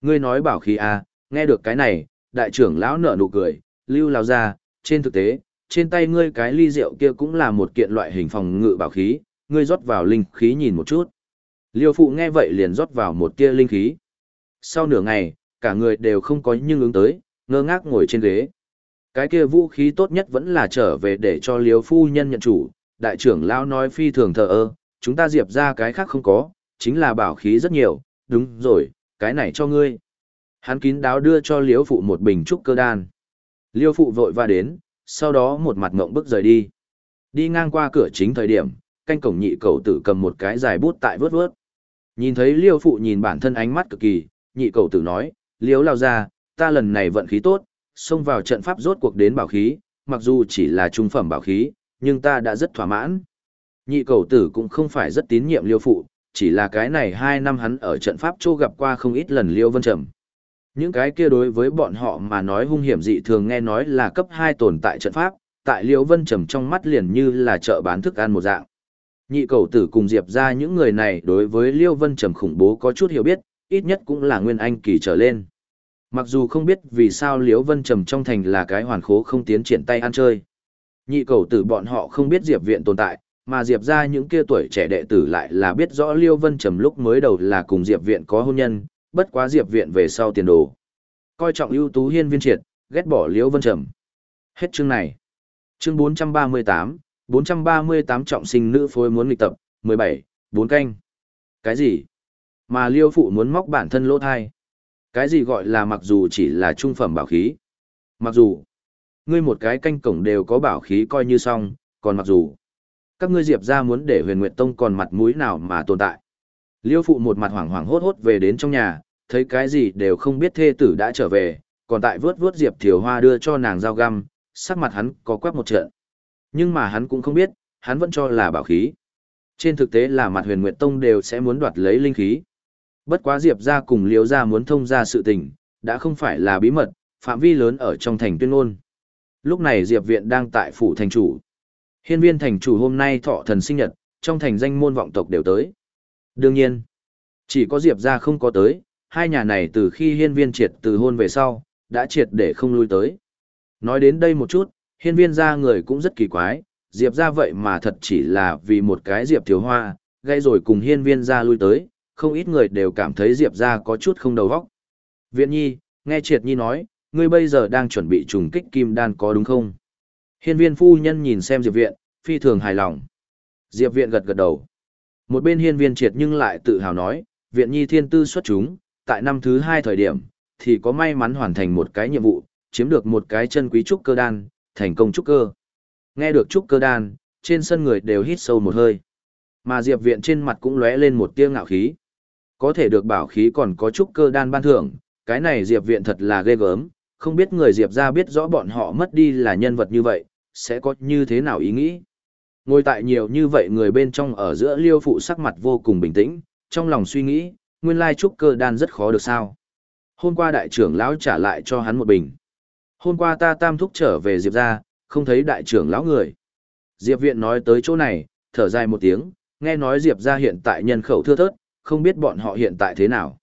Ngươi nói bảo khí à, nghe được cái này, đại trưởng lão nở nụ cười, lưu lao ra, trên thực tế, trên tay ngươi cái ly rượu kia cũng là một kiện loại hình phòng ngự bảo khí, ngươi rót vào linh khí nhìn một chút. Liêu phụ nghe vậy liền rót vào một tia linh khí. Sau nửa ngày, cả người đều không có nhưng ứng tới, ngơ ngác ngồi trên ghế. Cái kia vũ khí tốt nhất vẫn là trở về để cho liêu phu nhân nhận chủ, đại trưởng lão nói phi thường thờ ơ, chúng ta diệp ra cái khác không có, chính là bảo khí rất nhiều, đúng rồi, cái này cho ngươi. Hắn kín đáo đưa cho liêu phụ một bình trúc cơ đan. Liêu phụ vội va đến, sau đó một mặt ngộng bước rời đi. Đi ngang qua cửa chính thời điểm, canh cổng nhị cầu tử cầm một cái dài bút tại vớt vớt. Nhìn thấy liêu phụ nhìn bản thân ánh mắt cực kỳ, nhị cầu tử nói, liêu lao ra, ta lần này vận khí tốt, xông vào trận pháp rốt cuộc đến bảo khí, mặc dù chỉ là trung phẩm bảo khí, nhưng ta đã rất thỏa mãn. Nhị cầu tử cũng không phải rất tín nhiệm liêu phụ, chỉ là cái này hai năm hắn ở trận pháp châu gặp qua không ít lần liêu vân trầm. Những cái kia đối với bọn họ mà nói hung hiểm dị thường nghe nói là cấp 2 tồn tại trận pháp, tại liêu vân trầm trong mắt liền như là chợ bán thức ăn một dạng. Nhị cầu tử cùng Diệp ra những người này đối với liêu vân trầm khủng bố có chút hiểu biết, ít nhất cũng là nguyên anh kỳ trở lên. Mặc dù không biết vì sao Liễu Vân Trầm trong thành là cái hoàn khố không tiến triển tay ăn chơi. Nhị cầu tử bọn họ không biết Diệp viện tồn tại, mà Diệp ra những kia tuổi trẻ đệ tử lại là biết rõ Liêu Vân Trầm lúc mới đầu là cùng Diệp viện có hôn nhân, bất quá Diệp viện về sau tiền đồ. Coi trọng ưu tú hiên viên triệt, ghét bỏ Liêu Vân Trầm. Hết chương này. Chương 438, 438 trọng sinh nữ phối muốn nghịch tập, 17, 4 canh. Cái gì? Mà Liêu phụ muốn móc bản thân lỗ thai. Cái gì gọi là mặc dù chỉ là trung phẩm bảo khí? Mặc dù, ngươi một cái canh cổng đều có bảo khí coi như xong, còn mặc dù, các ngươi diệp ra muốn để huyền nguyệt tông còn mặt mũi nào mà tồn tại. Liêu phụ một mặt hoảng hoảng hốt hốt về đến trong nhà, thấy cái gì đều không biết thê tử đã trở về, còn tại vớt vớt diệp thiều hoa đưa cho nàng dao găm, sắc mặt hắn có quét một trận. Nhưng mà hắn cũng không biết, hắn vẫn cho là bảo khí. Trên thực tế là mặt huyền nguyệt tông đều sẽ muốn đoạt lấy linh khí. Bất quá Diệp ra cùng Liễu ra muốn thông ra sự tình, đã không phải là bí mật, phạm vi lớn ở trong thành tuyên ngôn. Lúc này Diệp viện đang tại phủ thành chủ. Hiên viên thành chủ hôm nay thọ thần sinh nhật, trong thành danh môn vọng tộc đều tới. Đương nhiên, chỉ có Diệp ra không có tới, hai nhà này từ khi hiên viên triệt từ hôn về sau, đã triệt để không lui tới. Nói đến đây một chút, hiên viên ra người cũng rất kỳ quái, Diệp ra vậy mà thật chỉ là vì một cái Diệp thiếu hoa, gây rồi cùng hiên viên ra lui tới, không ít người đều cảm thấy Diệp ra có chút không đầu óc. Viện nhi, nghe triệt nhi nói, ngươi bây giờ đang chuẩn bị trùng kích kim đan có đúng không? Hiên viên phu nhân nhìn xem Diệp viện, phi thường hài lòng. Diệp viện gật gật đầu. Một bên hiên viên triệt nhưng lại tự hào nói, viện nhi thiên tư xuất chúng, tại năm thứ hai thời điểm, thì có may mắn hoàn thành một cái nhiệm vụ, chiếm được một cái chân quý trúc cơ đan, thành công trúc cơ. Nghe được trúc cơ đan, trên sân người đều hít sâu một hơi. Mà Diệp viện trên mặt cũng lóe lên một tia ngạo khí. Có thể được bảo khí còn có chút cơ đan ban thưởng, cái này Diệp viện thật là ghê gớm, không biết người Diệp ra biết rõ bọn họ mất đi là nhân vật như vậy, sẽ có như thế nào ý nghĩ. Ngồi tại nhiều như vậy người bên trong ở giữa liêu phụ sắc mặt vô cùng bình tĩnh, trong lòng suy nghĩ, nguyên lai trúc cơ đan rất khó được sao. Hôm qua đại trưởng lão trả lại cho hắn một bình. Hôm qua ta tam thúc trở về Diệp ra, không thấy đại trưởng lão người. Diệp viện nói tới chỗ này, thở dài một tiếng, nghe nói Diệp ra hiện tại nhân khẩu thưa thớt, không biết bọn họ hiện tại thế nào.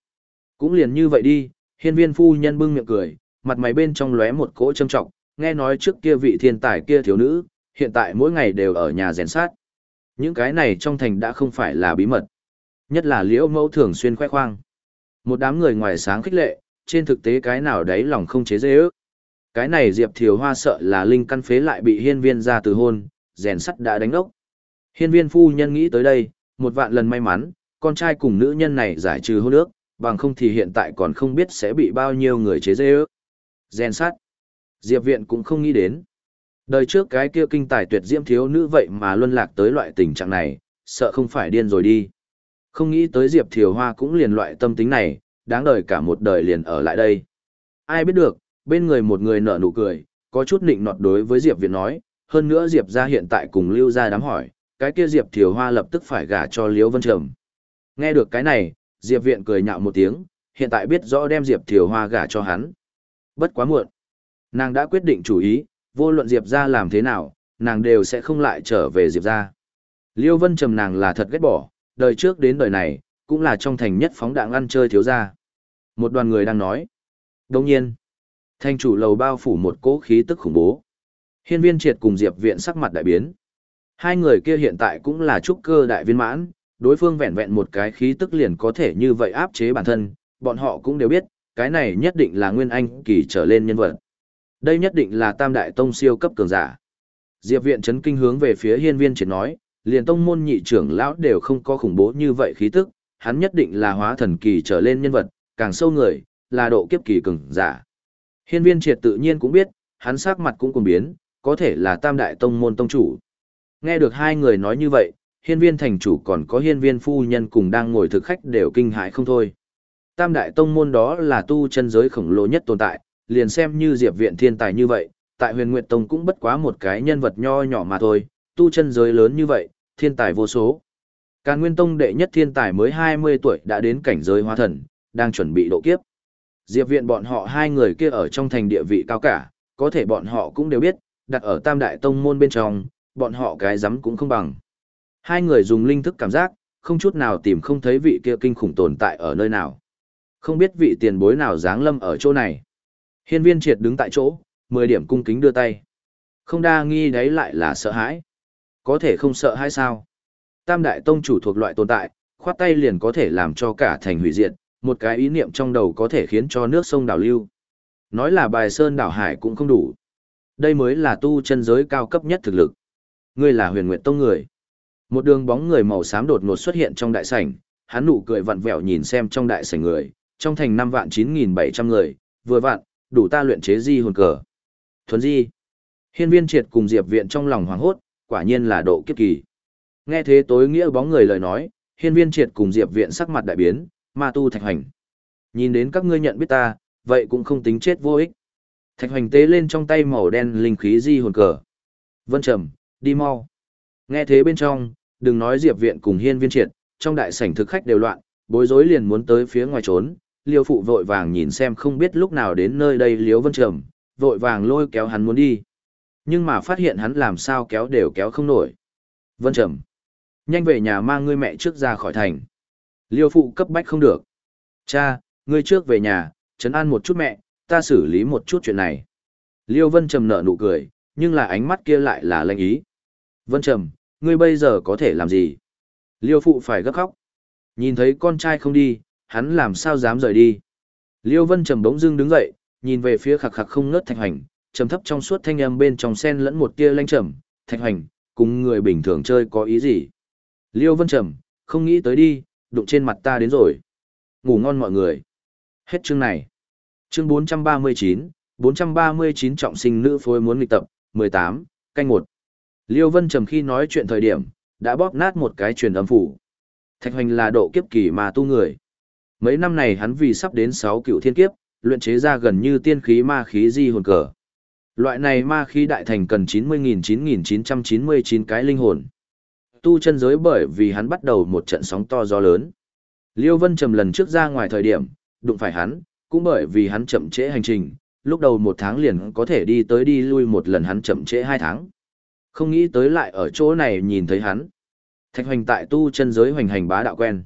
Cũng liền như vậy đi, hiên viên phu nhân bưng miệng cười, mặt mày bên trong lóe một cỗ trâm trọng, nghe nói trước kia vị thiên tài kia thiếu nữ, hiện tại mỗi ngày đều ở nhà rèn sát. Những cái này trong thành đã không phải là bí mật. Nhất là liễu mẫu thường xuyên khoe khoang. Một đám người ngoài sáng khích lệ, trên thực tế cái nào đấy lòng không chế dễ ước. Cái này Diệp Thiều Hoa sợ là linh căn phế lại bị hiên viên ra từ hôn, rèn sắt đã đánh ốc. Hiên viên phu nhân nghĩ tới đây, một vạn lần may mắn, con trai cùng nữ nhân này giải trừ hôn ước, bằng không thì hiện tại còn không biết sẽ bị bao nhiêu người chế dê ước. Gen sát. Diệp viện cũng không nghĩ đến. Đời trước cái kia kinh tài tuyệt diễm thiếu nữ vậy mà luân lạc tới loại tình trạng này, sợ không phải điên rồi đi. Không nghĩ tới Diệp Thiều Hoa cũng liền loại tâm tính này, đáng đời cả một đời liền ở lại đây. Ai biết được, bên người một người nở nụ cười, có chút nịnh nọt đối với Diệp Viện nói, hơn nữa Diệp ra hiện tại cùng lưu ra đám hỏi, cái kia Diệp Thiều Hoa lập tức phải gả cho Liễu Vân Trầm. Nghe được cái này, Diệp Viện cười nhạo một tiếng, hiện tại biết rõ đem Diệp Thiều Hoa gả cho hắn. Bất quá muộn. Nàng đã quyết định chủ ý, vô luận Diệp ra làm thế nào, nàng đều sẽ không lại trở về Diệp ra. Liêu Vân Trầm nàng là thật ghét bỏ, đời trước đến đời này, cũng là trong thành nhất phóng đạn ăn chơi thiếu ra. Một đoàn người đang nói. Đồng nhiên, thành chủ lầu bao phủ một cỗ khí tức khủng bố. Hiên viên triệt cùng Diệp viện sắc mặt đại biến. Hai người kia hiện tại cũng là trúc cơ đại viên mãn, đối phương vẹn vẹn một cái khí tức liền có thể như vậy áp chế bản thân, bọn họ cũng đều biết, cái này nhất định là nguyên anh kỳ trở lên nhân vật. Đây nhất định là tam đại tông siêu cấp cường giả. Diệp viện chấn kinh hướng về phía hiên viên triệt nói, liền tông môn nhị trưởng lão đều không có khủng bố như vậy khí tức, hắn nhất định là hóa thần kỳ trở lên nhân vật, càng sâu người, là độ kiếp kỳ cường giả. Hiên viên triệt tự nhiên cũng biết, hắn sắc mặt cũng cùng biến, có thể là tam đại tông môn tông chủ. Nghe được hai người nói như vậy, hiên viên thành chủ còn có hiên viên phu nhân cùng đang ngồi thực khách đều kinh hãi không thôi. Tam đại tông môn đó là tu chân giới khổng lồ nhất tồn tại, liền xem như diệp viện thiên tài như vậy, tại huyền nguyệt tông cũng bất quá một cái nhân vật nho nhỏ mà thôi, tu chân giới lớn như vậy, thiên tài vô số. Càn Nguyên Tông đệ nhất thiên tài mới 20 tuổi đã đến cảnh giới hóa thần, đang chuẩn bị độ kiếp. Diệp viện bọn họ hai người kia ở trong thành địa vị cao cả, có thể bọn họ cũng đều biết, đặt ở tam đại tông môn bên trong, bọn họ cái dám cũng không bằng. Hai người dùng linh thức cảm giác, không chút nào tìm không thấy vị kia kinh khủng tồn tại ở nơi nào. Không biết vị tiền bối nào dáng lâm ở chỗ này. Hiên viên triệt đứng tại chỗ, 10 điểm cung kính đưa tay. Không đa nghi đấy lại là sợ hãi. Có thể không sợ hay sao? Tam đại tông chủ thuộc loại tồn tại, khoát tay liền có thể làm cho cả thành hủy diệt, một cái ý niệm trong đầu có thể khiến cho nước sông đảo lưu. Nói là bài sơn đảo hải cũng không đủ. Đây mới là tu chân giới cao cấp nhất thực lực. Ngươi là huyền nguyện tông người. Một đường bóng người màu xám đột ngột xuất hiện trong đại sảnh, hắn nụ cười vặn vẹo nhìn xem trong đại sảnh người, trong thành năm vạn chín nghìn bảy trăm người, vừa vạn, đủ ta luyện chế di hồn cờ. Thuấn di. Hiên viên triệt cùng Diệp viện trong lòng hoảng hốt, quả nhiên là độ kiếp kỳ. Nghe thế tối nghĩa bóng người lời nói, hiên viên triệt cùng Diệp viện sắc mặt đại biến, ma tu thạch Hành, Nhìn đến các ngươi nhận biết ta, vậy cũng không tính chết vô ích. Thạch hoành tế lên trong tay màu đen linh khí di hồn cờ. Vân trầm, đi mau. Nghe thế bên trong, đừng nói Diệp viện cùng hiên viên triệt, trong đại sảnh thực khách đều loạn, bối rối liền muốn tới phía ngoài trốn. Liêu phụ vội vàng nhìn xem không biết lúc nào đến nơi đây Liêu Vân Trầm, vội vàng lôi kéo hắn muốn đi. Nhưng mà phát hiện hắn làm sao kéo đều kéo không nổi. Vân Trầm, nhanh về nhà mang ngươi mẹ trước ra khỏi thành. Liêu phụ cấp bách không được. Cha, ngươi trước về nhà, chấn an một chút mẹ, ta xử lý một chút chuyện này. Liêu Vân Trầm nở nụ cười, nhưng là ánh mắt kia lại là lanh ý. Vân Trầm, ngươi bây giờ có thể làm gì? Liêu phụ phải gấp khóc. Nhìn thấy con trai không đi, hắn làm sao dám rời đi. Liêu Vân Trầm bỗng dưng đứng dậy, nhìn về phía khạc khạc không ngớt Thạch Hoành, trầm thấp trong suốt thanh âm bên trong sen lẫn một tia lanh trầm, Thạch Hoành, cùng người bình thường chơi có ý gì? Liêu Vân Trầm, không nghĩ tới đi, đụng trên mặt ta đến rồi. Ngủ ngon mọi người. Hết chương này. Chương 439, 439 trọng sinh nữ phối muốn nghịch tập, 18, canh 1. Liêu Vân Trầm khi nói chuyện thời điểm, đã bóp nát một cái truyền âm phủ. Thạch Hoành là độ kiếp kỳ mà tu người. Mấy năm này hắn vì sắp đến 6 cựu thiên kiếp, luyện chế ra gần như tiên khí ma khí di hồn cờ. Loại này ma khí đại thành cần 90.9999 cái linh hồn. Tu chân giới bởi vì hắn bắt đầu một trận sóng to gió lớn. Liêu Vân Trầm lần trước ra ngoài thời điểm, đụng phải hắn, cũng bởi vì hắn chậm trễ hành trình, lúc đầu một tháng liền có thể đi tới đi lui một lần hắn chậm trễ hai tháng. Không nghĩ tới lại ở chỗ này nhìn thấy hắn. Thạch hoành tại tu chân giới hoành hành bá đạo quen.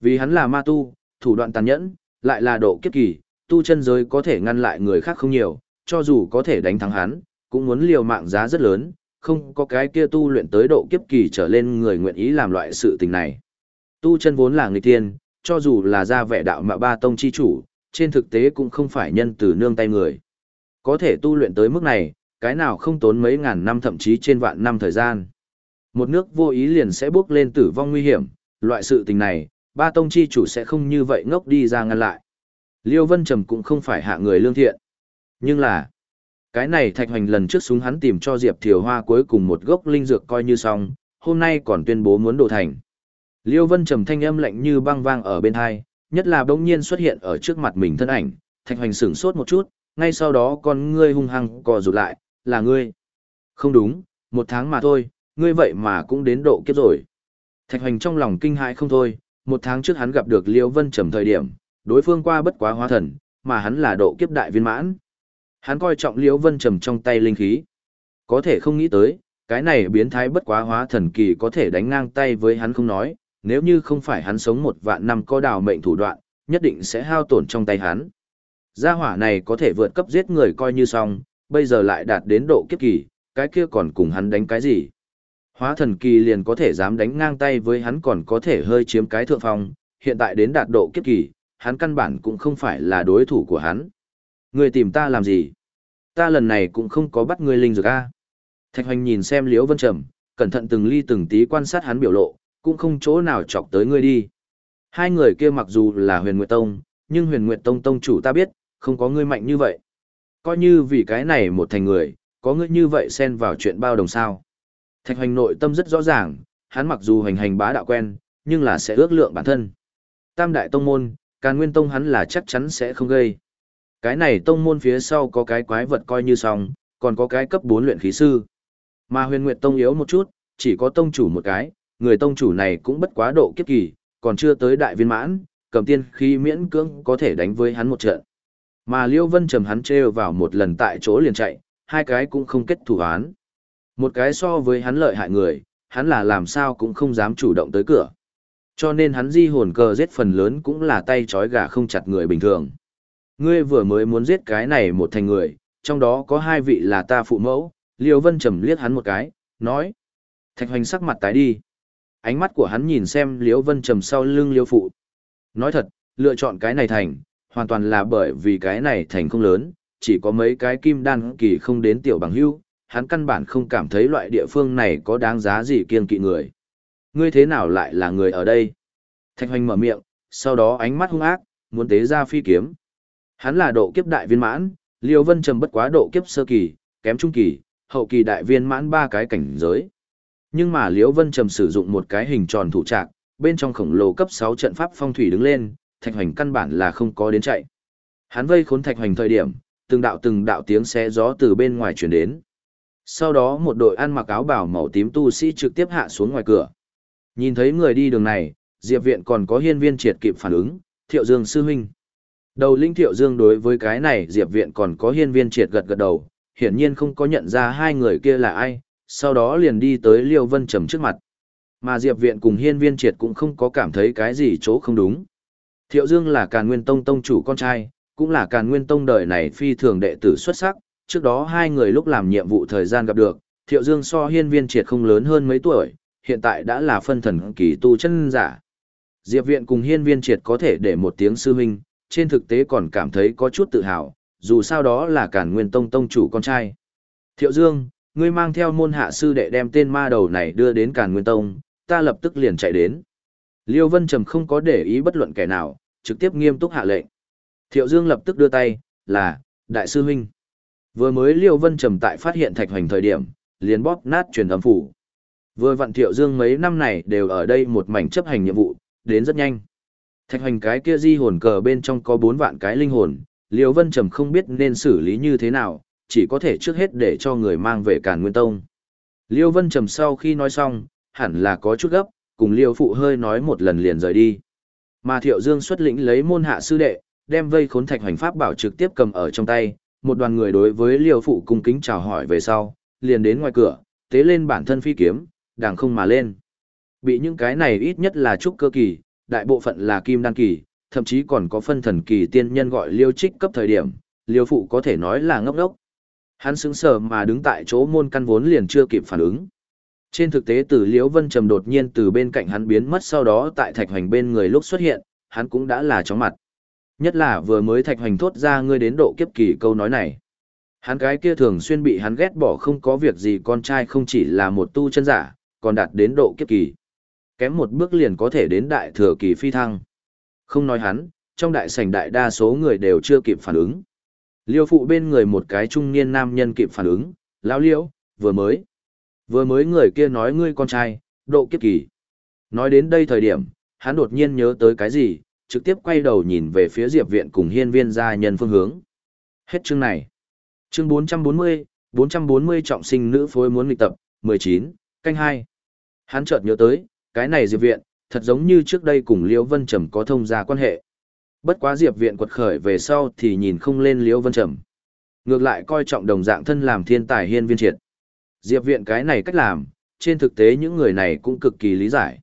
Vì hắn là ma tu, thủ đoạn tàn nhẫn, lại là độ kiếp kỳ, tu chân giới có thể ngăn lại người khác không nhiều, cho dù có thể đánh thắng hắn, cũng muốn liều mạng giá rất lớn, không có cái kia tu luyện tới độ kiếp kỳ trở lên người nguyện ý làm loại sự tình này. Tu chân vốn là người tiên, cho dù là ra vẻ đạo mạo ba tông chi chủ, trên thực tế cũng không phải nhân từ nương tay người. Có thể tu luyện tới mức này, cái nào không tốn mấy ngàn năm thậm chí trên vạn năm thời gian. Một nước vô ý liền sẽ bước lên tử vong nguy hiểm, loại sự tình này, ba tông chi chủ sẽ không như vậy ngốc đi ra ngăn lại. Liêu Vân Trầm cũng không phải hạ người lương thiện. Nhưng là, cái này thạch hoành lần trước súng hắn tìm cho Diệp Thiều Hoa cuối cùng một gốc linh dược coi như xong, hôm nay còn tuyên bố muốn đổ thành. Liêu Vân Trầm thanh âm lạnh như băng vang ở bên hai, nhất là bỗng nhiên xuất hiện ở trước mặt mình thân ảnh, thạch hoành sửng sốt một chút, ngay sau đó con ngươi hung hăng co rụt lại, là ngươi. Không đúng, một tháng mà thôi, ngươi vậy mà cũng đến độ kiếp rồi. Thạch hoành trong lòng kinh hãi không thôi, một tháng trước hắn gặp được Liêu Vân Trầm thời điểm, đối phương qua bất quá hóa thần, mà hắn là độ kiếp đại viên mãn. Hắn coi trọng Liễu Vân Trầm trong tay linh khí. Có thể không nghĩ tới, cái này biến thái bất quá hóa thần kỳ có thể đánh ngang tay với hắn không nói, nếu như không phải hắn sống một vạn năm có đào mệnh thủ đoạn, nhất định sẽ hao tổn trong tay hắn. Gia hỏa này có thể vượt cấp giết người coi như xong, bây giờ lại đạt đến độ kiếp kỳ, cái kia còn cùng hắn đánh cái gì? Hóa thần kỳ liền có thể dám đánh ngang tay với hắn còn có thể hơi chiếm cái thượng phong, hiện tại đến đạt độ kiếp kỳ, hắn căn bản cũng không phải là đối thủ của hắn. Ngươi tìm ta làm gì? Ta lần này cũng không có bắt ngươi linh dược a. Thạch Hoành nhìn xem Liễu Vân Trầm, cẩn thận từng ly từng tí quan sát hắn biểu lộ, cũng không chỗ nào chọc tới ngươi đi. Hai người kia mặc dù là Huyền Nguyệt Tông, nhưng Huyền Nguyệt Tông tông chủ ta biết, không có ngươi mạnh như vậy. Coi như vì cái này một thành người, có ngươi như vậy xen vào chuyện bao đồng sao. Thạch Hoành nội tâm rất rõ ràng, hắn mặc dù hành hành bá đạo quen, nhưng là sẽ ước lượng bản thân. Tam đại tông môn, Càn Nguyên Tông hắn là chắc chắn sẽ không gây. Cái này tông môn phía sau có cái quái vật coi như xong, còn có cái cấp 4 luyện khí sư. Mà huyền nguyệt tông yếu một chút, chỉ có tông chủ một cái, người tông chủ này cũng bất quá độ kiếp kỳ, còn chưa tới đại viên mãn, cầm tiên khí miễn cưỡng có thể đánh với hắn một trận. Mà Liêu Vân trầm hắn trêu vào một lần tại chỗ liền chạy, hai cái cũng không kết thủ án. Một cái so với hắn lợi hại người, hắn là làm sao cũng không dám chủ động tới cửa. Cho nên hắn di hồn cờ giết phần lớn cũng là tay trói gà không chặt người bình thường. Ngươi vừa mới muốn giết cái này một thành người, trong đó có hai vị là ta phụ mẫu, Liêu Vân trầm liếc hắn một cái, nói. Thạch hoành sắc mặt tái đi. Ánh mắt của hắn nhìn xem Liêu Vân trầm sau lưng Liêu phụ. Nói thật, lựa chọn cái này thành, hoàn toàn là bởi vì cái này thành không lớn, chỉ có mấy cái kim đan kỳ không đến tiểu bằng hưu, hắn căn bản không cảm thấy loại địa phương này có đáng giá gì kiên kỵ người. Ngươi thế nào lại là người ở đây? Thạch hoành mở miệng, sau đó ánh mắt hung ác, muốn tế ra phi kiếm. Hắn là độ kiếp đại viên mãn, Liêu Vân Trầm bất quá độ kiếp sơ kỳ, kém trung kỳ, hậu kỳ đại viên mãn ba cái cảnh giới. Nhưng mà Liêu Vân Trầm sử dụng một cái hình tròn thủ trạc, bên trong khổng lồ cấp 6 trận pháp phong thủy đứng lên, Thạch Hoành căn bản là không có đến chạy. Hắn vây khốn Thạch Hoành thời điểm, từng đạo từng đạo tiếng xé gió từ bên ngoài truyền đến. Sau đó một đội ăn mặc áo bảo màu tím tu sĩ trực tiếp hạ xuống ngoài cửa. Nhìn thấy người đi đường này, Diệp Viện còn có hiên viên triệt kịp phản ứng, Thiệu Dương sư huynh. Đầu linh thiệu dương đối với cái này Diệp Viện còn có hiên viên triệt gật gật đầu, hiển nhiên không có nhận ra hai người kia là ai, sau đó liền đi tới Liêu Vân Trầm trước mặt. Mà Diệp Viện cùng hiên viên triệt cũng không có cảm thấy cái gì chỗ không đúng. Thiệu Dương là càn nguyên tông tông chủ con trai, cũng là càn nguyên tông đời này phi thường đệ tử xuất sắc, trước đó hai người lúc làm nhiệm vụ thời gian gặp được, Thiệu Dương so hiên viên triệt không lớn hơn mấy tuổi, hiện tại đã là phân thần kỳ tu chân giả. Diệp Viện cùng hiên viên triệt có thể để một tiếng sư huynh, trên thực tế còn cảm thấy có chút tự hào, dù sao đó là Càn nguyên tông tông chủ con trai. Thiệu Dương, ngươi mang theo môn hạ sư đệ đem tên ma đầu này đưa đến Càn nguyên tông, ta lập tức liền chạy đến. Liêu Vân Trầm không có để ý bất luận kẻ nào, trực tiếp nghiêm túc hạ lệnh. Thiệu Dương lập tức đưa tay, là, đại sư huynh. Vừa mới Liêu Vân Trầm tại phát hiện thạch hoành thời điểm, liền bóp nát truyền âm phủ. Vừa vặn Thiệu Dương mấy năm này đều ở đây một mảnh chấp hành nhiệm vụ, đến rất nhanh. Thạch hoành cái kia di hồn cờ bên trong có bốn vạn cái linh hồn, Liêu Vân Trầm không biết nên xử lý như thế nào, chỉ có thể trước hết để cho người mang về Càn Nguyên Tông. Liêu Vân Trầm sau khi nói xong, hẳn là có chút gấp, cùng Liêu Phụ hơi nói một lần liền rời đi. Mà Thiệu Dương xuất lĩnh lấy môn hạ sư đệ, đem vây khốn thạch hoành pháp bảo trực tiếp cầm ở trong tay, một đoàn người đối với Liêu Phụ cung kính chào hỏi về sau, liền đến ngoài cửa, tế lên bản thân phi kiếm, đàng không mà lên. Bị những cái này ít nhất là trúc cơ kỳ, đại bộ phận là kim đan kỳ, thậm chí còn có phân thần kỳ tiên nhân gọi liêu trích cấp thời điểm, liêu phụ có thể nói là ngốc ngốc. Hắn sững sờ mà đứng tại chỗ môn căn vốn liền chưa kịp phản ứng. Trên thực tế từ Liễu Vân Trầm đột nhiên từ bên cạnh hắn biến mất sau đó tại Thạch Hoành bên người lúc xuất hiện, hắn cũng đã là chóng mặt. Nhất là vừa mới Thạch Hoành thốt ra ngươi đến độ kiếp kỳ câu nói này. Hắn cái kia thường xuyên bị hắn ghét bỏ không có việc gì con trai không chỉ là một tu chân giả, còn đạt đến độ kiếp kỳ. Kém một bước liền có thể đến đại thừa kỳ phi thăng. Không nói hắn, trong đại sảnh đại đa số người đều chưa kịp phản ứng. Liêu phụ bên người một cái trung niên nam nhân kịp phản ứng, lão liễu vừa mới. Vừa mới người kia nói ngươi con trai, độ kiếp kỳ. Nói đến đây thời điểm, hắn đột nhiên nhớ tới cái gì, trực tiếp quay đầu nhìn về phía diệp viện cùng hiên viên gia nhân phương hướng. Hết chương này. Chương 440, 440 trọng sinh nữ phối muốn nghịch tập, 19, canh 2. Hắn chợt nhớ tới, cái này Diệp Viện, thật giống như trước đây cùng Liễu Vân Trầm có thông gia quan hệ. Bất quá Diệp Viện quật khởi về sau thì nhìn không lên Liễu Vân Trầm. Ngược lại coi trọng đồng dạng thân làm thiên tài hiên viên triệt. Diệp Viện cái này cách làm, trên thực tế những người này cũng cực kỳ lý giải.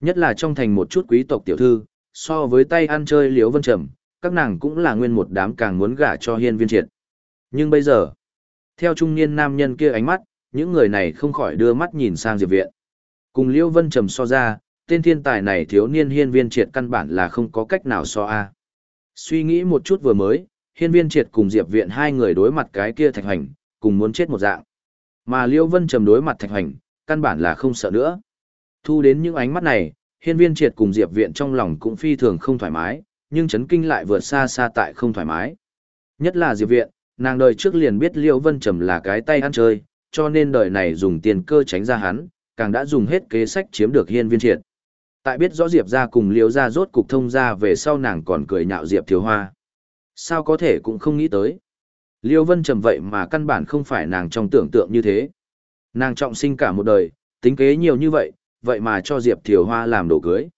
Nhất là trong thành một chút quý tộc tiểu thư, so với tay ăn chơi Liễu Vân Trầm, các nàng cũng là nguyên một đám càng muốn gả cho hiên viên triệt. Nhưng bây giờ, theo trung niên nam nhân kia ánh mắt, những người này không khỏi đưa mắt nhìn sang Diệp Viện. Cùng Liêu Vân Trầm so ra, tên thiên tài này thiếu niên hiên viên triệt căn bản là không có cách nào so a. Suy nghĩ một chút vừa mới, hiên viên triệt cùng Diệp Viện hai người đối mặt cái kia thạch hành, cùng muốn chết một dạng. Mà Liêu Vân Trầm đối mặt thạch hoành, căn bản là không sợ nữa. Thu đến những ánh mắt này, hiên viên triệt cùng Diệp Viện trong lòng cũng phi thường không thoải mái, nhưng chấn kinh lại vượt xa xa tại không thoải mái. Nhất là Diệp Viện, nàng đời trước liền biết Liêu Vân Trầm là cái tay ăn chơi, cho nên đời này dùng tiền cơ tránh ra hắn, càng đã dùng hết kế sách chiếm được hiên viên triệt. Tại biết rõ Diệp ra cùng Liêu ra rốt cục thông ra về sau nàng còn cười nhạo Diệp Thiếu Hoa. Sao có thể cũng không nghĩ tới. Liêu Vân Trầm vậy mà căn bản không phải nàng trong tưởng tượng như thế. Nàng trọng sinh cả một đời, tính kế nhiều như vậy, vậy mà cho Diệp Thiều Hoa làm đồ cưới.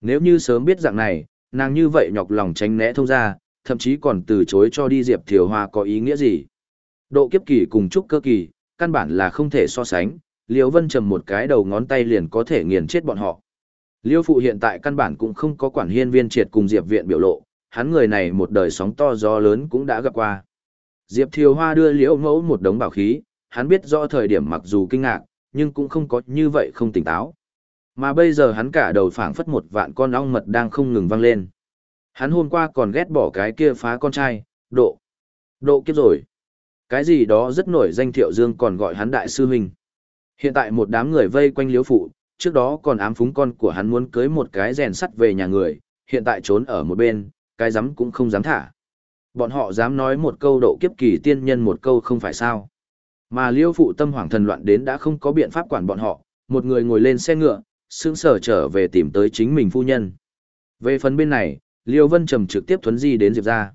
Nếu như sớm biết dạng này, nàng như vậy nhọc lòng tránh né thông ra, thậm chí còn từ chối cho đi Diệp Thiều Hoa có ý nghĩa gì. Độ kiếp kỳ cùng trúc cơ kỳ, căn bản là không thể so sánh, Liêu Vân trầm một cái đầu ngón tay liền có thể nghiền chết bọn họ. Liêu Phụ hiện tại căn bản cũng không có quản hiên viên triệt cùng Diệp Viện biểu lộ, hắn người này một đời sóng to gió lớn cũng đã gặp qua. Diệp Thiều Hoa đưa Liễu Mẫu một đống bảo khí, hắn biết rõ thời điểm mặc dù kinh ngạc, nhưng cũng không có như vậy không tỉnh táo. Mà bây giờ hắn cả đầu phảng phất một vạn con ong mật đang không ngừng vang lên. Hắn hôm qua còn ghét bỏ cái kia phá con trai, độ. Độ kiếp rồi. Cái gì đó rất nổi danh thiệu dương còn gọi hắn đại sư huynh. Hiện tại một đám người vây quanh liễu phụ, trước đó còn ám phúng con của hắn muốn cưới một cái rèn sắt về nhà người, hiện tại trốn ở một bên, cái dám cũng không dám thả. Bọn họ dám nói một câu độ kiếp kỳ tiên nhân một câu không phải sao. Mà liêu phụ tâm hoàng thần loạn đến đã không có biện pháp quản bọn họ, một người ngồi lên xe ngựa, sững sở trở về tìm tới chính mình phu nhân. Về phần bên này, Liêu Vân Trầm trực tiếp thuấn di đến Diệp ra.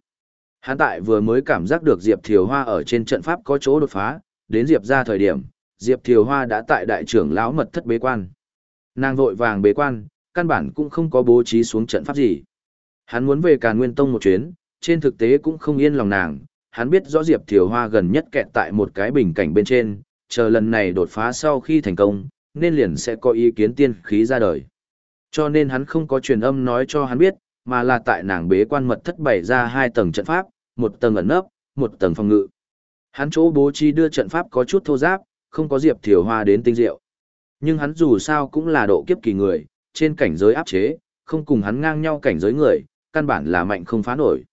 Hắn tại vừa mới cảm giác được Diệp Thiều Hoa ở trên trận pháp có chỗ đột phá, đến Diệp ra thời điểm, Diệp Thiều Hoa đã tại đại trưởng lão mật thất bế quan. Nàng vội vàng bế quan, căn bản cũng không có bố trí xuống trận pháp gì. Hắn muốn về Càn Nguyên Tông một chuyến, trên thực tế cũng không yên lòng nàng, hắn biết rõ Diệp Thiều Hoa gần nhất kẹt tại một cái bình cảnh bên trên, chờ lần này đột phá sau khi thành công, nên liền sẽ có ý kiến tiên khí ra đời. Cho nên hắn không có truyền âm nói cho hắn biết, mà là tại nàng bế quan mật thất bày ra hai tầng trận pháp, một tầng ẩn nấp, một tầng phòng ngự. Hắn chỗ bố trí đưa trận pháp có chút thô giáp, không có Diệp Thiều Hoa đến tinh diệu. Nhưng hắn dù sao cũng là độ kiếp kỳ người, trên cảnh giới áp chế, không cùng hắn ngang nhau cảnh giới người, căn bản là mạnh không phá nổi.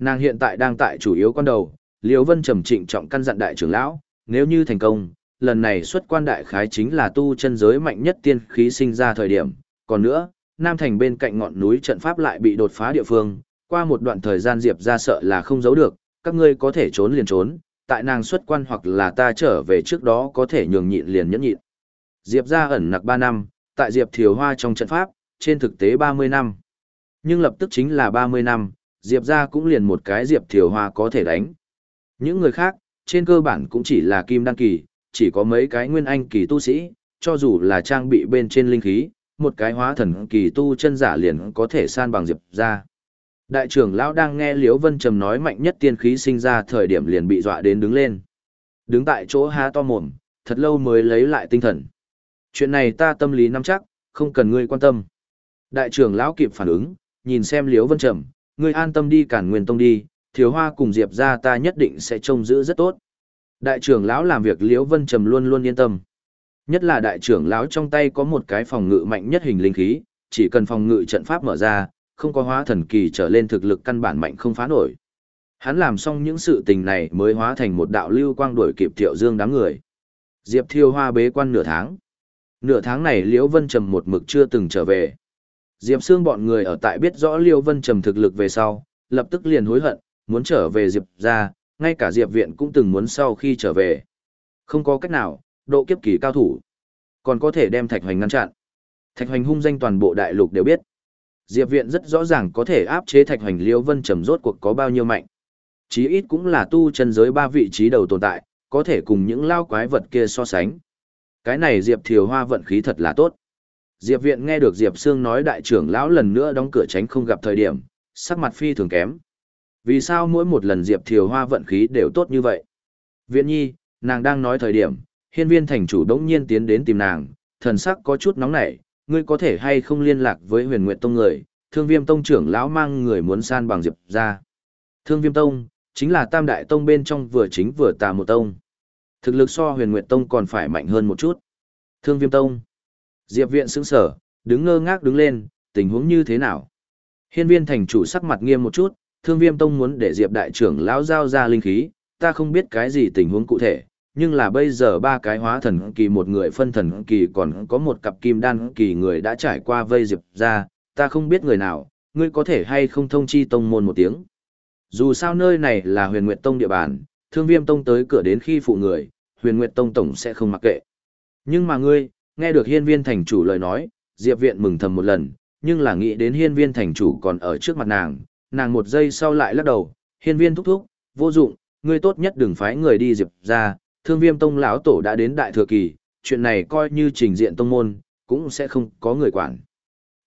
Nàng hiện tại đang tại chủ yếu quan đầu, Liễu Vân trầm trịnh trọng căn dặn đại trưởng lão, nếu như thành công, lần này xuất quan đại khái chính là tu chân giới mạnh nhất tiên khí sinh ra thời điểm, còn nữa, Nam Thành bên cạnh ngọn núi trận pháp lại bị đột phá địa phương, qua một đoạn thời gian Diệp ra sợ là không giấu được, các ngươi có thể trốn liền trốn, tại nàng xuất quan hoặc là ta trở về trước đó có thể nhường nhịn liền nhẫn nhịn. Diệp ra ẩn nặc 3 năm, tại Diệp Thiều Hoa trong trận pháp, trên thực tế 30 năm. Nhưng lập tức chính là 30 năm, Diệp ra cũng liền một cái Diệp Thiều Hoa có thể đánh. Những người khác, trên cơ bản cũng chỉ là kim đăng kỳ, chỉ có mấy cái nguyên anh kỳ tu sĩ, cho dù là trang bị bên trên linh khí, một cái hóa thần kỳ tu chân giả liền có thể san bằng Diệp ra. Đại trưởng lão đang nghe Liễu Vân Trầm nói mạnh nhất tiên khí sinh ra thời điểm liền bị dọa đến đứng lên. Đứng tại chỗ há to mồm, thật lâu mới lấy lại tinh thần. Chuyện này ta tâm lý nắm chắc, không cần ngươi quan tâm. Đại trưởng lão kịp phản ứng, nhìn xem Liễu Vân Trầm, ngươi an tâm đi cản nguyên tông đi, thiếu hoa cùng Diệp ra ta nhất định sẽ trông giữ rất tốt. Đại trưởng lão làm việc Liễu Vân Trầm luôn luôn yên tâm. Nhất là đại trưởng lão trong tay có một cái phòng ngự mạnh nhất hình linh khí, chỉ cần phòng ngự trận pháp mở ra, không có hóa thần kỳ trở lên thực lực căn bản mạnh không phá nổi. Hắn làm xong những sự tình này mới hóa thành một đạo lưu quang đuổi kịp Thiệu Dương đám người. Diệp Thiêu Hoa bế quan nửa tháng. Nửa tháng này Liễu Vân Trầm một mực chưa từng trở về. Diệp Sương bọn người ở tại biết rõ Liêu Vân Trầm thực lực về sau, lập tức liền hối hận, muốn trở về Diệp ra, ngay cả Diệp viện cũng từng muốn sau khi trở về. Không có cách nào, độ kiếp kỳ cao thủ. Còn có thể đem Thạch Hoành ngăn chặn. Thạch Hoành hung danh toàn bộ đại lục đều biết. Diệp viện rất rõ ràng có thể áp chế Thạch Hoành Liêu Vân trầm rốt cuộc có bao nhiêu mạnh. Chí ít cũng là tu chân giới ba vị trí đầu tồn tại, có thể cùng những lao quái vật kia so sánh. Cái này Diệp Thiều Hoa vận khí thật là tốt. Diệp viện nghe được Diệp Sương nói đại trưởng lão lần nữa đóng cửa tránh không gặp thời điểm, sắc mặt phi thường kém. Vì sao mỗi một lần Diệp Thiều Hoa vận khí đều tốt như vậy? Viện nhi, nàng đang nói thời điểm, hiên viên thành chủ đống nhiên tiến đến tìm nàng, thần sắc có chút nóng nảy, ngươi có thể hay không liên lạc với huyền nguyện tông người, thương viêm tông trưởng lão mang người muốn san bằng diệp ra. Thương viêm tông, chính là tam đại tông bên trong vừa chính vừa tà một tông. Thực lực so huyền Nguyệt Tông còn phải mạnh hơn một chút. Thương Viêm Tông. Diệp Viện sững sở, đứng ngơ ngác đứng lên, tình huống như thế nào? Hiên viên thành chủ sắc mặt nghiêm một chút, Thương Viêm Tông muốn để Diệp đại trưởng lão giao ra linh khí, ta không biết cái gì tình huống cụ thể, nhưng là bây giờ ba cái hóa thần kỳ một người phân thần kỳ còn có một cặp kim đan kỳ người đã trải qua vây Diệp ra, ta không biết người nào, ngươi có thể hay không thông chi tông môn một tiếng. Dù sao nơi này là huyền nguyệt tông địa bàn, thương viêm tông tới cửa đến khi phụ người, huyền nguyệt tông tổng sẽ không mặc kệ. Nhưng mà ngươi, nghe được hiên viên thành chủ lời nói, Diệp Viện mừng thầm một lần, nhưng là nghĩ đến hiên viên thành chủ còn ở trước mặt nàng, nàng một giây sau lại lắc đầu, hiên viên thúc thúc, vô dụng, ngươi tốt nhất đừng phái người đi Diệp ra, thương viêm tông lão tổ đã đến đại thừa kỳ, chuyện này coi như trình diện tông môn, cũng sẽ không có người quản.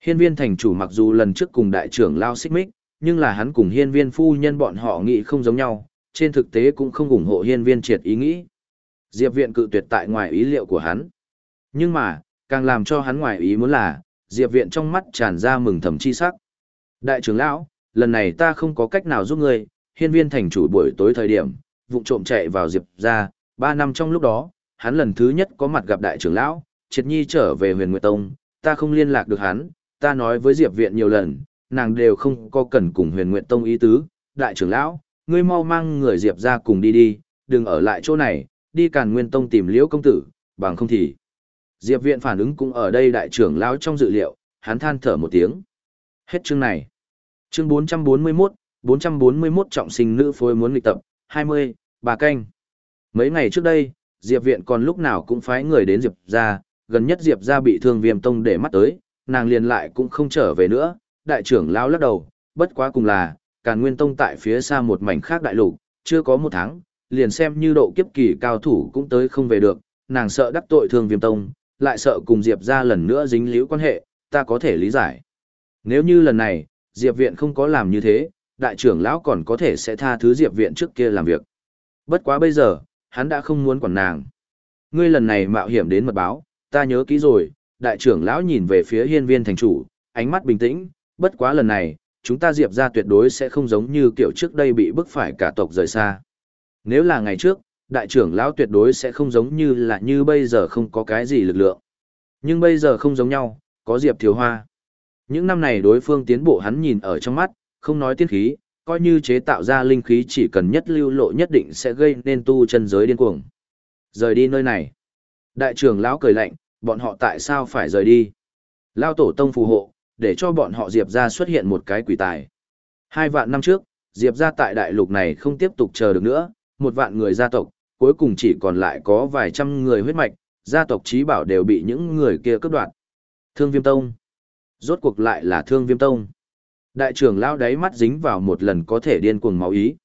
Hiên viên thành chủ mặc dù lần trước cùng đại trưởng lao xích mích, nhưng là hắn cùng hiên viên phu nhân bọn họ nghĩ không giống nhau, trên thực tế cũng không ủng hộ hiên viên triệt ý nghĩ. Diệp viện cự tuyệt tại ngoài ý liệu của hắn. Nhưng mà, càng làm cho hắn ngoài ý muốn là, Diệp viện trong mắt tràn ra mừng thầm chi sắc. Đại trưởng lão, lần này ta không có cách nào giúp ngươi, hiên viên thành chủ buổi tối thời điểm, vụng trộm chạy vào Diệp ra, ba năm trong lúc đó, hắn lần thứ nhất có mặt gặp đại trưởng lão, triệt nhi trở về huyền nguyệt tông, ta không liên lạc được hắn, ta nói với Diệp viện nhiều lần, nàng đều không có cần cùng huyền nguyện tông ý tứ, đại trưởng lão, ngươi mau mang người Diệp ra cùng đi đi, đừng ở lại chỗ này, đi càn nguyên tông tìm liễu công tử, bằng không thì. Diệp viện phản ứng cũng ở đây đại trưởng lão trong dự liệu, hắn than thở một tiếng. Hết chương này. Chương 441, 441 trọng sinh nữ phối muốn lịch tập, 20, bà canh. Mấy ngày trước đây, Diệp viện còn lúc nào cũng phái người đến Diệp ra, gần nhất Diệp ra bị thương viêm tông để mắt tới, nàng liền lại cũng không trở về nữa, đại trưởng lão lắc đầu, bất quá cùng là, Càn Nguyên Tông tại phía xa một mảnh khác đại lục, chưa có một tháng, liền xem như độ kiếp kỳ cao thủ cũng tới không về được, nàng sợ đắc tội thương Viêm Tông, lại sợ cùng Diệp ra lần nữa dính liễu quan hệ, ta có thể lý giải. Nếu như lần này, Diệp Viện không có làm như thế, đại trưởng lão còn có thể sẽ tha thứ Diệp Viện trước kia làm việc. Bất quá bây giờ, hắn đã không muốn quản nàng. Ngươi lần này mạo hiểm đến mật báo, ta nhớ kỹ rồi, đại trưởng lão nhìn về phía hiên viên thành chủ, ánh mắt bình tĩnh, bất quá lần này, chúng ta diệp ra tuyệt đối sẽ không giống như kiểu trước đây bị bức phải cả tộc rời xa. Nếu là ngày trước, đại trưởng lão tuyệt đối sẽ không giống như là như bây giờ không có cái gì lực lượng. Nhưng bây giờ không giống nhau, có diệp thiếu hoa. Những năm này đối phương tiến bộ hắn nhìn ở trong mắt, không nói tiên khí, coi như chế tạo ra linh khí chỉ cần nhất lưu lộ nhất định sẽ gây nên tu chân giới điên cuồng. Rời đi nơi này. Đại trưởng lão cười lạnh, bọn họ tại sao phải rời đi? Lao tổ tông phù hộ, để cho bọn họ Diệp ra xuất hiện một cái quỷ tài. Hai vạn năm trước, Diệp ra tại đại lục này không tiếp tục chờ được nữa, một vạn người gia tộc, cuối cùng chỉ còn lại có vài trăm người huyết mạch, gia tộc trí bảo đều bị những người kia cướp đoạt. Thương Viêm Tông. Rốt cuộc lại là Thương Viêm Tông. Đại trưởng lao đáy mắt dính vào một lần có thể điên cuồng máu ý.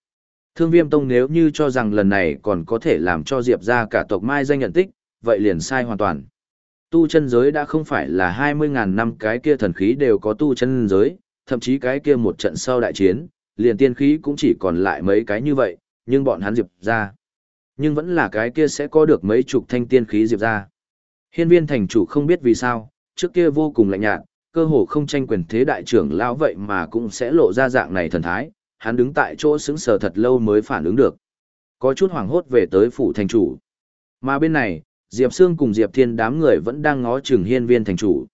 Thương Viêm Tông nếu như cho rằng lần này còn có thể làm cho Diệp ra cả tộc mai danh nhận tích, vậy liền sai hoàn toàn. Tu chân giới đã không phải là 20.000 năm cái kia thần khí đều có tu chân giới, thậm chí cái kia một trận sau đại chiến, liền tiên khí cũng chỉ còn lại mấy cái như vậy, nhưng bọn hắn diệp ra. Nhưng vẫn là cái kia sẽ có được mấy chục thanh tiên khí diệp ra. Hiên viên thành chủ không biết vì sao, trước kia vô cùng lạnh nhạt, cơ hồ không tranh quyền thế đại trưởng lão vậy mà cũng sẽ lộ ra dạng này thần thái, hắn đứng tại chỗ sững sờ thật lâu mới phản ứng được. Có chút hoảng hốt về tới phủ thành chủ. Mà bên này, Diệp Sương cùng Diệp Thiên đám người vẫn đang ngó chừng hiên viên thành chủ.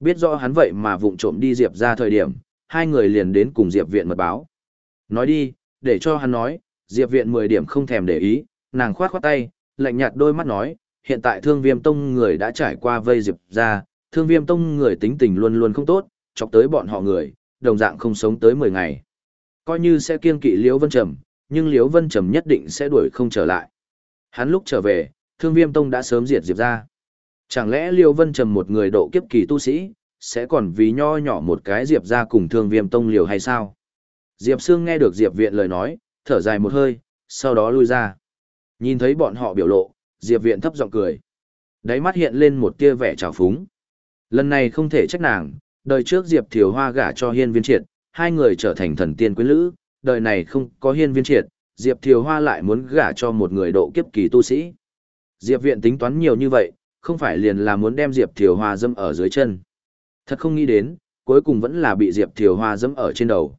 Biết rõ hắn vậy mà vụng trộm đi Diệp ra thời điểm, hai người liền đến cùng Diệp viện mật báo. Nói đi, để cho hắn nói, Diệp viện 10 điểm không thèm để ý, nàng khoát khoát tay, lạnh nhạt đôi mắt nói, hiện tại thương viêm tông người đã trải qua vây Diệp ra, thương viêm tông người tính tình luôn luôn không tốt, chọc tới bọn họ người, đồng dạng không sống tới 10 ngày. Coi như sẽ kiên kỵ Liễu Vân Trầm, nhưng Liễu Vân Trầm nhất định sẽ đuổi không trở lại. Hắn lúc trở về, thương viêm tông đã sớm diệt diệp ra. Chẳng lẽ Liêu Vân Trầm một người độ kiếp kỳ tu sĩ, sẽ còn vì nho nhỏ một cái diệp ra cùng thương viêm tông liều hay sao? Diệp Sương nghe được Diệp Viện lời nói, thở dài một hơi, sau đó lui ra. Nhìn thấy bọn họ biểu lộ, Diệp Viện thấp giọng cười. Đáy mắt hiện lên một tia vẻ trào phúng. Lần này không thể trách nàng, đời trước Diệp Thiều Hoa gả cho Hiên Viên Triệt, hai người trở thành thần tiên quyến lữ, đời này không có Hiên Viên Triệt, Diệp Thiều Hoa lại muốn gả cho một người độ kiếp kỳ tu sĩ. Diệp viện tính toán nhiều như vậy, không phải liền là muốn đem Diệp Thiều Hoa dâm ở dưới chân. Thật không nghĩ đến, cuối cùng vẫn là bị Diệp Thiều Hoa dâm ở trên đầu.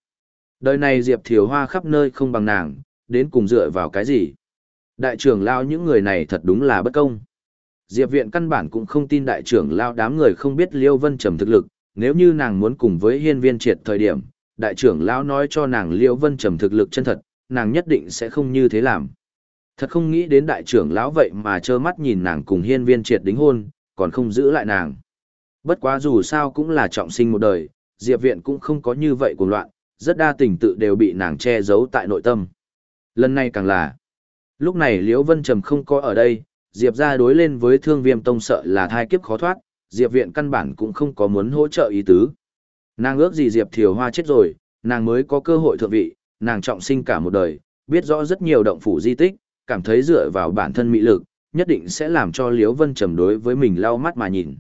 Đời này Diệp Thiều Hoa khắp nơi không bằng nàng, đến cùng dựa vào cái gì? Đại trưởng lao những người này thật đúng là bất công. Diệp viện căn bản cũng không tin đại trưởng lao đám người không biết Liêu Vân Trầm thực lực, nếu như nàng muốn cùng với hiên viên triệt thời điểm, đại trưởng lão nói cho nàng Liêu Vân Trầm thực lực chân thật, nàng nhất định sẽ không như thế làm. Thật không nghĩ đến đại trưởng lão vậy mà trơ mắt nhìn nàng cùng hiên viên triệt đính hôn, còn không giữ lại nàng. Bất quá dù sao cũng là trọng sinh một đời, Diệp viện cũng không có như vậy cuồng loạn, rất đa tình tự đều bị nàng che giấu tại nội tâm. Lần này càng là. Lúc này Liễu Vân Trầm không có ở đây, Diệp ra đối lên với thương viêm tông sợ là thai kiếp khó thoát, Diệp viện căn bản cũng không có muốn hỗ trợ ý tứ. Nàng ước gì Diệp Thiều Hoa chết rồi, nàng mới có cơ hội thượng vị, nàng trọng sinh cả một đời, biết rõ rất nhiều động phủ di tích, cảm thấy dựa vào bản thân mỹ lực, nhất định sẽ làm cho Liễu Vân trầm đối với mình lau mắt mà nhìn.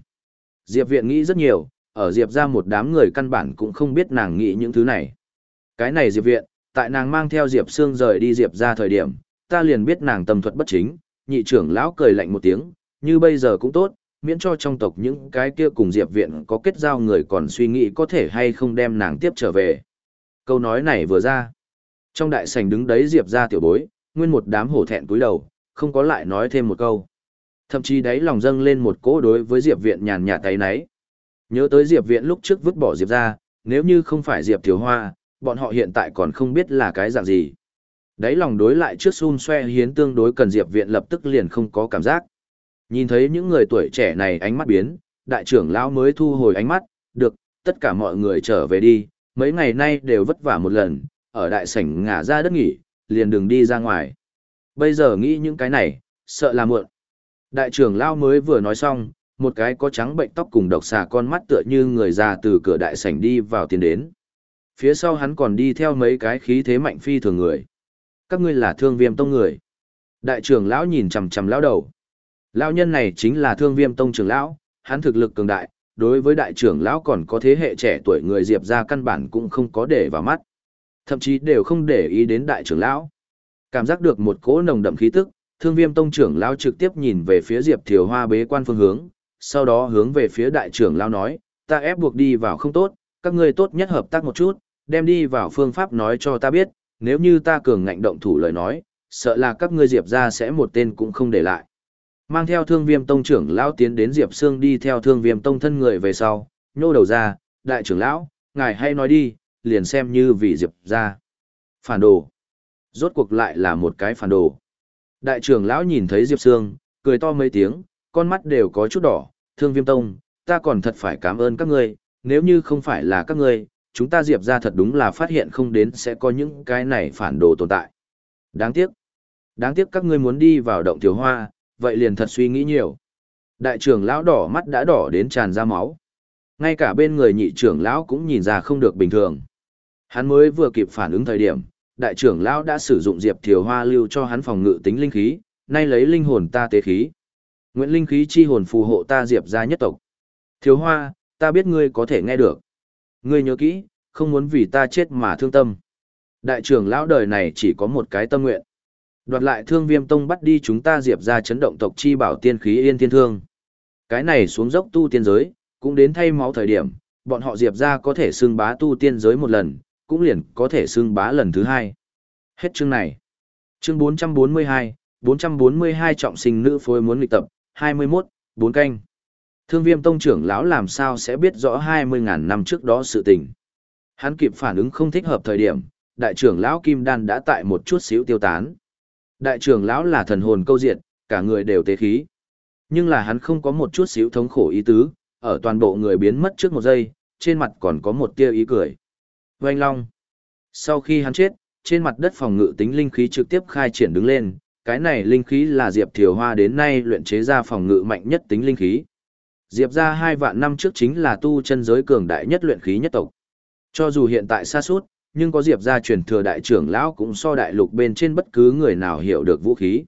Diệp viện nghĩ rất nhiều, ở Diệp ra một đám người căn bản cũng không biết nàng nghĩ những thứ này. Cái này Diệp viện, tại nàng mang theo Diệp Sương rời đi Diệp ra thời điểm, ta liền biết nàng tâm thuật bất chính, nhị trưởng lão cười lạnh một tiếng, như bây giờ cũng tốt, miễn cho trong tộc những cái kia cùng Diệp viện có kết giao người còn suy nghĩ có thể hay không đem nàng tiếp trở về. Câu nói này vừa ra. Trong đại sảnh đứng đấy Diệp ra tiểu bối, nguyên một đám hổ thẹn cúi đầu, không có lại nói thêm một câu. Thậm chí đấy lòng dâng lên một cỗ đối với Diệp viện nhàn nhạt tay náy. Nhớ tới Diệp viện lúc trước vứt bỏ Diệp ra, nếu như không phải Diệp Thiếu Hoa, bọn họ hiện tại còn không biết là cái dạng gì. Đấy lòng đối lại trước xun xoe hiến tương đối cần Diệp viện lập tức liền không có cảm giác. Nhìn thấy những người tuổi trẻ này ánh mắt biến, đại trưởng lão mới thu hồi ánh mắt, được, tất cả mọi người trở về đi, mấy ngày nay đều vất vả một lần, ở đại sảnh ngả ra đất nghỉ, liền đừng đi ra ngoài. Bây giờ nghĩ những cái này, sợ là muộn. Đại trưởng lão mới vừa nói xong, một cái có trắng bệnh tóc cùng độc xà con mắt tựa như người già từ cửa đại sảnh đi vào tiền đến. Phía sau hắn còn đi theo mấy cái khí thế mạnh phi thường người. Các ngươi là thương viêm tông người. Đại trưởng lão nhìn chằm chằm lão đầu. Lão nhân này chính là thương viêm tông trưởng lão, hắn thực lực cường đại, đối với đại trưởng lão còn có thế hệ trẻ tuổi người Diệp ra căn bản cũng không có để vào mắt. Thậm chí đều không để ý đến đại trưởng lão. Cảm giác được một cỗ nồng đậm khí tức, thương viêm tông trưởng lão trực tiếp nhìn về phía Diệp Thiều Hoa bế quan phương hướng, sau đó hướng về phía đại trưởng lão nói, ta ép buộc đi vào không tốt, các ngươi tốt nhất hợp tác một chút, đem đi vào phương pháp nói cho ta biết, nếu như ta cường ngạnh động thủ lời nói, sợ là các ngươi Diệp ra sẽ một tên cũng không để lại. Mang theo thương viêm tông trưởng lão tiến đến Diệp Sương đi theo thương viêm tông thân người về sau, nhô đầu ra, đại trưởng lão, ngài hay nói đi, liền xem như vì Diệp ra. Phản đồ. Rốt cuộc lại là một cái phản đồ. Đại trưởng lão nhìn thấy Diệp Sương, cười to mấy tiếng, con mắt đều có chút đỏ, thương viêm tông, ta còn thật phải cảm ơn các ngươi, nếu như không phải là các ngươi, chúng ta Diệp ra thật đúng là phát hiện không đến sẽ có những cái này phản đồ tồn tại. Đáng tiếc. Đáng tiếc các ngươi muốn đi vào động tiểu hoa, vậy liền thật suy nghĩ nhiều. Đại trưởng lão đỏ mắt đã đỏ đến tràn ra máu. Ngay cả bên người nhị trưởng lão cũng nhìn ra không được bình thường. Hắn mới vừa kịp phản ứng thời điểm, đại trưởng lão đã sử dụng diệp thiều hoa lưu cho hắn phòng ngự tính linh khí, nay lấy linh hồn ta tế khí. nguyễn linh khí chi hồn phù hộ ta diệp ra nhất tộc. Thiếu hoa, ta biết ngươi có thể nghe được. Ngươi nhớ kỹ, không muốn vì ta chết mà thương tâm. Đại trưởng lão đời này chỉ có một cái tâm nguyện. Đoạt lại thương viêm tông bắt đi chúng ta diệp ra chấn động tộc chi bảo tiên khí yên thiên thương. Cái này xuống dốc tu tiên giới, cũng đến thay máu thời điểm, bọn họ diệp ra có thể xưng bá tu tiên giới một lần, cũng liền có thể xưng bá lần thứ hai. Hết chương này. Chương 442, 442 trọng sinh nữ phối muốn lịch tập, 21, 4 canh. Thương viêm tông trưởng lão làm sao sẽ biết rõ 20.000 năm trước đó sự tình. Hắn kịp phản ứng không thích hợp thời điểm, đại trưởng lão Kim Đan đã tại một chút xíu tiêu tán. Đại trưởng lão là thần hồn câu diện, cả người đều tế khí. Nhưng là hắn không có một chút xíu thống khổ ý tứ, ở toàn bộ người biến mất trước một giây, trên mặt còn có một tia ý cười. Oanh long. Sau khi hắn chết, trên mặt đất phòng ngự tính linh khí trực tiếp khai triển đứng lên, cái này linh khí là Diệp Thiều Hoa đến nay luyện chế ra phòng ngự mạnh nhất tính linh khí. Diệp ra hai vạn năm trước chính là tu chân giới cường đại nhất luyện khí nhất tộc. Cho dù hiện tại xa suốt, nhưng có Diệp gia truyền thừa đại trưởng lão cũng so đại lục bên trên bất cứ người nào hiểu được vũ khí.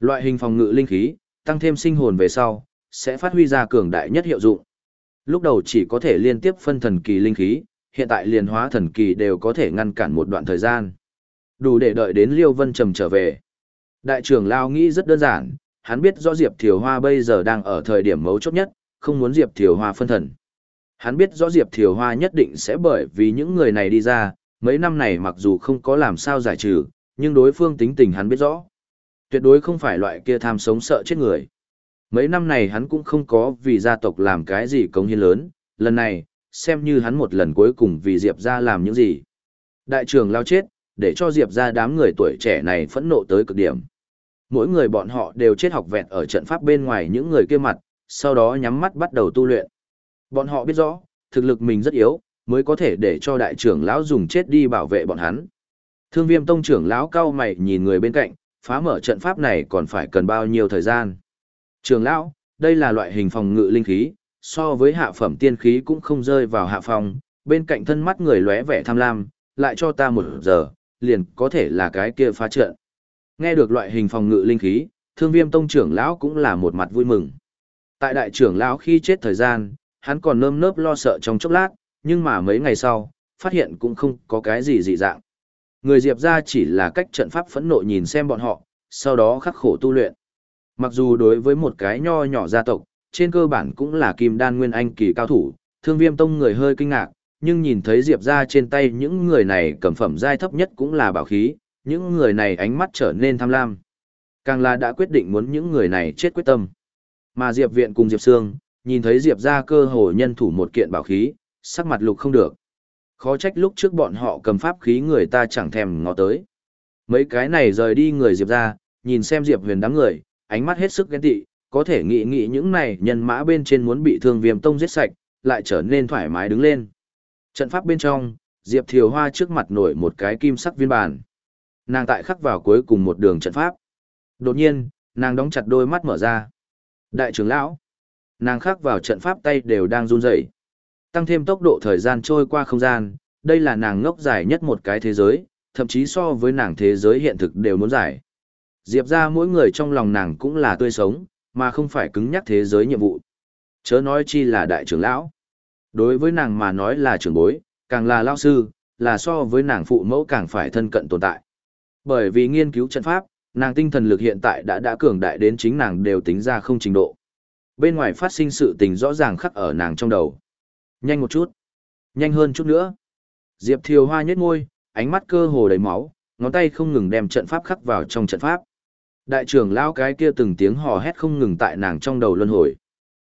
Loại hình phòng ngự linh khí, tăng thêm sinh hồn về sau, sẽ phát huy ra cường đại nhất hiệu dụng. Lúc đầu chỉ có thể liên tiếp phân thần kỳ linh khí, hiện tại liền hóa thần kỳ đều có thể ngăn cản một đoạn thời gian. Đủ để đợi đến Liêu Vân Trầm trở về. Đại trưởng lão nghĩ rất đơn giản, hắn biết rõ Diệp Thiều Hoa bây giờ đang ở thời điểm mấu chốt nhất, không muốn Diệp Thiều Hoa phân thần. Hắn biết rõ Diệp Thiều Hoa nhất định sẽ bởi vì những người này đi ra, mấy năm này mặc dù không có làm sao giải trừ, nhưng đối phương tính tình hắn biết rõ. Tuyệt đối không phải loại kia tham sống sợ chết người. Mấy năm này hắn cũng không có vì gia tộc làm cái gì cống hiến lớn, lần này, xem như hắn một lần cuối cùng vì Diệp ra làm những gì. Đại trưởng lao chết, để cho Diệp ra đám người tuổi trẻ này phẫn nộ tới cực điểm. Mỗi người bọn họ đều chết học vẹn ở trận pháp bên ngoài những người kia mặt, sau đó nhắm mắt bắt đầu tu luyện. Bọn họ biết rõ, thực lực mình rất yếu, mới có thể để cho đại trưởng lão dùng chết đi bảo vệ bọn hắn. Thương viêm tông trưởng lão cao mày nhìn người bên cạnh, phá mở trận pháp này còn phải cần bao nhiêu thời gian. Trưởng lão, đây là loại hình phòng ngự linh khí, so với hạ phẩm tiên khí cũng không rơi vào hạ phòng, bên cạnh thân mắt người lóe vẻ tham lam, lại cho ta một giờ, liền có thể là cái kia phá trận. Nghe được loại hình phòng ngự linh khí, thương viêm tông trưởng lão cũng là một mặt vui mừng. Tại đại trưởng lão khi chết thời gian, hắn còn nơm nớp lo sợ trong chốc lát, nhưng mà mấy ngày sau, phát hiện cũng không có cái gì dị dạng. Người Diệp ra chỉ là cách trận pháp phẫn nộ nhìn xem bọn họ, sau đó khắc khổ tu luyện. Mặc dù đối với một cái nho nhỏ gia tộc, trên cơ bản cũng là kim đan nguyên anh kỳ cao thủ, thương viêm tông người hơi kinh ngạc, nhưng nhìn thấy Diệp ra trên tay những người này cầm phẩm giai thấp nhất cũng là bảo khí, những người này ánh mắt trở nên tham lam. Càng là đã quyết định muốn những người này chết quyết tâm. Mà Diệp viện cùng Diệp Sương, nhìn thấy Diệp ra cơ hồ nhân thủ một kiện bảo khí, sắc mặt lục không được. Khó trách lúc trước bọn họ cầm pháp khí người ta chẳng thèm ngó tới. Mấy cái này rời đi người Diệp ra, nhìn xem Diệp huyền đám người, ánh mắt hết sức ghen tị, có thể nghĩ nghĩ những này nhân mã bên trên muốn bị thương viêm tông giết sạch, lại trở nên thoải mái đứng lên. Trận pháp bên trong, Diệp Thiều Hoa trước mặt nổi một cái kim sắc viên bản. Nàng tại khắc vào cuối cùng một đường trận pháp. Đột nhiên, nàng đóng chặt đôi mắt mở ra. Đại trưởng lão, nàng khắc vào trận pháp tay đều đang run rẩy. Tăng thêm tốc độ thời gian trôi qua không gian, đây là nàng ngốc dài nhất một cái thế giới, thậm chí so với nàng thế giới hiện thực đều muốn giải. Diệp ra mỗi người trong lòng nàng cũng là tươi sống, mà không phải cứng nhắc thế giới nhiệm vụ. Chớ nói chi là đại trưởng lão. Đối với nàng mà nói là trưởng bối, càng là lao sư, là so với nàng phụ mẫu càng phải thân cận tồn tại. Bởi vì nghiên cứu trận pháp, nàng tinh thần lực hiện tại đã đã cường đại đến chính nàng đều tính ra không trình độ. Bên ngoài phát sinh sự tình rõ ràng khắc ở nàng trong đầu. Nhanh một chút. Nhanh hơn chút nữa. Diệp Thiều Hoa nhếch môi, ánh mắt cơ hồ đầy máu, ngón tay không ngừng đem trận pháp khắc vào trong trận pháp. Đại trưởng lão cái kia từng tiếng hò hét không ngừng tại nàng trong đầu luân hồi.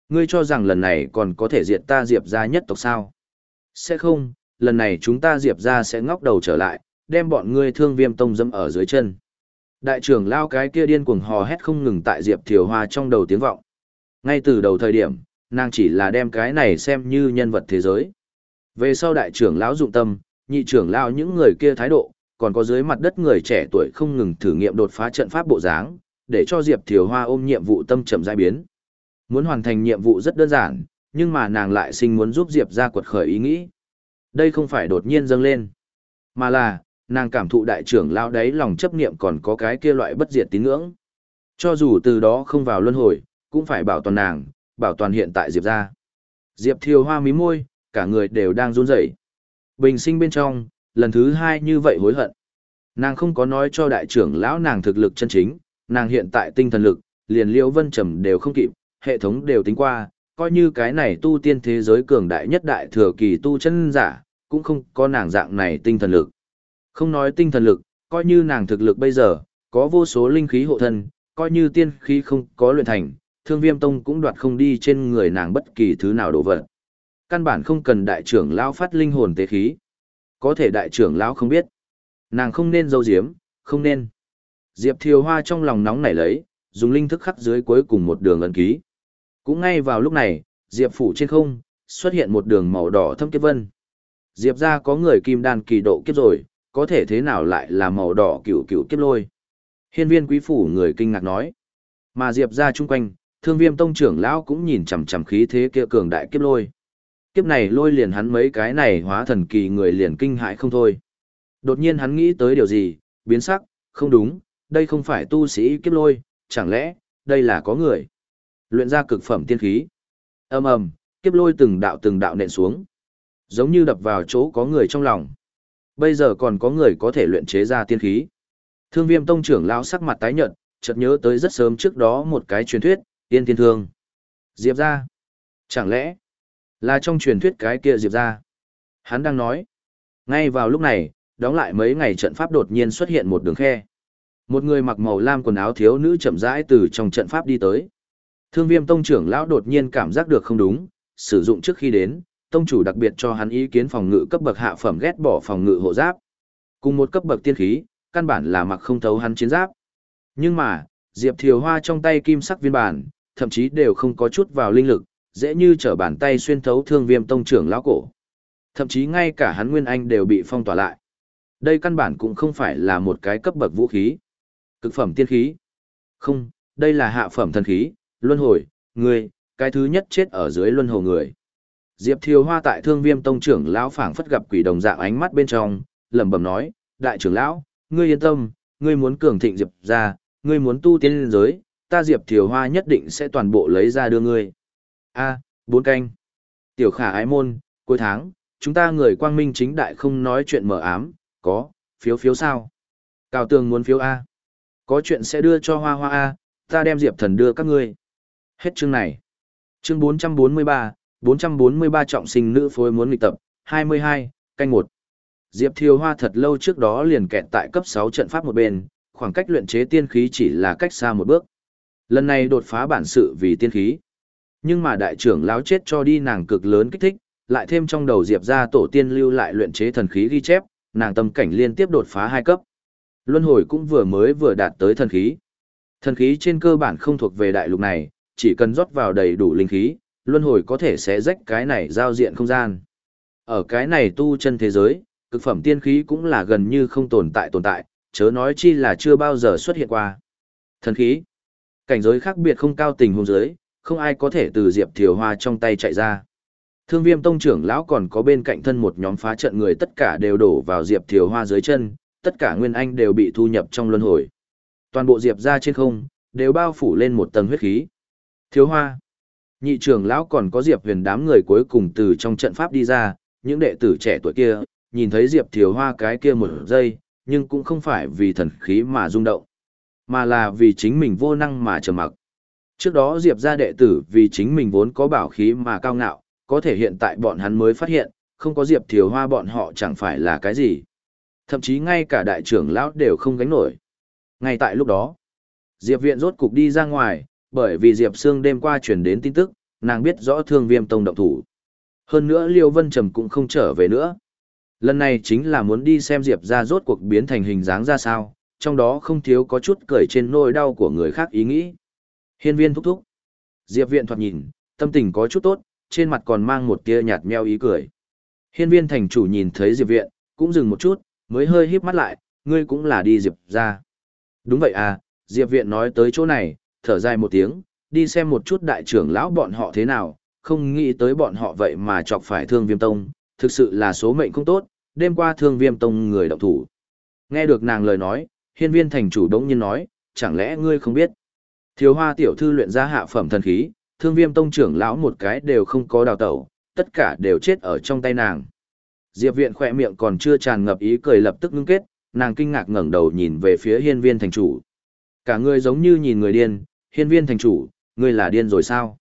Ngươi cho rằng lần này còn có thể diệt ta Diệp gia nhất tộc sao? Sẽ không, lần này chúng ta Diệp gia sẽ ngóc đầu trở lại, đem bọn ngươi thương viêm tông dâm ở dưới chân. Đại trưởng lao cái kia điên cuồng hò hét không ngừng tại Diệp Thiều Hoa trong đầu tiếng vọng. Ngay từ đầu thời điểm, nàng chỉ là đem cái này xem như nhân vật thế giới. Về sau đại trưởng lão dụng tâm, nhị trưởng lao những người kia thái độ, còn có dưới mặt đất người trẻ tuổi không ngừng thử nghiệm đột phá trận pháp bộ dáng, để cho Diệp Thiều Hoa ôm nhiệm vụ tâm trầm giai biến. Muốn hoàn thành nhiệm vụ rất đơn giản, nhưng mà nàng lại sinh muốn giúp Diệp ra quật khởi ý nghĩ. Đây không phải đột nhiên dâng lên, mà là, nàng cảm thụ đại trưởng lão đấy lòng chấp niệm còn có cái kia loại bất diệt tín ngưỡng. Cho dù từ đó không vào luân hồi, cũng phải bảo toàn nàng, bảo toàn hiện tại Diệp ra. Diệp Thiều Hoa mí môi, cả người đều đang run rẩy. Bình sinh bên trong, lần thứ hai như vậy hối hận. Nàng không có nói cho đại trưởng lão nàng thực lực chân chính, nàng hiện tại tinh thần lực, liền liễu vân trầm đều không kịp, hệ thống đều tính qua, coi như cái này tu tiên thế giới cường đại nhất đại thừa kỳ tu chân giả, cũng không có nàng dạng này tinh thần lực. Không nói tinh thần lực, coi như nàng thực lực bây giờ, có vô số linh khí hộ thân, coi như tiên khí không có luyện thành, thương viêm tông cũng đoạt không đi trên người nàng bất kỳ thứ nào đổ vật. Căn bản không cần đại trưởng lão phát linh hồn tế khí. Có thể đại trưởng lão không biết. Nàng không nên dâu diếm, không nên. Diệp Thiều Hoa trong lòng nóng nảy lấy, dùng linh thức khắc dưới cuối cùng một đường ấn ký. Cũng ngay vào lúc này, Diệp phủ trên không, xuất hiện một đường màu đỏ thâm kiếp vân. Diệp ra có người kim đan kỳ độ kiếp rồi, có thể thế nào lại là màu đỏ cựu cựu kiếp lôi. Hiên viên quý phủ người kinh ngạc nói. Mà Diệp ra chung quanh, thương viêm tông trưởng lão cũng nhìn chằm chằm khí thế kia cường đại kiếp lôi. Kiếp này lôi liền hắn mấy cái này hóa thần kỳ người liền kinh hãi không thôi. Đột nhiên hắn nghĩ tới điều gì, biến sắc, không đúng, đây không phải tu sĩ kiếp lôi, chẳng lẽ, đây là có người. Luyện ra cực phẩm tiên khí. ầm ầm, kiếp lôi từng đạo từng đạo nện xuống. Giống như đập vào chỗ có người trong lòng. Bây giờ còn có người có thể luyện chế ra tiên khí. Thương viêm tông trưởng lão sắc mặt tái nhợt, chợt nhớ tới rất sớm trước đó một cái truyền thuyết, tiên thiên thương. Diệp ra. Chẳng lẽ, là trong truyền thuyết cái kia Diệp ra? Hắn đang nói. Ngay vào lúc này, đóng lại mấy ngày trận pháp đột nhiên xuất hiện một đường khe. Một người mặc màu lam quần áo thiếu nữ chậm rãi từ trong trận pháp đi tới. Thương viêm tông trưởng lão đột nhiên cảm giác được không đúng, sử dụng trước khi đến, tông chủ đặc biệt cho hắn ý kiến phòng ngự cấp bậc hạ phẩm ghét bỏ phòng ngự hộ giáp. Cùng một cấp bậc tiên khí, căn bản là mặc không thấu hắn chiến giáp. Nhưng mà, Diệp Thiều Hoa trong tay kim sắc viên bản, thậm chí đều không có chút vào linh lực, dễ như trở bàn tay xuyên thấu thương viêm tông trưởng lão cổ. Thậm chí ngay cả hắn nguyên anh đều bị phong tỏa lại. Đây căn bản cũng không phải là một cái cấp bậc vũ khí. Cực phẩm tiên khí. Không, đây là hạ phẩm thần khí, luân hồi, người, cái thứ nhất chết ở dưới luân hồi người. Diệp Thiều Hoa tại Thương Viêm Tông trưởng lão phảng phất gặp quỷ đồng dạng ánh mắt bên trong, lẩm bẩm nói, "Đại trưởng lão, ngươi yên tâm, ngươi muốn cường thịnh Diệp gia, ngươi muốn tu tiên lên giới, ta Diệp Thiều Hoa nhất định sẽ toàn bộ lấy ra đưa ngươi." A, bốn canh. Tiểu Khả ái môn, cuối tháng, chúng ta người quang minh chính đại không nói chuyện mờ ám, có, phiếu phiếu sao? Cao Tường muốn phiếu A. Có chuyện sẽ đưa cho Hoa Hoa A, ta đem Diệp Thần đưa các ngươi. Hết chương này. Chương 443, 443 trọng sinh nữ phối muốn nghịch tập, 22, canh 1. Diệp Thiều Hoa thật lâu trước đó liền kẹt tại cấp 6 trận pháp một bên, khoảng cách luyện chế tiên khí chỉ là cách xa một bước. Lần này đột phá bản sự vì tiên khí. Nhưng mà đại trưởng lão chết cho đi nàng cực lớn kích thích, lại thêm trong đầu Diệp ra tổ tiên lưu lại luyện chế thần khí ghi chép, nàng tâm cảnh liên tiếp đột phá hai cấp. Luân hồi cũng vừa mới vừa đạt tới thần khí. Thần khí trên cơ bản không thuộc về đại lục này, chỉ cần rót vào đầy đủ linh khí, luân hồi có thể sẽ rách cái này giao diện không gian. Ở cái này tu chân thế giới, cực phẩm tiên khí cũng là gần như không tồn tại tồn tại, chớ nói chi là chưa bao giờ xuất hiện qua. Thần khí. Cảnh giới khác biệt không cao tình huống giới, không ai có thể từ Diệp Thiều Hoa trong tay chạy ra. Thương Viêm tông trưởng lão còn có bên cạnh thân một nhóm phá trận người tất cả đều đổ vào Diệp Thiều Hoa dưới chân, tất cả nguyên anh đều bị thu nhập trong luân hồi. Toàn bộ Diệp ra trên không, đều bao phủ lên một tầng huyết khí. Thiếu Hoa. Nhị trưởng lão còn có Diệp Huyền đám người cuối cùng từ trong trận pháp đi ra, những đệ tử trẻ tuổi kia, nhìn thấy Diệp Thiều Hoa cái kia một giây, nhưng cũng không phải vì thần khí mà rung động, mà là vì chính mình vô năng mà trầm mặc. Trước đó Diệp gia đệ tử vì chính mình vốn có bảo khí mà cao ngạo, có thể hiện tại bọn hắn mới phát hiện, không có Diệp Thiều Hoa bọn họ chẳng phải là cái gì. Thậm chí ngay cả đại trưởng lão đều không gánh nổi. Ngay tại lúc đó, Diệp viện rốt cục đi ra ngoài, bởi vì Diệp Sương đêm qua truyền đến tin tức, nàng biết rõ thương viêm tông động thủ. Hơn nữa Liêu Vân Trầm cũng không trở về nữa. Lần này chính là muốn đi xem Diệp ra rốt cuộc biến thành hình dáng ra sao, trong đó không thiếu có chút cười trên nỗi đau của người khác ý nghĩ. Hiên viên thúc thúc. Diệp viện thoạt nhìn, tâm tình có chút tốt, trên mặt còn mang một tia nhạt meo ý cười. Hiên viên thành chủ nhìn thấy Diệp viện, cũng dừng một chút, mới hơi híp mắt lại, ngươi cũng là đi Diệp ra. Đúng vậy à, Diệp viện nói tới chỗ này, thở dài một tiếng, đi xem một chút đại trưởng lão bọn họ thế nào, không nghĩ tới bọn họ vậy mà chọc phải thương viêm tông, thực sự là số mệnh không tốt, đêm qua thương viêm tông người động thủ. Nghe được nàng lời nói, hiên viên thành chủ đống nhiên nói, chẳng lẽ ngươi không biết. Thiếu hoa tiểu thư luyện ra hạ phẩm thần khí, thương viêm tông trưởng lão một cái đều không có đào tẩu, tất cả đều chết ở trong tay nàng. Diệp viện khỏe miệng còn chưa tràn ngập ý cười lập tức ngưng kết, nàng kinh ngạc ngẩng đầu nhìn về phía hiên viên thành chủ. Cả người giống như nhìn người điên, hiên viên thành chủ, ngươi là điên rồi sao?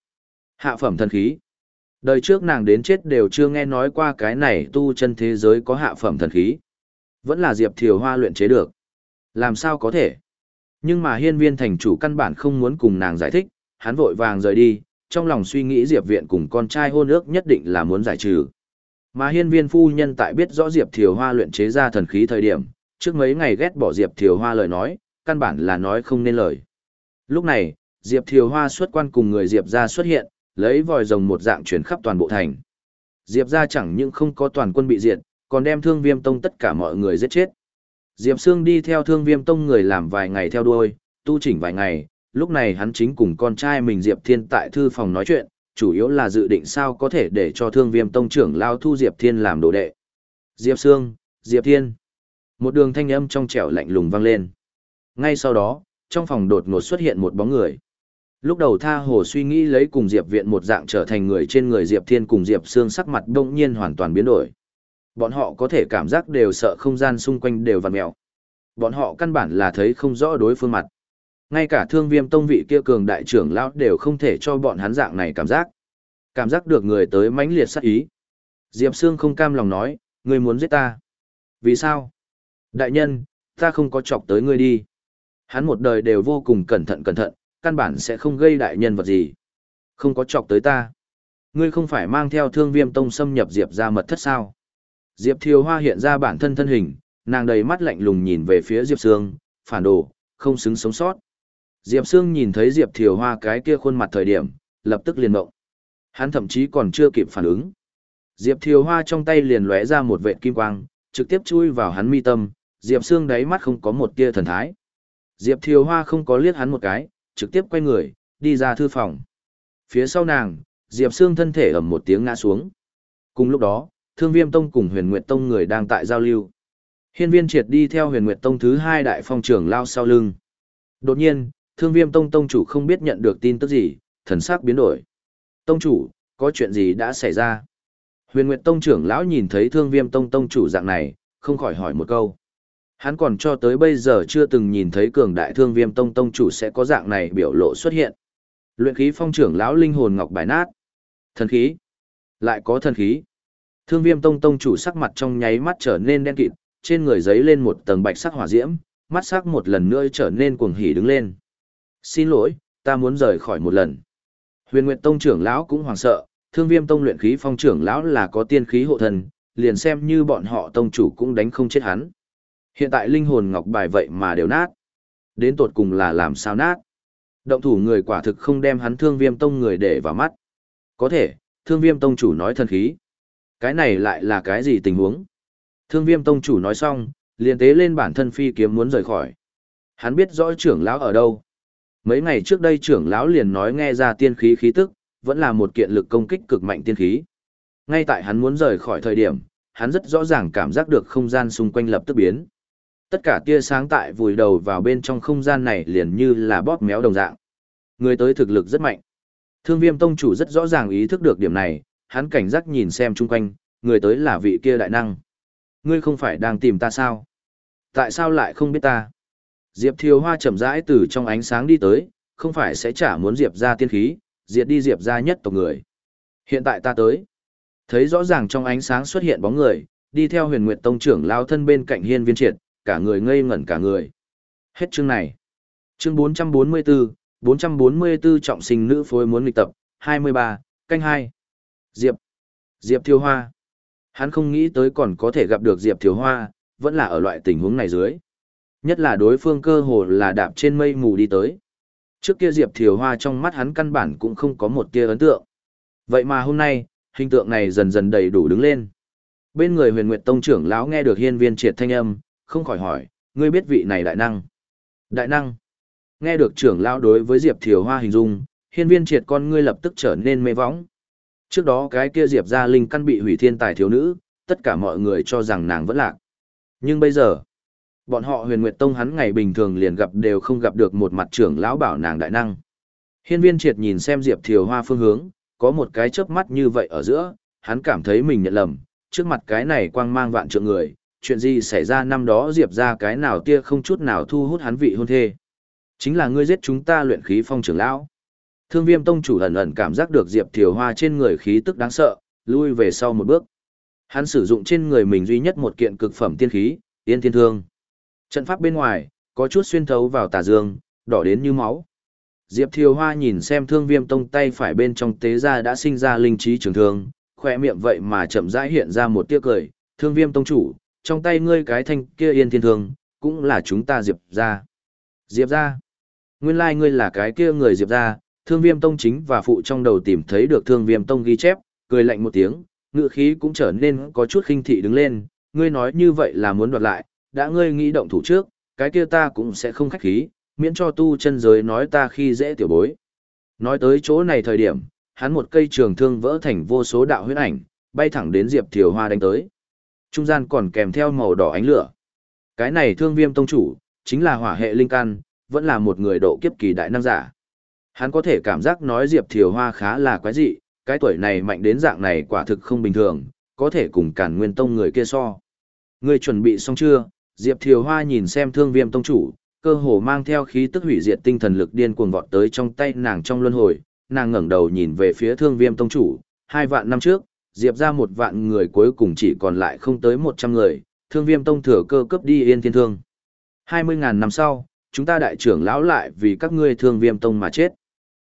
Hạ phẩm thần khí. Đời trước nàng đến chết đều chưa nghe nói qua cái này tu chân thế giới có hạ phẩm thần khí. Vẫn là Diệp Thiều Hoa luyện chế được. Làm sao có thể? Nhưng mà hiên viên thành chủ căn bản không muốn cùng nàng giải thích, hắn vội vàng rời đi, trong lòng suy nghĩ Diệp viện cùng con trai hôn ước nhất định là muốn giải trừ. Mà hiên viên phu nhân tại biết rõ Diệp Thiều Hoa luyện chế ra thần khí thời điểm, trước mấy ngày ghét bỏ Diệp Thiều Hoa lời nói, căn bản là nói không nên lời. Lúc này, Diệp Thiều Hoa xuất quan cùng người Diệp ra xuất hiện, lấy vòi rồng một dạng chuyển khắp toàn bộ thành. Diệp ra chẳng những không có toàn quân bị diệt, còn đem thương viêm tông tất cả mọi người giết chết. Diệp Sương đi theo thương viêm tông người làm vài ngày theo đuôi, tu chỉnh vài ngày, lúc này hắn chính cùng con trai mình Diệp Thiên tại thư phòng nói chuyện, chủ yếu là dự định sao có thể để cho thương viêm tông trưởng lao thu Diệp Thiên làm đồ đệ. Diệp Sương, Diệp Thiên. Một đường thanh âm trong trẻo lạnh lùng vang lên. Ngay sau đó, trong phòng đột ngột xuất hiện một bóng người. Lúc đầu tha hồ suy nghĩ lấy cùng Diệp Viện một dạng trở thành người trên người Diệp Thiên cùng Diệp Sương sắc mặt đông nhiên hoàn toàn biến đổi. Bọn họ có thể cảm giác đều sợ không gian xung quanh đều vặn mèo. Bọn họ căn bản là thấy không rõ đối phương mặt. Ngay cả thương viêm tông vị kia cường đại trưởng lão đều không thể cho bọn hắn dạng này cảm giác. Cảm giác được người tới mãnh liệt sát ý. Diệp Sương không cam lòng nói, người muốn giết ta. Vì sao? Đại nhân, ta không có chọc tới ngươi đi. Hắn một đời đều vô cùng cẩn thận cẩn thận, căn bản sẽ không gây đại nhân vật gì. Không có chọc tới ta. Ngươi không phải mang theo thương viêm tông xâm nhập Diệp ra mật thất sao. Diệp Thiều Hoa hiện ra bản thân thân hình, nàng đầy mắt lạnh lùng nhìn về phía Diệp Sương, phản đồ, không xứng sống sót. Diệp Sương nhìn thấy Diệp Thiều Hoa cái kia khuôn mặt thời điểm, lập tức liền động. Hắn thậm chí còn chưa kịp phản ứng. Diệp Thiều Hoa trong tay liền lóe ra một vệt kim quang, trực tiếp chui vào hắn mi tâm, Diệp Sương đáy mắt không có một tia thần thái. Diệp Thiều Hoa không có liếc hắn một cái, trực tiếp quay người, đi ra thư phòng. Phía sau nàng, Diệp Sương thân thể ầm một tiếng ngã xuống. Cùng lúc đó, Thương Viêm Tông cùng Huyền Nguyệt Tông người đang tại giao lưu. Hiên Viên Triệt đi theo Huyền Nguyệt Tông thứ hai đại phong trưởng lao sau lưng. Đột nhiên, Thương Viêm Tông tông chủ không biết nhận được tin tức gì, thần sắc biến đổi. Tông chủ, có chuyện gì đã xảy ra? Huyền Nguyệt Tông trưởng lão nhìn thấy Thương Viêm Tông tông chủ dạng này, không khỏi hỏi một câu. Hắn còn cho tới bây giờ chưa từng nhìn thấy cường đại Thương Viêm Tông tông chủ sẽ có dạng này biểu lộ xuất hiện. Luyện khí phong trưởng lão linh hồn ngọc bài nát. Thần khí. Lại có thần khí. Thương Viêm Tông tông chủ sắc mặt trong nháy mắt trở nên đen kịt, trên người giấy lên một tầng bạch sắc hỏa diễm, mắt sắc một lần nữa trở nên cuồng hỉ đứng lên. Xin lỗi, ta muốn rời khỏi một lần. Huyền Nguyệt Tông trưởng lão cũng hoảng sợ, Thương Viêm Tông luyện khí phong trưởng lão là có tiên khí hộ thần, liền xem như bọn họ tông chủ cũng đánh không chết hắn. Hiện tại linh hồn ngọc bài vậy mà đều nát. Đến tột cùng là làm sao nát? Động thủ người quả thực không đem hắn Thương Viêm Tông người để vào mắt. Có thể, Thương Viêm Tông chủ nói thần khí. Cái này lại là cái gì tình huống? Thương Viêm Tông chủ nói xong, liền tế lên bản thân phi kiếm muốn rời khỏi. Hắn biết rõ trưởng lão ở đâu. Mấy ngày trước đây trưởng lão liền nói nghe ra tiên khí khí tức, vẫn là một kiện lực công kích cực mạnh tiên khí. Ngay tại hắn muốn rời khỏi thời điểm, hắn rất rõ ràng cảm giác được không gian xung quanh lập tức biến. Tất cả tia sáng tại vùi đầu vào bên trong không gian này liền như là bóp méo đồng dạng. Người tới thực lực rất mạnh. Thương viêm tông chủ rất rõ ràng ý thức được điểm này, hắn cảnh giác nhìn xem chung quanh, người tới là vị kia đại năng. Ngươi không phải đang tìm ta sao? Tại sao lại không biết ta? Diệp Thiều Hoa chậm rãi từ trong ánh sáng đi tới, không phải sẽ chả muốn Diệp ra tiên khí, diệt đi Diệp ra nhất tộc người. Hiện tại ta tới. Thấy rõ ràng trong ánh sáng xuất hiện bóng người, đi theo huyền nguyệt tông trưởng lao thân bên cạnh hiên viên triệt, cả người ngây ngẩn cả người. Hết chương này. Chương 444, 444 trọng sinh nữ phối muốn nghịch tập, 23, canh 2. Diệp. Diệp Thiều Hoa. Hắn không nghĩ tới còn có thể gặp được Diệp Thiều Hoa, vẫn là ở loại tình huống này dưới. Nhất là đối phương cơ hồ là đạp trên mây mù đi tới. Trước kia Diệp Thiều Hoa trong mắt hắn căn bản cũng không có một tia ấn tượng. Vậy mà hôm nay, hình tượng này dần dần đầy đủ đứng lên. Bên người huyền nguyệt tông trưởng lão nghe được hiên viên triệt thanh âm, không khỏi hỏi, ngươi biết vị này đại năng. Đại năng. Nghe được trưởng lão đối với Diệp Thiều Hoa hình dung, hiên viên triệt con ngươi lập tức trở nên mê võng. Trước đó cái kia Diệp gia linh căn bị hủy thiên tài thiếu nữ, tất cả mọi người cho rằng nàng vẫn lạc. Nhưng bây giờ, bọn họ huyền nguyệt tông hắn ngày bình thường liền gặp đều không gặp được một mặt trưởng lão bảo nàng đại năng. Hiên viên triệt nhìn xem Diệp Thiều Hoa phương hướng, có một cái chớp mắt như vậy ở giữa, hắn cảm thấy mình nhận lầm, trước mặt cái này quang mang vạn trượng người, chuyện gì xảy ra năm đó Diệp ra cái nào tia không chút nào thu hút hắn vị hôn thê. Chính là ngươi giết chúng ta luyện khí phong trưởng lão. Thương viêm tông chủ ẩn ẩn cảm giác được Diệp Thiều Hoa trên người khí tức đáng sợ, lui về sau một bước. Hắn sử dụng trên người mình duy nhất một kiện cực phẩm tiên khí, tiên thiên thương. Trận pháp bên ngoài, có chút xuyên thấu vào tà dương, đỏ đến như máu. Diệp Thiều Hoa nhìn xem thương viêm tông tay phải bên trong tế ra đã sinh ra linh trí trường thương, khỏe miệng vậy mà chậm rãi hiện ra một tia cười, thương viêm tông chủ, trong tay ngươi cái thanh kia yên thiên thương, cũng là chúng ta Diệp ra. Diệp ra. Nguyên lai like ngươi là cái kia người Diệp ra, thương viêm tông chính và phụ trong đầu tìm thấy được thương viêm tông ghi chép, cười lạnh một tiếng, ngựa khí cũng trở nên có chút khinh thị đứng lên, ngươi nói như vậy là muốn đoạt lại, đã ngươi nghĩ động thủ trước, cái kia ta cũng sẽ không khách khí, miễn cho tu chân giới nói ta khi dễ tiểu bối. Nói tới chỗ này thời điểm, hắn một cây trường thương vỡ thành vô số đạo huyết ảnh, bay thẳng đến Diệp Thiều Hoa đánh tới. Trung gian còn kèm theo màu đỏ ánh lửa. Cái này thương viêm tông chủ, chính là hỏa hệ linh căn, vẫn là một người độ kiếp kỳ đại năng giả. Hắn có thể cảm giác nói Diệp Thiều Hoa khá là quái dị, cái tuổi này mạnh đến dạng này quả thực không bình thường, có thể cùng cản nguyên tông người kia so. Người chuẩn bị xong chưa? Diệp Thiều Hoa nhìn xem thương viêm tông chủ, cơ hồ mang theo khí tức hủy diệt tinh thần lực điên cuồng vọt tới trong tay nàng trong luân hồi, nàng ngẩng đầu nhìn về phía thương viêm tông chủ, hai vạn năm trước, Diệp ra một vạn người cuối cùng chỉ còn lại không tới một trăm người, thương viêm tông thừa cơ cấp đi yên thiên thương. Hai mươi ngàn năm sau, chúng ta đại trưởng lão lại vì các ngươi thương viêm tông mà chết.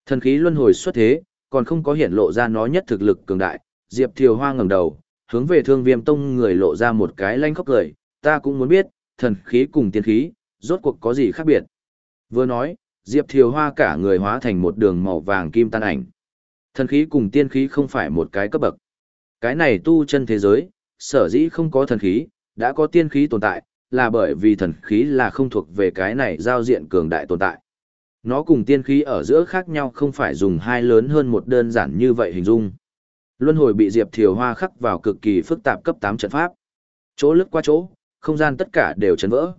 Thần khí luân hồi xuất thế, còn không có hiện lộ ra nó nhất thực lực cường đại, Diệp Thiều Hoa ngẩng đầu, hướng về thương viêm tông người lộ ra một cái lanh khóc cười, ta cũng muốn biết, thần khí cùng tiên khí, rốt cuộc có gì khác biệt. Vừa nói, Diệp Thiều Hoa cả người hóa thành một đường màu vàng kim tan ảnh. Thần khí cùng tiên khí không phải một cái cấp bậc. Cái này tu chân thế giới, sở dĩ không có thần khí, đã có tiên khí tồn tại, là bởi vì thần khí là không thuộc về cái này giao diện cường đại tồn tại. Nó cùng tiên khí ở giữa khác nhau không phải dùng hai lớn hơn một đơn giản như vậy hình dung. Luân hồi bị Diệp Thiều Hoa khắc vào cực kỳ phức tạp cấp 8 trận pháp. Chỗ lướt qua chỗ, không gian tất cả đều chấn vỡ.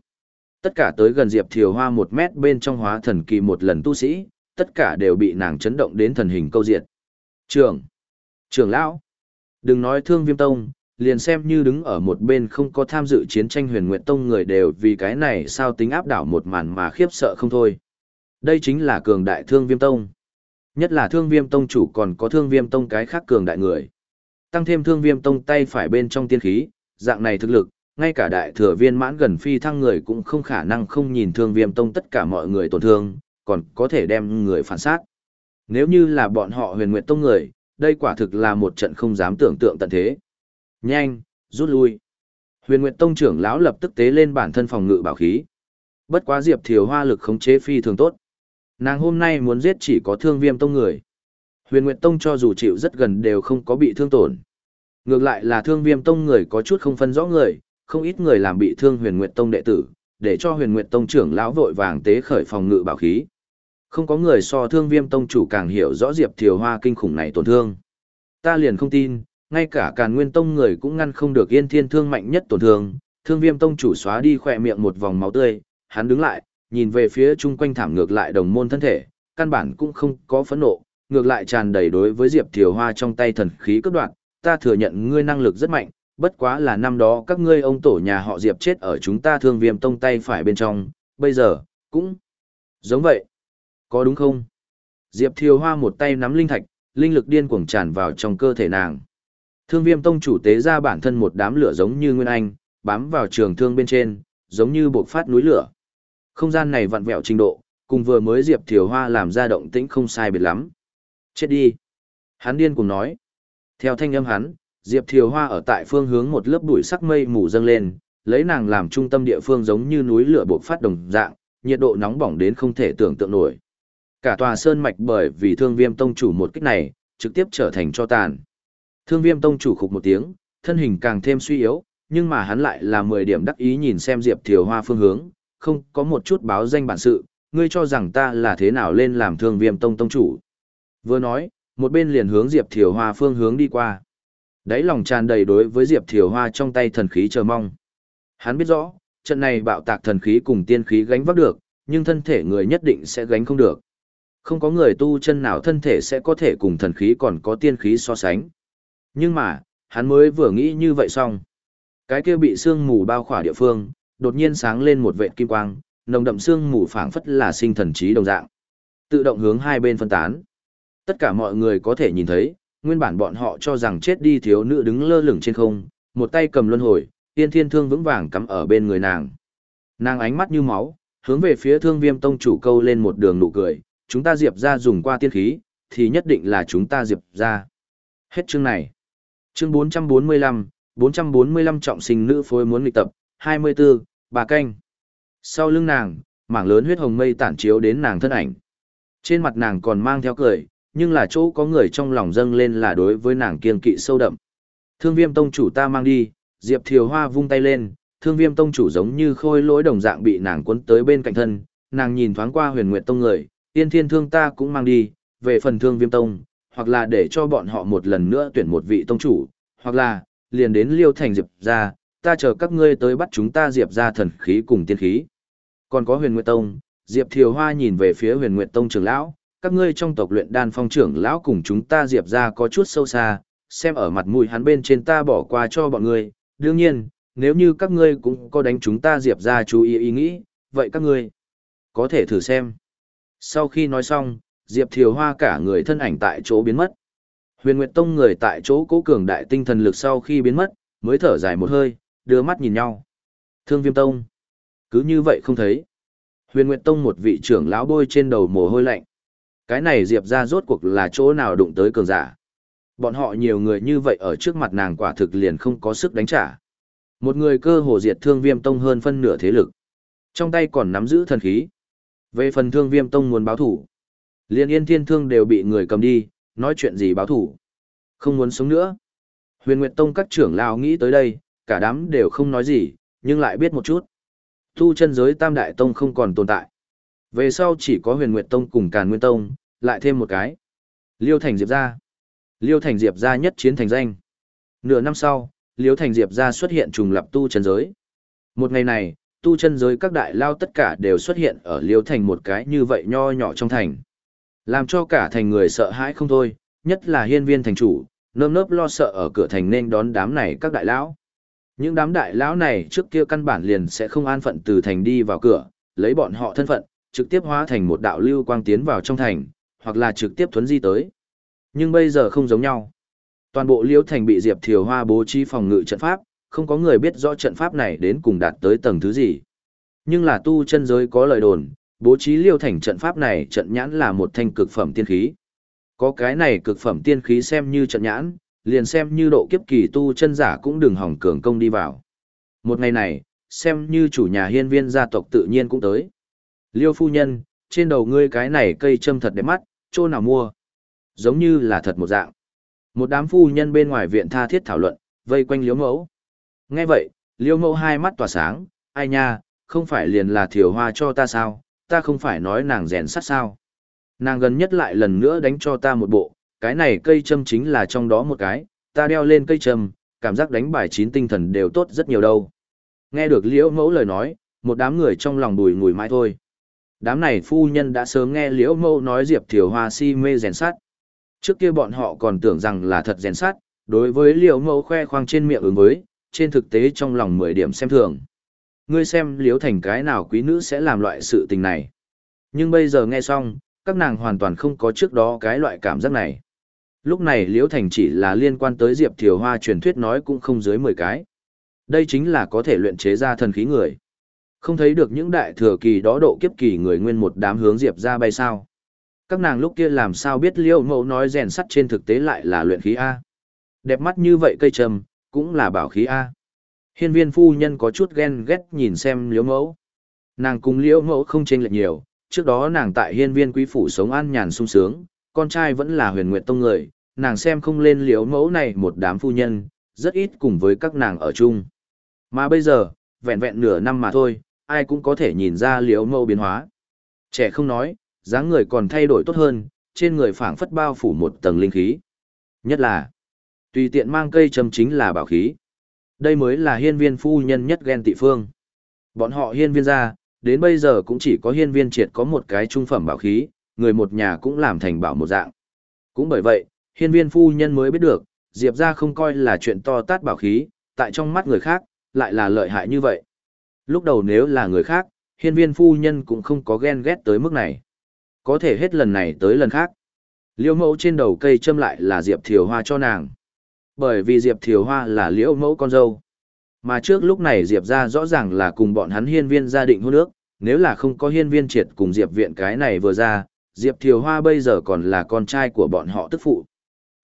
Tất cả tới gần Diệp Thiều Hoa một mét bên trong hóa thần kỳ một lần tu sĩ, tất cả đều bị nàng chấn động đến thần hình câu diệt. Trường! Trường lão! Đừng nói thương viêm tông, liền xem như đứng ở một bên không có tham dự chiến tranh huyền nguyện tông người đều vì cái này sao tính áp đảo một màn mà khiếp sợ không thôi. Đây chính là cường đại thương viêm tông. Nhất là thương viêm tông chủ còn có thương viêm tông cái khác cường đại người. Tăng thêm thương viêm tông tay phải bên trong tiên khí, dạng này thực lực, ngay cả đại thừa viên mãn gần phi thăng người cũng không khả năng không nhìn thương viêm tông tất cả mọi người tổn thương, còn có thể đem người phản sát. Nếu như là bọn họ huyền nguyện tông người, đây quả thực là một trận không dám tưởng tượng tận thế. Nhanh, rút lui. Huyền Nguyệt Tông trưởng lão lập tức tế lên bản thân phòng ngự bảo khí. Bất quá Diệp Thiều Hoa lực khống chế phi thường tốt. Nàng hôm nay muốn giết chỉ có thương viêm tông người. Huyền Nguyệt Tông cho dù chịu rất gần đều không có bị thương tổn. Ngược lại là thương viêm tông người có chút không phân rõ người, không ít người làm bị thương huyền Nguyệt Tông đệ tử, để cho huyền Nguyệt Tông trưởng lão vội vàng tế khởi phòng ngự bảo khí. Không có người so thương viêm tông chủ càng hiểu rõ Diệp Thiều Hoa kinh khủng này tổn thương. Ta liền không tin, ngay cả càn nguyên tông người cũng ngăn không được yên thiên thương mạnh nhất tổn thương, thương viêm tông chủ xóa đi khỏe miệng một vòng máu tươi, hắn đứng lại, nhìn về phía chung quanh thảm ngược lại đồng môn thân thể, căn bản cũng không có phẫn nộ, ngược lại tràn đầy đối với Diệp Thiều Hoa trong tay thần khí cấp đoạn, ta thừa nhận ngươi năng lực rất mạnh, bất quá là năm đó các ngươi ông tổ nhà họ Diệp chết ở chúng ta thương viêm tông tay phải bên trong, bây giờ, cũng giống vậy. Có đúng không? Diệp Thiều Hoa một tay nắm linh thạch, linh lực điên cuồng tràn vào trong cơ thể nàng. Thương viêm tông chủ tế ra bản thân một đám lửa giống như Nguyên Anh, bám vào trường thương bên trên, giống như buộc phát núi lửa. Không gian này vặn vẹo trình độ, cùng vừa mới Diệp Thiều Hoa làm ra động tĩnh không sai biệt lắm. Chết đi. Hắn điên cùng nói. Theo thanh âm hắn, Diệp Thiều Hoa ở tại phương hướng một lớp bụi sắc mây mù dâng lên, lấy nàng làm trung tâm địa phương giống như núi lửa buộc phát đồng dạng, nhiệt độ nóng bỏng đến không thể tưởng tượng nổi. Cả tòa sơn mạch bởi vì thương viêm tông chủ một kích này, trực tiếp trở thành cho tàn. Thương viêm tông chủ khục một tiếng, thân hình càng thêm suy yếu, nhưng mà hắn lại là 10 điểm đắc ý nhìn xem Diệp Thiều Hoa phương hướng, không có một chút báo danh bản sự, ngươi cho rằng ta là thế nào lên làm thương viêm tông tông chủ. Vừa nói, một bên liền hướng Diệp Thiều Hoa phương hướng đi qua. đáy lòng tràn đầy đối với Diệp Thiều Hoa trong tay thần khí chờ mong. Hắn biết rõ, trận này bạo tạc thần khí cùng tiên khí gánh vác được, nhưng thân thể người nhất định sẽ gánh không được. Không có người tu chân nào thân thể sẽ có thể cùng thần khí còn có tiên khí so sánh. Nhưng mà, hắn mới vừa nghĩ như vậy xong. Cái kia bị sương mù bao khỏa địa phương, đột nhiên sáng lên một vệt kim quang, nồng đậm sương mù phảng phất là sinh thần trí đồng dạng. Tự động hướng hai bên phân tán. Tất cả mọi người có thể nhìn thấy, nguyên bản bọn họ cho rằng chết đi thiếu nữ đứng lơ lửng trên không, một tay cầm luân hồi, tiên thiên thương vững vàng cắm ở bên người nàng. Nàng ánh mắt như máu, hướng về phía thương viêm tông chủ câu lên một đường nụ cười, chúng ta diệp ra dùng qua tiên khí, thì nhất định là chúng ta diệp ra. Hết chương này. Chương 445, 445 trọng sinh nữ phối muốn nghịch tập, 24, bà canh. Sau lưng nàng, mảng lớn huyết hồng mây tản chiếu đến nàng thân ảnh. Trên mặt nàng còn mang theo cười, nhưng là chỗ có người trong lòng dâng lên là đối với nàng kiên kỵ sâu đậm. Thương viêm tông chủ ta mang đi, Diệp Thiều Hoa vung tay lên, thương viêm tông chủ giống như khôi lỗi đồng dạng bị nàng cuốn tới bên cạnh thân, nàng nhìn thoáng qua huyền nguyệt tông người, tiên thiên thương ta cũng mang đi, về phần thương viêm tông, hoặc là để cho bọn họ một lần nữa tuyển một vị tông chủ, hoặc là, liền đến liêu thành diệp ra, ta chờ các ngươi tới bắt chúng ta diệp ra thần khí cùng tiên khí. Còn có huyền nguyệt tông, diệp thiều hoa nhìn về phía huyền nguyệt tông trưởng lão, các ngươi trong tộc luyện đan phong trưởng lão cùng chúng ta diệp ra có chút sâu xa, xem ở mặt mũi hắn bên trên ta bỏ qua cho bọn ngươi, đương nhiên, nếu như các ngươi cũng có đánh chúng ta diệp ra chú ý ý nghĩ, vậy các ngươi có thể thử xem. Sau khi nói xong, Diệp Thiều Hoa cả người thân ảnh tại chỗ biến mất. Huyền Nguyệt Tông người tại chỗ cố cường đại tinh thần lực sau khi biến mất, mới thở dài một hơi, đưa mắt nhìn nhau. Thương Viêm Tông. Cứ như vậy không thấy. Huyền Nguyệt Tông một vị trưởng lão bôi trên đầu mồ hôi lạnh. Cái này Diệp ra rốt cuộc là chỗ nào đụng tới cường giả. Bọn họ nhiều người như vậy ở trước mặt nàng quả thực liền không có sức đánh trả. Một người cơ hồ diệt thương viêm tông hơn phân nửa thế lực. Trong tay còn nắm giữ thần khí. Về phần thương viêm tông muốn báo thủ. Liên yên thiên thương đều bị người cầm đi, nói chuyện gì báo thủ. Không muốn sống nữa. Huyền Nguyệt Tông các trưởng lão nghĩ tới đây, cả đám đều không nói gì, nhưng lại biết một chút. Tu chân giới Tam Đại Tông không còn tồn tại. Về sau chỉ có Huyền Nguyệt Tông cùng Càn Nguyên Tông, lại thêm một cái. Liêu Thành Diệp gia. Liêu Thành Diệp gia nhất chiến thành danh. Nửa năm sau, Liêu Thành Diệp gia xuất hiện trùng lập tu chân giới. Một ngày này, tu chân giới các đại lao tất cả đều xuất hiện ở Liêu Thành một cái như vậy nho nhỏ trong thành. Làm cho cả thành người sợ hãi không thôi, nhất là hiên viên thành chủ, nơm nớp lo sợ ở cửa thành nên đón đám này các đại lão. Những đám đại lão này trước kia căn bản liền sẽ không an phận từ thành đi vào cửa, lấy bọn họ thân phận, trực tiếp hóa thành một đạo lưu quang tiến vào trong thành, hoặc là trực tiếp thuấn di tới. Nhưng bây giờ không giống nhau. Toàn bộ liêu thành bị Diệp Thiều Hoa bố trí phòng ngự trận pháp, không có người biết rõ trận pháp này đến cùng đạt tới tầng thứ gì. Nhưng là tu chân giới có lời đồn, bố trí liêu thành trận pháp này trận nhãn là một thanh cực phẩm tiên khí. Có cái này cực phẩm tiên khí xem như trận nhãn, liền xem như độ kiếp kỳ tu chân giả cũng đừng hỏng cường công đi vào. Một ngày này, xem như chủ nhà hiên viên gia tộc tự nhiên cũng tới. Liêu phu nhân, trên đầu ngươi cái này cây châm thật đẹp mắt, chỗ nào mua? Giống như là thật một dạng. Một đám phu nhân bên ngoài viện tha thiết thảo luận, vây quanh liêu mẫu. Nghe vậy, liêu mẫu hai mắt tỏa sáng, ai nha, không phải liền là thiểu hoa cho ta sao, ta không phải nói nàng rèn sắt sao. Nàng gần nhất lại lần nữa đánh cho ta một bộ, cái này cây châm chính là trong đó một cái, ta đeo lên cây châm, cảm giác đánh bài chín tinh thần đều tốt rất nhiều đâu. Nghe được liễu mẫu lời nói, một đám người trong lòng đùi ngùi mãi thôi. Đám này phu nhân đã sớm nghe liễu mẫu nói Diệp Thiều Hoa si mê rèn sắt. Trước kia bọn họ còn tưởng rằng là thật rèn sắt, đối với liễu mẫu khoe khoang trên miệng ứng với, trên thực tế trong lòng 10 điểm xem thường. Ngươi xem liễu thành cái nào quý nữ sẽ làm loại sự tình này. Nhưng bây giờ nghe xong, các nàng hoàn toàn không có trước đó cái loại cảm giác này. Lúc này Liễu Thành chỉ là liên quan tới Diệp Thiều Hoa truyền thuyết nói cũng không dưới 10 cái. Đây chính là có thể luyện chế ra thần khí người. Không thấy được những đại thừa kỳ đó độ kiếp kỳ người nguyên một đám hướng Diệp ra bay sao. Các nàng lúc kia làm sao biết Liễu Mẫu nói rèn sắt trên thực tế lại là luyện khí A. Đẹp mắt như vậy cây trầm, cũng là bảo khí A. Hiên viên phu nhân có chút ghen ghét nhìn xem Liễu Mẫu. Nàng cùng Liễu Mẫu không chênh lệch nhiều, trước đó nàng tại hiên viên quý phủ sống an nhàn sung sướng, con trai vẫn là huyền nguyện tông người, nàng xem không lên liễu mẫu này một đám phu nhân, rất ít cùng với các nàng ở chung. Mà bây giờ, vẹn vẹn nửa năm mà thôi, ai cũng có thể nhìn ra liễu mẫu biến hóa. Trẻ không nói, dáng người còn thay đổi tốt hơn, trên người phảng phất bao phủ một tầng linh khí. Nhất là, tùy tiện mang cây châm chính là bảo khí. Đây mới là hiên viên phu nhân nhất ghen tị phương. Bọn họ hiên viên ra, đến bây giờ cũng chỉ có hiên viên triệt có một cái trung phẩm bảo khí, người một nhà cũng làm thành bảo một dạng. Cũng bởi vậy, hiên viên phu nhân mới biết được, Diệp ra không coi là chuyện to tát bảo khí, tại trong mắt người khác, lại là lợi hại như vậy. Lúc đầu nếu là người khác, hiên viên phu nhân cũng không có ghen ghét tới mức này. Có thể hết lần này tới lần khác. Liễu mẫu trên đầu cây châm lại là Diệp Thiều Hoa cho nàng. Bởi vì Diệp Thiều Hoa là liễu mẫu con dâu. Mà trước lúc này Diệp ra rõ ràng là cùng bọn hắn hiên viên gia định hôn ước, nếu là không có hiên viên triệt cùng Diệp viện cái này vừa ra, Diệp Thiều Hoa bây giờ còn là con trai của bọn họ tức phụ.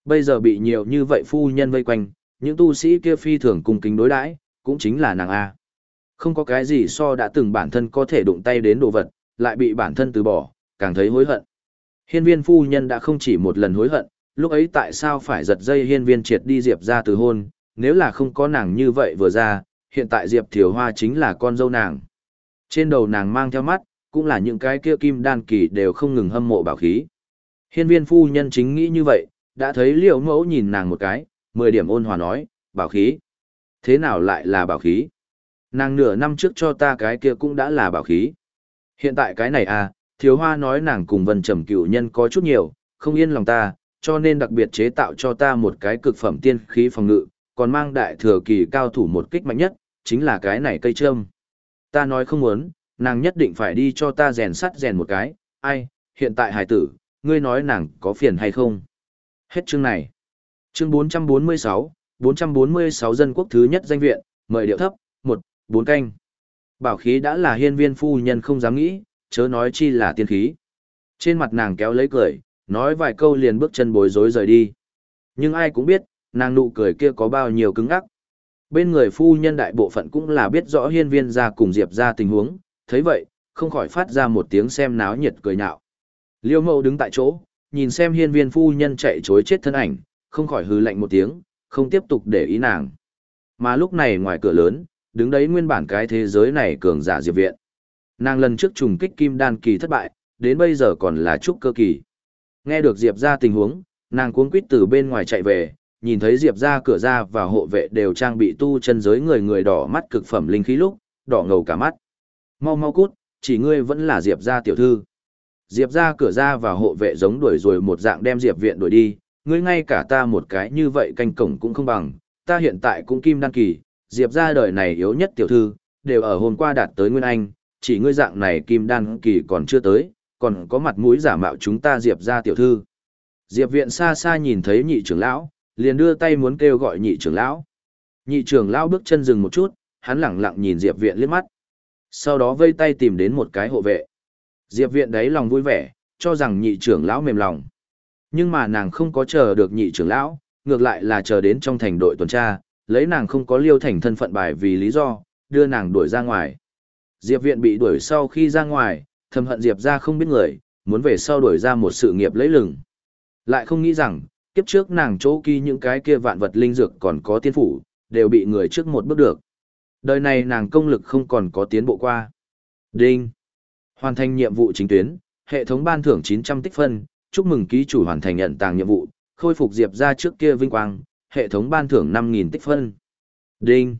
Bây giờ bị nhiều như vậy phu nhân vây quanh, những tu sĩ kia phi thường cung kính đối đãi, cũng chính là nàng A. Không có cái gì so đã từng bản thân có thể đụng tay đến đồ vật, lại bị bản thân từ bỏ, càng thấy hối hận. Hiên viên phu nhân đã không chỉ một lần hối hận, lúc ấy tại sao phải giật dây hiên viên triệt đi Diệp ra từ hôn, nếu là không có nàng như vậy vừa ra, hiện tại Diệp Thiều Hoa chính là con dâu nàng. Trên đầu nàng mang theo mắt, cũng là những cái kia kim đan kỳ đều không ngừng hâm mộ bảo khí. Hiên viên phu nhân chính nghĩ như vậy, đã thấy liễu mẫu nhìn nàng một cái, mười điểm ôn hòa nói, bảo khí. Thế nào lại là bảo khí? Nàng nửa năm trước cho ta cái kia cũng đã là bảo khí. Hiện tại cái này à, thiếu hoa nói nàng cùng vân trầm cựu nhân có chút nhiều, không yên lòng ta, cho nên đặc biệt chế tạo cho ta một cái cực phẩm tiên khí phòng ngự, còn mang đại thừa kỳ cao thủ một kích mạnh nhất, chính là cái này cây trâm. Ta nói không muốn, nàng nhất định phải đi cho ta rèn sắt rèn một cái, ai, hiện tại hải tử, ngươi nói nàng có phiền hay không? Hết chương này. Chương 446, 446 dân quốc thứ nhất danh viện, mời điệu thấp, một bốn canh. Bảo khí đã là hiên viên phu nhân không dám nghĩ, chớ nói chi là tiên khí. Trên mặt nàng kéo lấy cười, nói vài câu liền bước chân bối rối rời đi. Nhưng ai cũng biết, nàng nụ cười kia có bao nhiêu cứng ngắc. Bên người phu nhân đại bộ phận cũng là biết rõ hiên viên ra cùng Diệp ra tình huống, thấy vậy, không khỏi phát ra một tiếng xem náo nhiệt cười nhạo. Liêu mẫu đứng tại chỗ, nhìn xem hiên viên phu nhân chạy chối chết thân ảnh, không khỏi hư lạnh một tiếng, không tiếp tục để ý nàng. Mà lúc này ngoài cửa lớn, đứng đấy nguyên bản cái thế giới này cường giả Diệp Viện. Nàng lần trước trùng kích kim đan kỳ thất bại, đến bây giờ còn là trúc cơ kỳ. Nghe được Diệp ra tình huống, nàng cuống quýt từ bên ngoài chạy về, nhìn thấy Diệp ra cửa ra và hộ vệ đều trang bị tu chân giới người người đỏ mắt cực phẩm linh khí lúc, đỏ ngầu cả mắt. Mau mau cút, chỉ ngươi vẫn là Diệp ra tiểu thư. Diệp ra cửa ra và hộ vệ giống đuổi rồi một dạng đem Diệp viện đuổi đi, ngươi ngay cả ta một cái như vậy canh cổng cũng không bằng, ta hiện tại cũng kim đăng kỳ, Diệp ra đời này yếu nhất tiểu thư, đều ở hôm qua đạt tới Nguyên Anh, chỉ ngươi dạng này kim đan kỳ còn chưa tới, còn có mặt mũi giả mạo chúng ta Diệp ra tiểu thư. Diệp viện xa xa nhìn thấy nhị trưởng lão, liền đưa tay muốn kêu gọi nhị trưởng lão. Nhị trưởng lão bước chân dừng một chút, hắn lẳng lặng nhìn Diệp viện liếc mắt. Sau đó vây tay tìm đến một cái hộ vệ. Diệp viện đấy lòng vui vẻ, cho rằng nhị trưởng lão mềm lòng. Nhưng mà nàng không có chờ được nhị trưởng lão, ngược lại là chờ đến trong thành đội tuần tra, lấy nàng không có liêu thành thân phận bài vì lý do, đưa nàng đuổi ra ngoài. Diệp viện bị đuổi sau khi ra ngoài, thầm hận Diệp ra không biết người, muốn về sau đuổi ra một sự nghiệp lấy lừng. Lại không nghĩ rằng, kiếp trước nàng chỗ kỳ những cái kia vạn vật linh dược còn có tiên phủ, đều bị người trước một bước được. Đời này nàng công lực không còn có tiến bộ qua. Đinh. Hoàn thành nhiệm vụ chính tuyến, hệ thống ban thưởng 900 tích phân, chúc mừng ký chủ hoàn thành nhận tàng nhiệm vụ, khôi phục Diệp ra trước kia vinh quang, hệ thống ban thưởng 5.000 tích phân. Đinh.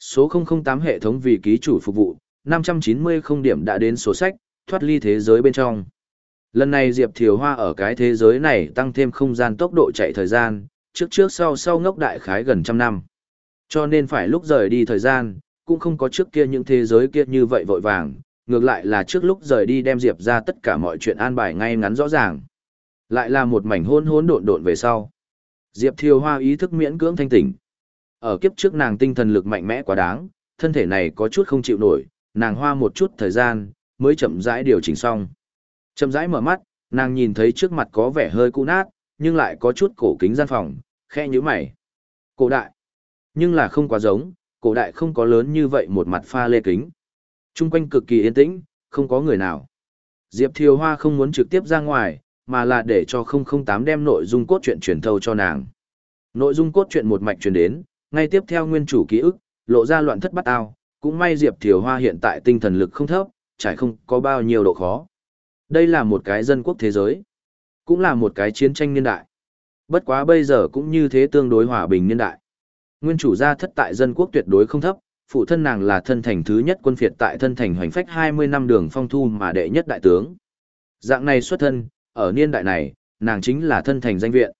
Số 008 hệ thống vì ký chủ phục vụ, 590 không điểm đã đến số sách, thoát ly thế giới bên trong. Lần này Diệp Thiều Hoa ở cái thế giới này tăng thêm không gian tốc độ chạy thời gian, trước trước sau sau ngốc đại khái gần trăm năm. Cho nên phải lúc rời đi thời gian, cũng không có trước kia những thế giới kia như vậy vội vàng, ngược lại là trước lúc rời đi đem Diệp ra tất cả mọi chuyện an bài ngay ngắn rõ ràng. Lại là một mảnh hôn hôn độn độn về sau. Diệp Thiều Hoa ý thức miễn cưỡng thanh tỉnh. Ở kiếp trước nàng tinh thần lực mạnh mẽ quá đáng, thân thể này có chút không chịu nổi, nàng hoa một chút thời gian, mới chậm rãi điều chỉnh xong. Chậm rãi mở mắt, nàng nhìn thấy trước mặt có vẻ hơi cũ nát, nhưng lại có chút cổ kính gian phòng, khe như mày. Cổ đại. Nhưng là không quá giống, cổ đại không có lớn như vậy một mặt pha lê kính. Trung quanh cực kỳ yên tĩnh, không có người nào. Diệp Thiều Hoa không muốn trực tiếp ra ngoài, mà là để cho 008 đem nội dung cốt truyện truyền thâu cho nàng. Nội dung cốt truyện một mạch truyền đến, ngay tiếp theo nguyên chủ ký ức, lộ ra loạn thất bắt ao, cũng may Diệp Thiều Hoa hiện tại tinh thần lực không thấp, trải không có bao nhiêu độ khó. Đây là một cái dân quốc thế giới, cũng là một cái chiến tranh niên đại. Bất quá bây giờ cũng như thế tương đối hòa bình niên đại. Nguyên chủ gia thất tại dân quốc tuyệt đối không thấp, phụ thân nàng là thân thành thứ nhất quân phiệt tại thân thành hoành phách 20 năm đường phong thu mà đệ nhất đại tướng. Dạng này xuất thân, ở niên đại này, nàng chính là thân thành danh viện.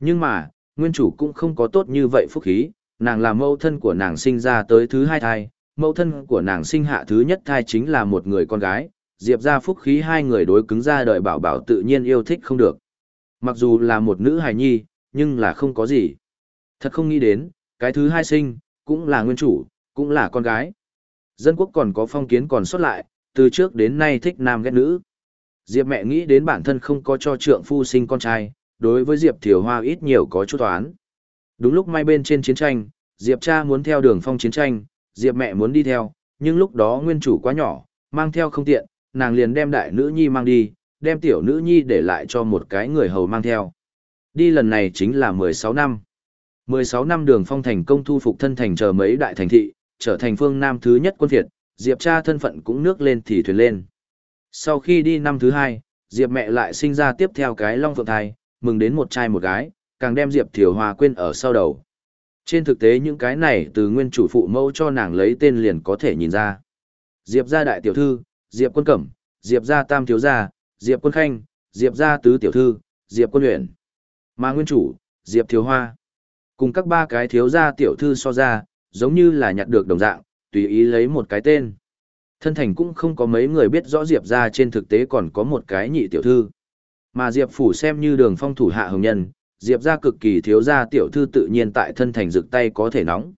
Nhưng mà, nguyên chủ cũng không có tốt như vậy phúc khí, nàng là mẫu thân của nàng sinh ra tới thứ hai thai, mẫu thân của nàng sinh hạ thứ nhất thai chính là một người con gái, diệp ra phúc khí hai người đối cứng ra đời bảo bảo tự nhiên yêu thích không được. Mặc dù là một nữ hài nhi, nhưng là không có gì. Thật không nghĩ đến, cái thứ hai sinh, cũng là nguyên chủ, cũng là con gái. Dân quốc còn có phong kiến còn xuất lại, từ trước đến nay thích nam ghét nữ. Diệp mẹ nghĩ đến bản thân không có cho trượng phu sinh con trai, đối với Diệp Thiều Hoa ít nhiều có chút toán. Đúng lúc may bên trên chiến tranh, Diệp cha muốn theo đường phong chiến tranh, Diệp mẹ muốn đi theo, nhưng lúc đó nguyên chủ quá nhỏ, mang theo không tiện, nàng liền đem đại nữ nhi mang đi, đem tiểu nữ nhi để lại cho một cái người hầu mang theo. Đi lần này chính là 16 năm. 16 năm đường phong thành công thu phục thân thành chờ mấy đại thành thị, trở thành phương Nam thứ nhất quân Việt, Diệp cha thân phận cũng nước lên thì thuyền lên. Sau khi đi năm thứ hai, Diệp mẹ lại sinh ra tiếp theo cái long phượng thai, mừng đến một trai một gái, càng đem Diệp Thiều hòa quên ở sau đầu. Trên thực tế những cái này từ nguyên chủ phụ mẫu cho nàng lấy tên liền có thể nhìn ra. Diệp gia đại tiểu thư, Diệp quân cẩm, Diệp gia tam thiếu gia, Diệp quân khanh, Diệp gia tứ tiểu thư, Diệp quân luyện. Mà nguyên chủ, Diệp Thiếu Hoa. Cùng các ba cái thiếu gia tiểu thư so ra, giống như là nhặt được đồng dạng, tùy ý lấy một cái tên. Thân thành cũng không có mấy người biết rõ Diệp gia trên thực tế còn có một cái nhị tiểu thư. Mà Diệp phủ xem như đường phong thủ hạ hồng nhân, Diệp ra cực kỳ thiếu gia tiểu thư tự nhiên tại thân thành rực tay có thể nóng.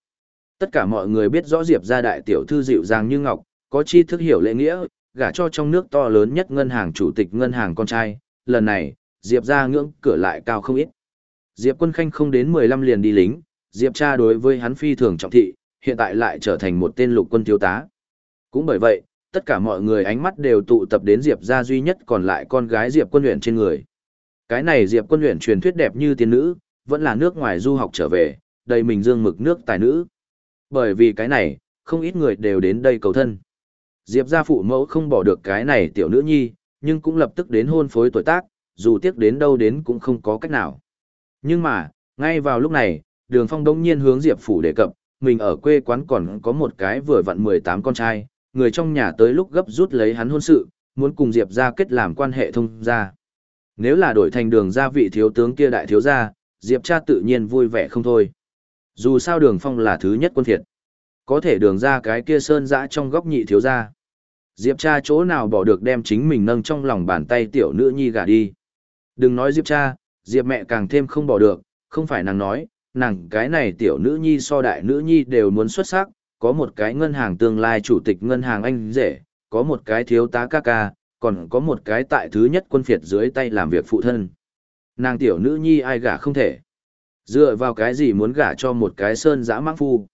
Tất cả mọi người biết rõ Diệp ra đại tiểu thư dịu dàng như ngọc, có chi thức hiểu lễ nghĩa, gả cho trong nước to lớn nhất ngân hàng chủ tịch ngân hàng con trai, lần này, Diệp ra ngưỡng cửa lại cao không ít. Diệp quân khanh không đến 15 liền đi lính, Diệp cha đối với hắn phi thường trọng thị, hiện tại lại trở thành một tên lục quân thiếu tá. Cũng bởi vậy, tất cả mọi người ánh mắt đều tụ tập đến Diệp gia duy nhất còn lại con gái Diệp quân luyện trên người. Cái này Diệp quân luyện truyền thuyết đẹp như tiên nữ, vẫn là nước ngoài du học trở về, đầy mình dương mực nước tài nữ. Bởi vì cái này, không ít người đều đến đây cầu thân. Diệp gia phụ mẫu không bỏ được cái này tiểu nữ nhi, nhưng cũng lập tức đến hôn phối tuổi tác, dù tiếc đến đâu đến cũng không có cách nào. Nhưng mà, ngay vào lúc này, đường phong đông nhiên hướng Diệp phủ đề cập, mình ở quê quán còn có một cái vừa vặn 18 con trai, người trong nhà tới lúc gấp rút lấy hắn hôn sự, muốn cùng Diệp ra kết làm quan hệ thông gia. Nếu là đổi thành đường gia vị thiếu tướng kia đại thiếu gia, Diệp cha tự nhiên vui vẻ không thôi. Dù sao đường phong là thứ nhất quân thiệt. Có thể đường ra cái kia sơn dã trong góc nhị thiếu gia. Diệp cha chỗ nào bỏ được đem chính mình nâng trong lòng bàn tay tiểu nữ nhi gả đi. Đừng nói Diệp cha, Diệp mẹ càng thêm không bỏ được, không phải nàng nói, nàng cái này tiểu nữ nhi so đại nữ nhi đều muốn xuất sắc, có một cái ngân hàng tương lai chủ tịch ngân hàng anh rể, có một cái thiếu tá ca ca, còn có một cái tại thứ nhất quân phiệt dưới tay làm việc phụ thân. Nàng tiểu nữ nhi ai gả không thể. Dựa vào cái gì muốn gả cho một cái sơn dã mãng phu.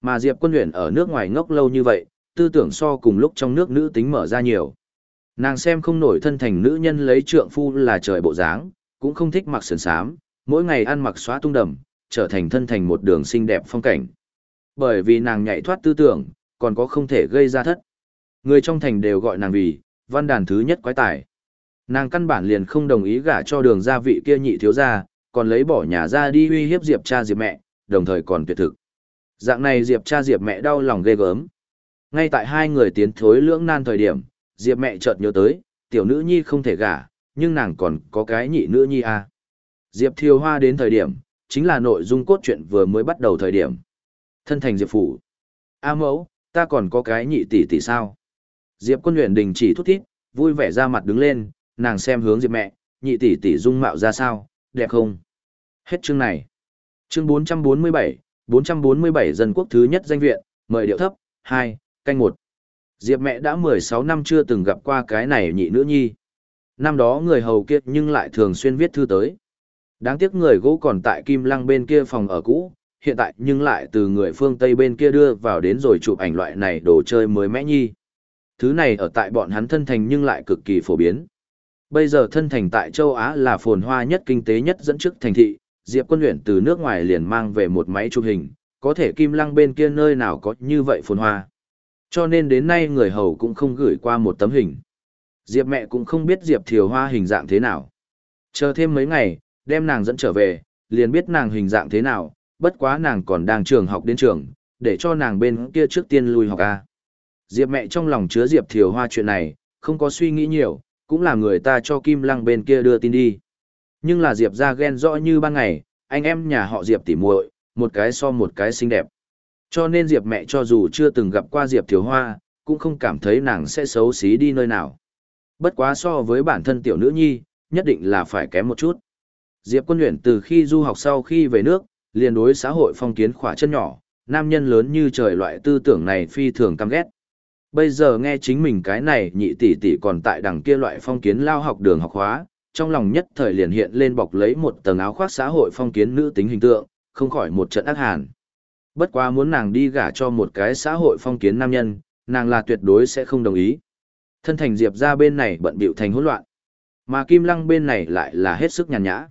Mà Diệp quân luyện ở nước ngoài ngốc lâu như vậy, tư tưởng so cùng lúc trong nước nữ tính mở ra nhiều. Nàng xem không nổi thân thành nữ nhân lấy trượng phu là trời bộ dáng, cũng không thích mặc sườn sám, mỗi ngày ăn mặc xóa tung đầm, trở thành thân thành một đường xinh đẹp phong cảnh. Bởi vì nàng nhạy thoát tư tưởng, còn có không thể gây ra thất. Người trong thành đều gọi nàng vì, văn đàn thứ nhất quái tài. Nàng căn bản liền không đồng ý gả cho đường gia vị kia nhị thiếu gia, còn lấy bỏ nhà ra đi uy hiếp Diệp cha Diệp mẹ, đồng thời còn tuyệt thực. Dạng này Diệp cha Diệp mẹ đau lòng ghê gớm. Ngay tại hai người tiến thối lưỡng nan thời điểm, Diệp mẹ chợt nhớ tới, tiểu nữ nhi không thể gả, nhưng nàng còn có cái nhị nữ nhi à. Diệp Thiều Hoa đến thời điểm, chính là nội dung cốt truyện vừa mới bắt đầu thời điểm. Thân thành Diệp Phủ. A mẫu, ta còn có cái nhị tỷ tỷ sao? Diệp quân Uyển đình chỉ thút thít, vui vẻ ra mặt đứng lên, nàng xem hướng Diệp mẹ, nhị tỷ tỷ dung mạo ra sao, đẹp không? Hết chương này. Chương 447, 447 dân quốc thứ nhất danh viện, mời điệu thấp, 2, canh 1. Diệp mẹ đã 16 năm chưa từng gặp qua cái này nhị nữ nhi. Năm đó người hầu kiệt nhưng lại thường xuyên viết thư tới. Đáng tiếc người gỗ còn tại Kim Lăng bên kia phòng ở cũ, hiện tại nhưng lại từ người phương Tây bên kia đưa vào đến rồi chụp ảnh loại này đồ chơi mới mẽ nhi. Thứ này ở tại bọn hắn thân thành nhưng lại cực kỳ phổ biến. Bây giờ thân thành tại châu Á là phồn hoa nhất kinh tế nhất dẫn trước thành thị, Diệp quân luyện từ nước ngoài liền mang về một máy chụp hình, có thể Kim Lăng bên kia nơi nào có như vậy phồn hoa. Cho nên đến nay người hầu cũng không gửi qua một tấm hình. Diệp mẹ cũng không biết Diệp Thiều Hoa hình dạng thế nào. Chờ thêm mấy ngày, đem nàng dẫn trở về, liền biết nàng hình dạng thế nào, bất quá nàng còn đang trường học đến trường, để cho nàng bên kia trước tiên lui học A. Diệp mẹ trong lòng chứa Diệp Thiều Hoa chuyện này, không có suy nghĩ nhiều, cũng là người ta cho Kim Lăng bên kia đưa tin đi. Nhưng là Diệp ra ghen rõ như ban ngày, anh em nhà họ Diệp tỉ muội, một cái so một cái xinh đẹp. Cho nên Diệp mẹ cho dù chưa từng gặp qua Diệp Thiều Hoa, cũng không cảm thấy nàng sẽ xấu xí đi nơi nào. Bất quá so với bản thân tiểu nữ nhi, nhất định là phải kém một chút. Diệp quân luyện từ khi du học sau khi về nước, liền đối xã hội phong kiến khỏa chân nhỏ, nam nhân lớn như trời loại tư tưởng này phi thường căm ghét. Bây giờ nghe chính mình cái này nhị tỷ tỷ còn tại đằng kia loại phong kiến lao học đường học hóa, trong lòng nhất thời liền hiện lên bọc lấy một tầng áo khoác xã hội phong kiến nữ tính hình tượng, không khỏi một trận ác hàn. Bất quá muốn nàng đi gả cho một cái xã hội phong kiến nam nhân, nàng là tuyệt đối sẽ không đồng ý. Thân thành Diệp ra bên này bận bịu thành hỗn loạn. Mà Kim Lăng bên này lại là hết sức nhàn nhã.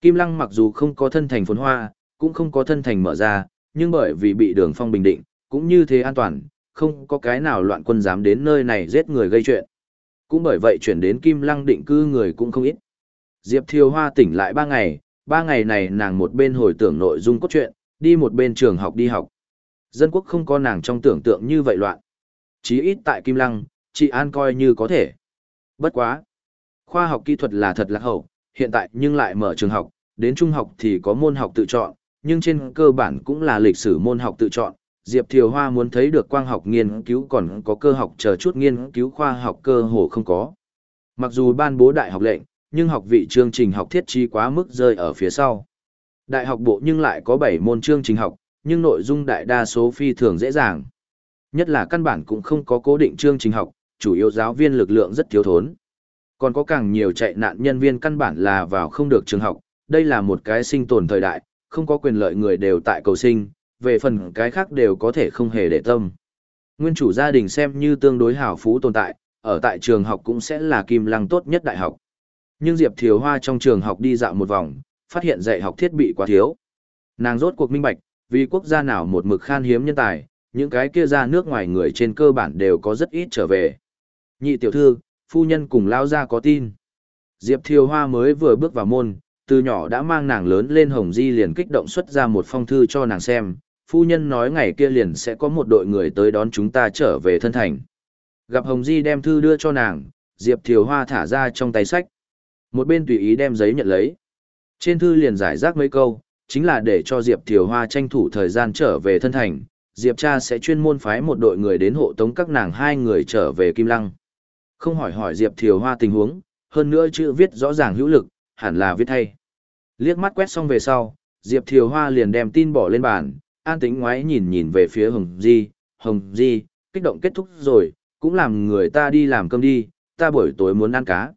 Kim Lăng mặc dù không có thân thành phồn hoa, cũng không có thân thành mở ra, nhưng bởi vì bị đường phong bình định, cũng như thế an toàn, không có cái nào loạn quân dám đến nơi này giết người gây chuyện. Cũng bởi vậy chuyển đến Kim Lăng định cư người cũng không ít. Diệp Thiều Hoa tỉnh lại ba ngày, ba ngày này nàng một bên hồi tưởng nội dung cốt truyện, đi một bên trường học đi học. Dân quốc không có nàng trong tưởng tượng như vậy loạn. Chí ít tại Kim Lăng, chị An coi như có thể. Bất quá. Khoa học kỹ thuật là thật lạc hậu, hiện tại nhưng lại mở trường học, đến trung học thì có môn học tự chọn, nhưng trên cơ bản cũng là lịch sử môn học tự chọn. Diệp Thiều Hoa muốn thấy được quang học nghiên cứu còn có cơ học chờ chút nghiên cứu khoa học cơ hồ không có. Mặc dù ban bố đại học lệnh, nhưng học vị chương trình học thiết trí quá mức rơi ở phía sau. Đại học bộ nhưng lại có 7 môn chương trình học, nhưng nội dung đại đa số phi thường dễ dàng. Nhất là căn bản cũng không có cố định chương trình học, chủ yếu giáo viên lực lượng rất thiếu thốn. Còn có càng nhiều chạy nạn nhân viên căn bản là vào không được trường học, đây là một cái sinh tồn thời đại, không có quyền lợi người đều tại cầu sinh, về phần cái khác đều có thể không hề để tâm. Nguyên chủ gia đình xem như tương đối hào phú tồn tại, ở tại trường học cũng sẽ là kim lăng tốt nhất đại học. Nhưng Diệp Thiều Hoa trong trường học đi dạo một vòng, phát hiện dạy học thiết bị quá thiếu. Nàng rốt cuộc minh bạch, vì quốc gia nào một mực khan hiếm nhân tài, những cái kia ra nước ngoài người trên cơ bản đều có rất ít trở về. Nhị tiểu thư, phu nhân cùng lao ra có tin. Diệp Thiều Hoa mới vừa bước vào môn, từ nhỏ đã mang nàng lớn lên Hồng Di liền kích động xuất ra một phong thư cho nàng xem, phu nhân nói ngày kia liền sẽ có một đội người tới đón chúng ta trở về thân thành. Gặp Hồng Di đem thư đưa cho nàng, Diệp Thiều Hoa thả ra trong tay sách. Một bên tùy ý đem giấy nhận lấy. Trên thư liền giải rác mấy câu, chính là để cho Diệp Thiều Hoa tranh thủ thời gian trở về thân thành, Diệp cha sẽ chuyên môn phái một đội người đến hộ tống các nàng hai người trở về Kim Lăng. Không hỏi hỏi Diệp Thiều Hoa tình huống, hơn nữa chữ viết rõ ràng hữu lực, hẳn là viết thay. Liếc mắt quét xong về sau, Diệp Thiều Hoa liền đem tin bỏ lên bàn, an tĩnh ngoái nhìn nhìn về phía Hồng Di, Hồng Di, kích động kết thúc rồi, cũng làm người ta đi làm cơm đi, ta buổi tối muốn ăn cá.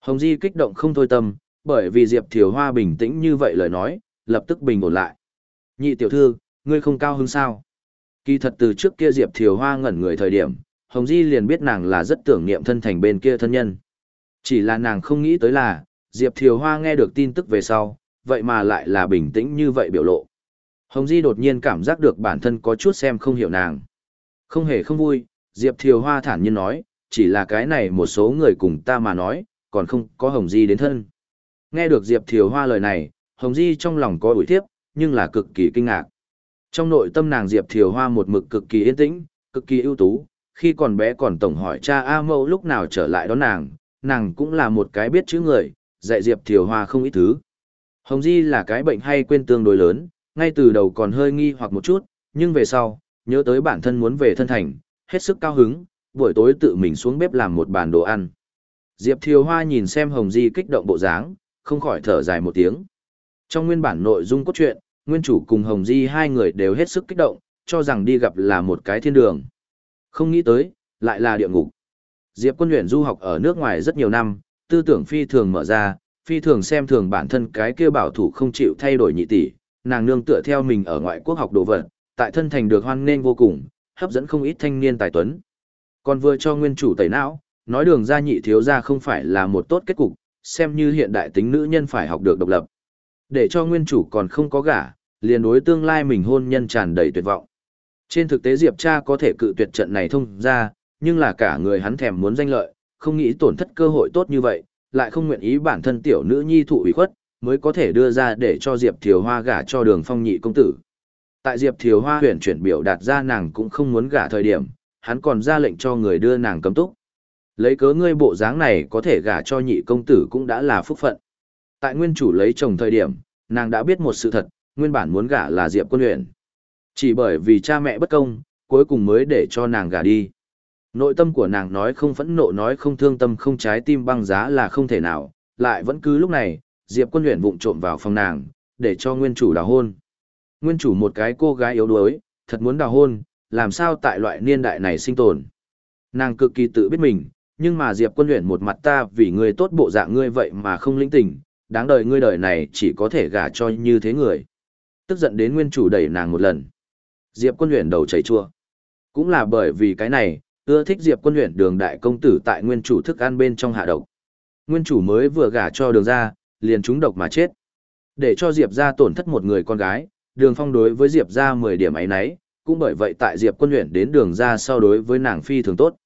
Hồng Di kích động không thôi tâm, bởi vì Diệp Thiều Hoa bình tĩnh như vậy lời nói, lập tức bình ổn lại. Nhị tiểu thư, ngươi không cao hứng sao? Kỳ thật từ trước kia Diệp Thiều Hoa ngẩn người thời điểm, Hồng Di liền biết nàng là rất tưởng niệm thân thành bên kia thân nhân. Chỉ là nàng không nghĩ tới là, Diệp Thiều Hoa nghe được tin tức về sau, vậy mà lại là bình tĩnh như vậy biểu lộ. Hồng Di đột nhiên cảm giác được bản thân có chút xem không hiểu nàng. Không hề không vui, Diệp Thiều Hoa thản nhiên nói, chỉ là cái này một số người cùng ta mà nói, còn không có Hồng Di đến thân. Nghe được Diệp Thiều Hoa lời này, Hồng Di trong lòng có ủi thiếp, nhưng là cực kỳ kinh ngạc. Trong nội tâm nàng Diệp Thiều Hoa một mực cực kỳ yên tĩnh, cực kỳ ưu tú, khi còn bé còn tổng hỏi cha A Mẫu lúc nào trở lại đón nàng, nàng cũng là một cái biết chữ người, dạy Diệp Thiều Hoa không ít thứ. Hồng Di là cái bệnh hay quên tương đối lớn, ngay từ đầu còn hơi nghi hoặc một chút, nhưng về sau, nhớ tới bản thân muốn về thân thành, hết sức cao hứng, buổi tối tự mình xuống bếp làm một bàn đồ ăn. Diệp Thiều Hoa nhìn xem Hồng Di kích động bộ dáng, không khỏi thở dài một tiếng. Trong nguyên bản nội dung cốt truyện, nguyên chủ cùng Hồng Di hai người đều hết sức kích động, cho rằng đi gặp là một cái thiên đường. Không nghĩ tới, lại là địa ngục. Diệp quân luyện du học ở nước ngoài rất nhiều năm, tư tưởng phi thường mở ra, phi thường xem thường bản thân cái kia bảo thủ không chịu thay đổi nhị tỷ, nàng nương tựa theo mình ở ngoại quốc học đồ vật, tại thân thành được hoan nghênh vô cùng, hấp dẫn không ít thanh niên tài tuấn. Còn vừa cho nguyên chủ tẩy não, nói đường ra nhị thiếu ra không phải là một tốt kết cục, xem như hiện đại tính nữ nhân phải học được độc lập. Để cho nguyên chủ còn không có gả, liền đối tương lai mình hôn nhân tràn đầy tuyệt vọng. Trên thực tế Diệp cha có thể cự tuyệt trận này thông ra, nhưng là cả người hắn thèm muốn danh lợi, không nghĩ tổn thất cơ hội tốt như vậy, lại không nguyện ý bản thân tiểu nữ nhi thụ ủy khuất, mới có thể đưa ra để cho Diệp Thiều Hoa gả cho đường phong nhị công tử. Tại Diệp Thiều Hoa huyền chuyển biểu đạt ra nàng cũng không muốn gả thời điểm, hắn còn ra lệnh cho người đưa nàng cấm túc. Lấy cớ ngươi bộ dáng này có thể gả cho nhị công tử cũng đã là phúc phận. Tại nguyên chủ lấy chồng thời điểm, nàng đã biết một sự thật, nguyên bản muốn gả là Diệp Quân Huyền. Chỉ bởi vì cha mẹ bất công, cuối cùng mới để cho nàng gả đi. Nội tâm của nàng nói không phẫn nộ nói không thương tâm không trái tim băng giá là không thể nào, lại vẫn cứ lúc này, Diệp Quân luyện vụng trộm vào phòng nàng, để cho nguyên chủ đào hôn. Nguyên chủ một cái cô gái yếu đuối, thật muốn đào hôn, làm sao tại loại niên đại này sinh tồn. Nàng cực kỳ tự biết mình, nhưng mà Diệp Quân luyện một mặt ta vì người tốt bộ dạng ngươi vậy mà không linh tình, đáng đời ngươi đời này chỉ có thể gả cho như thế người. Tức giận đến nguyên chủ đẩy nàng một lần. Diệp Quân luyện đầu chảy chua. Cũng là bởi vì cái này, ưa thích Diệp Quân luyện đường đại công tử tại nguyên chủ thức ăn bên trong hạ độc. Nguyên chủ mới vừa gả cho đường ra, liền trúng độc mà chết. Để cho Diệp ra tổn thất một người con gái, đường phong đối với Diệp ra 10 điểm ấy nấy, cũng bởi vậy tại Diệp Quân Huyền đến đường ra so đối với nàng phi thường tốt.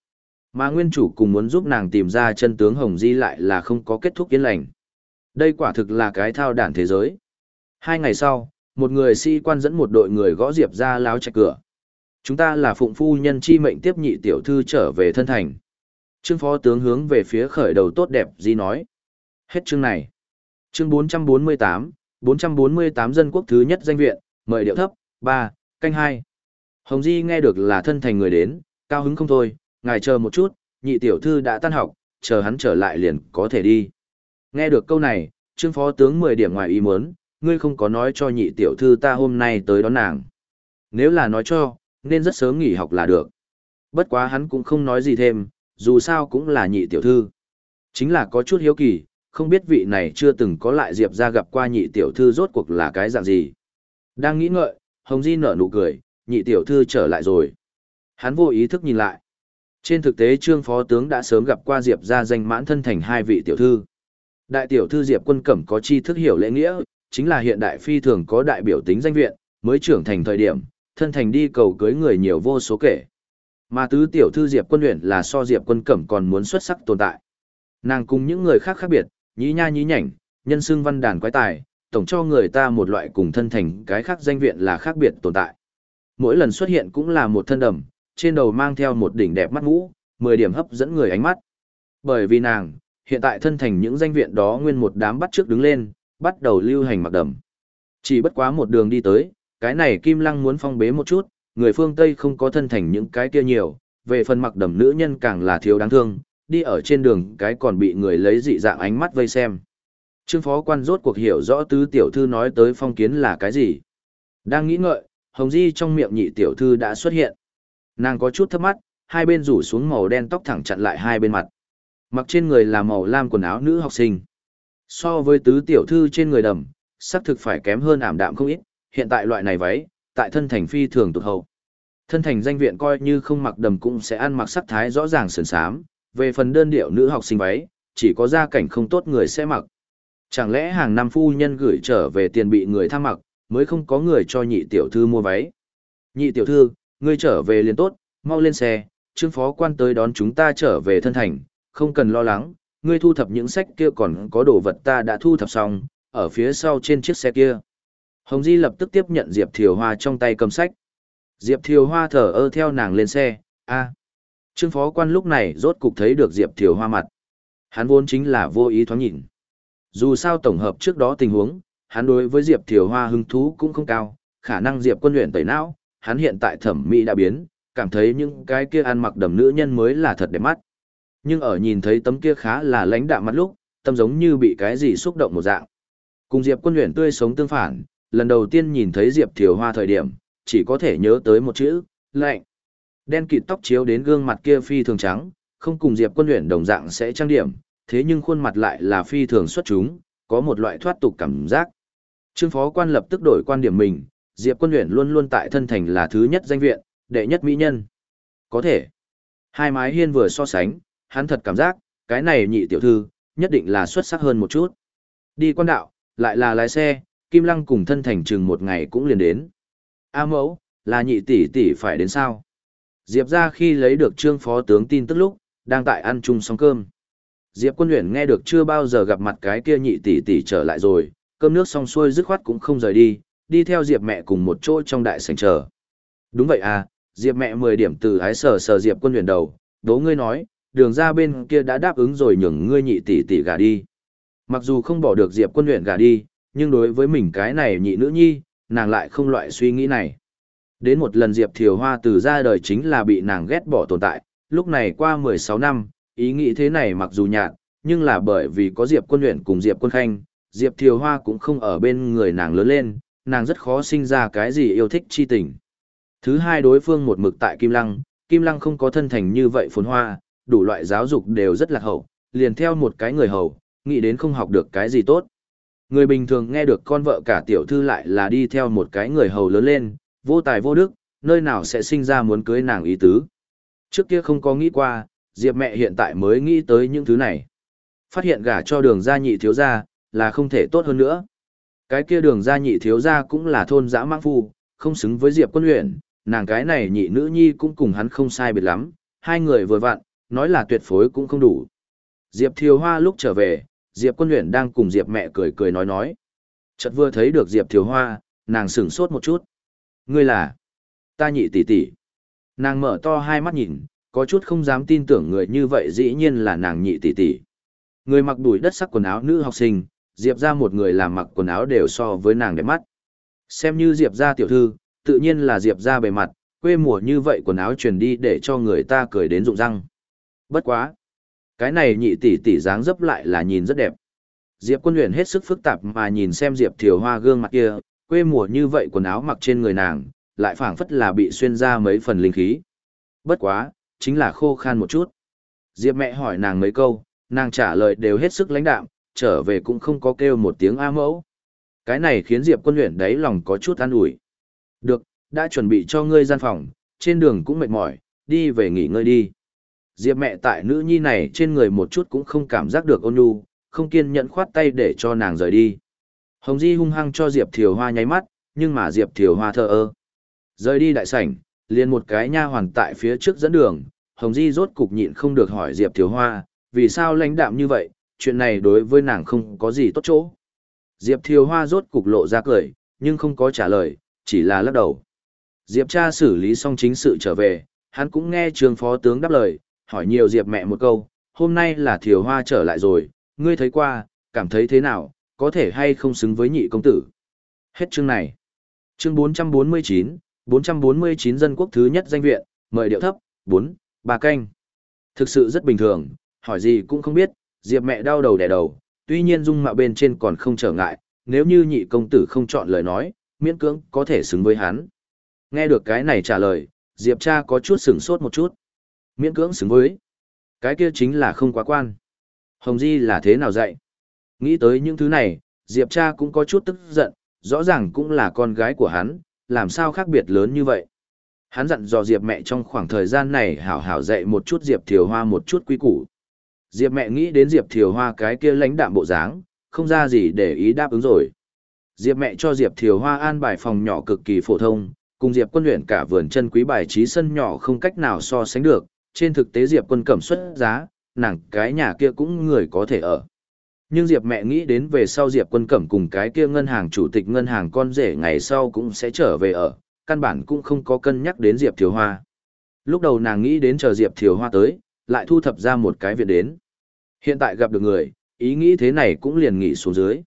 Mà nguyên chủ cùng muốn giúp nàng tìm ra chân tướng Hồng Di lại là không có kết thúc yên lành. Đây quả thực là cái thao đản thế giới. Hai ngày sau, một người sĩ quan dẫn một đội người gõ Diệp ra láo chạy cửa. Chúng ta là phụng phu nhân chi mệnh tiếp nhị tiểu thư trở về thân thành. Trương phó tướng hướng về phía khởi đầu tốt đẹp Di nói. Hết chương này. Chương 448, 448 dân quốc thứ nhất danh viện, mời điệu thấp, 3, canh 2. Hồng Di nghe được là thân thành người đến, cao hứng không thôi, ngài chờ một chút, nhị tiểu thư đã tan học, chờ hắn trở lại liền có thể đi. Nghe được câu này, trương phó tướng 10 điểm ngoài ý muốn, ngươi không có nói cho nhị tiểu thư ta hôm nay tới đón nàng. Nếu là nói cho, nên rất sớm nghỉ học là được. Bất quá hắn cũng không nói gì thêm, dù sao cũng là nhị tiểu thư. Chính là có chút hiếu kỳ, không biết vị này chưa từng có lại Diệp ra gặp qua nhị tiểu thư rốt cuộc là cái dạng gì. Đang nghĩ ngợi, Hồng Di nở nụ cười, nhị tiểu thư trở lại rồi. Hắn vô ý thức nhìn lại. Trên thực tế trương phó tướng đã sớm gặp qua Diệp ra danh mãn thân thành hai vị tiểu thư. Đại tiểu thư Diệp quân cẩm có chi thức hiểu lễ nghĩa, chính là hiện đại phi thường có đại biểu tính danh viện, mới trưởng thành thời điểm, thân thành đi cầu cưới người nhiều vô số kể. Mà tứ tiểu thư Diệp quân luyện là so Diệp quân cẩm còn muốn xuất sắc tồn tại. Nàng cùng những người khác khác biệt, nhí nha nhí nhảnh, nhân xương văn đàn quái tài, tổng cho người ta một loại cùng thân thành cái khác danh viện là khác biệt tồn tại. Mỗi lần xuất hiện cũng là một thân đầm, trên đầu mang theo một đỉnh đẹp mắt mũ, 10 điểm hấp dẫn người ánh mắt. Bởi vì nàng, hiện tại thân thành những danh viện đó nguyên một đám bắt trước đứng lên, bắt đầu lưu hành mặc đầm. Chỉ bất quá một đường đi tới, cái này Kim Lăng muốn phong bế một chút, người phương Tây không có thân thành những cái kia nhiều, về phần mặc đầm nữ nhân càng là thiếu đáng thương, đi ở trên đường cái còn bị người lấy dị dạng ánh mắt vây xem. Trương phó quan rốt cuộc hiểu rõ tứ tiểu thư nói tới phong kiến là cái gì. Đang nghĩ ngợi, Hồng Di trong miệng nhị tiểu thư đã xuất hiện. Nàng có chút thấp mắt, hai bên rủ xuống màu đen tóc thẳng chặn lại hai bên mặt. Mặc trên người là màu lam quần áo nữ học sinh. So với tứ tiểu thư trên người đầm, sắc thực phải kém hơn ảm đạm không ít, hiện tại loại này váy, tại thân thành phi thường tụt hậu. Thân thành danh viện coi như không mặc đầm cũng sẽ ăn mặc sắc thái rõ ràng sườn sám, về phần đơn điệu nữ học sinh váy, chỉ có gia cảnh không tốt người sẽ mặc. Chẳng lẽ hàng năm phu nhân gửi trở về tiền bị người tham mặc, mới không có người cho nhị tiểu thư mua váy. Nhị tiểu thư, ngươi trở về liền tốt, mau lên xe, trương phó quan tới đón chúng ta trở về thân thành, không cần lo lắng, ngươi thu thập những sách kia còn có đồ vật ta đã thu thập xong, ở phía sau trên chiếc xe kia. Hồng Di lập tức tiếp nhận Diệp Thiều Hoa trong tay cầm sách. Diệp Thiều Hoa thở ơ theo nàng lên xe, a Trương phó quan lúc này rốt cục thấy được Diệp Thiều Hoa mặt. Hắn vốn chính là vô ý thoáng nhìn. Dù sao tổng hợp trước đó tình huống, hắn đối với Diệp Thiều Hoa hứng thú cũng không cao, khả năng Diệp quân luyện tẩy não, hắn hiện tại thẩm mỹ đã biến, cảm thấy những cái kia ăn mặc đầm nữ nhân mới là thật đẹp mắt. Nhưng ở nhìn thấy tấm kia khá là lãnh đạm mắt lúc, tâm giống như bị cái gì xúc động một dạng. Cùng Diệp quân luyện tươi sống tương phản, lần đầu tiên nhìn thấy Diệp Thiều Hoa thời điểm, chỉ có thể nhớ tới một chữ, lạnh. Đen kịt tóc chiếu đến gương mặt kia phi thường trắng, không cùng Diệp quân luyện đồng dạng sẽ trang điểm, thế nhưng khuôn mặt lại là phi thường xuất chúng, có một loại thoát tục cảm giác. Trương phó quan lập tức đổi quan điểm mình, Diệp quân luyện luôn luôn tại thân thành là thứ nhất danh viện, đệ nhất mỹ nhân. Có thể. Hai mái hiên vừa so sánh, hắn thật cảm giác, cái này nhị tiểu thư, nhất định là xuất sắc hơn một chút. Đi quan đạo, lại là lái xe, Kim Lăng cùng thân thành chừng một ngày cũng liền đến. A mẫu, là nhị tỷ tỷ phải đến sao? Diệp ra khi lấy được trương phó tướng tin tức lúc, đang tại ăn chung xong cơm. Diệp quân luyện nghe được chưa bao giờ gặp mặt cái kia nhị tỷ tỷ trở lại rồi, cơm nước xong xuôi dứt khoát cũng không rời đi, đi theo Diệp mẹ cùng một chỗ trong đại sảnh chờ. Đúng vậy à, Diệp mẹ 10 điểm từ ái sờ sờ Diệp quân luyện đầu, đố ngươi nói, đường ra bên kia đã đáp ứng rồi nhường ngươi nhị tỷ tỷ gả đi. Mặc dù không bỏ được Diệp quân luyện gả đi, nhưng đối với mình cái này nhị nữ nhi, nàng lại không loại suy nghĩ này. Đến một lần Diệp Thiều Hoa từ ra đời chính là bị nàng ghét bỏ tồn tại, lúc này qua 16 năm, ý nghĩ thế này mặc dù nhạt, nhưng là bởi vì có Diệp quân Uyển cùng Diệp quân khanh, Diệp Thiều Hoa cũng không ở bên người nàng lớn lên, nàng rất khó sinh ra cái gì yêu thích chi tình. Thứ hai đối phương một mực tại Kim Lăng, Kim Lăng không có thân thành như vậy phồn hoa, đủ loại giáo dục đều rất là hậu, liền theo một cái người hầu, nghĩ đến không học được cái gì tốt. Người bình thường nghe được con vợ cả tiểu thư lại là đi theo một cái người hầu lớn lên, vô tài vô đức, nơi nào sẽ sinh ra muốn cưới nàng ý tứ. Trước kia không có nghĩ qua, Diệp mẹ hiện tại mới nghĩ tới những thứ này. Phát hiện gả cho đường gia nhị thiếu gia, là không thể tốt hơn nữa. Cái kia đường gia nhị thiếu gia cũng là thôn dã mang phu, không xứng với Diệp quân luyện, nàng cái này nhị nữ nhi cũng cùng hắn không sai biệt lắm, hai người vừa vặn, nói là tuyệt phối cũng không đủ. Diệp Thiều Hoa lúc trở về, Diệp Quân Uyển đang cùng Diệp mẹ cười cười nói nói. Chợt vừa thấy được Diệp Thiều Hoa, nàng sửng sốt một chút. Ngươi là? Ta nhị tỷ tỷ. Nàng mở to hai mắt nhìn, có chút không dám tin tưởng người như vậy dĩ nhiên là nàng nhị tỷ tỷ. Người mặc đùi đất sắc quần áo nữ học sinh, Diệp ra một người làm mặc quần áo đều so với nàng đẹp mắt. Xem như Diệp ra tiểu thư, tự nhiên là Diệp ra bề mặt, quê mùa như vậy quần áo truyền đi để cho người ta cười đến rụng răng. Bất quá. Cái này nhị tỷ tỷ dáng dấp lại là nhìn rất đẹp. Diệp quân luyện hết sức phức tạp mà nhìn xem Diệp Thiều Hoa gương mặt kia, quê mùa như vậy quần áo mặc trên người nàng, lại phảng phất là bị xuyên ra mấy phần linh khí. Bất quá, chính là khô khan một chút. Diệp mẹ hỏi nàng mấy câu, nàng trả lời đều hết sức lãnh đạm, trở về cũng không có kêu một tiếng A mẫu. Cái này khiến Diệp quân luyện đấy lòng có chút an ủi. Được, đã chuẩn bị cho ngươi gian phòng, trên đường cũng mệt mỏi, đi về nghỉ ngơi đi. Diệp mẹ tại nữ nhi này trên người một chút cũng không cảm giác được ôn nhu, không kiên nhẫn khoát tay để cho nàng rời đi. Hồng Di hung hăng cho Diệp Thiều Hoa nháy mắt, nhưng mà Diệp Thiều Hoa thờ ơ. Rời đi đại sảnh, liền một cái nha hoàn tại phía trước dẫn đường, Hồng Di rốt cục nhịn không được hỏi Diệp Thiều Hoa, vì sao lãnh đạm như vậy, chuyện này đối với nàng không có gì tốt chỗ. Diệp Thiều Hoa rốt cục lộ ra cười, nhưng không có trả lời, chỉ là lắc đầu. Diệp cha xử lý xong chính sự trở về, hắn cũng nghe trường phó tướng đáp lời, hỏi nhiều Diệp mẹ một câu, hôm nay là Thiều Hoa trở lại rồi, ngươi thấy qua, cảm thấy thế nào, có thể hay không xứng với nhị công tử. Hết chương này. Chương 449, 449 dân quốc thứ nhất danh viện, mời điệu thấp, 4, bà canh. Thực sự rất bình thường, hỏi gì cũng không biết, Diệp mẹ đau đầu đẻ đầu, tuy nhiên dung mạo bên trên còn không trở ngại, nếu như nhị công tử không chọn lời nói, miễn cưỡng có thể xứng với hắn. Nghe được cái này trả lời, Diệp cha có chút sửng sốt một chút. Miễn cưỡng xứng với. Cái kia chính là không quá quan. Hồng Di là thế nào dạy? Nghĩ tới những thứ này, Diệp cha cũng có chút tức giận, rõ ràng cũng là con gái của hắn, làm sao khác biệt lớn như vậy. Hắn dặn dò Diệp mẹ trong khoảng thời gian này hảo hảo dạy một chút Diệp Thiều Hoa một chút quý củ. Diệp mẹ nghĩ đến Diệp Thiều Hoa cái kia lãnh đạm bộ dáng, không ra gì để ý đáp ứng rồi. Diệp mẹ cho Diệp Thiều Hoa an bài phòng nhỏ cực kỳ phổ thông, cùng Diệp quân luyện cả vườn chân quý bài trí sân nhỏ không cách nào so sánh được, trên thực tế Diệp quân cẩm xuất giá, nàng cái nhà kia cũng người có thể ở. Nhưng Diệp mẹ nghĩ đến về sau Diệp quân cẩm cùng cái kia ngân hàng chủ tịch ngân hàng con rể ngày sau cũng sẽ trở về ở, căn bản cũng không có cân nhắc đến Diệp Thiều Hoa. Lúc đầu nàng nghĩ đến chờ Diệp Thiều Hoa tới, lại thu thập ra một cái viện đến. Hiện tại gặp được người, ý nghĩ thế này cũng liền nghỉ xuống dưới.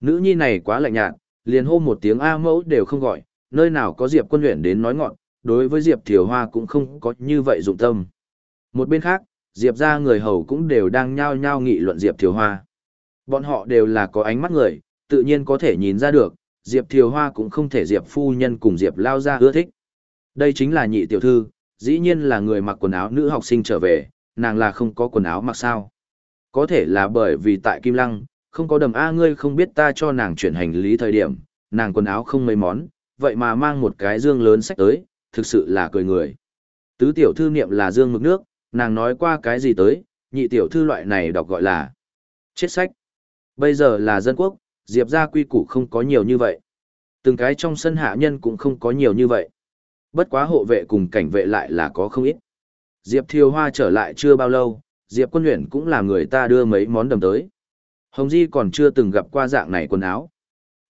Nữ nhi này quá lạnh nhạt, liền hô một tiếng A mẫu đều không gọi, nơi nào có Diệp quân luyện đến nói ngọn, đối với Diệp Thiều Hoa cũng không có như vậy dụng tâm. Một bên khác, Diệp ra người hầu cũng đều đang nhao nhao nghị luận Diệp Thiều Hoa. Bọn họ đều là có ánh mắt người, tự nhiên có thể nhìn ra được, Diệp Thiều Hoa cũng không thể Diệp phu nhân cùng Diệp lao ra ưa thích. Đây chính là nhị tiểu thư, dĩ nhiên là người mặc quần áo nữ học sinh trở về, nàng là không có quần áo mặc sao. Có thể là bởi vì tại Kim Lăng, không có đầm A ngươi không biết ta cho nàng chuyển hành lý thời điểm, nàng quần áo không mấy món, vậy mà mang một cái dương lớn sách tới, thực sự là cười người. Tứ tiểu thư niệm là dương mực nước, nàng nói qua cái gì tới, nhị tiểu thư loại này đọc gọi là chết sách. Bây giờ là dân quốc, Diệp ra quy củ không có nhiều như vậy. Từng cái trong sân hạ nhân cũng không có nhiều như vậy. Bất quá hộ vệ cùng cảnh vệ lại là có không ít. Diệp Thiều Hoa trở lại chưa bao lâu, Diệp Quân nguyễn cũng là người ta đưa mấy món đầm tới. Hồng Di còn chưa từng gặp qua dạng này quần áo.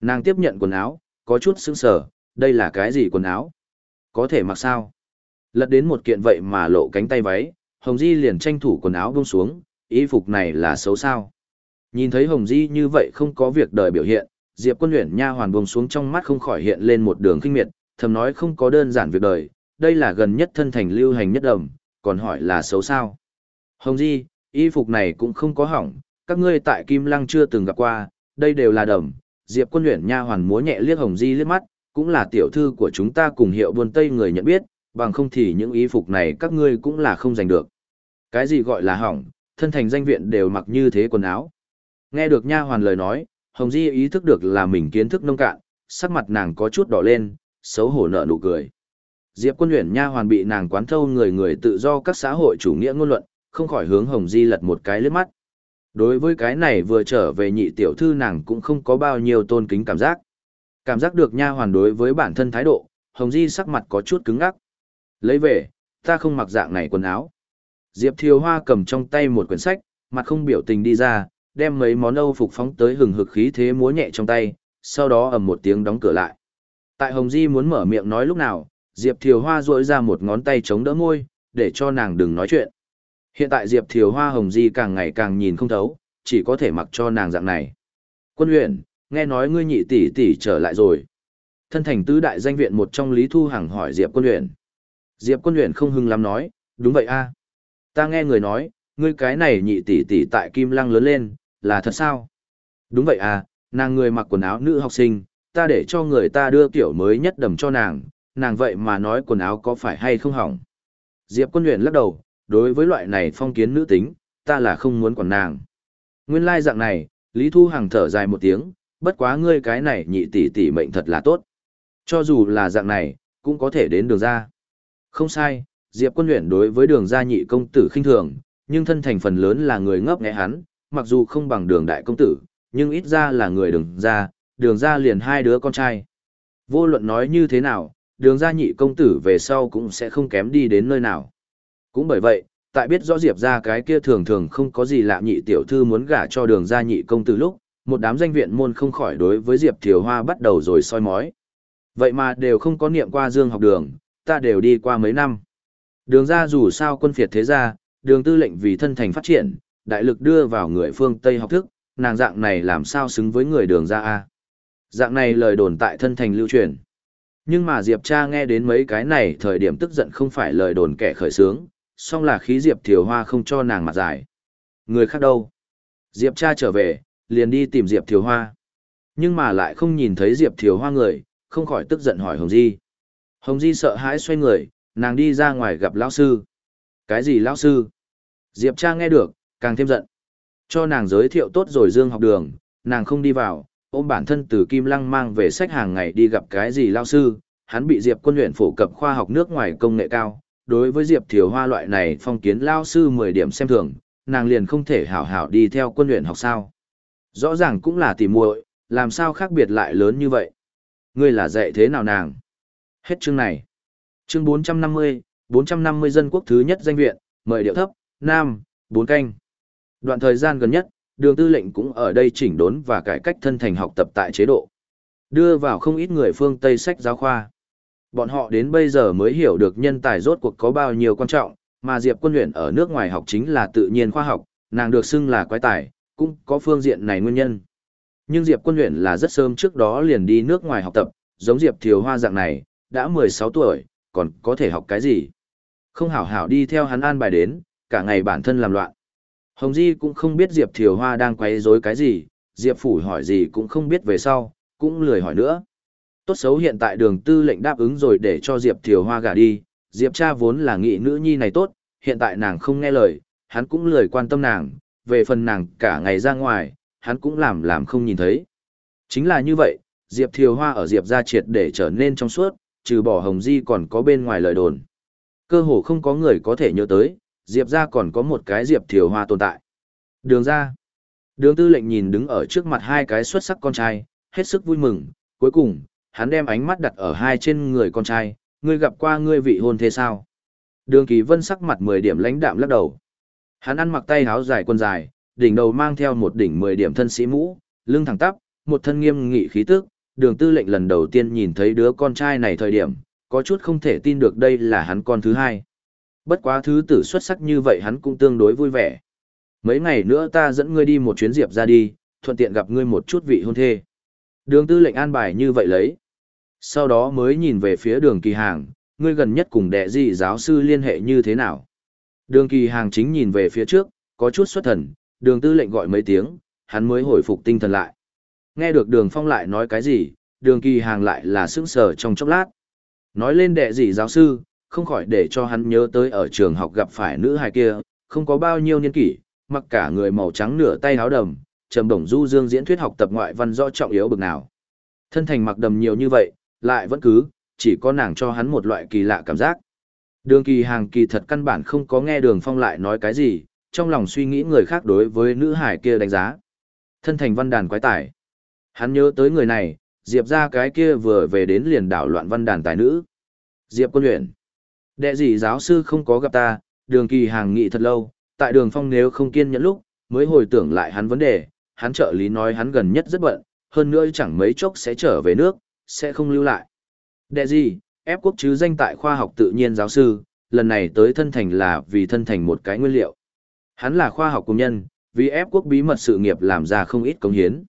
Nàng tiếp nhận quần áo, có chút sững sờ, đây là cái gì quần áo? Có thể mặc sao? Lật đến một kiện vậy mà lộ cánh tay váy, Hồng Di liền tranh thủ quần áo buông xuống, y phục này là xấu sao? Nhìn thấy Hồng Di như vậy không có việc đời biểu hiện, Diệp Quân Uyển nha hoàn buông xuống trong mắt không khỏi hiện lên một đường kinh miệt, thầm nói không có đơn giản việc đời, đây là gần nhất thân thành lưu hành nhất đầm, còn hỏi là xấu sao? Hồng Di, y phục này cũng không có hỏng, các ngươi tại Kim Lăng chưa từng gặp qua, đây đều là đầm. Diệp Quân Uyển nha hoàn múa nhẹ liếc Hồng Di liếc mắt, cũng là tiểu thư của chúng ta cùng hiệu buôn Tây người nhận biết, bằng không thì những y phục này các ngươi cũng là không giành được. Cái gì gọi là hỏng, thân thành danh viện đều mặc như thế quần áo. Nghe được nha hoàn lời nói, Hồng Di ý thức được là mình kiến thức nông cạn, sắc mặt nàng có chút đỏ lên, xấu hổ nở nụ cười. Diệp Quân Uyển nha hoàn bị nàng quán thâu người người tự do các xã hội chủ nghĩa ngôn luận, không khỏi hướng Hồng Di lật một cái liếc mắt. Đối với cái này vừa trở về nhị tiểu thư nàng cũng không có bao nhiêu tôn kính cảm giác. Cảm giác được nha hoàn đối với bản thân thái độ, Hồng Di sắc mặt có chút cứng ngắc. Lấy về, ta không mặc dạng này quần áo. Diệp Thiều Hoa cầm trong tay một quyển sách, mặt không biểu tình đi ra, đem mấy món âu phục phóng tới hừng hực khí thế múa nhẹ trong tay, sau đó ầm một tiếng đóng cửa lại. Tại Hồng Di muốn mở miệng nói lúc nào, Diệp Thiều Hoa duỗi ra một ngón tay chống đỡ môi, để cho nàng đừng nói chuyện. Hiện tại Diệp Thiều Hoa Hồng Di càng ngày càng nhìn không thấu, chỉ có thể mặc cho nàng dạng này. Quân Huyền, nghe nói ngươi nhị tỷ tỷ trở lại rồi. Thân thành tứ đại danh viện một trong Lý Thu Hằng hỏi Diệp Quân Huyền. Diệp Quân Huyền không hưng lắm nói, đúng vậy a, Ta nghe người nói, ngươi cái này nhị tỷ tỷ tại Kim Lăng lớn lên, là thật sao? Đúng vậy à, nàng người mặc quần áo nữ học sinh, ta để cho người ta đưa kiểu mới nhất đầm cho nàng, nàng vậy mà nói quần áo có phải hay không hỏng. Diệp quân luyện lắc đầu, đối với loại này phong kiến nữ tính, ta là không muốn quản nàng. Nguyên lai dạng này, Lý Thu Hằng thở dài một tiếng, bất quá ngươi cái này nhị tỷ tỷ mệnh thật là tốt. Cho dù là dạng này, cũng có thể đến đường ra. Không sai, Diệp quân luyện đối với đường gia nhị công tử khinh thường, nhưng thân thành phần lớn là người ngốc nghẽ hắn, mặc dù không bằng đường đại công tử, nhưng ít ra là người đường gia, đường gia liền hai đứa con trai. Vô luận nói như thế nào, đường gia nhị công tử về sau cũng sẽ không kém đi đến nơi nào. Cũng bởi vậy, tại biết rõ Diệp ra cái kia thường thường không có gì lạ nhị tiểu thư muốn gả cho đường gia nhị công tử lúc, một đám danh viện môn không khỏi đối với Diệp Thiều Hoa bắt đầu rồi soi mói. Vậy mà đều không có niệm qua dương học đường, ta đều đi qua mấy năm. Đường ra dù sao quân phiệt thế ra, đường tư lệnh vì thân thành phát triển, đại lực đưa vào người phương Tây học thức, nàng dạng này làm sao xứng với người đường ra A. Dạng này lời đồn tại thân thành lưu truyền. Nhưng mà Diệp cha nghe đến mấy cái này thời điểm tức giận không phải lời đồn kẻ khởi sướng, song là khí Diệp Thiều Hoa không cho nàng mặt dài. Người khác đâu? Diệp cha trở về, liền đi tìm Diệp Thiều Hoa. Nhưng mà lại không nhìn thấy Diệp Thiều Hoa người, không khỏi tức giận hỏi Hồng Di. Hồng Di sợ hãi xoay người, nàng đi ra ngoài gặp lão sư. Cái gì lão sư? Diệp cha nghe được, càng thêm giận. Cho nàng giới thiệu tốt rồi dương học đường, nàng không đi vào, ôm bản thân từ Kim Lăng mang về sách hàng ngày đi gặp cái gì lao sư, hắn bị Diệp quân luyện phổ cập khoa học nước ngoài công nghệ cao. Đối với Diệp Thiều Hoa loại này phong kiến lao sư 10 điểm xem thường, nàng liền không thể hảo hảo đi theo quân luyện học sao. Rõ ràng cũng là tỉ muội, làm sao khác biệt lại lớn như vậy? Ngươi là dạy thế nào nàng? Hết chương này. Chương 450, 450 dân quốc thứ nhất danh viện, mời điệu thấp, nam, bốn canh. Đoạn thời gian gần nhất, đường tư lệnh cũng ở đây chỉnh đốn và cải cách thân thành học tập tại chế độ. Đưa vào không ít người phương Tây sách giáo khoa. Bọn họ đến bây giờ mới hiểu được nhân tài rốt cuộc có bao nhiêu quan trọng, mà Diệp quân luyện ở nước ngoài học chính là tự nhiên khoa học, nàng được xưng là quái tài, cũng có phương diện này nguyên nhân. Nhưng Diệp quân luyện là rất sớm trước đó liền đi nước ngoài học tập, giống Diệp Thiều Hoa dạng này, đã 16 tuổi, còn có thể học cái gì? Không hảo hảo đi theo hắn an bài đến, cả ngày bản thân làm loạn. Hồng Di cũng không biết Diệp Thiều Hoa đang quấy rối cái gì, Diệp Phủ hỏi gì cũng không biết về sau, cũng lười hỏi nữa. Tốt xấu hiện tại đường tư lệnh đáp ứng rồi để cho Diệp Thiều Hoa gả đi, Diệp cha vốn là nghị nữ nhi này tốt, hiện tại nàng không nghe lời, hắn cũng lười quan tâm nàng, về phần nàng cả ngày ra ngoài, hắn cũng làm làm không nhìn thấy. Chính là như vậy, Diệp Thiều Hoa ở Diệp gia triệt để trở nên trong suốt, trừ bỏ Hồng Di còn có bên ngoài lời đồn. Cơ hồ không có người có thể nhớ tới, Diệp gia còn có một cái Diệp Thiều Hoa tồn tại. Đường ra. Đường tư lệnh nhìn đứng ở trước mặt hai cái xuất sắc con trai, hết sức vui mừng, cuối cùng, hắn đem ánh mắt đặt ở hai trên người con trai, ngươi gặp qua ngươi vị hôn thế sao? Đường Kỳ Vân sắc mặt 10 điểm lãnh đạm lắc đầu. Hắn ăn mặc tay áo dài quần dài, đỉnh đầu mang theo một đỉnh 10 điểm thân sĩ mũ, lưng thẳng tắp, một thân nghiêm nghị khí tức, đường tư lệnh lần đầu tiên nhìn thấy đứa con trai này thời điểm, có chút không thể tin được đây là hắn con thứ hai. Bất quá thứ tử xuất sắc như vậy hắn cũng tương đối vui vẻ. Mấy ngày nữa ta dẫn ngươi đi một chuyến diệp ra đi, thuận tiện gặp ngươi một chút vị hôn thê. Đường tư lệnh an bài như vậy lấy. Sau đó mới nhìn về phía đường kỳ hàng, ngươi gần nhất cùng đệ gì giáo sư liên hệ như thế nào. Đường kỳ hàng chính nhìn về phía trước, có chút xuất thần, đường tư lệnh gọi mấy tiếng, hắn mới hồi phục tinh thần lại. Nghe được đường phong lại nói cái gì, đường kỳ hàng lại là sững sờ trong chốc lát. Nói lên đệ gì giáo sư, không khỏi để cho hắn nhớ tới ở trường học gặp phải nữ hài kia, không có bao nhiêu niên kỷ, mặc cả người màu trắng nửa tay áo đầm, trầm đồng du dương diễn thuyết học tập ngoại văn rõ trọng yếu bực nào. Thân thành mặc đầm nhiều như vậy, lại vẫn cứ, chỉ có nàng cho hắn một loại kỳ lạ cảm giác. Đường kỳ hàng kỳ thật căn bản không có nghe đường phong lại nói cái gì, trong lòng suy nghĩ người khác đối với nữ hải kia đánh giá. Thân thành văn đàn quái tải. Hắn nhớ tới người này, Diệp ra cái kia vừa về đến liền đảo loạn văn đàn tài nữ. Diệp quân luyện. Đệ gì giáo sư không có gặp ta, đường kỳ hàng nghị thật lâu, tại đường phong nếu không kiên nhẫn lúc, mới hồi tưởng lại hắn vấn đề, hắn trợ lý nói hắn gần nhất rất bận, hơn nữa chẳng mấy chốc sẽ trở về nước, sẽ không lưu lại. Đệ gì, ép quốc chứ danh tại khoa học tự nhiên giáo sư, lần này tới thân thành là vì thân thành một cái nguyên liệu. Hắn là khoa học công nhân, vì ép quốc bí mật sự nghiệp làm ra không ít công hiến.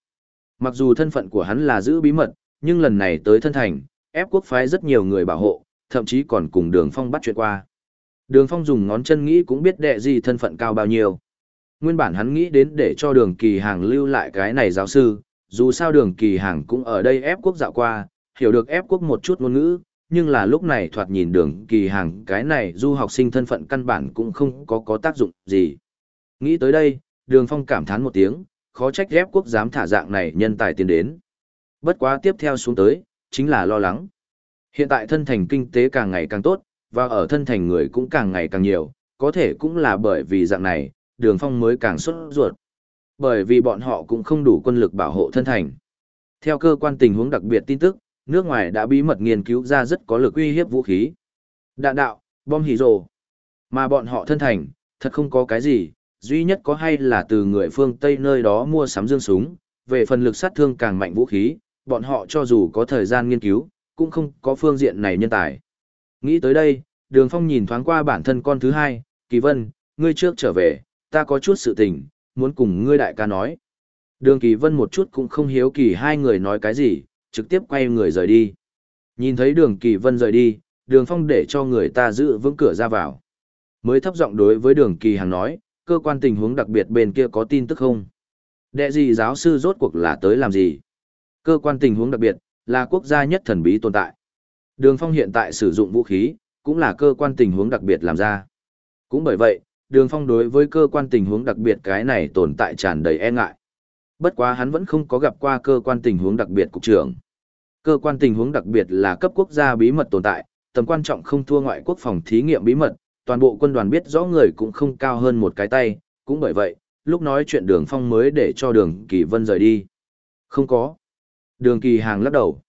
Mặc dù thân phận của hắn là giữ bí mật, nhưng lần này tới thân thành, ép quốc phái rất nhiều người bảo hộ, thậm chí còn cùng đường phong bắt chuyện qua. Đường phong dùng ngón chân nghĩ cũng biết đệ gì thân phận cao bao nhiêu. Nguyên bản hắn nghĩ đến để cho đường kỳ hàng lưu lại cái này giáo sư, dù sao đường kỳ hàng cũng ở đây ép quốc dạo qua, hiểu được ép quốc một chút ngôn ngữ, nhưng là lúc này thoạt nhìn đường kỳ hàng cái này du học sinh thân phận căn bản cũng không có có tác dụng gì. Nghĩ tới đây, đường phong cảm thán một tiếng, khó trách ép quốc dám thả dạng này nhân tài tiến đến. Bất quá tiếp theo xuống tới, chính là lo lắng. Hiện tại thân thành kinh tế càng ngày càng tốt, và ở thân thành người cũng càng ngày càng nhiều, có thể cũng là bởi vì dạng này, đường phong mới càng xuất ruột. Bởi vì bọn họ cũng không đủ quân lực bảo hộ thân thành. Theo cơ quan tình huống đặc biệt tin tức, nước ngoài đã bí mật nghiên cứu ra rất có lực uy hiếp vũ khí. Đạn đạo, bom hỉ rồ. Mà bọn họ thân thành, thật không có cái gì, duy nhất có hay là từ người phương Tây nơi đó mua sắm dương súng, về phần lực sát thương càng mạnh vũ khí, bọn họ cho dù có thời gian nghiên cứu, cũng không có phương diện này nhân tài. Nghĩ tới đây, Đường Phong nhìn thoáng qua bản thân con thứ hai, Kỳ Vân, ngươi trước trở về, ta có chút sự tình, muốn cùng ngươi đại ca nói. Đường Kỳ Vân một chút cũng không hiếu kỳ hai người nói cái gì, trực tiếp quay người rời đi. Nhìn thấy đường Kỳ Vân rời đi, đường Phong để cho người ta giữ vững cửa ra vào. Mới thấp giọng đối với đường Kỳ Hàng nói, cơ quan tình huống đặc biệt bên kia có tin tức không? Đệ gì giáo sư rốt cuộc là tới làm gì? Cơ quan tình huống đặc biệt, là quốc gia nhất thần bí tồn tại. Đường Phong hiện tại sử dụng vũ khí, cũng là cơ quan tình huống đặc biệt làm ra. Cũng bởi vậy, Đường Phong đối với cơ quan tình huống đặc biệt cái này tồn tại tràn đầy e ngại. Bất quá hắn vẫn không có gặp qua cơ quan tình huống đặc biệt cục trưởng. Cơ quan tình huống đặc biệt là cấp quốc gia bí mật tồn tại, tầm quan trọng không thua ngoại quốc phòng thí nghiệm bí mật, toàn bộ quân đoàn biết rõ người cũng không cao hơn một cái tay, cũng bởi vậy, lúc nói chuyện đường phong mới để cho đường kỳ vân rời đi. Không có. Đường kỳ hàng lắc đầu.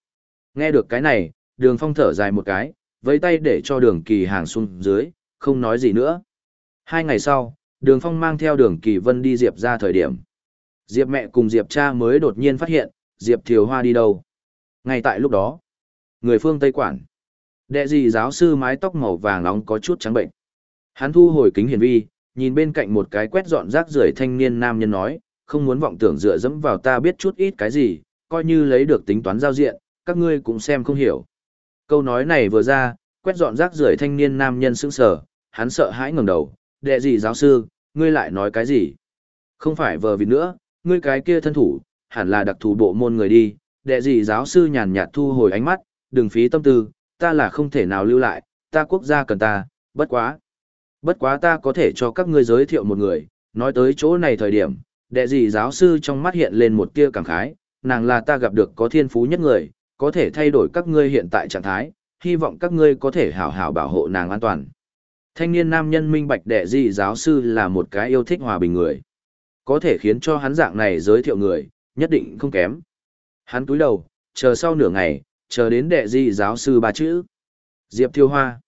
Nghe được cái này, đường phong thở dài một cái, với tay để cho đường kỳ hàng xuống dưới, không nói gì nữa. Hai ngày sau, đường phong mang theo đường kỳ vân đi diệp ra thời điểm. Diệp mẹ cùng Diệp cha mới đột nhiên phát hiện, Diệp Thiều Hoa đi đâu. Ngay tại lúc đó, người phương Tây Quản. Đệ gì giáo sư mái tóc màu vàng nóng có chút trắng bệnh. Hắn thu hồi kính hiển vi, nhìn bên cạnh một cái quét dọn rác rưởi thanh niên nam nhân nói, không muốn vọng tưởng dựa dẫm vào ta biết chút ít cái gì, coi như lấy được tính toán giao diện, các ngươi cũng xem không hiểu. Câu nói này vừa ra, quét dọn rác rưởi thanh niên nam nhân sững sờ, hắn sợ hãi ngẩng đầu, đệ gì giáo sư, ngươi lại nói cái gì? Không phải vờ vịt nữa, ngươi cái kia thân thủ, hẳn là đặc thù bộ môn người đi, đệ gì giáo sư nhàn nhạt thu hồi ánh mắt, đừng phí tâm tư, ta là không thể nào lưu lại, ta quốc gia cần ta, bất quá. Bất quá ta có thể cho các ngươi giới thiệu một người, nói tới chỗ này thời điểm, đệ gì giáo sư trong mắt hiện lên một tia cảm khái, nàng là ta gặp được có thiên phú nhất người, có thể thay đổi các ngươi hiện tại trạng thái, hy vọng các ngươi có thể hảo hảo bảo hộ nàng an toàn. Thanh niên nam nhân minh bạch đệ Di giáo sư là một cái yêu thích hòa bình người có thể khiến cho hắn dạng này giới thiệu người, nhất định không kém. Hắn túi đầu, chờ sau nửa ngày, chờ đến đệ di giáo sư ba chữ. Diệp Thiêu Hoa.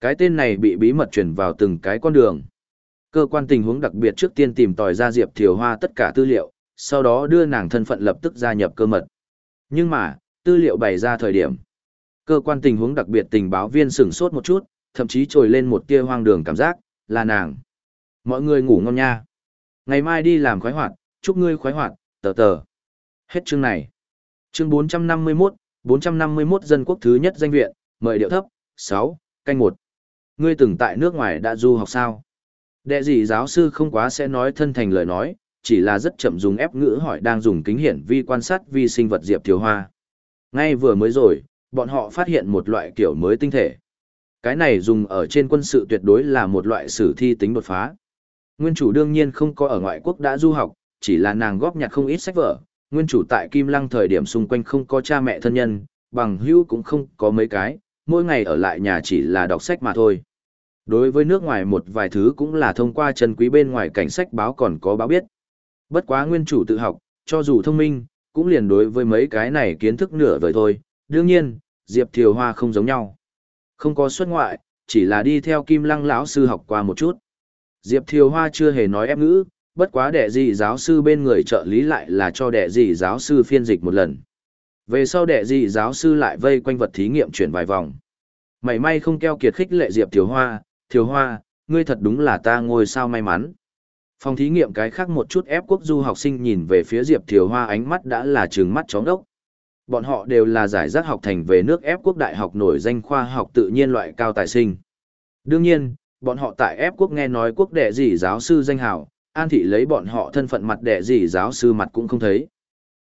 Cái tên này bị bí mật truyền vào từng cái con đường. Cơ quan tình huống đặc biệt trước tiên tìm tòi ra Diệp Thiều Hoa tất cả tư liệu, sau đó đưa nàng thân phận lập tức gia nhập cơ mật. Nhưng mà, tư liệu bày ra thời điểm. Cơ quan tình huống đặc biệt tình báo viên sửng sốt một chút, thậm chí trồi lên một tia hoang đường cảm giác, là nàng. Mọi người ngủ ngon nha. Ngày mai đi làm khoái hoạt, chúc ngươi khoái hoạt, tờ tờ. Hết chương này. Chương 451, 451 dân quốc thứ nhất danh viện, mời điệu thấp, 6, canh 1. Ngươi từng tại nước ngoài đã du học sao? Đệ gì giáo sư không quá sẽ nói thân thành lời nói, chỉ là rất chậm dùng ép ngữ hỏi đang dùng kính hiển vi quan sát vi sinh vật diệp Thiều hoa. Ngay vừa mới rồi, bọn họ phát hiện một loại kiểu mới tinh thể. Cái này dùng ở trên quân sự tuyệt đối là một loại sử thi tính đột phá. Nguyên chủ đương nhiên không có ở ngoại quốc đã du học, chỉ là nàng góp nhặt không ít sách vở. Nguyên chủ tại Kim Lăng thời điểm xung quanh không có cha mẹ thân nhân, bằng hữu cũng không có mấy cái, mỗi ngày ở lại nhà chỉ là đọc sách mà thôi. Đối với nước ngoài một vài thứ cũng là thông qua chân quý bên ngoài cảnh sách báo còn có báo biết. Bất quá nguyên chủ tự học, cho dù thông minh, cũng liền đối với mấy cái này kiến thức nửa vời thôi. Đương nhiên, Diệp Thiều Hoa không giống nhau. Không có xuất ngoại, chỉ là đi theo Kim Lăng lão sư học qua một chút. Diệp Thiều Hoa chưa hề nói ép ngữ, bất quá đệ dị giáo sư bên người trợ lý lại là cho đệ dị giáo sư phiên dịch một lần. Về sau đệ dị giáo sư lại vây quanh vật thí nghiệm chuyển vài vòng. Mày may không keo kiệt khích lệ Diệp Thiều Hoa, Thiều Hoa, ngươi thật đúng là ta ngồi sao may mắn. Phòng thí nghiệm cái khác một chút ép quốc du học sinh nhìn về phía Diệp Thiều Hoa ánh mắt đã là trừng mắt chóng đốc. Bọn họ đều là giải rác học thành về nước ép quốc đại học nổi danh khoa học tự nhiên loại cao tài sinh. Đương nhiên, bọn họ tại ép quốc nghe nói quốc đệ gì giáo sư danh hào, an thị lấy bọn họ thân phận mặt đệ gì giáo sư mặt cũng không thấy.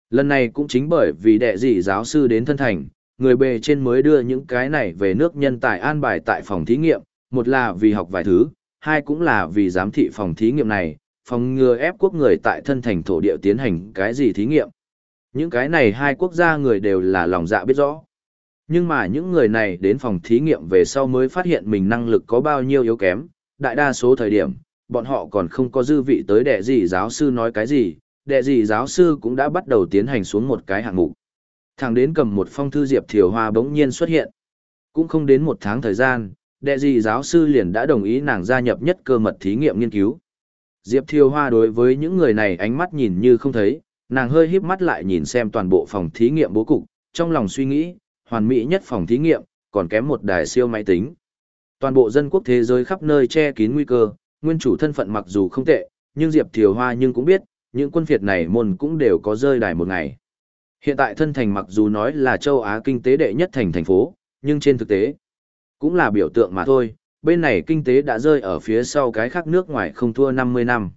Lần này cũng chính bởi vì đệ gì giáo sư đến thân thành, người bề trên mới đưa những cái này về nước nhân tài an bài tại phòng thí nghiệm, một là vì học vài thứ, hai cũng là vì giám thị phòng thí nghiệm này, phòng ngừa ép quốc người tại thân thành thổ địa tiến hành cái gì thí nghiệm. Những cái này hai quốc gia người đều là lòng dạ biết rõ. Nhưng mà những người này đến phòng thí nghiệm về sau mới phát hiện mình năng lực có bao nhiêu yếu kém, đại đa số thời điểm, bọn họ còn không có dư vị tới đệ gì giáo sư nói cái gì, đệ gì giáo sư cũng đã bắt đầu tiến hành xuống một cái hạng mục. Thằng đến cầm một phong thư Diệp Thiều Hoa bỗng nhiên xuất hiện. Cũng không đến một tháng thời gian, đệ gì giáo sư liền đã đồng ý nàng gia nhập nhất cơ mật thí nghiệm nghiên cứu. Diệp Thiều Hoa đối với những người này ánh mắt nhìn như không thấy, nàng hơi híp mắt lại nhìn xem toàn bộ phòng thí nghiệm bố cục, trong lòng suy nghĩ, hoàn mỹ nhất phòng thí nghiệm, còn kém một đài siêu máy tính. Toàn bộ dân quốc thế giới khắp nơi che kín nguy cơ, nguyên chủ thân phận mặc dù không tệ, nhưng Diệp Thiều Hoa nhưng cũng biết, những quân phiệt này môn cũng đều có rơi đài một ngày. Hiện tại thân thành mặc dù nói là châu Á kinh tế đệ nhất thành thành phố, nhưng trên thực tế, cũng là biểu tượng mà thôi, bên này kinh tế đã rơi ở phía sau cái khác nước ngoài không thua 50 năm.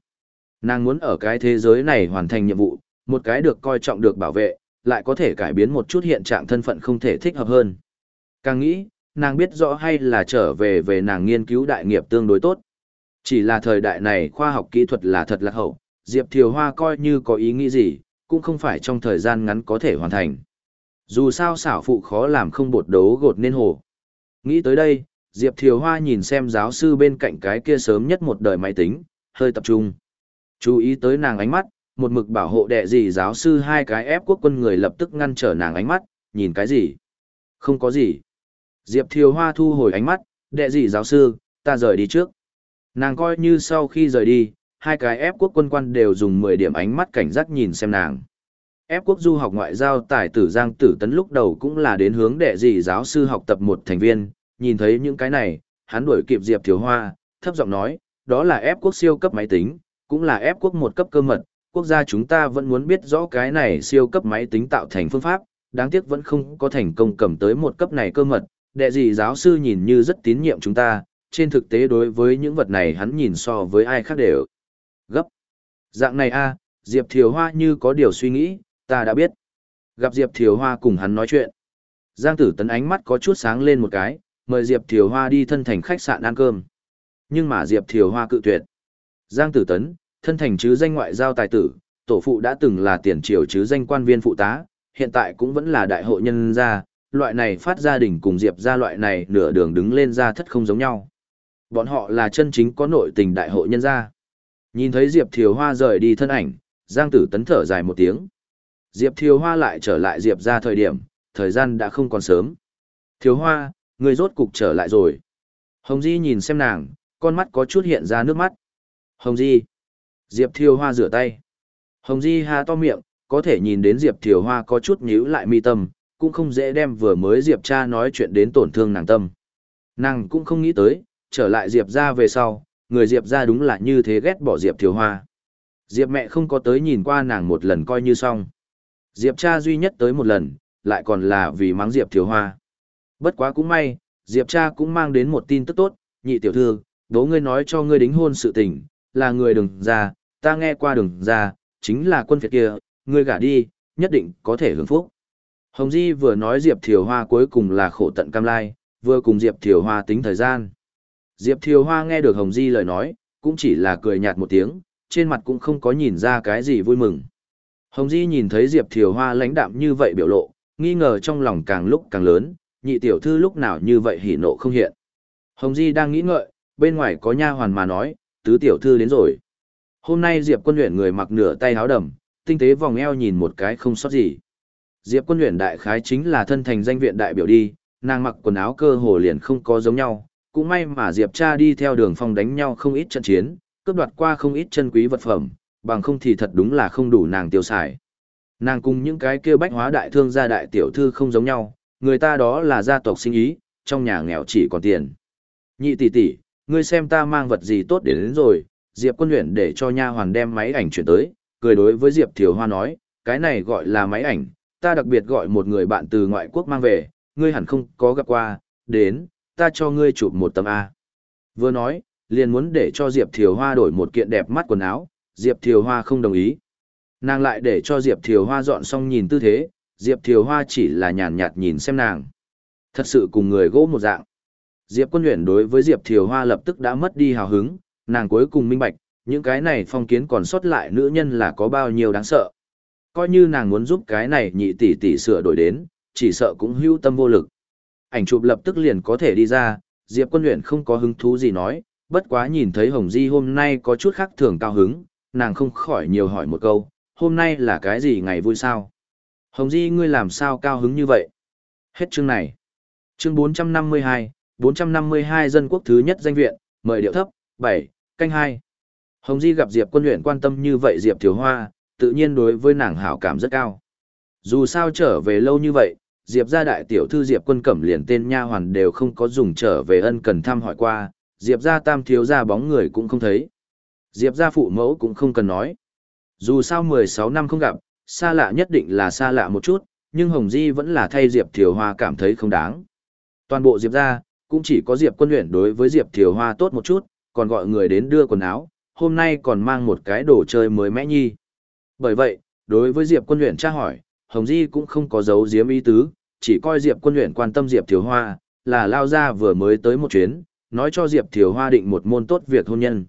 Nàng muốn ở cái thế giới này hoàn thành nhiệm vụ, một cái được coi trọng được bảo vệ, lại có thể cải biến một chút hiện trạng thân phận không thể thích hợp hơn. Càng nghĩ, nàng biết rõ hay là trở về về nàng nghiên cứu đại nghiệp tương đối tốt. Chỉ là thời đại này khoa học kỹ thuật là thật lạc hậu, Diệp Thiều Hoa coi như có ý nghĩ gì, cũng không phải trong thời gian ngắn có thể hoàn thành. Dù sao xảo phụ khó làm không bột đấu gột nên hồ. Nghĩ tới đây, Diệp Thiều Hoa nhìn xem giáo sư bên cạnh cái kia sớm nhất một đời máy tính, hơi tập trung. Chú ý tới nàng ánh mắt, một mực bảo hộ đệ gì giáo sư hai cái ép quốc quân người lập tức ngăn trở nàng ánh mắt, nhìn cái gì? Không có gì. Diệp Thiều Hoa thu hồi ánh mắt, đệ gì giáo sư, ta rời đi trước. Nàng coi như sau khi rời đi, hai cái ép quốc quân quan đều dùng 10 điểm ánh mắt cảnh giác nhìn xem nàng. Ép quốc du học ngoại giao tài tử Giang Tử Tấn lúc đầu cũng là đến hướng đệ gì giáo sư học tập một thành viên, nhìn thấy những cái này, hắn đuổi kịp Diệp Thiếu Hoa, thấp giọng nói, đó là ép quốc siêu cấp máy tính, cũng là ép quốc một cấp cơ mật, quốc gia chúng ta vẫn muốn biết rõ cái này siêu cấp máy tính tạo thành phương pháp, đáng tiếc vẫn không có thành công cầm tới một cấp này cơ mật, đệ gì giáo sư nhìn như rất tín nhiệm chúng ta, trên thực tế đối với những vật này hắn nhìn so với ai khác đều gấp. Dạng này a, Diệp Thiều Hoa như có điều suy nghĩ, ta đã biết. Gặp Diệp Thiều Hoa cùng hắn nói chuyện. Giang Tử Tấn ánh mắt có chút sáng lên một cái, mời Diệp Thiều Hoa đi thân thành khách sạn ăn cơm. Nhưng mà Diệp Thiều Hoa cự tuyệt. Giang Tử Tấn, thân thành chứ danh ngoại giao tài tử, tổ phụ đã từng là tiền triều chứ danh quan viên phụ tá, hiện tại cũng vẫn là đại hội nhân gia, loại này phát gia đình cùng Diệp gia loại này nửa đường đứng lên ra thất không giống nhau. Bọn họ là chân chính có nội tình đại hội nhân gia. Nhìn thấy Diệp Thiều Hoa rời đi thân ảnh, Giang Tử Tấn thở dài một tiếng. Diệp Thiều Hoa lại trở lại Diệp ra thời điểm, thời gian đã không còn sớm. Thiều Hoa, người rốt cục trở lại rồi. Hồng Di nhìn xem nàng, con mắt có chút hiện ra nước mắt. Hồng Di. Diệp Thiều Hoa rửa tay. Hồng Di ha to miệng, có thể nhìn đến Diệp Thiều Hoa có chút nhíu lại mi tâm, cũng không dễ đem vừa mới Diệp cha nói chuyện đến tổn thương nàng tâm. Nàng cũng không nghĩ tới, trở lại Diệp ra về sau, người Diệp ra đúng là như thế ghét bỏ Diệp Thiều Hoa. Diệp mẹ không có tới nhìn qua nàng một lần coi như xong. Diệp cha duy nhất tới một lần, lại còn là vì mắng Diệp Thiều Hoa. Bất quá cũng may, Diệp cha cũng mang đến một tin tức tốt, nhị tiểu thư, đố ngươi nói cho ngươi đính hôn sự tình, là người đừng ra, ta nghe qua đừng ra, chính là quân phiệt kia, ngươi gả đi, nhất định có thể hưởng phúc. Hồng Di vừa nói Diệp Thiều Hoa cuối cùng là khổ tận cam lai, vừa cùng Diệp Thiều Hoa tính thời gian. Diệp Thiều Hoa nghe được Hồng Di lời nói, cũng chỉ là cười nhạt một tiếng, trên mặt cũng không có nhìn ra cái gì vui mừng. Hồng Di nhìn thấy Diệp Thiều Hoa lãnh đạm như vậy biểu lộ, nghi ngờ trong lòng càng lúc càng lớn, nhị tiểu thư lúc nào như vậy hỉ nộ không hiện. Hồng Di đang nghĩ ngợi, bên ngoài có nha hoàn mà nói, tứ tiểu thư đến rồi. Hôm nay Diệp quân Uyển người mặc nửa tay áo đầm, tinh tế vòng eo nhìn một cái không sót gì. Diệp quân Uyển đại khái chính là thân thành danh viện đại biểu đi, nàng mặc quần áo cơ hồ liền không có giống nhau, cũng may mà Diệp cha đi theo đường phong đánh nhau không ít trận chiến, cướp đoạt qua không ít chân quý vật phẩm, bằng không thì thật đúng là không đủ nàng tiêu xài. Nàng cùng những cái kia bách hóa đại thương gia đại tiểu thư không giống nhau, người ta đó là gia tộc sinh ý, trong nhà nghèo chỉ còn tiền. Nhị tỷ tỷ, ngươi xem ta mang vật gì tốt để đến rồi, Diệp quân luyện để cho nha hoàn đem máy ảnh chuyển tới, cười đối với Diệp Thiều Hoa nói, cái này gọi là máy ảnh, ta đặc biệt gọi một người bạn từ ngoại quốc mang về, ngươi hẳn không có gặp qua, đến, ta cho ngươi chụp một tấm A. Vừa nói, liền muốn để cho Diệp Thiều Hoa đổi một kiện đẹp mắt quần áo, Diệp Thiều Hoa không đồng ý. Nàng lại để cho Diệp Thiều Hoa dọn xong nhìn tư thế, Diệp Thiều Hoa chỉ là nhàn nhạt nhìn xem nàng. Thật sự cùng người gỗ một dạng. Diệp Quân Uyển đối với Diệp Thiều Hoa lập tức đã mất đi hào hứng, nàng cuối cùng minh bạch, những cái này phong kiến còn sót lại nữ nhân là có bao nhiêu đáng sợ. Coi như nàng muốn giúp cái này nhị tỷ tỷ sửa đổi đến, chỉ sợ cũng hưu tâm vô lực. Ảnh chụp lập tức liền có thể đi ra, Diệp Quân Uyển không có hứng thú gì nói, bất quá nhìn thấy Hồng Di hôm nay có chút khác thường cao hứng, nàng không khỏi nhiều hỏi một câu, hôm nay là cái gì ngày vui sao? Hồng Di ngươi làm sao cao hứng như vậy? Hết chương này. Chương 452, 452 dân quốc thứ nhất danh viện, mời điệu thấp, 7, canh 2. Hồng Di gặp Diệp quân luyện quan tâm như vậy Diệp Thiếu Hoa, tự nhiên đối với nàng hảo cảm rất cao. Dù sao trở về lâu như vậy, Diệp gia đại tiểu thư Diệp quân cẩm liền tên nha hoàn đều không có dùng trở về ân cần thăm hỏi qua, Diệp gia tam thiếu gia bóng người cũng không thấy. Diệp gia phụ mẫu cũng không cần nói. Dù sao 16 năm không gặp, xa lạ nhất định là xa lạ một chút, nhưng Hồng Di vẫn là thay Diệp Thiều Hoa cảm thấy không đáng. Toàn bộ Diệp gia, cũng chỉ có Diệp quân luyện đối với Diệp Thiều Hoa tốt một chút, còn gọi người đến đưa quần áo, hôm nay còn mang một cái đồ chơi mới mẽ nhi. Bởi vậy, đối với Diệp quân luyện tra hỏi, Hồng Di cũng không có dấu diếm ý tứ, chỉ coi Diệp quân luyện quan tâm Diệp Thiều Hoa, là lao ra vừa mới tới một chuyến, nói cho Diệp Thiều Hoa định một môn tốt việc hôn nhân.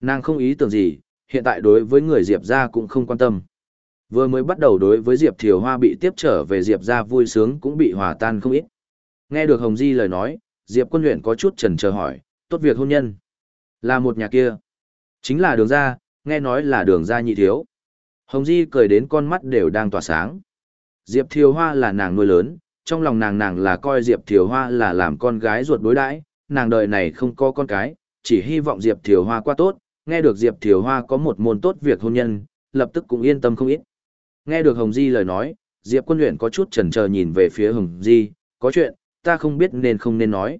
Nàng không ý tưởng gì, hiện tại đối với người Diệp ra cũng không quan tâm. Vừa mới bắt đầu đối với Diệp Thiều Hoa bị tiếp trở về Diệp ra vui sướng cũng bị hòa tan không ít. Nghe được Hồng Di lời nói, Diệp quân luyện có chút trần chờ hỏi, tốt việc hôn nhân. Là một nhà kia. Chính là đường ra, nghe nói là đường ra nhị thiếu. Hồng Di cười đến con mắt đều đang tỏa sáng. Diệp Thiều Hoa là nàng nuôi lớn, trong lòng nàng nàng là coi Diệp Thiều Hoa là làm con gái ruột đối đãi, nàng đời này không có con cái, chỉ hy vọng Diệp Thiều Hoa qua tốt, nghe được Diệp Thiều Hoa có một môn tốt việc hôn nhân, lập tức cũng yên tâm không ít. Nghe được Hồng Di lời nói, Diệp Quân Luyện có chút chần chờ nhìn về phía Hồng Di, có chuyện, ta không biết nên không nên nói.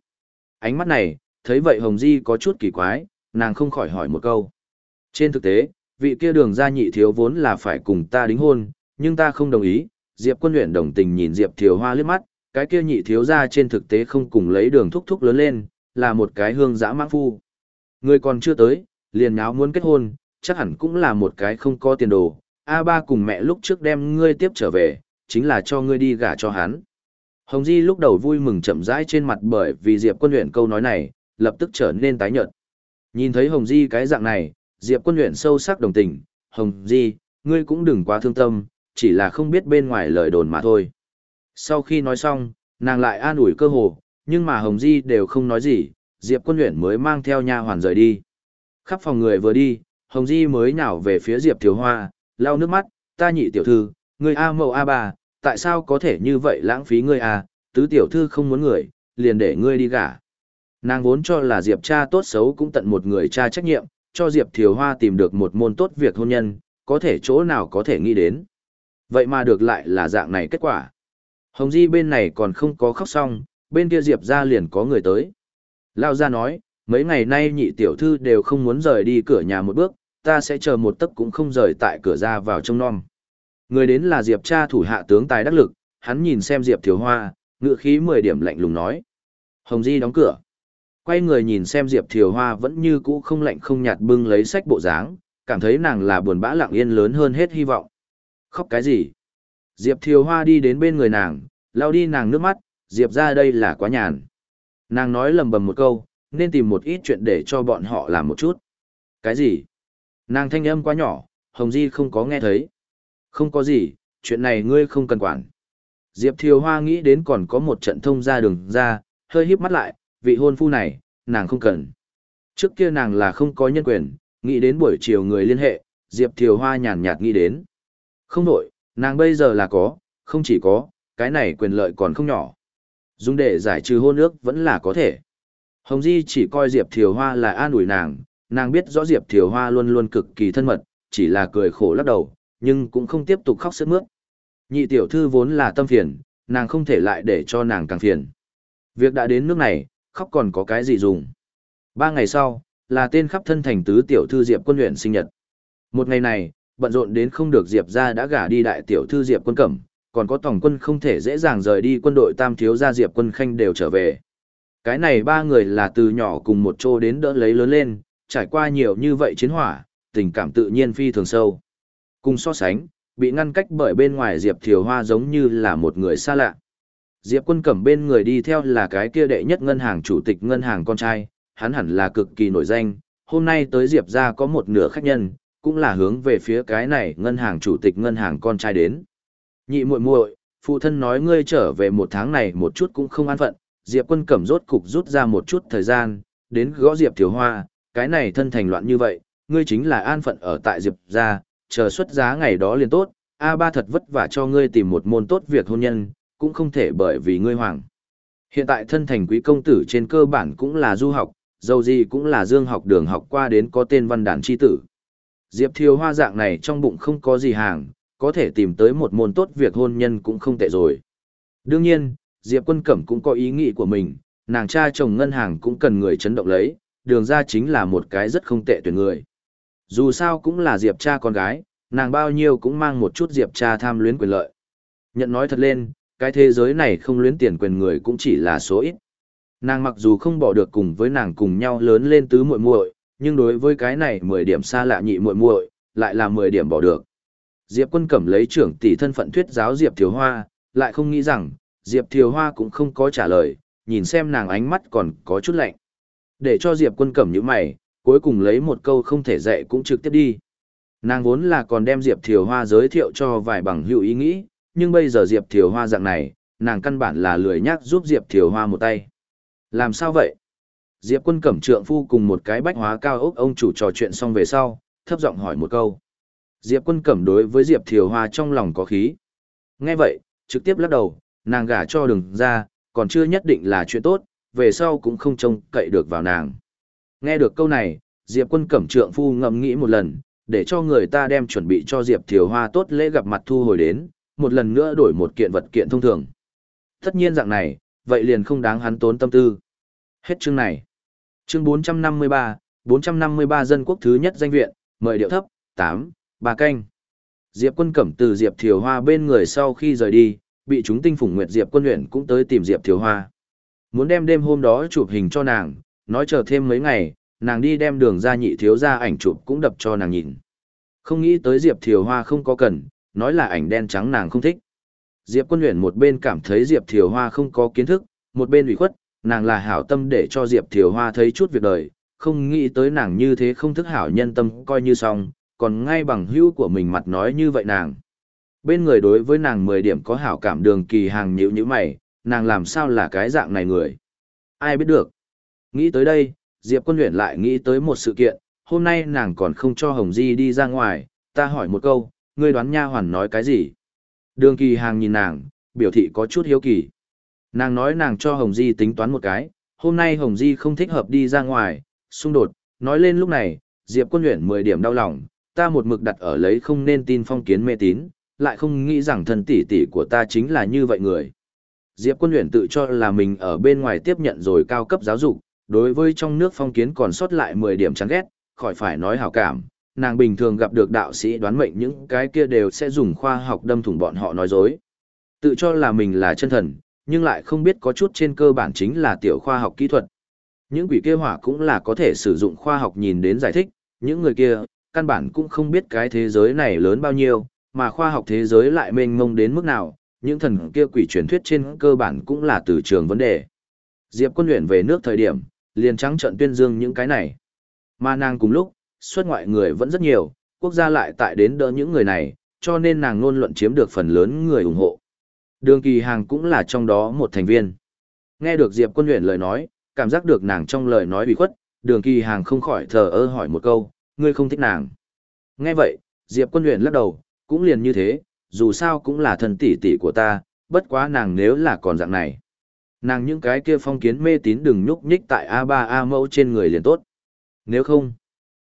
Ánh mắt này, thấy vậy Hồng Di có chút kỳ quái, nàng không khỏi hỏi một câu. Trên thực tế, vị kia đường gia nhị thiếu vốn là phải cùng ta đính hôn, nhưng ta không đồng ý. Diệp quân luyện đồng tình nhìn Diệp Thiều Hoa liếc mắt, cái kia nhị thiếu gia trên thực tế không cùng lấy đường thúc thúc lớn lên, là một cái hương dã mãng phu. Người còn chưa tới, liền nháo muốn kết hôn, chắc hẳn cũng là một cái không có tiền đồ. A ba cùng mẹ lúc trước đem ngươi tiếp trở về, chính là cho ngươi đi gả cho hắn. Hồng Di lúc đầu vui mừng chậm rãi trên mặt bởi vì Diệp quân Uyển câu nói này, lập tức trở nên tái nhợt. Nhìn thấy Hồng Di cái dạng này, Diệp quân Uyển sâu sắc đồng tình, Hồng Di, ngươi cũng đừng quá thương tâm, chỉ là không biết bên ngoài lời đồn mà thôi. Sau khi nói xong, nàng lại an ủi cơ hồ, nhưng mà Hồng Di đều không nói gì, Diệp quân Uyển mới mang theo nha hoàn rời đi. Khắp phòng người vừa đi, Hồng Di mới nhào về phía Diệp Thiếu Hoa, lau nước mắt, ta nhị tiểu thư, người A mậu A bà, tại sao có thể như vậy lãng phí ngươi A, tứ tiểu thư không muốn người, liền để ngươi đi gả. Nàng vốn cho là Diệp cha tốt xấu cũng tận một người cha trách nhiệm, cho Diệp Thiều Hoa tìm được một môn tốt việc hôn nhân, có thể chỗ nào có thể nghĩ đến. Vậy mà được lại là dạng này kết quả. Hồng Di bên này còn không có khóc xong, bên kia Diệp ra liền có người tới. Lao ra nói, mấy ngày nay nhị tiểu thư đều không muốn rời đi cửa nhà một bước, ta sẽ chờ một tấc cũng không rời tại cửa ra vào trong non. Người đến là Diệp cha thủ hạ tướng tài đắc lực, hắn nhìn xem Diệp Thiều Hoa, ngựa khí 10 điểm lạnh lùng nói. Hồng Di đóng cửa quay người nhìn xem Diệp Thiều Hoa vẫn như cũ không lạnh không nhạt bưng lấy sách bộ dáng, cảm thấy nàng là buồn bã lặng yên lớn hơn hết hy vọng. Khóc cái gì? Diệp Thiều Hoa đi đến bên người nàng, lau đi nàng nước mắt, Diệp ra đây là quá nhàn. Nàng nói lầm bầm một câu, nên tìm một ít chuyện để cho bọn họ làm một chút. Cái gì? Nàng thanh âm quá nhỏ, Hồng Di không có nghe thấy. Không có gì, chuyện này ngươi không cần quản. Diệp Thiều Hoa nghĩ đến còn có một trận thông ra đường ra, hơi híp mắt lại, vị hôn phu này, nàng không cần. Trước kia nàng là không có nhân quyền, nghĩ đến buổi chiều người liên hệ, Diệp Thiều Hoa nhàn nhạt nghĩ đến. Không đổi, nàng bây giờ là có, không chỉ có, cái này quyền lợi còn không nhỏ. Dùng để giải trừ hôn ước vẫn là có thể. Hồng Di chỉ coi Diệp Thiều Hoa là an ủi nàng, nàng biết rõ Diệp Thiều Hoa luôn luôn cực kỳ thân mật, chỉ là cười khổ lắc đầu, nhưng cũng không tiếp tục khóc sướt mướt. Nhị tiểu thư vốn là tâm phiền, nàng không thể lại để cho nàng càng phiền. Việc đã đến nước này, khóc còn có cái gì dùng. Ba ngày sau, là tên khắp thân thành tứ tiểu thư Diệp quân luyện sinh nhật. Một ngày này, bận rộn đến không được Diệp ra đã gả đi đại tiểu thư Diệp quân cẩm, còn có tổng quân không thể dễ dàng rời đi quân đội tam thiếu gia Diệp quân khanh đều trở về. Cái này ba người là từ nhỏ cùng một chỗ đến đỡ lấy lớn lên, trải qua nhiều như vậy chiến hỏa, tình cảm tự nhiên phi thường sâu. Cùng so sánh, bị ngăn cách bởi bên ngoài Diệp Thiều Hoa giống như là một người xa lạ. Diệp Quân Cẩm bên người đi theo là cái kia đệ nhất ngân hàng chủ tịch ngân hàng con trai, hắn hẳn là cực kỳ nổi danh, hôm nay tới Diệp ra có một nửa khách nhân, cũng là hướng về phía cái này ngân hàng chủ tịch ngân hàng con trai đến. Nhị muội muội, phụ thân nói ngươi trở về một tháng này một chút cũng không an phận, Diệp Quân Cẩm rốt cục rút ra một chút thời gian, đến gõ Diệp Thiều Hoa, cái này thân thành loạn như vậy, ngươi chính là an phận ở tại Diệp gia, chờ xuất giá ngày đó liền tốt, A ba thật vất vả cho ngươi tìm một môn tốt việc hôn nhân, cũng không thể bởi vì ngươi hoàng. Hiện tại thân thành quý công tử trên cơ bản cũng là du học, dầu gì cũng là dương học đường học qua đến có tên văn đàn chi tử. Diệp Thiều Hoa dạng này trong bụng không có gì hàng, có thể tìm tới một môn tốt việc hôn nhân cũng không tệ rồi. Đương nhiên, Diệp Quân Cẩm cũng có ý nghĩ của mình, nàng cha chồng ngân hàng cũng cần người chấn động lấy, đường ra chính là một cái rất không tệ tuyển người. Dù sao cũng là Diệp cha con gái, nàng bao nhiêu cũng mang một chút Diệp cha tham luyến quyền lợi. Nhận nói thật lên, cái thế giới này không luyến tiền quyền người cũng chỉ là số ít. Nàng mặc dù không bỏ được cùng với nàng cùng nhau lớn lên tứ muội muội, nhưng đối với cái này 10 điểm xa lạ nhị muội muội, lại là 10 điểm bỏ được. Diệp Quân Cẩm lấy trưởng tỷ thân phận thuyết giáo Diệp Thiều Hoa, lại không nghĩ rằng, Diệp Thiều Hoa cũng không có trả lời, nhìn xem nàng ánh mắt còn có chút lạnh. Để cho Diệp Quân Cẩm như mày, cuối cùng lấy một câu không thể dạy cũng trực tiếp đi. Nàng vốn là còn đem Diệp Thiều Hoa giới thiệu cho vài bằng hữu ý nghĩ, nhưng bây giờ Diệp Thiều Hoa dạng này, nàng căn bản là lười nhắc giúp Diệp Thiều Hoa một tay. Làm sao vậy? Diệp quân cẩm trượng phu cùng một cái bách hóa cao ốc ông chủ trò chuyện xong về sau, thấp giọng hỏi một câu. Diệp quân cẩm đối với Diệp Thiều Hoa trong lòng có khí. Nghe vậy, trực tiếp lắc đầu, nàng gả cho đường ra, còn chưa nhất định là chuyện tốt, về sau cũng không trông cậy được vào nàng. Nghe được câu này, Diệp quân cẩm trượng phu ngẫm nghĩ một lần, để cho người ta đem chuẩn bị cho Diệp Thiều Hoa tốt lễ gặp mặt thu hồi đến, một lần nữa đổi một kiện vật kiện thông thường. Tất nhiên dạng này, vậy liền không đáng hắn tốn tâm tư. Hết chương này. Chương 453, 453 dân quốc thứ nhất danh viện, mời điệu thấp, 8, bà canh. Diệp quân cẩm từ Diệp Thiều Hoa bên người sau khi rời đi, bị chúng tinh phủng nguyệt Diệp quân luyện cũng tới tìm Diệp Thiều Hoa. Muốn đem đêm hôm đó chụp hình cho nàng, nói chờ thêm mấy ngày, nàng đi đem đường ra nhị thiếu ra ảnh chụp cũng đập cho nàng nhìn. Không nghĩ tới Diệp Thiều Hoa không có cần, nói là ảnh đen trắng nàng không thích. Diệp quân luyện một bên cảm thấy Diệp Thiều Hoa không có kiến thức, một bên ủy khuất, nàng là hảo tâm để cho Diệp Thiều Hoa thấy chút việc đời, không nghĩ tới nàng như thế không thức hảo nhân tâm coi như xong, còn ngay bằng hữu của mình mặt nói như vậy nàng. Bên người đối với nàng 10 điểm có hảo cảm đường kỳ hàng nhữ như mày, nàng làm sao là cái dạng này người. Ai biết được. Nghĩ tới đây, Diệp quân luyện lại nghĩ tới một sự kiện, hôm nay nàng còn không cho Hồng Di đi ra ngoài, ta hỏi một câu, ngươi đoán nha hoàn nói cái gì? Đường kỳ hàng nhìn nàng, biểu thị có chút hiếu kỳ. Nàng nói nàng cho Hồng Di tính toán một cái, hôm nay Hồng Di không thích hợp đi ra ngoài, xung đột, nói lên lúc này, Diệp quân luyện 10 điểm đau lòng, ta một mực đặt ở lấy không nên tin phong kiến mê tín, lại không nghĩ rằng thân tỷ tỷ của ta chính là như vậy người. Diệp quân Uyển tự cho là mình ở bên ngoài tiếp nhận rồi cao cấp giáo dục, đối với trong nước phong kiến còn sót lại 10 điểm chán ghét, khỏi phải nói hảo cảm, nàng bình thường gặp được đạo sĩ đoán mệnh những cái kia đều sẽ dùng khoa học đâm thủng bọn họ nói dối. Tự cho là mình là chân thần, nhưng lại không biết có chút trên cơ bản chính là tiểu khoa học kỹ thuật. Những quỷ kia hỏa cũng là có thể sử dụng khoa học nhìn đến giải thích, những người kia, căn bản cũng không biết cái thế giới này lớn bao nhiêu, mà khoa học thế giới lại mênh mông đến mức nào, những thần kia quỷ truyền thuyết trên cơ bản cũng là từ trường vấn đề. Diệp quân luyện về nước thời điểm, liền trắng trận tuyên dương những cái này. Mà nàng cùng lúc, xuất ngoại người vẫn rất nhiều, quốc gia lại tại đến đỡ những người này, cho nên nàng ngôn luận chiếm được phần lớn người ủng hộ. Đường kỳ hàng cũng là trong đó một thành viên. Nghe được Diệp quân luyện lời nói, cảm giác được nàng trong lời nói bị khuất, đường kỳ hàng không khỏi thờ ơ hỏi một câu, ngươi không thích nàng. Nghe vậy, Diệp quân luyện lắc đầu, cũng liền như thế, dù sao cũng là thân tỷ tỷ của ta, bất quá nàng nếu là còn dạng này. Nàng những cái kia phong kiến mê tín đừng nhúc nhích tại A3A mẫu trên người liền tốt. Nếu không,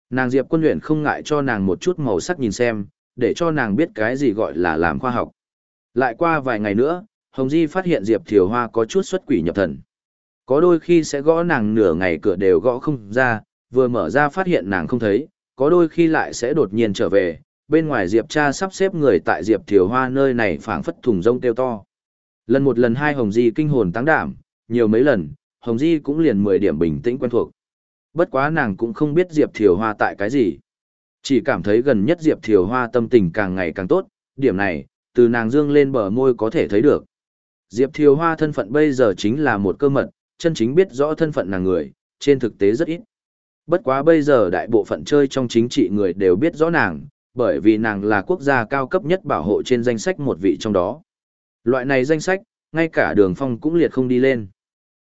nàng Diệp quân luyện không ngại cho nàng một chút màu sắc nhìn xem, để cho nàng biết cái gì gọi là làm khoa học. Lại qua vài ngày nữa, Hồng Di phát hiện Diệp Thiều Hoa có chút xuất quỷ nhập thần. Có đôi khi sẽ gõ nàng nửa ngày cửa đều gõ không ra, vừa mở ra phát hiện nàng không thấy, có đôi khi lại sẽ đột nhiên trở về, bên ngoài Diệp cha sắp xếp người tại Diệp Thiều Hoa nơi này phảng phất thùng rông kêu to. Lần một lần hai Hồng Di kinh hồn tăng đảm, nhiều mấy lần, Hồng Di cũng liền 10 điểm bình tĩnh quen thuộc. Bất quá nàng cũng không biết Diệp Thiều Hoa tại cái gì. Chỉ cảm thấy gần nhất Diệp Thiều Hoa tâm tình càng ngày càng tốt, điểm này, từ nàng dương lên bờ môi có thể thấy được. Diệp Thiều Hoa thân phận bây giờ chính là một cơ mật, chân chính biết rõ thân phận nàng người, trên thực tế rất ít. Bất quá bây giờ đại bộ phận chơi trong chính trị người đều biết rõ nàng, bởi vì nàng là quốc gia cao cấp nhất bảo hộ trên danh sách một vị trong đó. Loại này danh sách, ngay cả đường phong cũng liệt không đi lên.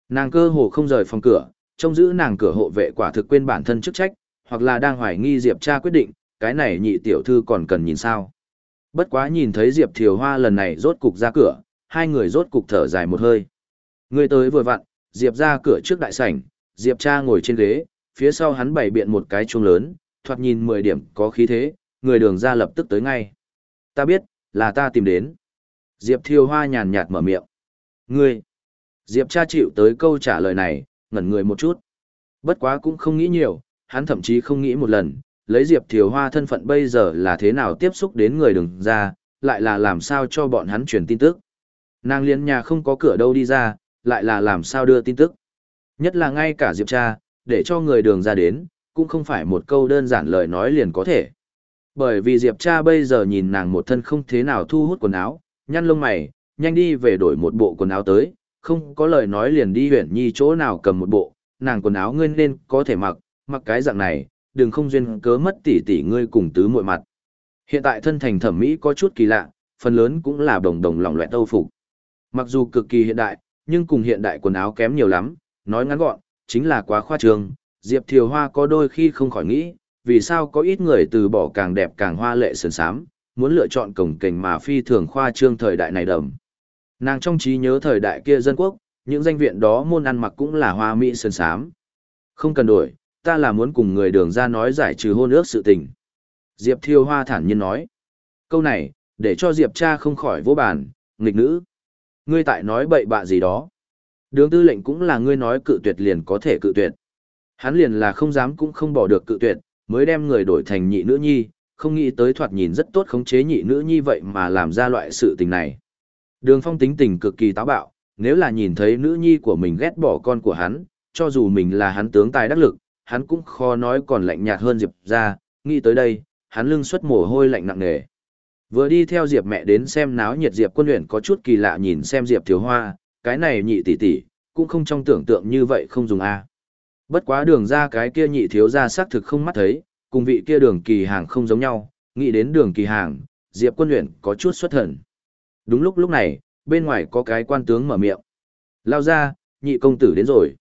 Nàng cơ hồ không rời phòng cửa, trông giữ nàng cửa hộ vệ quả thực quên bản thân chức trách, hoặc là đang hoài nghi Diệp cha quyết định, cái này nhị tiểu thư còn cần nhìn sao. Bất quá nhìn thấy Diệp Thiều Hoa lần này rốt cục ra cửa, hai người rốt cục thở dài một hơi. Người tới vừa vặn, Diệp ra cửa trước đại sảnh, Diệp cha ngồi trên ghế, phía sau hắn bày biện một cái chuông lớn, thoạt nhìn 10 điểm có khí thế, người đường ra lập tức tới ngay. Ta biết, là ta tìm đến. Diệp Thiều Hoa nhàn nhạt mở miệng. Ngươi. Diệp cha chịu tới câu trả lời này, ngẩn người một chút. Bất quá cũng không nghĩ nhiều, hắn thậm chí không nghĩ một lần, lấy Diệp Thiều Hoa thân phận bây giờ là thế nào tiếp xúc đến người đường ra, lại là làm sao cho bọn hắn truyền tin tức. Nàng liên nhà không có cửa đâu đi ra, lại là làm sao đưa tin tức. Nhất là ngay cả Diệp cha, để cho người đường ra đến, cũng không phải một câu đơn giản lời nói liền có thể. Bởi vì Diệp cha bây giờ nhìn nàng một thân không thế nào thu hút quần áo, nhăn lông mày, nhanh đi về đổi một bộ quần áo tới, không có lời nói liền đi huyện nhi chỗ nào cầm một bộ, nàng quần áo ngươi nên có thể mặc, mặc cái dạng này, đừng không duyên cớ mất tỷ tỷ ngươi cùng tứ muội mặt. Hiện tại thân thành thẩm mỹ có chút kỳ lạ, phần lớn cũng là đồng đồng lòng loẹt âu phục. Mặc dù cực kỳ hiện đại, nhưng cùng hiện đại quần áo kém nhiều lắm, nói ngắn gọn, chính là quá khoa trương. Diệp Thiều Hoa có đôi khi không khỏi nghĩ, vì sao có ít người từ bỏ càng đẹp càng hoa lệ sườn sám, muốn lựa chọn cổng kềnh mà phi thường khoa trương thời đại này đầm. Nàng trong trí nhớ thời đại kia dân quốc, những danh viện đó môn ăn mặc cũng là hoa mỹ sơn sám. Không cần đổi, ta là muốn cùng người đường ra nói giải trừ hôn ước sự tình. Diệp Thiêu Hoa thản nhiên nói. Câu này, để cho Diệp cha không khỏi vô bàn, nghịch nữ. Ngươi tại nói bậy bạ gì đó. Đường tư lệnh cũng là ngươi nói cự tuyệt liền có thể cự tuyệt. Hắn liền là không dám cũng không bỏ được cự tuyệt, mới đem người đổi thành nhị nữ nhi, không nghĩ tới thoạt nhìn rất tốt khống chế nhị nữ nhi vậy mà làm ra loại sự tình này. Đường phong tính tình cực kỳ táo bạo, nếu là nhìn thấy nữ nhi của mình ghét bỏ con của hắn, cho dù mình là hắn tướng tài đắc lực, hắn cũng khó nói còn lạnh nhạt hơn Diệp ra, nghĩ tới đây, hắn lưng xuất mồ hôi lạnh nặng nề. Vừa đi theo Diệp mẹ đến xem náo nhiệt Diệp quân luyện có chút kỳ lạ nhìn xem Diệp thiếu hoa, cái này nhị tỷ tỷ, cũng không trong tưởng tượng như vậy không dùng A. Bất quá đường ra cái kia nhị thiếu ra xác thực không mắt thấy, cùng vị kia đường kỳ hàng không giống nhau, nghĩ đến đường kỳ hàng, Diệp quân luyện có chút xuất thần. Đúng lúc lúc này, bên ngoài có cái quan tướng mở miệng. Lao ra, nhị công tử đến rồi.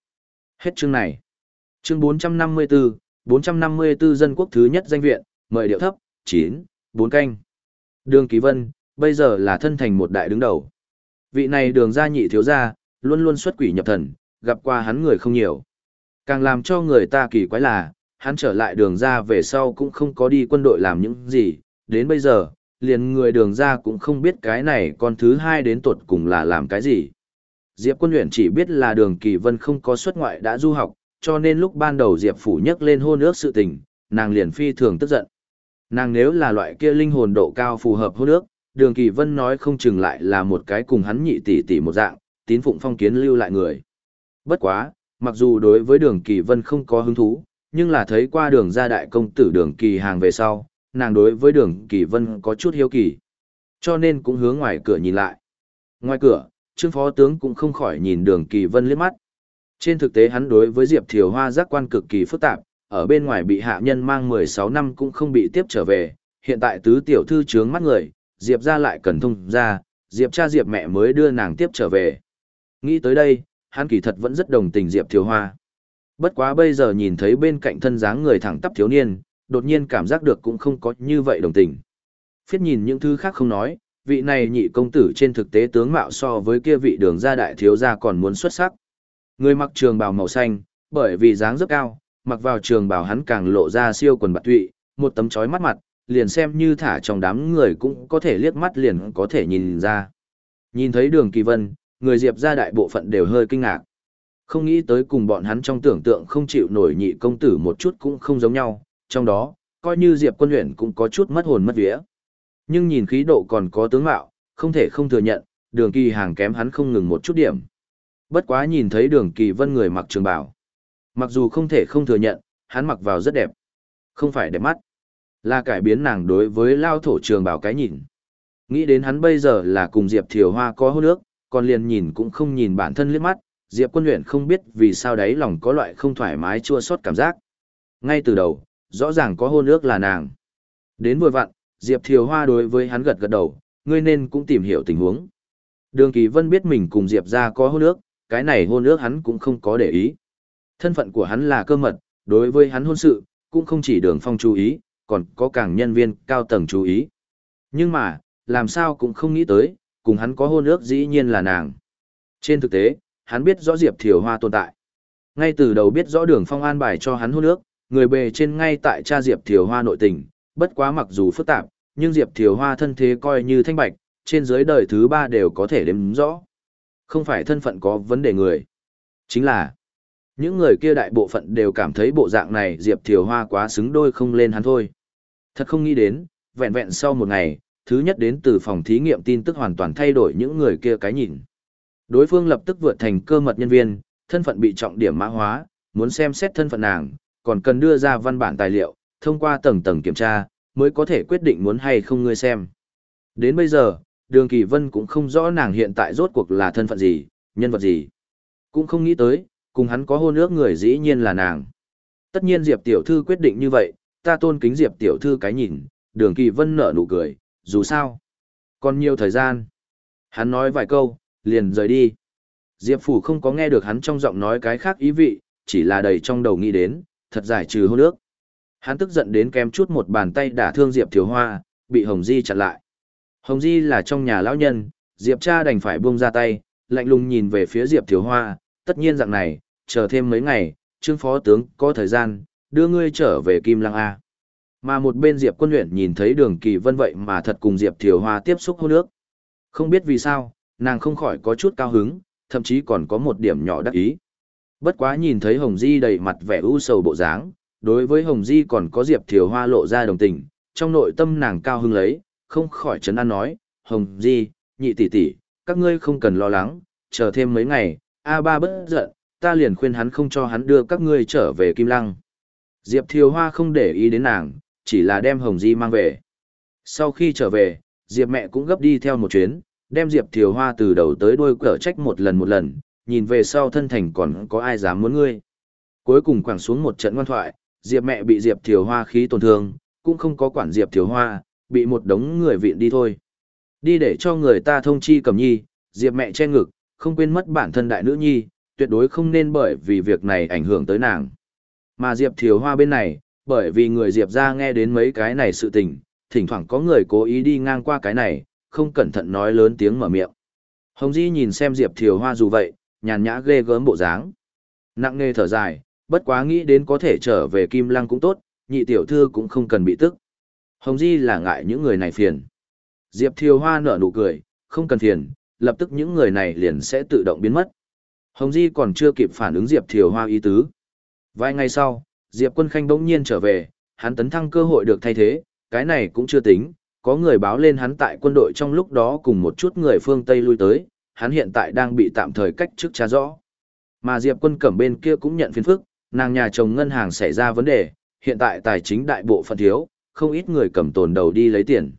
Hết chương này. Chương 454, 454 dân quốc thứ nhất danh viện, mời điệu thấp, 9, 4 canh. Đường Kỳ Vân, bây giờ là thân thành một đại đứng đầu. Vị này đường gia nhị thiếu gia, luôn luôn xuất quỷ nhập thần, gặp qua hắn người không nhiều. Càng làm cho người ta kỳ quái là, hắn trở lại đường ra về sau cũng không có đi quân đội làm những gì, đến bây giờ, liền người đường ra cũng không biết cái này con thứ hai đến tuột cùng là làm cái gì. Diệp quân luyện chỉ biết là đường kỳ vân không có xuất ngoại đã du học, cho nên lúc ban đầu Diệp phủ nhắc lên hôn ước sự tình, nàng liền phi thường tức giận. Nàng nếu là loại kia linh hồn độ cao phù hợp hôn ước, đường kỳ vân nói không chừng lại là một cái cùng hắn nhị tỷ tỷ một dạng, tín phụng phong kiến lưu lại người. Bất quá, mặc dù đối với đường kỳ vân không có hứng thú, nhưng là thấy qua đường gia đại công tử đường kỳ hàng về sau, nàng đối với đường kỳ vân có chút hiếu kỳ. Cho nên cũng hướng ngoài cửa nhìn lại. Ngoài cửa, trương phó tướng cũng không khỏi nhìn đường kỳ vân liếc mắt. Trên thực tế hắn đối với Diệp Thiều Hoa giác quan cực kỳ phức tạp, ở bên ngoài bị hạ nhân mang 16 năm cũng không bị tiếp trở về, hiện tại tứ tiểu thư trướng mắt người, Diệp ra lại cần thông ra, Diệp cha Diệp mẹ mới đưa nàng tiếp trở về. Nghĩ tới đây, hắn kỳ thật vẫn rất đồng tình Diệp Thiều Hoa. Bất quá bây giờ nhìn thấy bên cạnh thân dáng người thẳng tắp thiếu niên, đột nhiên cảm giác được cũng không có như vậy đồng tình. Phiết nhìn những thứ khác không nói, vị này nhị công tử trên thực tế tướng mạo so với kia vị đường gia đại thiếu gia còn muốn xuất sắc. Người mặc trường bào màu xanh, bởi vì dáng rất cao, mặc vào trường bào hắn càng lộ ra siêu quần bạc tụy, một tấm chói mắt mặt, liền xem như thả trong đám người cũng có thể liếc mắt liền có thể nhìn ra. Nhìn thấy đường kỳ vân, người diệp ra đại bộ phận đều hơi kinh ngạc. Không nghĩ tới cùng bọn hắn trong tưởng tượng không chịu nổi nhị công tử một chút cũng không giống nhau, trong đó, coi như Diệp quân luyện cũng có chút mất hồn mất vía. Nhưng nhìn khí độ còn có tướng mạo, không thể không thừa nhận, đường kỳ hàng kém hắn không ngừng một chút điểm. Bất quá nhìn thấy đường kỳ vân người mặc trường bào. Mặc dù không thể không thừa nhận, hắn mặc vào rất đẹp. Không phải đẹp mắt, là cải biến nàng đối với lao thổ trường bào cái nhìn. Nghĩ đến hắn bây giờ là cùng Diệp Thiều Hoa có hôn nước, còn liền nhìn cũng không nhìn bản thân liếc mắt, Diệp quân luyện không biết vì sao đấy lòng có loại không thoải mái chua xót cảm giác. Ngay từ đầu, rõ ràng có hôn ước là nàng. Đến vừa vặn, Diệp Thiều Hoa đối với hắn gật gật đầu, ngươi nên cũng tìm hiểu tình huống. Đường Kỳ Vân biết mình cùng Diệp ra có hôn ước, cái này hôn ước hắn cũng không có để ý. Thân phận của hắn là cơ mật, đối với hắn hôn sự, cũng không chỉ đường phong chú ý, còn có càng nhân viên cao tầng chú ý. Nhưng mà, làm sao cũng không nghĩ tới, cùng hắn có hôn ước dĩ nhiên là nàng. Trên thực tế, hắn biết rõ Diệp Thiều Hoa tồn tại. Ngay từ đầu biết rõ đường phong an bài cho hắn hôn ước, người bề trên ngay tại cha Diệp Thiều Hoa nội tình, bất quá mặc dù phức tạp, nhưng Diệp Thiều Hoa thân thế coi như thanh bạch, trên dưới đời thứ ba đều có thể đếm rõ. Không phải thân phận có vấn đề người. Chính là, những người kia đại bộ phận đều cảm thấy bộ dạng này Diệp Thiều Hoa quá xứng đôi không lên hắn thôi. Thật không nghĩ đến, vẹn vẹn sau một ngày, thứ nhất đến từ phòng thí nghiệm tin tức hoàn toàn thay đổi những người kia cái nhìn. Đối phương lập tức vượt thành cơ mật nhân viên, thân phận bị trọng điểm mã hóa, muốn xem xét thân phận nàng, còn cần đưa ra văn bản tài liệu, thông qua tầng tầng kiểm tra, mới có thể quyết định muốn hay không ngươi xem. Đến bây giờ, Đường Kỳ Vân cũng không rõ nàng hiện tại rốt cuộc là thân phận gì, nhân vật gì. Cũng không nghĩ tới, cùng hắn có hôn ước người dĩ nhiên là nàng. Tất nhiên Diệp Tiểu Thư quyết định như vậy, ta tôn kính Diệp Tiểu Thư cái nhìn, Đường Kỳ Vân nở nụ cười, dù sao. Còn nhiều thời gian. Hắn nói vài câu, liền rời đi. Diệp Phủ không có nghe được hắn trong giọng nói cái khác ý vị, chỉ là đầy trong đầu nghĩ đến, thật giải trừ hôn ước. Hắn tức giận đến kém chút một bàn tay đả thương Diệp Thiếu Hoa, bị Hồng Di chặn lại. Hồng Di là trong nhà lão nhân, Diệp cha đành phải buông ra tay, lạnh lùng nhìn về phía Diệp Thiếu Hoa, tất nhiên dạng này, chờ thêm mấy ngày, trương phó tướng có thời gian, đưa ngươi trở về Kim Lăng A. Mà một bên Diệp quân luyện nhìn thấy đường kỳ vân vậy mà thật cùng Diệp Thiều Hoa tiếp xúc hôn nước. Không biết vì sao, nàng không khỏi có chút cao hứng, thậm chí còn có một điểm nhỏ đắc ý. Bất quá nhìn thấy Hồng Di đầy mặt vẻ u sầu bộ dáng, đối với Hồng Di còn có Diệp Thiều Hoa lộ ra đồng tình, trong nội tâm nàng cao hứng lấy, không khỏi chấn an nói, Hồng Di, nhị tỷ tỷ, các ngươi không cần lo lắng, chờ thêm mấy ngày, A ba bất giận, ta liền khuyên hắn không cho hắn đưa các ngươi trở về Kim Lăng. Diệp Thiều Hoa không để ý đến nàng, chỉ là đem Hồng Di mang về. Sau khi trở về, Diệp mẹ cũng gấp đi theo một chuyến, đem Diệp Thiều Hoa từ đầu tới đuôi cỡ trách một lần một lần, nhìn về sau thân thành còn có ai dám muốn ngươi. Cuối cùng quẳng xuống một trận ngoan thoại, Diệp mẹ bị Diệp Thiều Hoa khí tổn thương, cũng không có quản Diệp Thiều Hoa, bị một đống người viện đi thôi. Đi để cho người ta thông chi cầm nhi, Diệp mẹ che ngực, không quên mất bản thân đại nữ nhi, tuyệt đối không nên bởi vì việc này ảnh hưởng tới nàng. Mà Diệp Thiều Hoa bên này, bởi vì người Diệp ra nghe đến mấy cái này sự tình, thỉnh thoảng có người cố ý đi ngang qua cái này, không cẩn thận nói lớn tiếng mở miệng. Hồng Di nhìn xem Diệp Thiều Hoa dù vậy, nhàn nhã ghê gớm bộ dáng. Nặng nề thở dài, bất quá nghĩ đến có thể trở về Kim Lăng cũng tốt, nhị tiểu thư cũng không cần bị tức. Hồng Di là ngại những người này phiền. Diệp Thiều Hoa nở nụ cười, không cần phiền, lập tức những người này liền sẽ tự động biến mất. Hồng Di còn chưa kịp phản ứng Diệp Thiều Hoa ý tứ. Vài ngày sau, Diệp Quân Khanh bỗng nhiên trở về, hắn tấn thăng cơ hội được thay thế, cái này cũng chưa tính, có người báo lên hắn tại quân đội trong lúc đó cùng một chút người phương Tây lui tới, hắn hiện tại đang bị tạm thời cách chức tra rõ. Mà Diệp Quân Cẩm bên kia cũng nhận phiền phức, nàng nhà chồng ngân hàng xảy ra vấn đề, hiện tại tài chính đại bộ phận thiếu, không ít người cầm tồn đầu đi lấy tiền.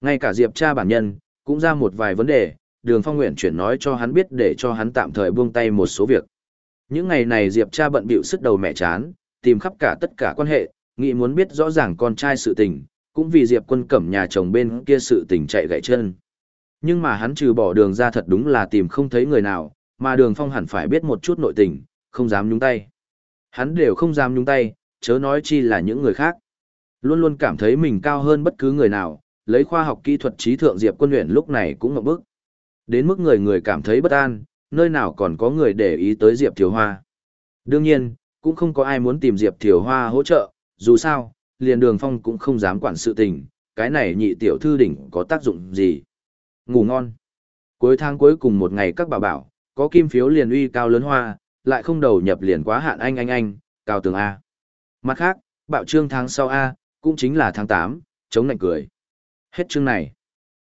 Ngay cả Diệp cha bản nhân, cũng ra một vài vấn đề, đường phong nguyện chuyển nói cho hắn biết để cho hắn tạm thời buông tay một số việc. Những ngày này Diệp cha bận bịu sức đầu mẹ chán, tìm khắp cả tất cả quan hệ, nghĩ muốn biết rõ ràng con trai sự tình, cũng vì Diệp quân cẩm nhà chồng bên kia sự tình chạy gãy chân. Nhưng mà hắn trừ bỏ đường ra thật đúng là tìm không thấy người nào, mà đường phong hẳn phải biết một chút nội tình, không dám nhúng tay. Hắn đều không dám nhúng tay, chớ nói chi là những người khác. Luôn luôn cảm thấy mình cao hơn bất cứ người nào, lấy khoa học kỹ thuật trí thượng Diệp quân luyện lúc này cũng ngậm bức. Đến mức người người cảm thấy bất an, nơi nào còn có người để ý tới Diệp Thiếu Hoa. Đương nhiên, cũng không có ai muốn tìm Diệp Thiều Hoa hỗ trợ, dù sao, liền đường phong cũng không dám quản sự tình, cái này nhị tiểu thư đỉnh có tác dụng gì. Ngủ ngon. Cuối tháng cuối cùng một ngày các bà bảo, có kim phiếu liền uy cao lớn hoa, lại không đầu nhập liền quá hạn anh anh anh, cao tường A. Mặt khác, bạo trương tháng sau A, cũng chính là tháng 8, chống lạnh cười. Hết chương này.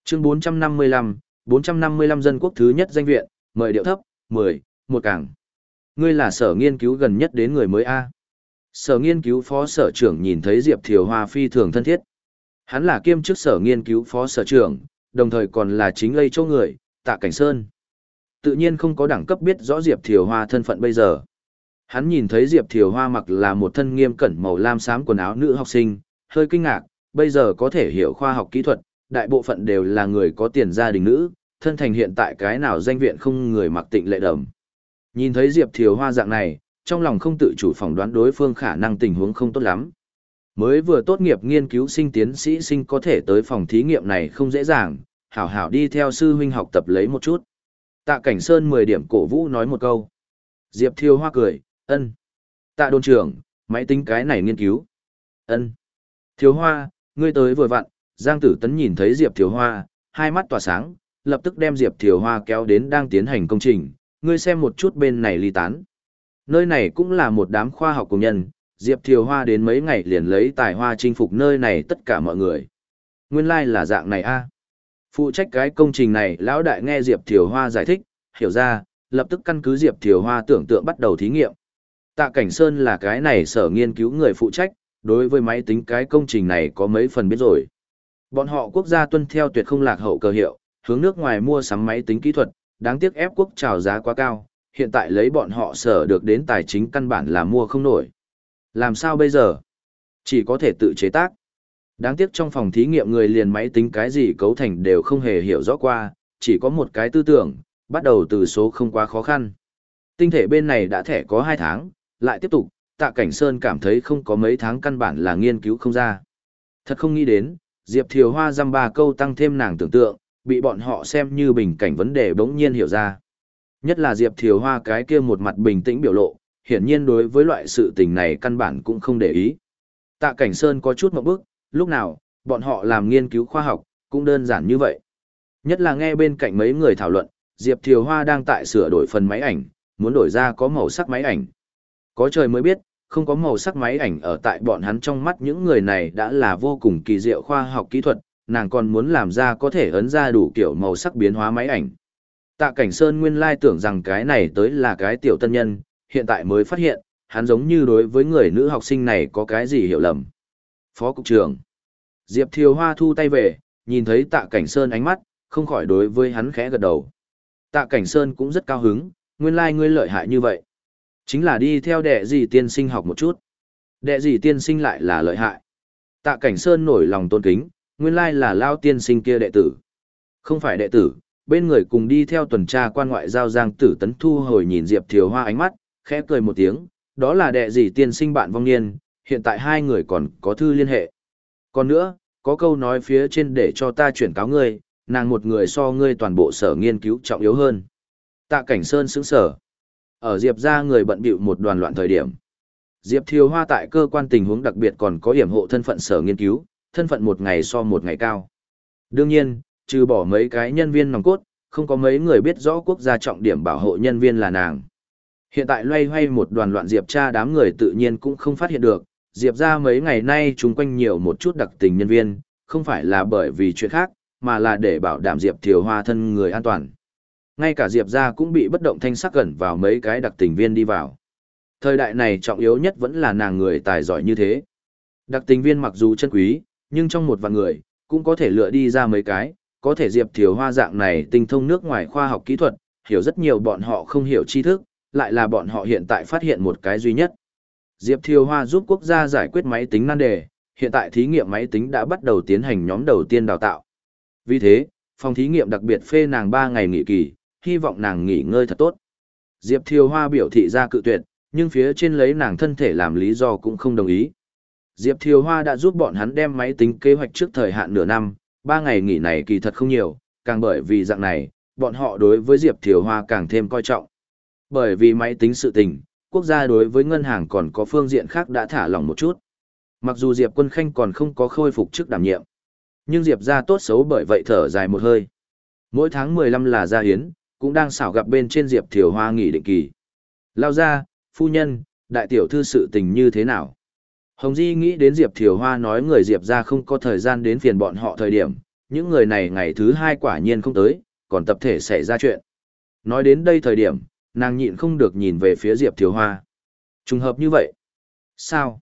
Chương 455, 455 dân quốc thứ nhất danh viện, mời điệu thấp, 10, một cảng. Ngươi là sở nghiên cứu gần nhất đến người mới A. Sở nghiên cứu phó sở trưởng nhìn thấy Diệp Thiều Hoa phi thường thân thiết. Hắn là kiêm chức sở nghiên cứu phó sở trưởng, đồng thời còn là chính lây chỗ người, tạ cảnh sơn. Tự nhiên không có đẳng cấp biết rõ Diệp Thiều Hoa thân phận bây giờ. Hắn nhìn thấy Diệp Thiều Hoa mặc là một thân nghiêm cẩn màu lam xám quần áo nữ học sinh, hơi kinh ngạc, bây giờ có thể hiểu khoa học kỹ thuật, đại bộ phận đều là người có tiền gia đình nữ, thân thành hiện tại cái nào danh viện không người mặc tịnh lệ đầm. Nhìn thấy Diệp Thiều Hoa dạng này, trong lòng không tự chủ phỏng đoán đối phương khả năng tình huống không tốt lắm. Mới vừa tốt nghiệp nghiên cứu sinh tiến sĩ sinh có thể tới phòng thí nghiệm này không dễ dàng, hảo hảo đi theo sư huynh học tập lấy một chút. Tạ Cảnh Sơn 10 điểm cổ vũ nói một câu. Diệp Thiều Hoa cười, ân. Tạ đồn trưởng, máy tính cái này nghiên cứu. ân. Thiều Hoa, ngươi tới vừa vặn, Giang Tử Tấn nhìn thấy Diệp Thiều Hoa, hai mắt tỏa sáng, lập tức đem Diệp Thiều Hoa kéo đến đang tiến hành công trình, ngươi xem một chút bên này ly tán. Nơi này cũng là một đám khoa học công nhân, Diệp Thiều Hoa đến mấy ngày liền lấy tài hoa chinh phục nơi này tất cả mọi người. Nguyên lai like là dạng này a. Phụ trách cái công trình này, lão đại nghe Diệp Thiều Hoa giải thích, hiểu ra, lập tức căn cứ Diệp Thiều Hoa tưởng tượng bắt đầu thí nghiệm. Tạ Cảnh Sơn là cái này sở nghiên cứu người phụ trách, đối với máy tính cái công trình này có mấy phần biết rồi. Bọn họ quốc gia tuân theo tuyệt không lạc hậu cơ hiệu, hướng nước ngoài mua sắm máy tính kỹ thuật, đáng tiếc ép quốc trào giá quá cao, hiện tại lấy bọn họ sở được đến tài chính căn bản là mua không nổi. Làm sao bây giờ? Chỉ có thể tự chế tác. Đáng tiếc trong phòng thí nghiệm người liền máy tính cái gì cấu thành đều không hề hiểu rõ qua, chỉ có một cái tư tưởng, bắt đầu từ số không quá khó khăn. Tinh thể bên này đã thẻ có 2 tháng, lại tiếp tục, tạ cảnh Sơn cảm thấy không có mấy tháng căn bản là nghiên cứu không ra. Thật không nghĩ đến, Diệp Thiều Hoa dăm ba câu tăng thêm nàng tưởng tượng, bị bọn họ xem như bình cảnh vấn đề bỗng nhiên hiểu ra. Nhất là Diệp Thiều Hoa cái kia một mặt bình tĩnh biểu lộ, hiển nhiên đối với loại sự tình này căn bản cũng không để ý. Tạ Cảnh Sơn có chút một bước, lúc nào, bọn họ làm nghiên cứu khoa học, cũng đơn giản như vậy. Nhất là nghe bên cạnh mấy người thảo luận, Diệp Thiều Hoa đang tại sửa đổi phần máy ảnh, muốn đổi ra có màu sắc máy ảnh. Có trời mới biết, không có màu sắc máy ảnh ở tại bọn hắn trong mắt những người này đã là vô cùng kỳ diệu khoa học kỹ thuật, nàng còn muốn làm ra có thể ấn ra đủ kiểu màu sắc biến hóa máy ảnh. Tạ Cảnh Sơn nguyên lai tưởng rằng cái này tới là cái tiểu tân nhân, hiện tại mới phát hiện, hắn giống như đối với người nữ học sinh này có cái gì hiểu lầm. Phó Cục trưởng Diệp Thiều Hoa thu tay về, nhìn thấy Tạ Cảnh Sơn ánh mắt, không khỏi đối với hắn khẽ gật đầu. Tạ Cảnh Sơn cũng rất cao hứng, nguyên lai ngươi lợi hại như vậy. Chính là đi theo đệ gì tiên sinh học một chút. Đệ gì tiên sinh lại là lợi hại. Tạ Cảnh Sơn nổi lòng tôn kính, nguyên lai là lao tiên sinh kia đệ tử. Không phải đệ tử, bên người cùng đi theo tuần tra quan ngoại giao Giang Tử Tấn thu hồi nhìn Diệp Thiều Hoa ánh mắt, khẽ cười một tiếng, đó là đệ gì tiên sinh bạn vong niên, hiện tại hai người còn có thư liên hệ. Còn nữa, có câu nói phía trên để cho ta chuyển cáo ngươi, nàng một người so ngươi toàn bộ sở nghiên cứu trọng yếu hơn. Tạ Cảnh Sơn sững sở. Ở Diệp ra người bận bịu một đoàn loạn thời điểm. Diệp Thiều Hoa tại cơ quan tình huống đặc biệt còn có hiểm hộ thân phận sở nghiên cứu, thân phận một ngày so một ngày cao. Đương nhiên, trừ bỏ mấy cái nhân viên nòng cốt, không có mấy người biết rõ quốc gia trọng điểm bảo hộ nhân viên là nàng. Hiện tại loay hoay một đoàn loạn Diệp tra đám người tự nhiên cũng không phát hiện được, Diệp ra mấy ngày nay chúng quanh nhiều một chút đặc tình nhân viên, không phải là bởi vì chuyện khác, mà là để bảo đảm Diệp Thiều Hoa thân người an toàn. Ngay cả Diệp ra cũng bị bất động thanh sắc gần vào mấy cái đặc tình viên đi vào. Thời đại này trọng yếu nhất vẫn là nàng người tài giỏi như thế. Đặc tình viên mặc dù chân quý, nhưng trong một vạn người, cũng có thể lựa đi ra mấy cái, có thể Diệp Thiều Hoa dạng này tinh thông nước ngoài khoa học kỹ thuật, hiểu rất nhiều bọn họ không hiểu tri thức, lại là bọn họ hiện tại phát hiện một cái duy nhất. Diệp Thiều Hoa giúp quốc gia giải quyết máy tính nan đề, hiện tại thí nghiệm máy tính đã bắt đầu tiến hành nhóm đầu tiên đào tạo. Vì thế, phòng thí nghiệm đặc biệt phê nàng 3 ngày nghỉ kỳ, hy vọng nàng nghỉ ngơi thật tốt. Diệp Thiều Hoa biểu thị ra cự tuyệt, nhưng phía trên lấy nàng thân thể làm lý do cũng không đồng ý. Diệp Thiều Hoa đã giúp bọn hắn đem máy tính kế hoạch trước thời hạn nửa năm, Ba ngày nghỉ này kỳ thật không nhiều, càng bởi vì dạng này, bọn họ đối với Diệp Thiều Hoa càng thêm coi trọng. Bởi vì máy tính sự tình, quốc gia đối với ngân hàng còn có phương diện khác đã thả lỏng một chút. Mặc dù Diệp Quân Khanh còn không có khôi phục chức đảm nhiệm, nhưng Diệp ra tốt xấu bởi vậy thở dài một hơi. Mỗi tháng 15 là gia hiến, cũng đang xảo gặp bên trên Diệp Thiều Hoa nghỉ định kỳ. Lao ra, phu nhân, đại tiểu thư sự tình như thế nào? Hồng Di nghĩ đến Diệp Thiều Hoa nói người Diệp ra không có thời gian đến phiền bọn họ thời điểm, những người này ngày thứ hai quả nhiên không tới, còn tập thể xảy ra chuyện. Nói đến đây thời điểm, nàng nhịn không được nhìn về phía Diệp Thiều Hoa. Trùng hợp như vậy. Sao?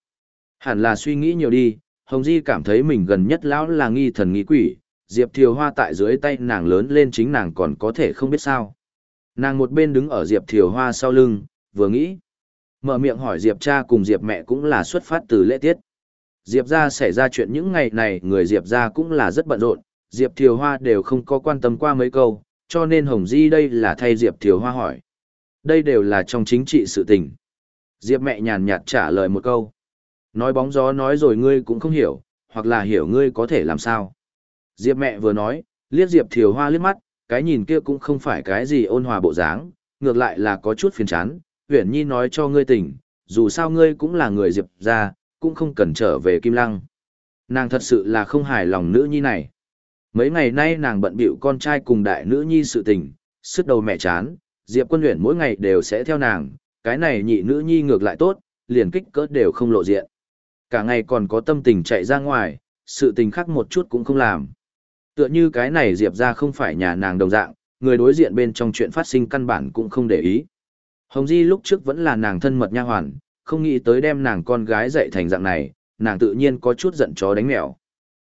Hẳn là suy nghĩ nhiều đi, Hồng Di cảm thấy mình gần nhất lão là nghi thần nghi quỷ, Diệp Thiều Hoa tại dưới tay nàng lớn lên chính nàng còn có thể không biết sao. Nàng một bên đứng ở Diệp Thiều Hoa sau lưng, vừa nghĩ. Mở miệng hỏi Diệp cha cùng Diệp mẹ cũng là xuất phát từ lễ tiết. Diệp ra xảy ra chuyện những ngày này người Diệp ra cũng là rất bận rộn, Diệp Thiều Hoa đều không có quan tâm qua mấy câu, cho nên Hồng Di đây là thay Diệp Thiều Hoa hỏi. Đây đều là trong chính trị sự tình. Diệp mẹ nhàn nhạt trả lời một câu. Nói bóng gió nói rồi ngươi cũng không hiểu, hoặc là hiểu ngươi có thể làm sao. Diệp mẹ vừa nói, liếc Diệp Thiều Hoa liếc mắt, cái nhìn kia cũng không phải cái gì ôn hòa bộ dáng, ngược lại là có chút phiền chán. Uyển Nhi nói cho ngươi tỉnh, dù sao ngươi cũng là người Diệp ra, cũng không cần trở về Kim Lăng. Nàng thật sự là không hài lòng nữ nhi này. Mấy ngày nay nàng bận bịu con trai cùng đại nữ nhi sự tình, sức đầu mẹ chán, Diệp Quân Uyển mỗi ngày đều sẽ theo nàng, cái này nhị nữ nhi ngược lại tốt, liền kích cỡ đều không lộ diện. Cả ngày còn có tâm tình chạy ra ngoài, sự tình khác một chút cũng không làm. Tựa như cái này Diệp ra không phải nhà nàng đồng dạng, người đối diện bên trong chuyện phát sinh căn bản cũng không để ý. Hồng Di lúc trước vẫn là nàng thân mật nha hoàn, không nghĩ tới đem nàng con gái dạy thành dạng này, nàng tự nhiên có chút giận chó đánh mèo.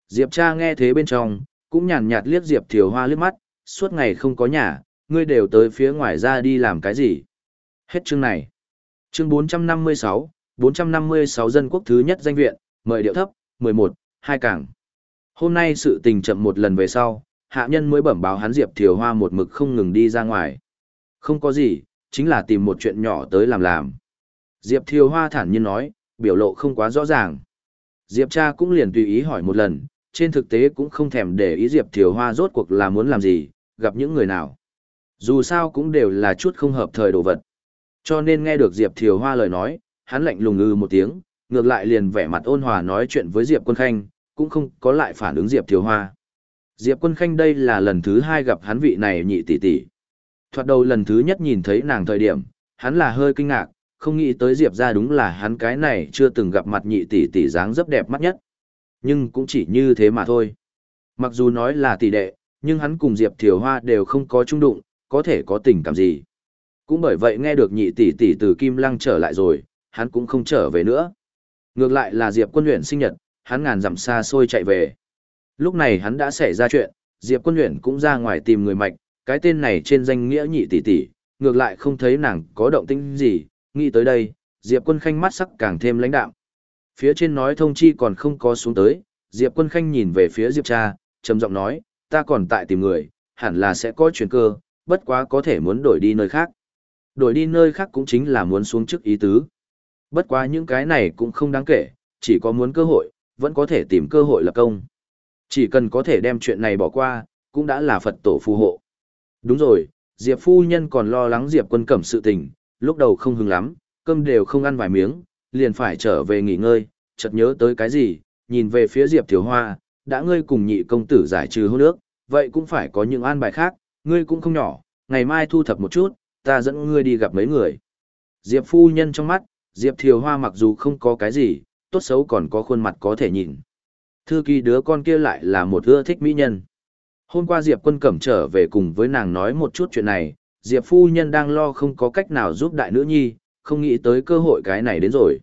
Diệp cha nghe thế bên trong, cũng nhàn nhạt liếc Diệp Thiều Hoa liếc mắt, suốt ngày không có nhà, ngươi đều tới phía ngoài ra đi làm cái gì. Hết chương này. Chương 456, 456 dân quốc thứ nhất danh viện, mời điệu thấp, 11, hai cảng. Hôm nay sự tình chậm một lần về sau, hạ nhân mới bẩm báo hắn Diệp Thiều Hoa một mực không ngừng đi ra ngoài. Không có gì, chính là tìm một chuyện nhỏ tới làm làm. Diệp Thiều Hoa thản nhiên nói, biểu lộ không quá rõ ràng. Diệp cha cũng liền tùy ý hỏi một lần, trên thực tế cũng không thèm để ý Diệp Thiều Hoa rốt cuộc là muốn làm gì, gặp những người nào. Dù sao cũng đều là chút không hợp thời đồ vật. Cho nên nghe được Diệp Thiều Hoa lời nói, hắn lạnh lùng ngư một tiếng, ngược lại liền vẻ mặt ôn hòa nói chuyện với Diệp Quân Khanh, cũng không có lại phản ứng Diệp Thiều Hoa. Diệp Quân Khanh đây là lần thứ hai gặp hắn vị này nhị tỷ tỷ. Thoạt đầu lần thứ nhất nhìn thấy nàng thời điểm, hắn là hơi kinh ngạc, không nghĩ tới Diệp ra đúng là hắn cái này chưa từng gặp mặt nhị tỷ tỷ dáng rất đẹp mắt nhất. Nhưng cũng chỉ như thế mà thôi. Mặc dù nói là tỷ đệ, nhưng hắn cùng Diệp Thiều Hoa đều không có chung đụng, có thể có tình cảm gì. Cũng bởi vậy nghe được nhị tỷ tỷ từ Kim Lăng trở lại rồi, hắn cũng không trở về nữa. Ngược lại là Diệp Quân Uyển sinh nhật, hắn ngàn dặm xa xôi chạy về. Lúc này hắn đã xảy ra chuyện, Diệp Quân Uyển cũng ra ngoài tìm người mạch, cái tên này trên danh nghĩa nhị tỷ tỷ, ngược lại không thấy nàng có động tĩnh gì, nghĩ tới đây, Diệp Quân Khanh mắt sắc càng thêm lãnh đạm. Phía trên nói thông chi còn không có xuống tới, Diệp Quân Khanh nhìn về phía Diệp cha, trầm giọng nói, ta còn tại tìm người, hẳn là sẽ có chuyển cơ, bất quá có thể muốn đổi đi nơi khác. Đổi đi nơi khác cũng chính là muốn xuống chức ý tứ. Bất quá những cái này cũng không đáng kể, chỉ có muốn cơ hội, vẫn có thể tìm cơ hội lập công. Chỉ cần có thể đem chuyện này bỏ qua, cũng đã là Phật tổ phù hộ. Đúng rồi, Diệp phu nhân còn lo lắng Diệp quân cẩm sự tình, lúc đầu không hứng lắm, cơm đều không ăn vài miếng, liền phải trở về nghỉ ngơi, chợt nhớ tới cái gì, nhìn về phía Diệp Thiếu Hoa, đã ngươi cùng nhị công tử giải trừ hôn nước, vậy cũng phải có những an bài khác, ngươi cũng không nhỏ, ngày mai thu thập một chút, ta dẫn ngươi đi gặp mấy người. Diệp phu nhân trong mắt, Diệp Thiều Hoa mặc dù không có cái gì, tốt xấu còn có khuôn mặt có thể nhìn. Thư kỳ đứa con kia lại là một ưa thích mỹ nhân. Hôm qua Diệp quân cẩm trở về cùng với nàng nói một chút chuyện này, Diệp phu nhân đang lo không có cách nào giúp đại nữ nhi, không nghĩ tới cơ hội cái này đến rồi.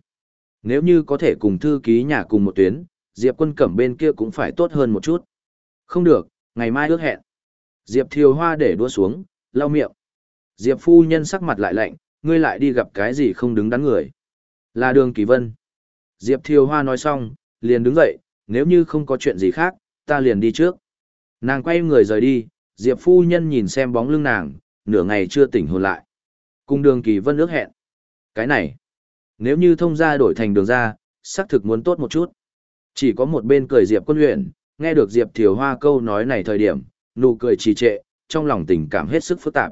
Nếu như có thể cùng thư ký nhà cùng một tuyến, Diệp quân cẩm bên kia cũng phải tốt hơn một chút. Không được, ngày mai ước hẹn. Diệp thiều hoa để đua xuống, lau miệng. Diệp phu nhân sắc mặt lại lạnh, ngươi lại đi gặp cái gì không đứng đắn người. Là đường kỳ vân. Diệp thiều hoa nói xong, liền đứng dậy, nếu như không có chuyện gì khác, ta liền đi trước. Nàng quay người rời đi, Diệp phu nhân nhìn xem bóng lưng nàng, nửa ngày chưa tỉnh hồn lại. Cùng đường kỳ vân ước hẹn. Cái này, nếu như thông gia đổi thành đường ra, xác thực muốn tốt một chút. Chỉ có một bên cười Diệp quân luyện, nghe được Diệp Thiều Hoa câu nói này thời điểm, nụ cười trì trệ, trong lòng tình cảm hết sức phức tạp.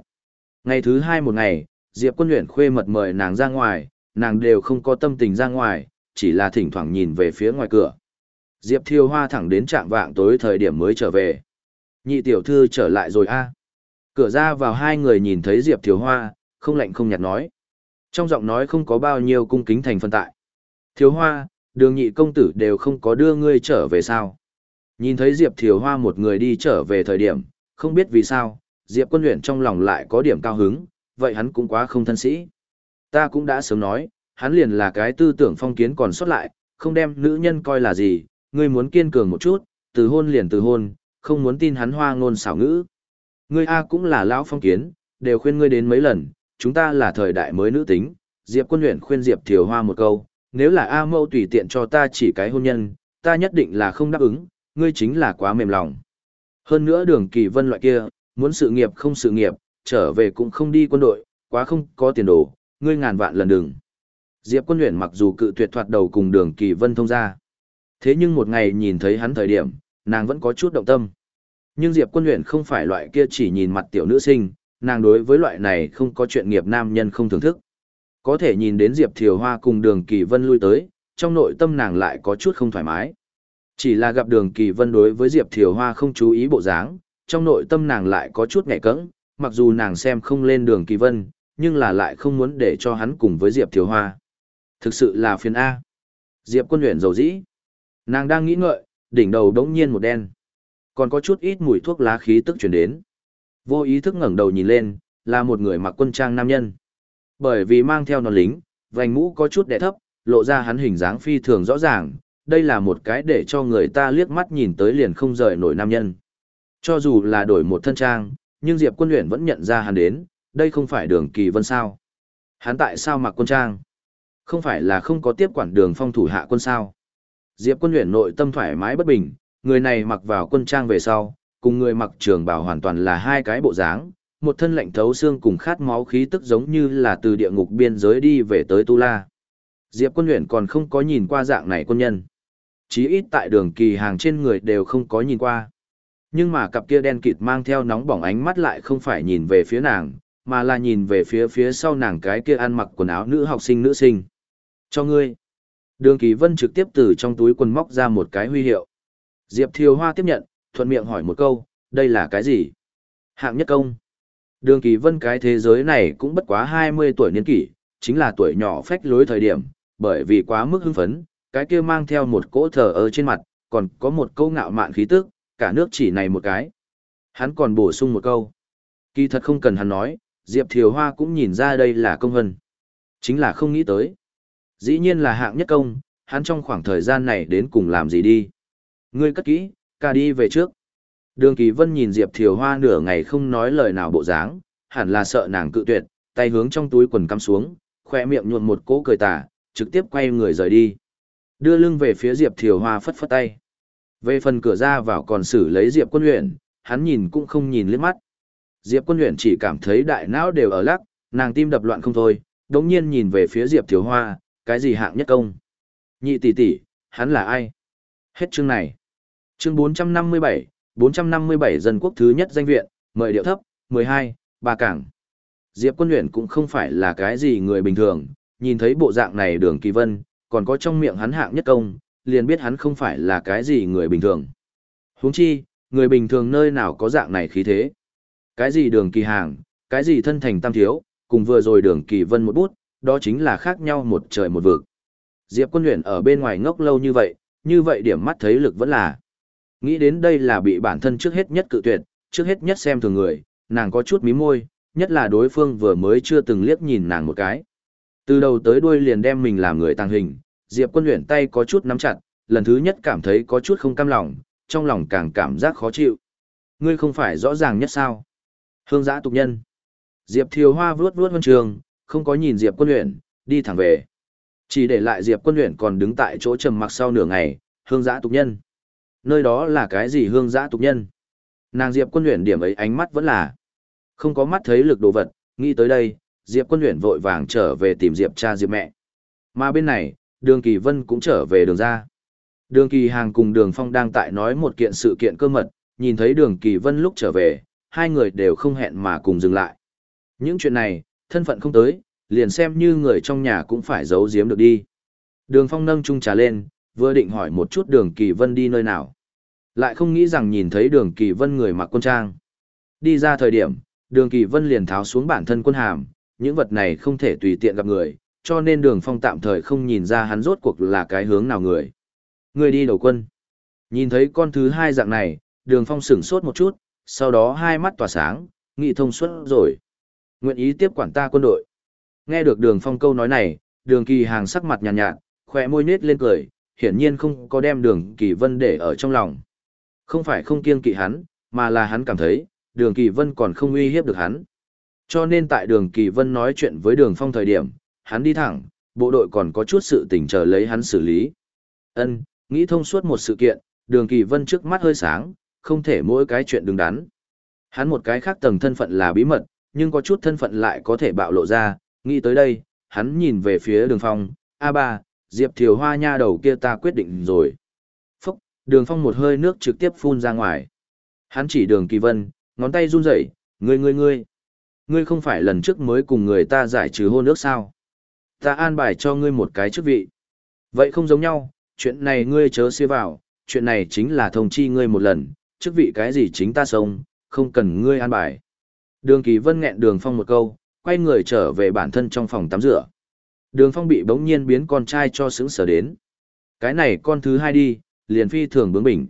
Ngày thứ hai một ngày, Diệp quân luyện khuê mật mời nàng ra ngoài, nàng đều không có tâm tình ra ngoài, chỉ là thỉnh thoảng nhìn về phía ngoài cửa. Diệp Thiều Hoa thẳng đến trạng vạng tối thời điểm mới trở về. Nhị tiểu thư trở lại rồi a. Cửa ra vào hai người nhìn thấy Diệp Thiều Hoa, không lạnh không nhạt nói. Trong giọng nói không có bao nhiêu cung kính thành phân tại. Thiếu Hoa, đường nhị công tử đều không có đưa ngươi trở về sao. Nhìn thấy Diệp Thiều Hoa một người đi trở về thời điểm, không biết vì sao, Diệp quân luyện trong lòng lại có điểm cao hứng, vậy hắn cũng quá không thân sĩ. Ta cũng đã sớm nói, hắn liền là cái tư tưởng phong kiến còn sót lại, không đem nữ nhân coi là gì, ngươi muốn kiên cường một chút, từ hôn liền từ hôn, không muốn tin hắn hoa ngôn xảo ngữ. Ngươi A cũng là lão phong kiến, đều khuyên ngươi đến mấy lần, chúng ta là thời đại mới nữ tính, Diệp quân luyện khuyên Diệp Thiều Hoa một câu, nếu là A mâu tùy tiện cho ta chỉ cái hôn nhân, ta nhất định là không đáp ứng, ngươi chính là quá mềm lòng. Hơn nữa đường kỳ vân loại kia, muốn sự nghiệp không sự nghiệp, trở về cũng không đi quân đội, quá không có tiền đồ, ngươi ngàn vạn lần đừng. Diệp quân luyện mặc dù cự tuyệt thoạt đầu cùng đường kỳ vân thông ra. Thế nhưng một ngày nhìn thấy hắn thời điểm, nàng vẫn có chút động tâm. Nhưng Diệp quân Uyển không phải loại kia chỉ nhìn mặt tiểu nữ sinh, nàng đối với loại này không có chuyện nghiệp nam nhân không thưởng thức. Có thể nhìn đến Diệp Thiều Hoa cùng đường kỳ vân lui tới, trong nội tâm nàng lại có chút không thoải mái. Chỉ là gặp đường kỳ vân đối với Diệp Thiều Hoa không chú ý bộ dáng, trong nội tâm nàng lại có chút ngại cẫng, mặc dù nàng xem không lên đường kỳ vân, nhưng là lại không muốn để cho hắn cùng với Diệp Thiều Hoa. Thực sự là phiền A. Diệp quân Uyển dầu dĩ. Nàng đang nghĩ ngợi, đỉnh đầu đống nhiên một đen. Còn có chút ít mùi thuốc lá khí tức chuyển đến. Vô ý thức ngẩng đầu nhìn lên, là một người mặc quân trang nam nhân. Bởi vì mang theo nón lính, vành mũ có chút đẻ thấp, lộ ra hắn hình dáng phi thường rõ ràng, đây là một cái để cho người ta liếc mắt nhìn tới liền không rời nổi nam nhân. Cho dù là đổi một thân trang, nhưng Diệp Quân Uyển vẫn nhận ra hắn đến, đây không phải đường kỳ vân sao. Hắn tại sao mặc quân trang? Không phải là không có tiếp quản đường phong thủ hạ quân sao. Diệp Quân Uyển nội tâm thoải mái bất bình, người này mặc vào quân trang về sau, cùng người mặc trường bào hoàn toàn là hai cái bộ dáng, một thân lạnh thấu xương cùng khát máu khí tức giống như là từ địa ngục biên giới đi về tới Tu La. Diệp Quân Uyển còn không có nhìn qua dạng này quân nhân chí ít tại đường kỳ hàng trên người đều không có nhìn qua. Nhưng mà cặp kia đen kịt mang theo nóng bỏng ánh mắt lại không phải nhìn về phía nàng, mà là nhìn về phía phía sau nàng cái kia ăn mặc quần áo nữ học sinh nữ sinh. Cho ngươi. Đường kỳ vân trực tiếp từ trong túi quần móc ra một cái huy hiệu. Diệp Thiều Hoa tiếp nhận, thuận miệng hỏi một câu, đây là cái gì? Hạng nhất công. Đường kỳ vân cái thế giới này cũng bất quá 20 tuổi niên kỷ, chính là tuổi nhỏ phách lối thời điểm, bởi vì quá mức hưng phấn, cái kia mang theo một cỗ thờ ở trên mặt, còn có một câu ngạo mạn khí tức, cả nước chỉ này một cái. Hắn còn bổ sung một câu. Kỳ thật không cần hắn nói, Diệp Thiều Hoa cũng nhìn ra đây là công hân. Chính là không nghĩ tới. Dĩ nhiên là hạng nhất công, hắn trong khoảng thời gian này đến cùng làm gì đi. Ngươi cất kỹ, ca đi về trước. Đường Kỳ Vân nhìn Diệp Thiều Hoa nửa ngày không nói lời nào bộ dáng, hẳn là sợ nàng cự tuyệt, tay hướng trong túi quần cắm xuống, khoe miệng nhuộm một cỗ cười tà, trực tiếp quay người rời đi. Đưa lưng về phía Diệp Thiều Hoa phất phất tay. Về phần cửa ra vào còn xử lấy Diệp Quân Uyển, hắn nhìn cũng không nhìn liếc mắt. Diệp Quân Uyển chỉ cảm thấy đại não đều ở lắc, nàng tim đập loạn không thôi, đống nhiên nhìn về phía Diệp Thiều Hoa, cái gì hạng nhất công? Nhị tỷ tỷ, hắn là ai? Hết chương này. Chương 457, 457 dân quốc thứ nhất danh viện, mời điệu thấp, 12, ba cảng. Diệp Quân Uyển cũng không phải là cái gì người bình thường, nhìn thấy bộ dạng này đường kỳ vân, còn có trong miệng hắn hạng nhất công, liền biết hắn không phải là cái gì người bình thường. Huống chi, người bình thường nơi nào có dạng này khí thế. Cái gì đường kỳ hàng, cái gì thân thành tam thiếu, cùng vừa rồi đường kỳ vân một bút, đó chính là khác nhau một trời một vực. Diệp quân luyện ở bên ngoài ngốc lâu như vậy, như vậy điểm mắt thấy lực vẫn là. Nghĩ đến đây là bị bản thân trước hết nhất cự tuyệt, trước hết nhất xem thường người, nàng có chút mí môi, nhất là đối phương vừa mới chưa từng liếc nhìn nàng một cái. Từ đầu tới đuôi liền đem mình làm người tàng hình, Diệp quân luyện tay có chút nắm chặt, lần thứ nhất cảm thấy có chút không cam lòng, trong lòng càng cảm giác khó chịu. Ngươi không phải rõ ràng nhất sao? Hương giã tục nhân. Diệp Thiều Hoa vuốt vuốt vân trường, không có nhìn Diệp quân luyện, đi thẳng về. Chỉ để lại Diệp quân luyện còn đứng tại chỗ trầm mặc sau nửa ngày, hương giã tục nhân. Nơi đó là cái gì hương giã tục nhân? Nàng Diệp quân luyện điểm ấy ánh mắt vẫn là không có mắt thấy lực đồ vật, nghĩ tới đây, Diệp quân luyện vội vàng trở về tìm Diệp cha Diệp mẹ. Mà bên này, đường kỳ vân cũng trở về đường ra. Đường kỳ hàng cùng đường phong đang tại nói một kiện sự kiện cơ mật, nhìn thấy đường kỳ vân lúc trở về, hai người đều không hẹn mà cùng dừng lại. Những chuyện này, thân phận không tới, liền xem như người trong nhà cũng phải giấu giếm được đi. Đường phong nâng chung trà lên, vừa định hỏi một chút đường kỳ vân đi nơi nào. Lại không nghĩ rằng nhìn thấy đường kỳ vân người mặc quân trang. Đi ra thời điểm, đường kỳ vân liền tháo xuống bản thân quân hàm, những vật này không thể tùy tiện gặp người, cho nên đường phong tạm thời không nhìn ra hắn rốt cuộc là cái hướng nào người. Người đi đầu quân. Nhìn thấy con thứ hai dạng này, đường phong sửng sốt một chút, sau đó hai mắt tỏa sáng, nghị thông suốt rồi. Nguyện ý tiếp quản ta quân đội. Nghe được đường phong câu nói này, đường kỳ hàng sắc mặt nhàn nhạt, nhạt, khỏe môi nết lên cười, hiển nhiên không có đem đường kỳ vân để ở trong lòng. Không phải không kiêng kỵ hắn, mà là hắn cảm thấy, đường Kỳ Vân còn không uy hiếp được hắn. Cho nên tại đường Kỳ Vân nói chuyện với đường phong thời điểm, hắn đi thẳng, bộ đội còn có chút sự tỉnh chờ lấy hắn xử lý. Ân, nghĩ thông suốt một sự kiện, đường Kỳ Vân trước mắt hơi sáng, không thể mỗi cái chuyện đứng đắn. Hắn một cái khác tầng thân phận là bí mật, nhưng có chút thân phận lại có thể bạo lộ ra, nghĩ tới đây, hắn nhìn về phía đường phong, A3, Diệp Thiều Hoa nha đầu kia ta quyết định rồi. Phúc, đường phong một hơi nước trực tiếp phun ra ngoài. Hắn chỉ đường kỳ vân, ngón tay run rẩy, ngươi ngươi ngươi. Ngươi không phải lần trước mới cùng người ta giải trừ hôn ước sao? Ta an bài cho ngươi một cái chức vị. Vậy không giống nhau, chuyện này ngươi chớ xưa vào, chuyện này chính là thông chi ngươi một lần, chức vị cái gì chính ta sống, không cần ngươi an bài. Đường Kỳ Vân nghẹn Đường Phong một câu, quay người trở về bản thân trong phòng tắm rửa. Đường Phong bị bỗng nhiên biến con trai cho sững sở đến. Cái này con thứ hai đi, liền phi thường bướng bỉnh.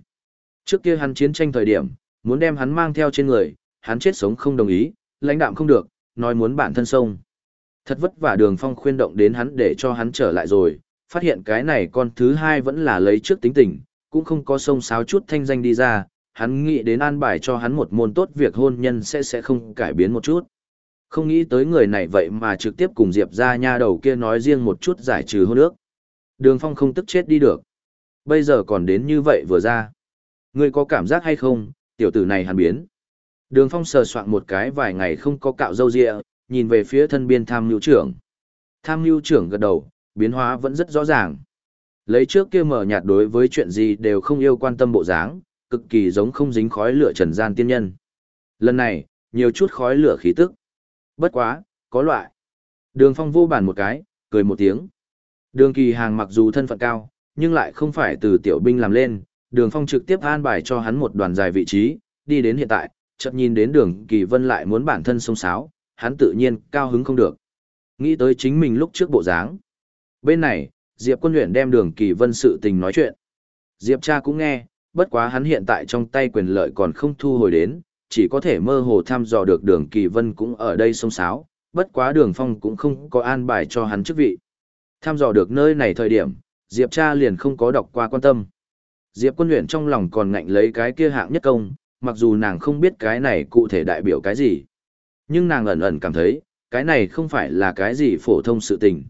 Trước kia hắn chiến tranh thời điểm, muốn đem hắn mang theo trên người, hắn chết sống không đồng ý, lãnh đạm không được, nói muốn bản thân sông. Thật vất vả Đường Phong khuyên động đến hắn để cho hắn trở lại rồi, phát hiện cái này con thứ hai vẫn là lấy trước tính tình, cũng không có sông sáo chút thanh danh đi ra, hắn nghĩ đến an bài cho hắn một môn tốt việc hôn nhân sẽ sẽ không cải biến một chút. Không nghĩ tới người này vậy mà trực tiếp cùng Diệp ra nha đầu kia nói riêng một chút giải trừ hôn ước. Đường Phong không tức chết đi được. Bây giờ còn đến như vậy vừa ra. Ngươi có cảm giác hay không, tiểu tử này hắn biến. Đường Phong sờ soạn một cái vài ngày không có cạo râu ria, nhìn về phía thân biên tham Lưu trưởng. Tham Lưu trưởng gật đầu, biến hóa vẫn rất rõ ràng. Lấy trước kia mở nhạt đối với chuyện gì đều không yêu quan tâm bộ dáng, cực kỳ giống không dính khói lửa trần gian tiên nhân. Lần này, nhiều chút khói lửa khí tức. Bất quá, có loại. Đường phong vô bản một cái, cười một tiếng. Đường kỳ hàng mặc dù thân phận cao, nhưng lại không phải từ tiểu binh làm lên. Đường phong trực tiếp an bài cho hắn một đoàn dài vị trí, đi đến hiện tại, chợt nhìn đến đường kỳ vân lại muốn bản thân sông sáo, hắn tự nhiên cao hứng không được. Nghĩ tới chính mình lúc trước bộ dáng. Bên này, Diệp quân luyện đem đường kỳ vân sự tình nói chuyện. Diệp cha cũng nghe, bất quá hắn hiện tại trong tay quyền lợi còn không thu hồi đến, chỉ có thể mơ hồ thăm dò được đường kỳ vân cũng ở đây sông sáo, bất quá đường phong cũng không có an bài cho hắn chức vị. Thăm dò được nơi này thời điểm, Diệp cha liền không có đọc qua quan tâm. Diệp quân luyện trong lòng còn ngạnh lấy cái kia hạng nhất công, mặc dù nàng không biết cái này cụ thể đại biểu cái gì. Nhưng nàng ẩn ẩn cảm thấy, cái này không phải là cái gì phổ thông sự tình.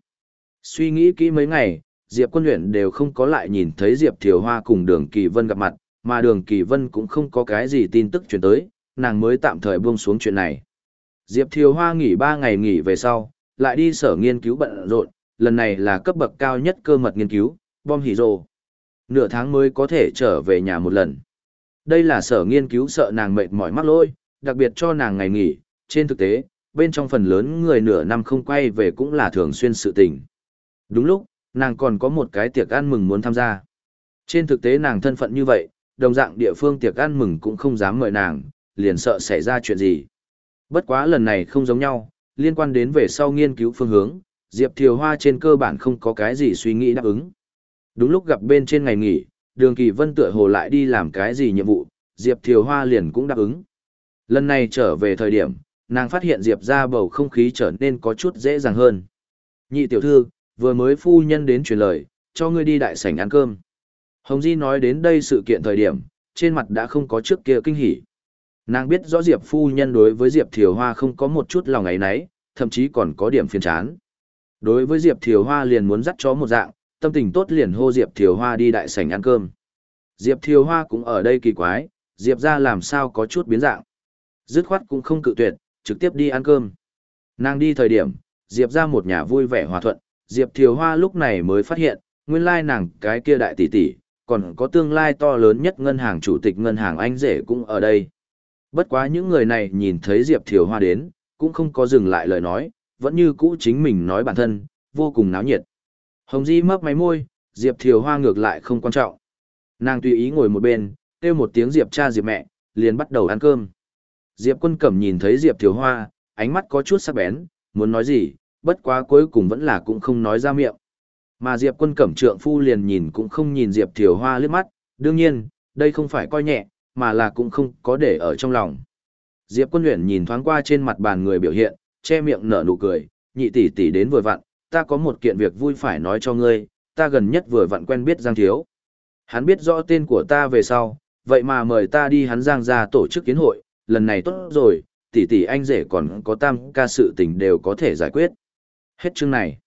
Suy nghĩ kỹ mấy ngày, Diệp quân luyện đều không có lại nhìn thấy Diệp Thiều Hoa cùng đường Kỳ Vân gặp mặt, mà đường Kỳ Vân cũng không có cái gì tin tức truyền tới, nàng mới tạm thời buông xuống chuyện này. Diệp Thiều Hoa nghỉ 3 ngày nghỉ về sau, lại đi sở nghiên cứu bận rộn, lần này là cấp bậc cao nhất cơ mật nghiên cứu, bom hỉ rồ. Nửa tháng mới có thể trở về nhà một lần. Đây là sở nghiên cứu sợ nàng mệt mỏi mắc lôi, đặc biệt cho nàng ngày nghỉ, trên thực tế, bên trong phần lớn người nửa năm không quay về cũng là thường xuyên sự tình. Đúng lúc, nàng còn có một cái tiệc ăn mừng muốn tham gia. Trên thực tế nàng thân phận như vậy, đồng dạng địa phương tiệc ăn mừng cũng không dám mời nàng, liền sợ xảy ra chuyện gì. Bất quá lần này không giống nhau, liên quan đến về sau nghiên cứu phương hướng, Diệp Thiều Hoa trên cơ bản không có cái gì suy nghĩ đáp ứng. Đúng lúc gặp bên trên ngày nghỉ, Đường Kỳ Vân tựa hồ lại đi làm cái gì nhiệm vụ, Diệp Thiều Hoa liền cũng đáp ứng. Lần này trở về thời điểm, nàng phát hiện Diệp ra bầu không khí trở nên có chút dễ dàng hơn. Nhị tiểu thư, vừa mới phu nhân đến truyền lời, cho ngươi đi đại sảnh ăn cơm. Hồng Di nói đến đây sự kiện thời điểm, trên mặt đã không có trước kia kinh hỉ. Nàng biết rõ Diệp phu nhân đối với Diệp Thiều Hoa không có một chút lòng ấy nấy, thậm chí còn có điểm phiền chán. Đối với Diệp Thiều Hoa liền muốn dắt chó một dạng, tâm tình tốt liền hô Diệp Thiều Hoa đi đại sảnh ăn cơm. Diệp Thiều Hoa cũng ở đây kỳ quái, Diệp ra làm sao có chút biến dạng. Dứt khoát cũng không cự tuyệt, trực tiếp đi ăn cơm. Nàng đi thời điểm, Diệp ra một nhà vui vẻ hòa thuận, Diệp Thiều Hoa lúc này mới phát hiện, nguyên lai nàng cái kia đại tỷ tỷ, còn có tương lai to lớn nhất ngân hàng chủ tịch ngân hàng anh rể cũng ở đây. Bất quá những người này nhìn thấy Diệp Thiều Hoa đến, cũng không có dừng lại lời nói, vẫn như cũ chính mình nói bản thân, vô cùng náo nhiệt. Hồng Di mấp máy môi, Diệp Thiều Hoa ngược lại không quan trọng. Nàng tùy ý ngồi một bên, kêu một tiếng Diệp cha Diệp mẹ, liền bắt đầu ăn cơm. Diệp quân cẩm nhìn thấy Diệp Thiều Hoa, ánh mắt có chút sắc bén, muốn nói gì, bất quá cuối cùng vẫn là cũng không nói ra miệng. Mà Diệp quân cẩm trượng phu liền nhìn cũng không nhìn Diệp Thiều Hoa liếc mắt, đương nhiên, đây không phải coi nhẹ, mà là cũng không có để ở trong lòng. Diệp quân luyện nhìn thoáng qua trên mặt bàn người biểu hiện, che miệng nở nụ cười, nhị tỷ tỷ đến vừa vặn, ta có một kiện việc vui phải nói cho ngươi, ta gần nhất vừa vặn quen biết Giang Thiếu. Hắn biết rõ tên của ta về sau, vậy mà mời ta đi hắn giang ra tổ chức kiến hội, lần này tốt rồi, tỷ tỷ anh rể còn có tam ca sự tình đều có thể giải quyết. Hết chương này.